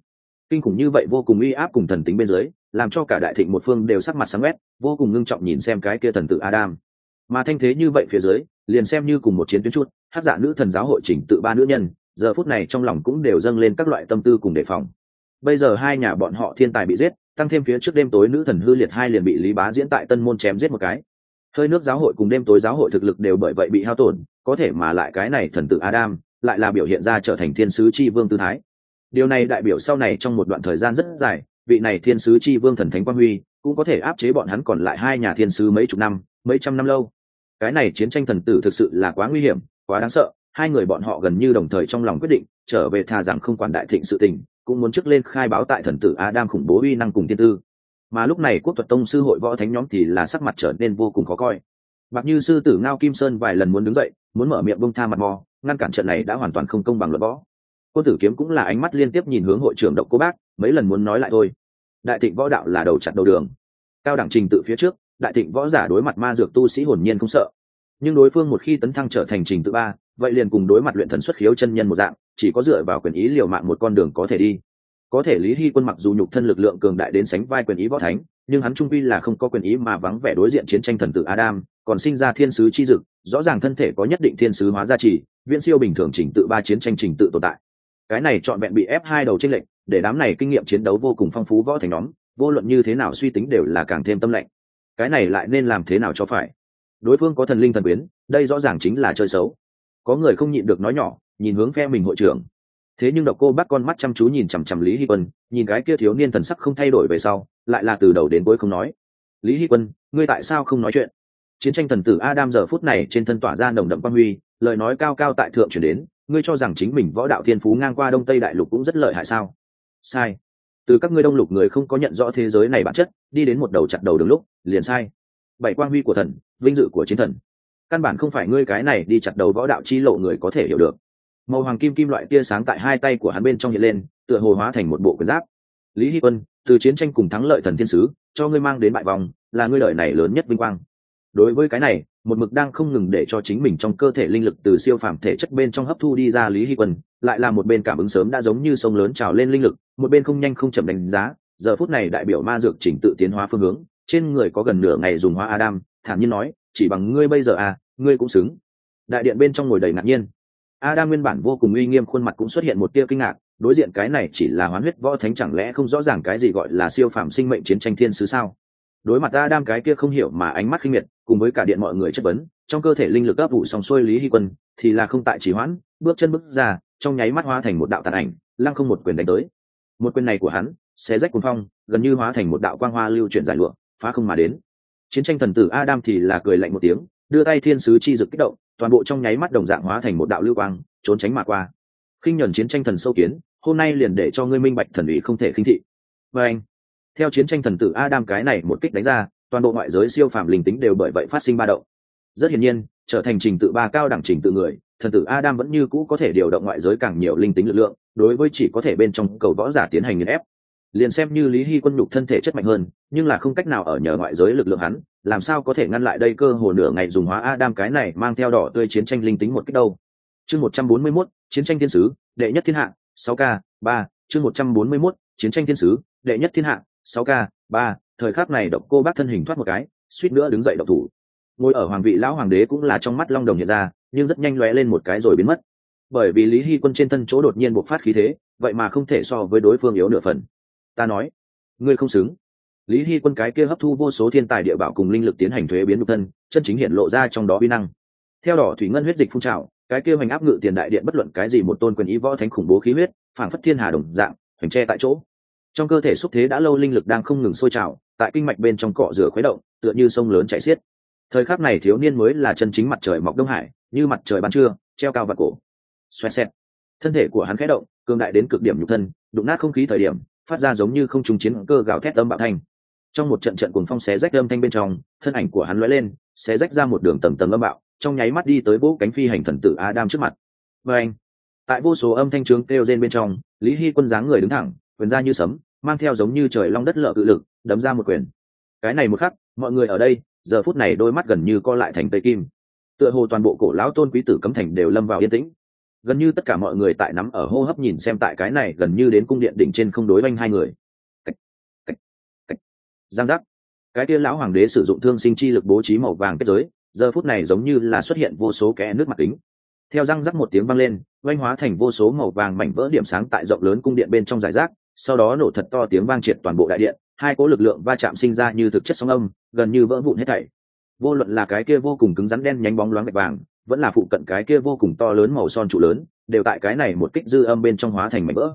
Kinh khủng như vậy vô cùng uy áp cùng thần tính bên dưới, làm cho cả đại thịnh một phương đều sắc mặt sáng quét vô cùng ngưng trọng nhìn xem cái kia thần tử adam. Mà thanh thế như vậy phía dưới, liền xem như cùng một chiến tuyến chút, hát giả nữ thần giáo hội chỉnh tự ba nữ nhân, giờ phút này trong lòng cũng đều dâng lên các loại tâm tư cùng đề phòng. Bây giờ hai nhà bọn họ thiên tài bị giết, tăng thêm phía trước đêm tối nữ thần hư liệt hai liền bị lý bá diễn tại tân môn chém giết một cái hơi nước giáo hội cùng đêm tối giáo hội thực lực đều bởi vậy bị hao tổn, có thể mà lại cái này thần tự adam lại là biểu hiện ra trở thành thiên sứ c vương tư thái. Điều này đại biểu sau này trong một đoạn thời gian rất dài, vị này thiên sứ c vương thần thánh quang huy cũng có thể áp chế bọn hắn còn lại hai nhà thiên sứ mấy chục năm, mấy trăm năm lâu. Cái này chiến tranh thần tử thực sự là quá nguy hiểm, quá đáng sợ, hai người bọn họ gần như đồng thời trong lòng quyết định, trở về thà rằng không quản đại thịnh sự tình, cũng muốn trước lên khai báo tại thần tử adam khủng bố uy năng cùng tiên tư mà lúc này quốc thuật tông sư hội võ thánh nhóm thì là sắc mặt trở nên vô cùng khó coi. Mặc như sư tử ngao kim sơn vài lần muốn đứng dậy, muốn mở miệng bông tha mặt mò, ngăn cản trận này đã hoàn toàn không công bằng luật võ. Quân tử kiếm cũng là ánh mắt liên tiếp nhìn hướng hội trưởng độc cô bác, mấy lần muốn nói lại thôi. Đại thịnh võ đạo là đầu chặt đầu đường. Cao đẳng trình tự phía trước, đại thịnh võ giả đối mặt ma dược tu sĩ hồn nhiên không sợ. Nhưng đối phương một khi tấn thăng trở thành trình tự ba, vậy liền cùng đối mặt luyện thần xuất khiếu chân nhân một dạng, chỉ có dựa vào quyền ý liều mạng một con đường có thể đi có thể lý hy quân mặc dù nhục thân lực lượng cường đại đến sánh vai quyền ý võ thánh nhưng hắn trung quy là không có quyền ý mà vắng vẻ đối diện chiến tranh thần tử adam còn sinh ra thiên sứ chi dực rõ ràng thân thể có nhất định thiên sứ hóa gia trì viễn siêu bình thường trình tự ba chiến tranh trình tự tồn tại. Cái này trọn vẹn bị ép hai đầu trên lệnh để đám này kinh nghiệm chiến đấu vô cùng phong phú võ thành nhóm vô luận như thế nào suy tính đều là càng thêm tâm lệnh. Cái này lại nên làm thế nào cho phải? Đối phương có thần linh thần biến, đây rõ ràng chính là chơi xấu. Có người không nhịn được nói nhỏ nhìn hướng phe mình hội trưởng thế nhưng độc cô bác con mắt chăm chú nhìn chằm chằm lý hy quân, nhìn cái kia thiếu niên thần sắc không thay đổi về sau, lại là từ đầu đến cuối không nói. Lý hy quân, ngươi tại sao không nói chuyện? Chiến tranh thần tử adam giờ phút này trên thân tỏa ra nồng đậm quang huy, lời nói cao cao tại thượng chuyển đến, ngươi cho rằng chính mình võ đạo thiên phú ngang qua đông tây đại lục cũng rất lợi hại sao? Sai. Từ các ngươi đông lục người không có nhận rõ thế giới này bản chất, đi đến một đầu chặt đầu đường lúc, liền sai. Bảy quang huy của thần, vinh dự của chiến thần. Căn bản không phải ngươi cái này đi chặt đầu võ đạo chi lộ người có thể hiểu được màu hoàng kim kim loại tia sáng tại hai tay của hắn bên trong hiện lên, tựa hồ hóa thành một bộ quyền giáp. Lý hy quân, từ chiến tranh cùng thắng lợi thần thiên sứ, cho ngươi mang đến bại vòng, là ngươi lợi này lớn nhất vinh quang. Đối với cái này, một mực đang không ngừng để cho chính mình trong cơ thể linh lực từ siêu phàm thể chất bên trong hấp thu đi ra lý hy quân, lại là một bên cảm ứng sớm đã giống như sông lớn trào lên linh lực, một bên không nhanh không chậm đánh giá, giờ phút này đại biểu ma dược chỉnh tự tiến hóa phương hướng, trên người có gần nửa ngày dùng hóa adam, thản nhiên nói, chỉ bằng ngươi bây giờ à ngươi cũng xứng. Đại điện bên trong ngồi đầy ngạc nhiên adam nguyên bản vô cùng uy nghiêm khuôn mặt cũng xuất hiện một tia kinh ngạc, đối diện cái này chỉ là hoán huyết võ thánh chẳng lẽ không rõ ràng cái gì gọi là siêu phàm sinh mệnh chiến tranh thiên sứ sao? Đối mặt adam cái kia không hiểu mà ánh mắt khinh miệt, cùng với cả điện mọi người chất vấn, trong cơ thể linh lực ấp vụ xong xuôi lý hy quân, thì là không tại chỉ hoãn, bước chân bước ra, trong nháy mắt hóa thành một đạo tàn ảnh, lăng không một quyền đánh tới. Một quyền này của hắn, xé rách cuốn phong, gần như hóa thành một đạo quang hoa lưu chuyển giải lụa, phá không mà đến. Chiến tranh thần tử adam thì là cười lạnh một tiếng, đưa tay thiên sứ chi dực kích động toàn bộ trong nháy mắt đồng dạng hóa thành một đạo lưu quang, trốn tránh mà qua. Khinh nhuần chiến tranh thần sâu kiến, hôm nay liền để cho ngươi minh bạch thần ủy không thể khinh thị. Và anh theo chiến tranh thần tử adam cái này một kích đánh ra, toàn bộ ngoại giới siêu phàm linh tính đều bởi vậy phát sinh ba động. Rất hiển nhiên, trở thành trình tự ba cao đẳng trình tự người, thần tử adam vẫn như cũ có thể điều động ngoại giới càng nhiều linh tính lực lượng, đối với chỉ có thể bên trong cầu võ giả tiến hành nghiền ép. Liền xem như lý hy quân nhục thân thể chất mạnh hơn, nhưng là không cách nào ở nhờ ngoại giới lực lượng hắn làm sao có thể ngăn lại đây cơ hồ nửa ngày dùng hóa adam cái này mang theo đỏ tươi chiến tranh linh tính một cách đâu? Chương một trăm bốn mươi 141, chiến tranh thiên sứ đệ nhất thiên hạ sáu k ba chương một trăm bốn mươi 141, chiến tranh thiên sứ đệ nhất thiên hạ sáu k ba thời khắc này độc cô bác thân hình thoát một cái suýt nữa đứng dậy độc thủ. Ngồi ở hoàng vị lão hoàng đế cũng là trong mắt long đồng hiện ra nhưng rất nhanh lóe lên một cái rồi biến mất. Bởi vì lý hy quân trên thân chỗ đột nhiên bộc phát khí thế vậy mà không thể so với đối phương yếu nửa phần. Ta nói ngươi không xứng lý hy quân cái kia hấp thu vô số thiên tài địa bảo cùng linh lực tiến hành thuế biến nhục thân, chân chính hiện lộ ra trong đó vi năng. Theo đỏ thủy ngân huyết dịch phun trào, cái kia hoành áp ngự tiền đại điện bất luận cái gì một tôn quyền ý võ thánh khủng bố khí huyết, phảng phất thiên hà đồng dạng, hoành tre tại chỗ. Trong cơ thể xúc thế đã lâu linh lực đang không ngừng sôi trào, tại kinh mạch bên trong cọ rửa khuấy động, tựa như sông lớn chảy xiết. Thời khắc này thiếu niên mới là chân chính mặt trời mọc đông hải, như mặt trời ban trưa, treo cao vặt cổ. Xoẹt xẹt. Thân thể của hắn khẽ động, cường đại đến cực điểm nhục thân, đụng nát không khí thời điểm, phát ra giống như không trùng chiến cơ gào thét âm bạo thanh trong một trận trận cuồng phong xé rách âm thanh bên trong, thân ảnh của hắn lóe lên, xé rách ra một đường tầm tầm âm bạo, trong nháy mắt đi tới vỗ cánh phi hành thần tử adam trước mặt. Và anh, tại vô số âm thanh trướng kêu rên bên trong, lý hy quân dáng người đứng thẳng, quyền ra như sấm, mang theo giống như trời long đất lợ cự lực, đấm ra một quyền. Cái này một khắc, mọi người ở đây, giờ phút này đôi mắt gần như co lại thành tây kim. Tựa hồ toàn bộ cổ lão tôn quý tử cấm thành đều lâm vào yên tĩnh. Gần như tất cả mọi người tại nắm ở hô hấp nhìn xem tại cái này gần như đến cung điện đỉnh trên không đối oanh hai người giang giác. Cái kia lão hoàng đế sử dụng thương sinh chi lực bố trí màu vàng kết giới, giờ phút này giống như là xuất hiện vô số kẽ nước mặt kính. Theo răng rắc một tiếng vang lên, oanh hóa thành vô số màu vàng mảnh vỡ điểm sáng tại rộng lớn cung điện bên trong giải rác, sau đó nổ thật to tiếng vang triệt toàn bộ đại điện, hai cố lực lượng va chạm sinh ra như thực chất sóng âm, gần như vỡ vụn hết thảy. Vô luận là cái kia vô cùng cứng rắn đen nhánh bóng loáng gạch vàng, vẫn là phụ cận cái kia vô cùng to lớn màu son trụ lớn, đều tại cái này một kích dư âm bên trong hóa thành mảnh vỡ.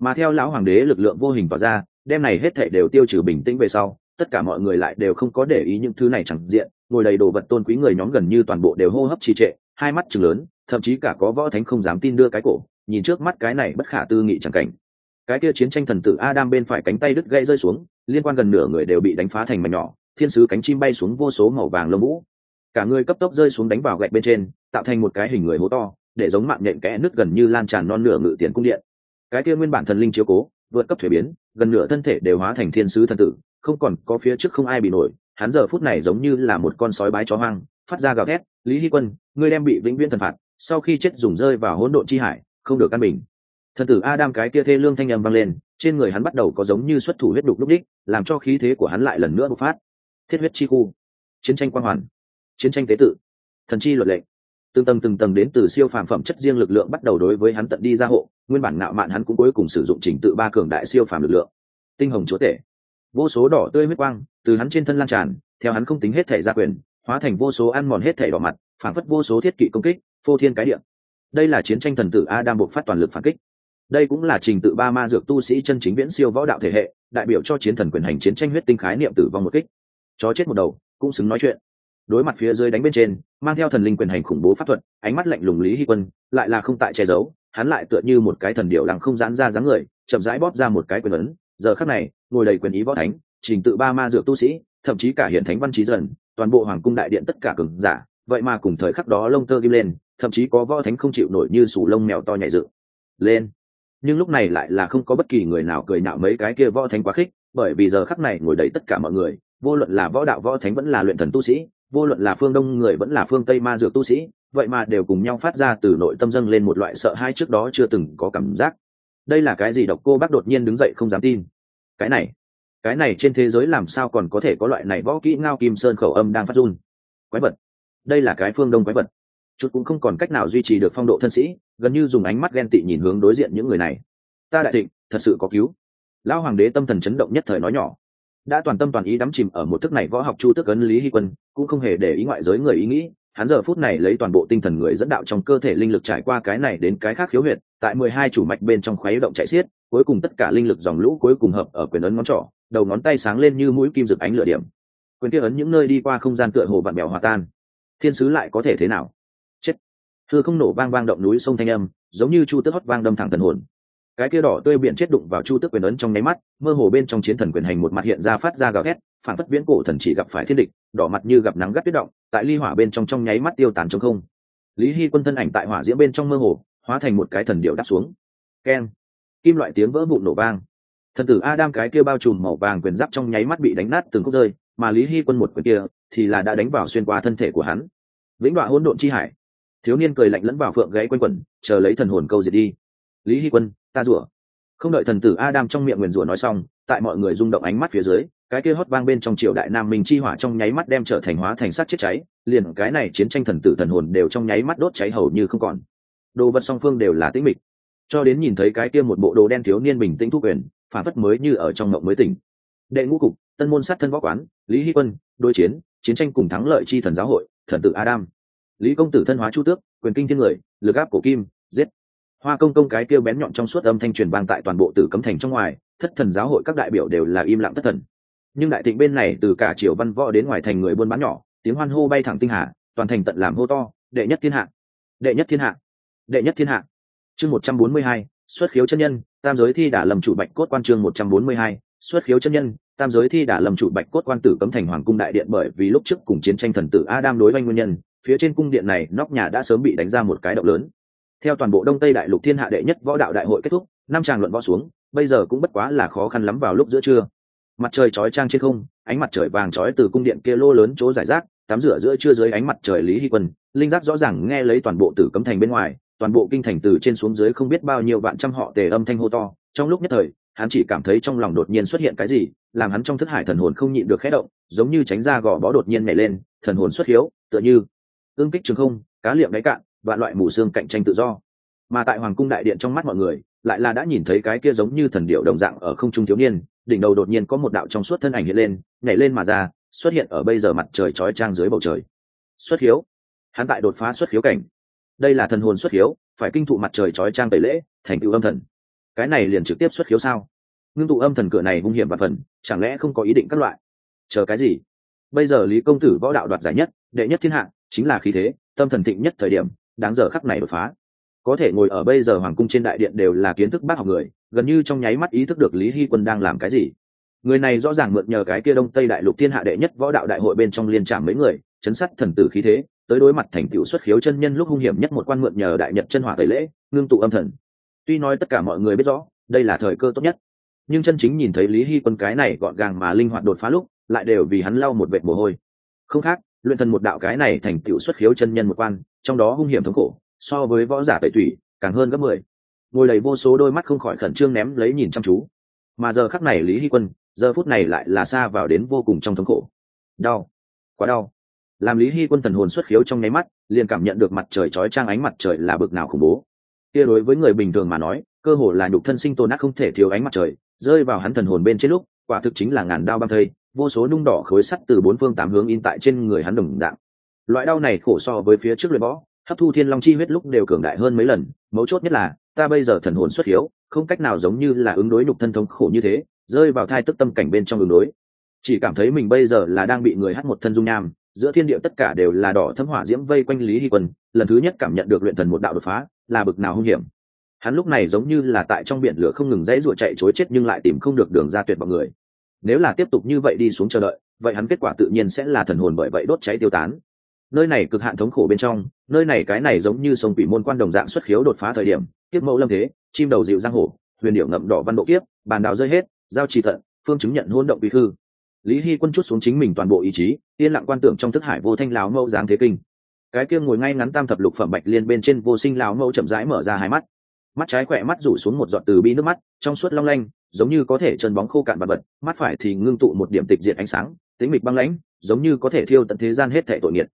Mà theo lão hoàng đế lực lượng vô hình tỏa ra đêm này hết thảy đều tiêu trừ bình tĩnh về sau, tất cả mọi người lại đều không có để ý những thứ này chẳng diện, ngồi đầy đồ vật tôn quý người nhóm gần như toàn bộ đều hô hấp trì trệ, hai mắt chừng lớn, thậm chí cả có võ thánh không dám tin đưa cái cổ, nhìn trước mắt cái này bất khả tư nghị chẳng cảnh. Cái kia chiến tranh thần tử adam bên phải cánh tay đứt gãy rơi xuống, liên quan gần nửa người đều bị đánh phá thành mảnh nhỏ, thiên sứ cánh chim bay xuống vô số màu vàng lông vũ. Cả người cấp tốc rơi xuống đánh vào gạch bên trên, tạo thành một cái hình người hố to, để giống mạng nhện kẽ nứt gần như lan tràn non nửa ngự tiền cung điện. Cái kia nguyên bản thần linh chiếu cố vượt cấp thuế biến, gần nửa thân thể đều hóa thành thiên sứ thần tử, không còn có phía trước không ai bị nổi. Hắn giờ phút này giống như là một con sói bái chó hoang, phát ra gào thét, lý hy quân, ngươi đem bị vĩnh viễn thần phạt, sau khi chết dùng rơi vào hỗn độn chi hải, không được căn bình. Thần tử adam cái kia thê lương thanh âm vang lên, trên người hắn bắt đầu có giống như xuất thủ huyết đục lúc đích, làm cho khí thế của hắn lại lần nữa bộc phát. Thiết huyết chi khu. Chiến tranh quang hoàn. Chiến tranh tế tự. Thần chi luật lệ từng tầng từng tầng đến từ siêu phàm phẩm chất riêng lực lượng bắt đầu đối với hắn tận đi ra hộ, nguyên bản ngạo mạn hắn cũng cuối cùng sử dụng trình tự ba cường đại siêu phàm lực lượng. Tinh hồng chúa tể. Vô số đỏ tươi huyết quang từ hắn trên thân lan tràn, theo hắn không tính hết thể gia quyền, hóa thành vô số ăn mòn hết thể đỏ mặt phản phất vô số thiết kỵ công kích, phô thiên cái điện đây là chiến tranh thần tử a đang buộc phát toàn lực phản kích. Đây cũng là trình tự ba ma dược tu sĩ chân chính viễn siêu võ đạo thể hệ, đại biểu cho chiến thần quyền hành chiến tranh huyết tinh khái niệm tử vong một kích. Chó chết một đầu, cũng xứng nói chuyện đối mặt phía dưới đánh bên trên, mang theo thần linh quyền hành khủng bố pháp thuật, ánh mắt lạnh lùng lý hy quân, lại là không tại che giấu, hắn lại tựa như một cái thần điệu lặng không giãn ra dáng người, chậm rãi bóp ra một cái quyền ấn. Giờ khắc này, ngồi đầy quyền ý võ thánh, trình tự ba ma dược tu sĩ, thậm chí cả hiện thánh văn trí dần, toàn bộ hoàng cung đại điện tất cả cường giả, vậy mà cùng thời khắc đó lông tơ kim lên, thậm chí có võ thánh không chịu nổi như sủ lông mèo to nhảy dự lên. Nhưng lúc này lại là không có bất kỳ người nào cười nạo mấy cái kia võ thánh quá khích, bởi vì giờ khắc này ngồi đầy tất cả mọi người, vô luận là võ đạo võ thánh vẫn là luyện thần tu sĩ vô luận là phương đông người vẫn là phương tây ma dược tu sĩ, vậy mà đều cùng nhau phát ra từ nội tâm dâng lên một loại sợ hai trước đó chưa từng có cảm giác. Đây là cái gì độc cô bác đột nhiên đứng dậy không dám tin? Cái này cái này trên thế giới làm sao còn có thể có loại này võ kỹ ngao kim sơn khẩu âm đang phát run? Quái vật. Đây là cái phương đông quái vật. Chút cũng không còn cách nào duy trì được phong độ thân sĩ, gần như dùng ánh mắt ghen tị nhìn hướng đối diện những người này. Ta đại thịnh, thật sự có cứu. Lão hoàng đế tâm thần chấn động nhất thời nói nhỏ đã toàn tâm toàn ý đắm chìm ở một thức này võ học chu tức ấn lý hy quân, cũng không hề để ý ngoại giới người ý nghĩ. Hắn giờ phút này lấy toàn bộ tinh thần người dẫn đạo trong cơ thể linh lực trải qua cái này đến cái khác khiếu huyệt, tại mười hai chủ mạch bên trong khuấy động chạy xiết, cuối cùng tất cả linh lực dòng lũ cuối cùng hợp ở quyền ấn ngón trỏ, đầu ngón tay sáng lên như mũi kim rực ánh lửa điểm. Quyền kia ấn những nơi đi qua không gian tựa hồ bạn mèo hòa tan. Thiên sứ lại có thể thế nào? Chết. Thưa không nổ vang vang động núi sông thanh âm, giống như chu tước hót vang đâm thẳng thần hồn cái kia đỏ tươi biển chết đụng vào chu tước quyền ấn trong nháy mắt, mơ hồ bên trong chiến thần quyền hành một mặt hiện ra phát ra gào thét phản phất viễn cổ thần chỉ gặp phải thiên địch, đỏ mặt như gặp nắng gắt tuyết động, tại ly hỏa bên trong trong nháy mắt tiêu tàn trong không. Lý hy quân thân ảnh tại hỏa diễm bên trong mơ hồ, hóa thành một cái thần điệu đáp xuống. Keng kim loại tiếng vỡ vụn nổ vang. Thần tử adam cái kia bao trùm màu vàng quyền giáp trong nháy mắt bị đánh nát từng khúc rơi, mà lý hy quân một quyền kia thì là đã đánh vào xuyên qua thân thể của hắn. Vĩnh đoạn hỗn độn chi hải. Thiếu niên cười lạnh lẫn vào phượng gãy quanh quẩn, chờ lấy thần hồn câu diệt đi. Lý hy quân ta rủa. Không đợi thần tử adam trong miệng nguyền rủa nói xong, tại mọi người rung động ánh mắt phía dưới, cái kia hót vang bên trong triều đại nam minh chi hỏa trong nháy mắt đem trở thành hóa thành sắt chết cháy, liền cái này chiến tranh thần tử thần hồn đều trong nháy mắt đốt cháy hầu như không còn. Đồ vật song phương đều là tĩnh mịch. Cho đến nhìn thấy cái kia một bộ đồ đen thiếu niên bình tĩnh thu quyền, phản phất mới như ở trong mộng mới tỉnh. Đệ ngũ cục, tân môn sát thân võ quán, lý hy quân, đối chiến chiến tranh cùng thắng lợi chi thần giáo hội, thần tử adam. Lý công tử thân hóa chu tước, quyền kinh thiên người, lực áp cổ kim, giết hoa công công cái kêu bén nhọn trong suốt âm thanh truyền vang tại toàn bộ tử cấm thành trong ngoài, thất thần giáo hội các đại biểu đều là im lặng thất thần. Nhưng đại thịnh bên này từ cả triều văn võ đến ngoài thành người buôn bán nhỏ, tiếng hoan hô bay thẳng tinh hà, toàn thành tận làm hô to, đệ nhất thiên hạ! Đệ nhất thiên hạ! Đệ nhất thiên hạ! Chương một trăm bốn mươi hai, xuất khiếu chân nhân, tam giới thi đả lầm chủ bạch cốt quan chương một trăm bốn mươi hai, xuất khiếu chân nhân, tam giới thi đả lầm chủ bạch cốt quan tử cấm thành hoàng cung đại điện bởi vì lúc trước cùng chiến tranh thần tử adam đối với nguyên nhân, phía trên cung điện này nóc nhà đã sớm bị đánh ra một cái động lớn theo toàn bộ đông tây đại lục thiên hạ đệ nhất võ đạo đại hội kết thúc, năm tràng luận võ xuống, bây giờ cũng bất quá là khó khăn lắm vào lúc giữa trưa. Mặt trời chói trang trên không, ánh mặt trời vàng chói từ cung điện kia lô lớn chỗ giải rác, tắm rửa giữa trưa dưới ánh mặt trời lý hy quân, linh giác rõ ràng nghe lấy toàn bộ tử cấm thành bên ngoài, toàn bộ kinh thành từ trên xuống dưới không biết bao nhiêu vạn trăm họ tề âm thanh hô to. Trong lúc nhất thời, hắn chỉ cảm thấy trong lòng đột nhiên xuất hiện cái gì, làm hắn trong thức hải thần hồn không nhịn được khẽ động, giống như tránh ra gò bó đột nhiên nhảy lên, thần hồn xuất hiếu, tựa như ương kích trường không, cá liệm đáy cạn và loại mù xương cạnh tranh tự do. Mà tại hoàng cung đại điện trong mắt mọi người, lại là đã nhìn thấy cái kia giống như thần điệu đồng dạng ở không trung thiếu niên, đỉnh đầu đột nhiên có một đạo trong suốt thân ảnh hiện lên, nhảy lên mà ra, xuất hiện ở bây giờ mặt trời chói trang dưới bầu trời. Xuất hiếu. Hắn tại đột phá xuất hiếu cảnh. Đây là thần hồn xuất hiếu, phải kinh thụ mặt trời chói trang tẩy lễ, thành tựu âm thần. Cái này liền trực tiếp xuất hiếu sao? Ngưng tụ âm thần cửa này hung hiểm và phần, chẳng lẽ không có ý định các loại? Chờ cái gì? Bây giờ lý công tử võ đạo đoạt giải nhất, đệ nhất thiên hạ, chính là khí thế, tâm thần thịnh nhất thời điểm đáng giờ khắc này đột phá. Có thể ngồi ở bây giờ hoàng cung trên đại điện đều là kiến thức bác học người, gần như trong nháy mắt ý thức được lý hy quân đang làm cái gì. Người này rõ ràng mượn nhờ cái kia đông tây đại lục thiên hạ đệ nhất võ đạo đại hội bên trong liên trạm mấy người, chấn sát thần tử khí thế, tới đối mặt thành tựu xuất khiếu chân nhân lúc hung hiểm nhất một quan mượn nhờ đại nhật chân hỏa tẩy lễ, ngưng tụ âm thần. Tuy nói tất cả mọi người biết rõ, đây là thời cơ tốt nhất, nhưng chân chính nhìn thấy lý hy quân cái này gọn gàng mà linh hoạt đột phá lúc, lại đều vì hắn lau một vệt mồ hôi. Không khác, luyện thần một đạo cái này thành tựu xuất khiếu chân nhân một quan trong đó hung hiểm thống khổ, so với võ giả tẩy tủy, càng hơn gấp mười. Ngồi đầy vô số đôi mắt không khỏi khẩn trương ném lấy nhìn chăm chú. Mà giờ khắc này lý hy quân, giờ phút này lại là xa vào đến vô cùng trong thống khổ. Đau. Quá đau. Làm lý hy quân thần hồn xuất khiếu trong nháy mắt, liền cảm nhận được mặt trời chói trang ánh mặt trời là bực nào khủng bố. Kia đối với người bình thường mà nói, cơ hồ là nhục thân sinh tồn ác không thể thiếu ánh mặt trời, rơi vào hắn thần hồn bên trên lúc, quả thực chính là ngàn đao băng thây, vô số nung đỏ khối sắt từ bốn phương tám hướng in tại trên người hắn đồng đạm loại đau này khổ so với phía trước luyện võ, hấp thu thiên long chi huyết lúc đều cường đại hơn mấy lần, mấu chốt nhất là, ta bây giờ thần hồn xuất hiếu, không cách nào giống như là ứng đối nhục thân thống khổ như thế, rơi vào thai tức tâm cảnh bên trong ứng đối. Chỉ cảm thấy mình bây giờ là đang bị người hắt một thân dung nham, giữa thiên địa tất cả đều là đỏ thâm hỏa diễm vây quanh lý hy quân, lần thứ nhất cảm nhận được luyện thần một đạo đột phá, là bực nào hung hiểm. Hắn lúc này giống như là tại trong biển lửa không ngừng dãy ruột chạy chối chết nhưng lại tìm không được đường ra tuyệt vào người. Nếu là tiếp tục như vậy đi xuống chờ đợi, vậy hắn kết quả tự nhiên sẽ là thần hồn bởi vậy đốt cháy tiêu tán nơi này cực hạn thống khổ bên trong nơi này cái này giống như sông quỷ môn quan đồng dạng xuất khiếu đột phá thời điểm kiếp mẫu lâm thế chim đầu dịu giang hổ huyền điệu ngậm đỏ văn độ kiếp bàn đào rơi hết giao trì thận phương chứng nhận hôn động bí hư, lý hy quân chút xuống chính mình toàn bộ ý chí yên lặng quan tưởng trong thức hải vô thanh láo mẫu dáng thế kinh. Cái kia ngồi ngay ngắn tam thập lục phẩm bạch liên bên trên vô sinh láo mẫu chậm rãi mở ra hai mắt. Mắt trái khỏe mắt rủ xuống một giọt từ bi nước mắt trong suốt long lanh giống như có thể chân bóng khô cạn bật bật mắt phải thì ngưng tụ một điểm tịch diện ánh sáng tính mịch băng lãnh giống như có thể thiêu tận thế gian hết thể tội nghiệt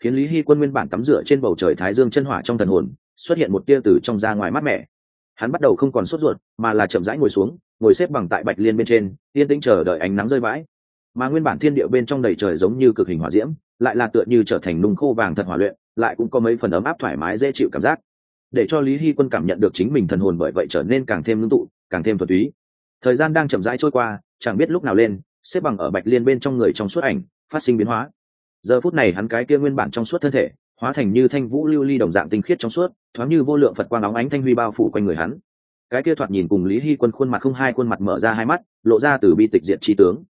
khiến lý hy quân nguyên bản tắm rửa trên bầu trời thái dương chân hỏa trong thần hồn, xuất hiện một tia từ trong ra ngoài mát mẻ. Hắn bắt đầu không còn sốt ruột, mà là chậm rãi ngồi xuống, ngồi xếp bằng tại bạch liên bên trên, yên tĩnh chờ đợi ánh nắng rơi vãi. Mà nguyên bản thiên địa bên trong đầy trời giống như cực hình hỏa diễm, lại là tựa như trở thành nung khô vàng thật hỏa luyện, lại cũng có mấy phần ấm áp thoải mái dễ chịu cảm giác. Để cho lý hy quân cảm nhận được chính mình thần hồn bởi vậy trở nên càng thêm ngưng tụ, càng thêm thuật túy. Thời gian đang chậm rãi trôi qua, chẳng biết lúc nào lên, xếp bằng ở bạch liên bên trong người trong suốt ảnh, phát sinh biến hóa giờ phút này hắn cái kia nguyên bản trong suốt thân thể, hóa thành như thanh vũ lưu ly đồng dạng tinh khiết trong suốt, thoáng như vô lượng phật quang óng ánh thanh huy bao phủ quanh người hắn. Cái kia thoạt nhìn cùng lý hy quân khuôn mặt không hai khuôn mặt mở ra hai mắt, lộ ra từ bi tịch diện trí tướng.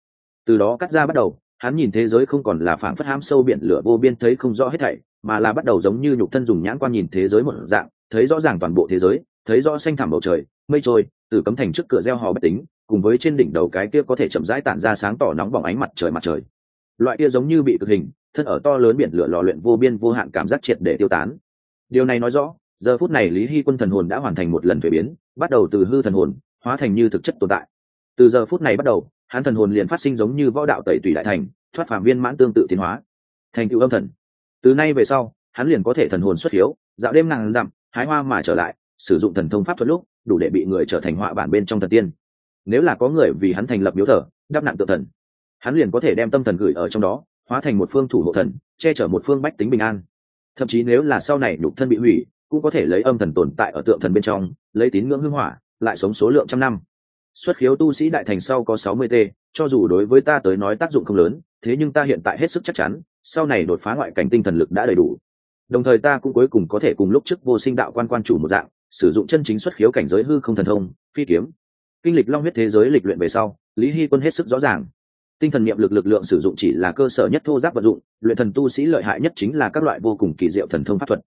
Từ đó cắt ra bắt đầu, hắn nhìn thế giới không còn là phảng phất ham sâu biển lửa vô biên thấy không rõ hết thảy, mà là bắt đầu giống như nhục thân dùng nhãn quan nhìn thế giới một dạng, thấy rõ ràng toàn bộ thế giới, thấy rõ xanh thẳm bầu trời, mây trôi, từ cấm thành trước cửa gieo hò bất tính, cùng với trên đỉnh đầu cái kia có thể chậm rãi tản ra sáng tỏ nóng bỏng ánh mặt trời mặt trời. Loại kia giống như bị cực hình thân ở to lớn biển lửa lò luyện vô biên vô hạn cảm giác triệt để tiêu tán. Điều này nói rõ, giờ phút này lý hy quân thần hồn đã hoàn thành một lần thuế biến, bắt đầu từ hư thần hồn, hóa thành như thực chất tồn tại. Từ giờ phút này bắt đầu, hắn thần hồn liền phát sinh giống như võ đạo tẩy tùy đại thành, thoát phạm viên mãn tương tự tiến hóa, thành tựu âm thần. Từ nay về sau, hắn liền có thể thần hồn xuất hiếu, dạo đêm ngàn dặm, hái hoa mà trở lại, sử dụng thần thông pháp thuật lúc, đủ để bị người trở thành họa bản bên trong thần tiên. Nếu là có người vì hắn thành lập miếu thờ, đắp nặng tự thần, hắn liền có thể đem tâm thần gửi ở trong đó hóa thành một phương thủ hộ thần, che chở một phương bách tính bình an. Thậm chí nếu là sau này nhục thân bị hủy, cũng có thể lấy âm thần tồn tại ở tượng thần bên trong, lấy tín ngưỡng hưng hỏa, lại sống số lượng trăm năm. Xuất khiếu tu sĩ đại thành sau có sáu mươi t cho dù đối với ta tới nói tác dụng không lớn, thế nhưng ta hiện tại hết sức chắc chắn, sau này đột phá ngoại cảnh tinh thần lực đã đầy đủ. Đồng thời ta cũng cuối cùng có thể cùng lúc trước vô sinh đạo quan quan chủ một dạng, sử dụng chân chính xuất khiếu cảnh giới hư không thần thông, phi kiếm. Kinh lịch long huyết thế giới lịch luyện về sau, lý hy quân hết sức rõ ràng tinh thần niệm lực lực lượng sử dụng chỉ là cơ sở nhất thô giáp vật dụng, luyện thần tu sĩ lợi hại nhất chính là các loại vô cùng kỳ diệu thần thông pháp thuật.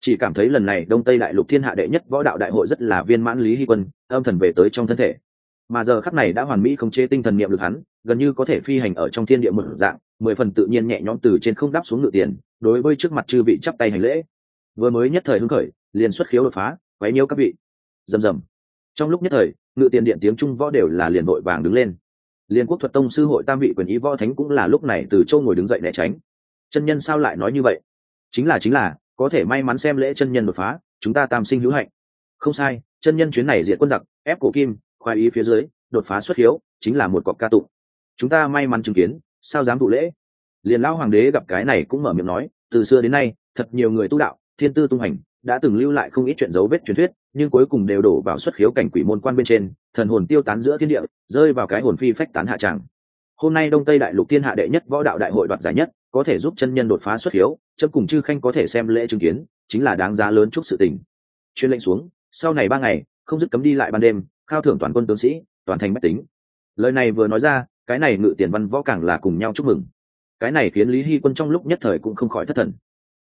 Chỉ cảm thấy lần này đông tây đại lục thiên hạ đệ nhất võ đạo đại hội rất là viên mãn lý hy quân, âm thần về tới trong thân thể. Mà giờ khắc này đã hoàn mỹ khống chế tinh thần niệm lực hắn, gần như có thể phi hành ở trong thiên địa một dạng, mười phần tự nhiên nhẹ nhõm từ trên không đáp xuống ngự tiền, đối với trước mặt chư vị chắp tay hành lễ. Vừa mới nhất thời hứng khởi, liền xuất khiếu đột phá, quấy nhiêu các vị. Rầm rầm. Trong lúc nhất thời, ngự tiền điện tiếng trung võ đều là liền vội vàng đứng lên liên quốc thuật tông sư hội tam vị quyền ý võ thánh cũng là lúc này từ châu ngồi đứng dậy né tránh. Chân nhân sao lại nói như vậy? Chính là chính là, có thể may mắn xem lễ chân nhân đột phá, chúng ta tam sinh hữu hạnh. Không sai, chân nhân chuyến này diệt quân giặc, ép cổ kim, khoai ý phía dưới, đột phá xuất hiếu, chính là một cọc ca tụng. Chúng ta may mắn chứng kiến, sao dám thụ lễ? Liền lão hoàng đế gặp cái này cũng mở miệng nói, từ xưa đến nay, thật nhiều người tu đạo, thiên tư tung hành, đã từng lưu lại không ít chuyện dấu vết truyền thuyết nhưng cuối cùng đều đổ vào xuất khiếu cảnh quỷ môn quan bên trên, thần hồn tiêu tán giữa thiên địa, rơi vào cái hồn phi phách tán hạ tràng. Hôm nay đông tây đại lục thiên hạ đệ nhất võ đạo đại hội đoạt giải nhất, có thể giúp chân nhân đột phá xuất khiếu, chấm cùng chư khanh có thể xem lễ chứng kiến, chính là đáng giá lớn chúc sự tình. Chuyên lệnh xuống, sau này ba ngày, không dứt cấm đi lại ban đêm, khao thưởng toàn quân tướng sĩ, toàn thành bách tính. Lời này vừa nói ra, cái này ngự tiền văn võ càng là cùng nhau chúc mừng. Cái này khiến lý hy quân trong lúc nhất thời cũng không khỏi thất thần.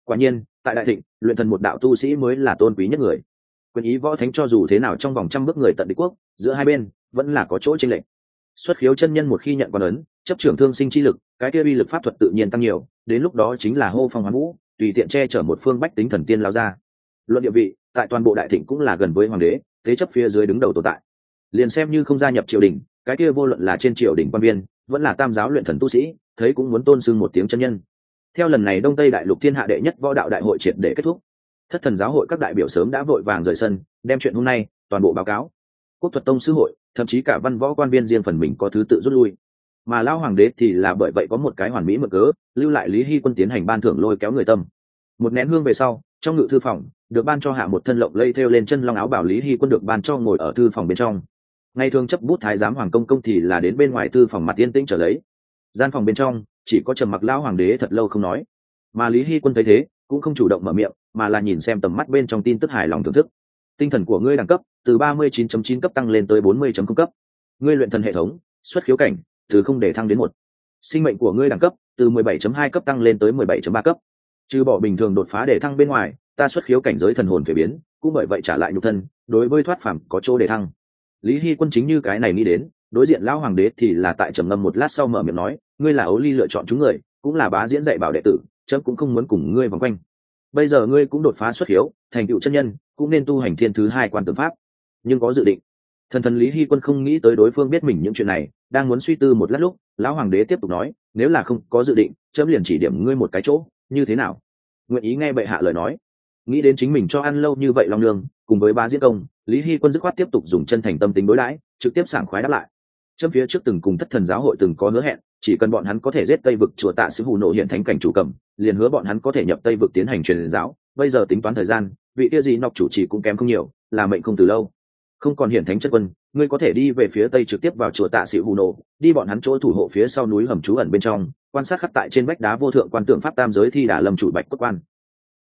Quả nhiên, tại đại thịnh, luyện thần một đạo tu sĩ mới là tôn quý nhất người quyền ý võ thánh cho dù thế nào trong vòng trăm bước người tận đế quốc, giữa hai bên vẫn là có chỗ tranh lệch. Xuất khiếu chân nhân một khi nhận quan ấn, chấp trưởng thương sinh chi lực, cái kia uy lực pháp thuật tự nhiên tăng nhiều, đến lúc đó chính là hô phong hoán vũ, tùy tiện che chở một phương bách tính thần tiên lao ra. Luận địa vị, tại toàn bộ đại thịnh cũng là gần với hoàng đế, thế chấp phía dưới đứng đầu tồn tại. Liền xem như không gia nhập triều đình, cái kia vô luận là trên triều đình quan viên, vẫn là tam giáo luyện thần tu sĩ, thấy cũng muốn tôn sưng một tiếng chân nhân. Theo lần này đông tây đại lục thiên hạ đệ nhất võ đạo đại hội triệt để kết thúc thất thần giáo hội các đại biểu sớm đã vội vàng rời sân, đem chuyện hôm nay toàn bộ báo cáo. Quốc thuật tông sư hội, thậm chí cả văn võ quan viên riêng phần mình có thứ tự rút lui. Mà lao hoàng đế thì là bởi vậy có một cái hoàn mỹ mở cớ, lưu lại lý hy quân tiến hành ban thưởng lôi kéo người tâm. Một nén hương về sau, trong ngự thư phòng, được ban cho hạ một thân lộng lây theo lên chân long áo bảo lý hy quân được ban cho ngồi ở thư phòng bên trong. Ngày thường chấp bút thái giám hoàng công công thì là đến bên ngoài thư phòng mặt yên tĩnh trở lấy. Gian phòng bên trong, chỉ có trầm mặc lão hoàng đế thật lâu không nói. Mà lý hy quân thấy thế cũng không chủ động mở miệng, mà là nhìn xem tầm mắt bên trong tin tức hài lòng thưởng thức. Tinh thần của ngươi đẳng cấp, từ ba mươi 39.9 cấp tăng lên tới bốn 40 cấp. Ngươi luyện thần hệ thống, xuất khiếu cảnh, từ không để thăng đến một. Sinh mệnh của ngươi đẳng cấp, từ 17.2 cấp tăng lên tới 17.3 cấp. Trừ bỏ bình thường đột phá để thăng bên ngoài, ta xuất khiếu cảnh giới thần hồn thuế biến, cũng bởi vậy trả lại nhục thân, đối với thoát phàm có chỗ để thăng. Lý hy quân chính như cái này nghĩ đến, đối diện lão hoàng đế thì là tại trầm ngâm một lát sau mở miệng nói, ngươi là ấu ly lựa chọn chúng người, cũng là bá diễn dạy bảo đệ tử chấm cũng không muốn cùng ngươi vòng quanh. Bây giờ ngươi cũng đột phá xuất hiếu thành tựu chân nhân cũng nên tu hành thiên thứ hai quan tư pháp. Nhưng có dự định. Thần thần lý hy quân không nghĩ tới đối phương biết mình những chuyện này đang muốn suy tư một lát lúc lão hoàng đế tiếp tục nói nếu là không có dự định chấm liền chỉ điểm ngươi một cái chỗ như thế nào? Nguyện ý nghe bệ hạ lời nói. Nghĩ đến chính mình cho ăn lâu như vậy long đường, cùng với ba diễn công lý hy quân dứt khoát tiếp tục dùng chân thành tâm tính đối đãi trực tiếp sảng khoái đáp lại chấm phía trước từng cùng thất thần giáo hội từng có hứa hẹn, chỉ cần bọn hắn có thể giết tây vực chùa tạ sứ hù nộ hiện thánh cảnh chủ cầm, liền hứa bọn hắn có thể nhập tây vực tiến hành truyền giáo. Bây giờ tính toán thời gian, vị kia gì nọc chủ trì cũng kém không nhiều, là mệnh không từ lâu. Không còn hiển thánh chất quân, ngươi có thể đi về phía tây trực tiếp vào chùa tạ sĩ hù nộ, đi bọn hắn chỗ thủ hộ phía sau núi hầm trú ẩn bên trong, quan sát khắp tại trên vách đá vô thượng quan tượng pháp tam giới thi đà lâm chủ bạch quốc quan.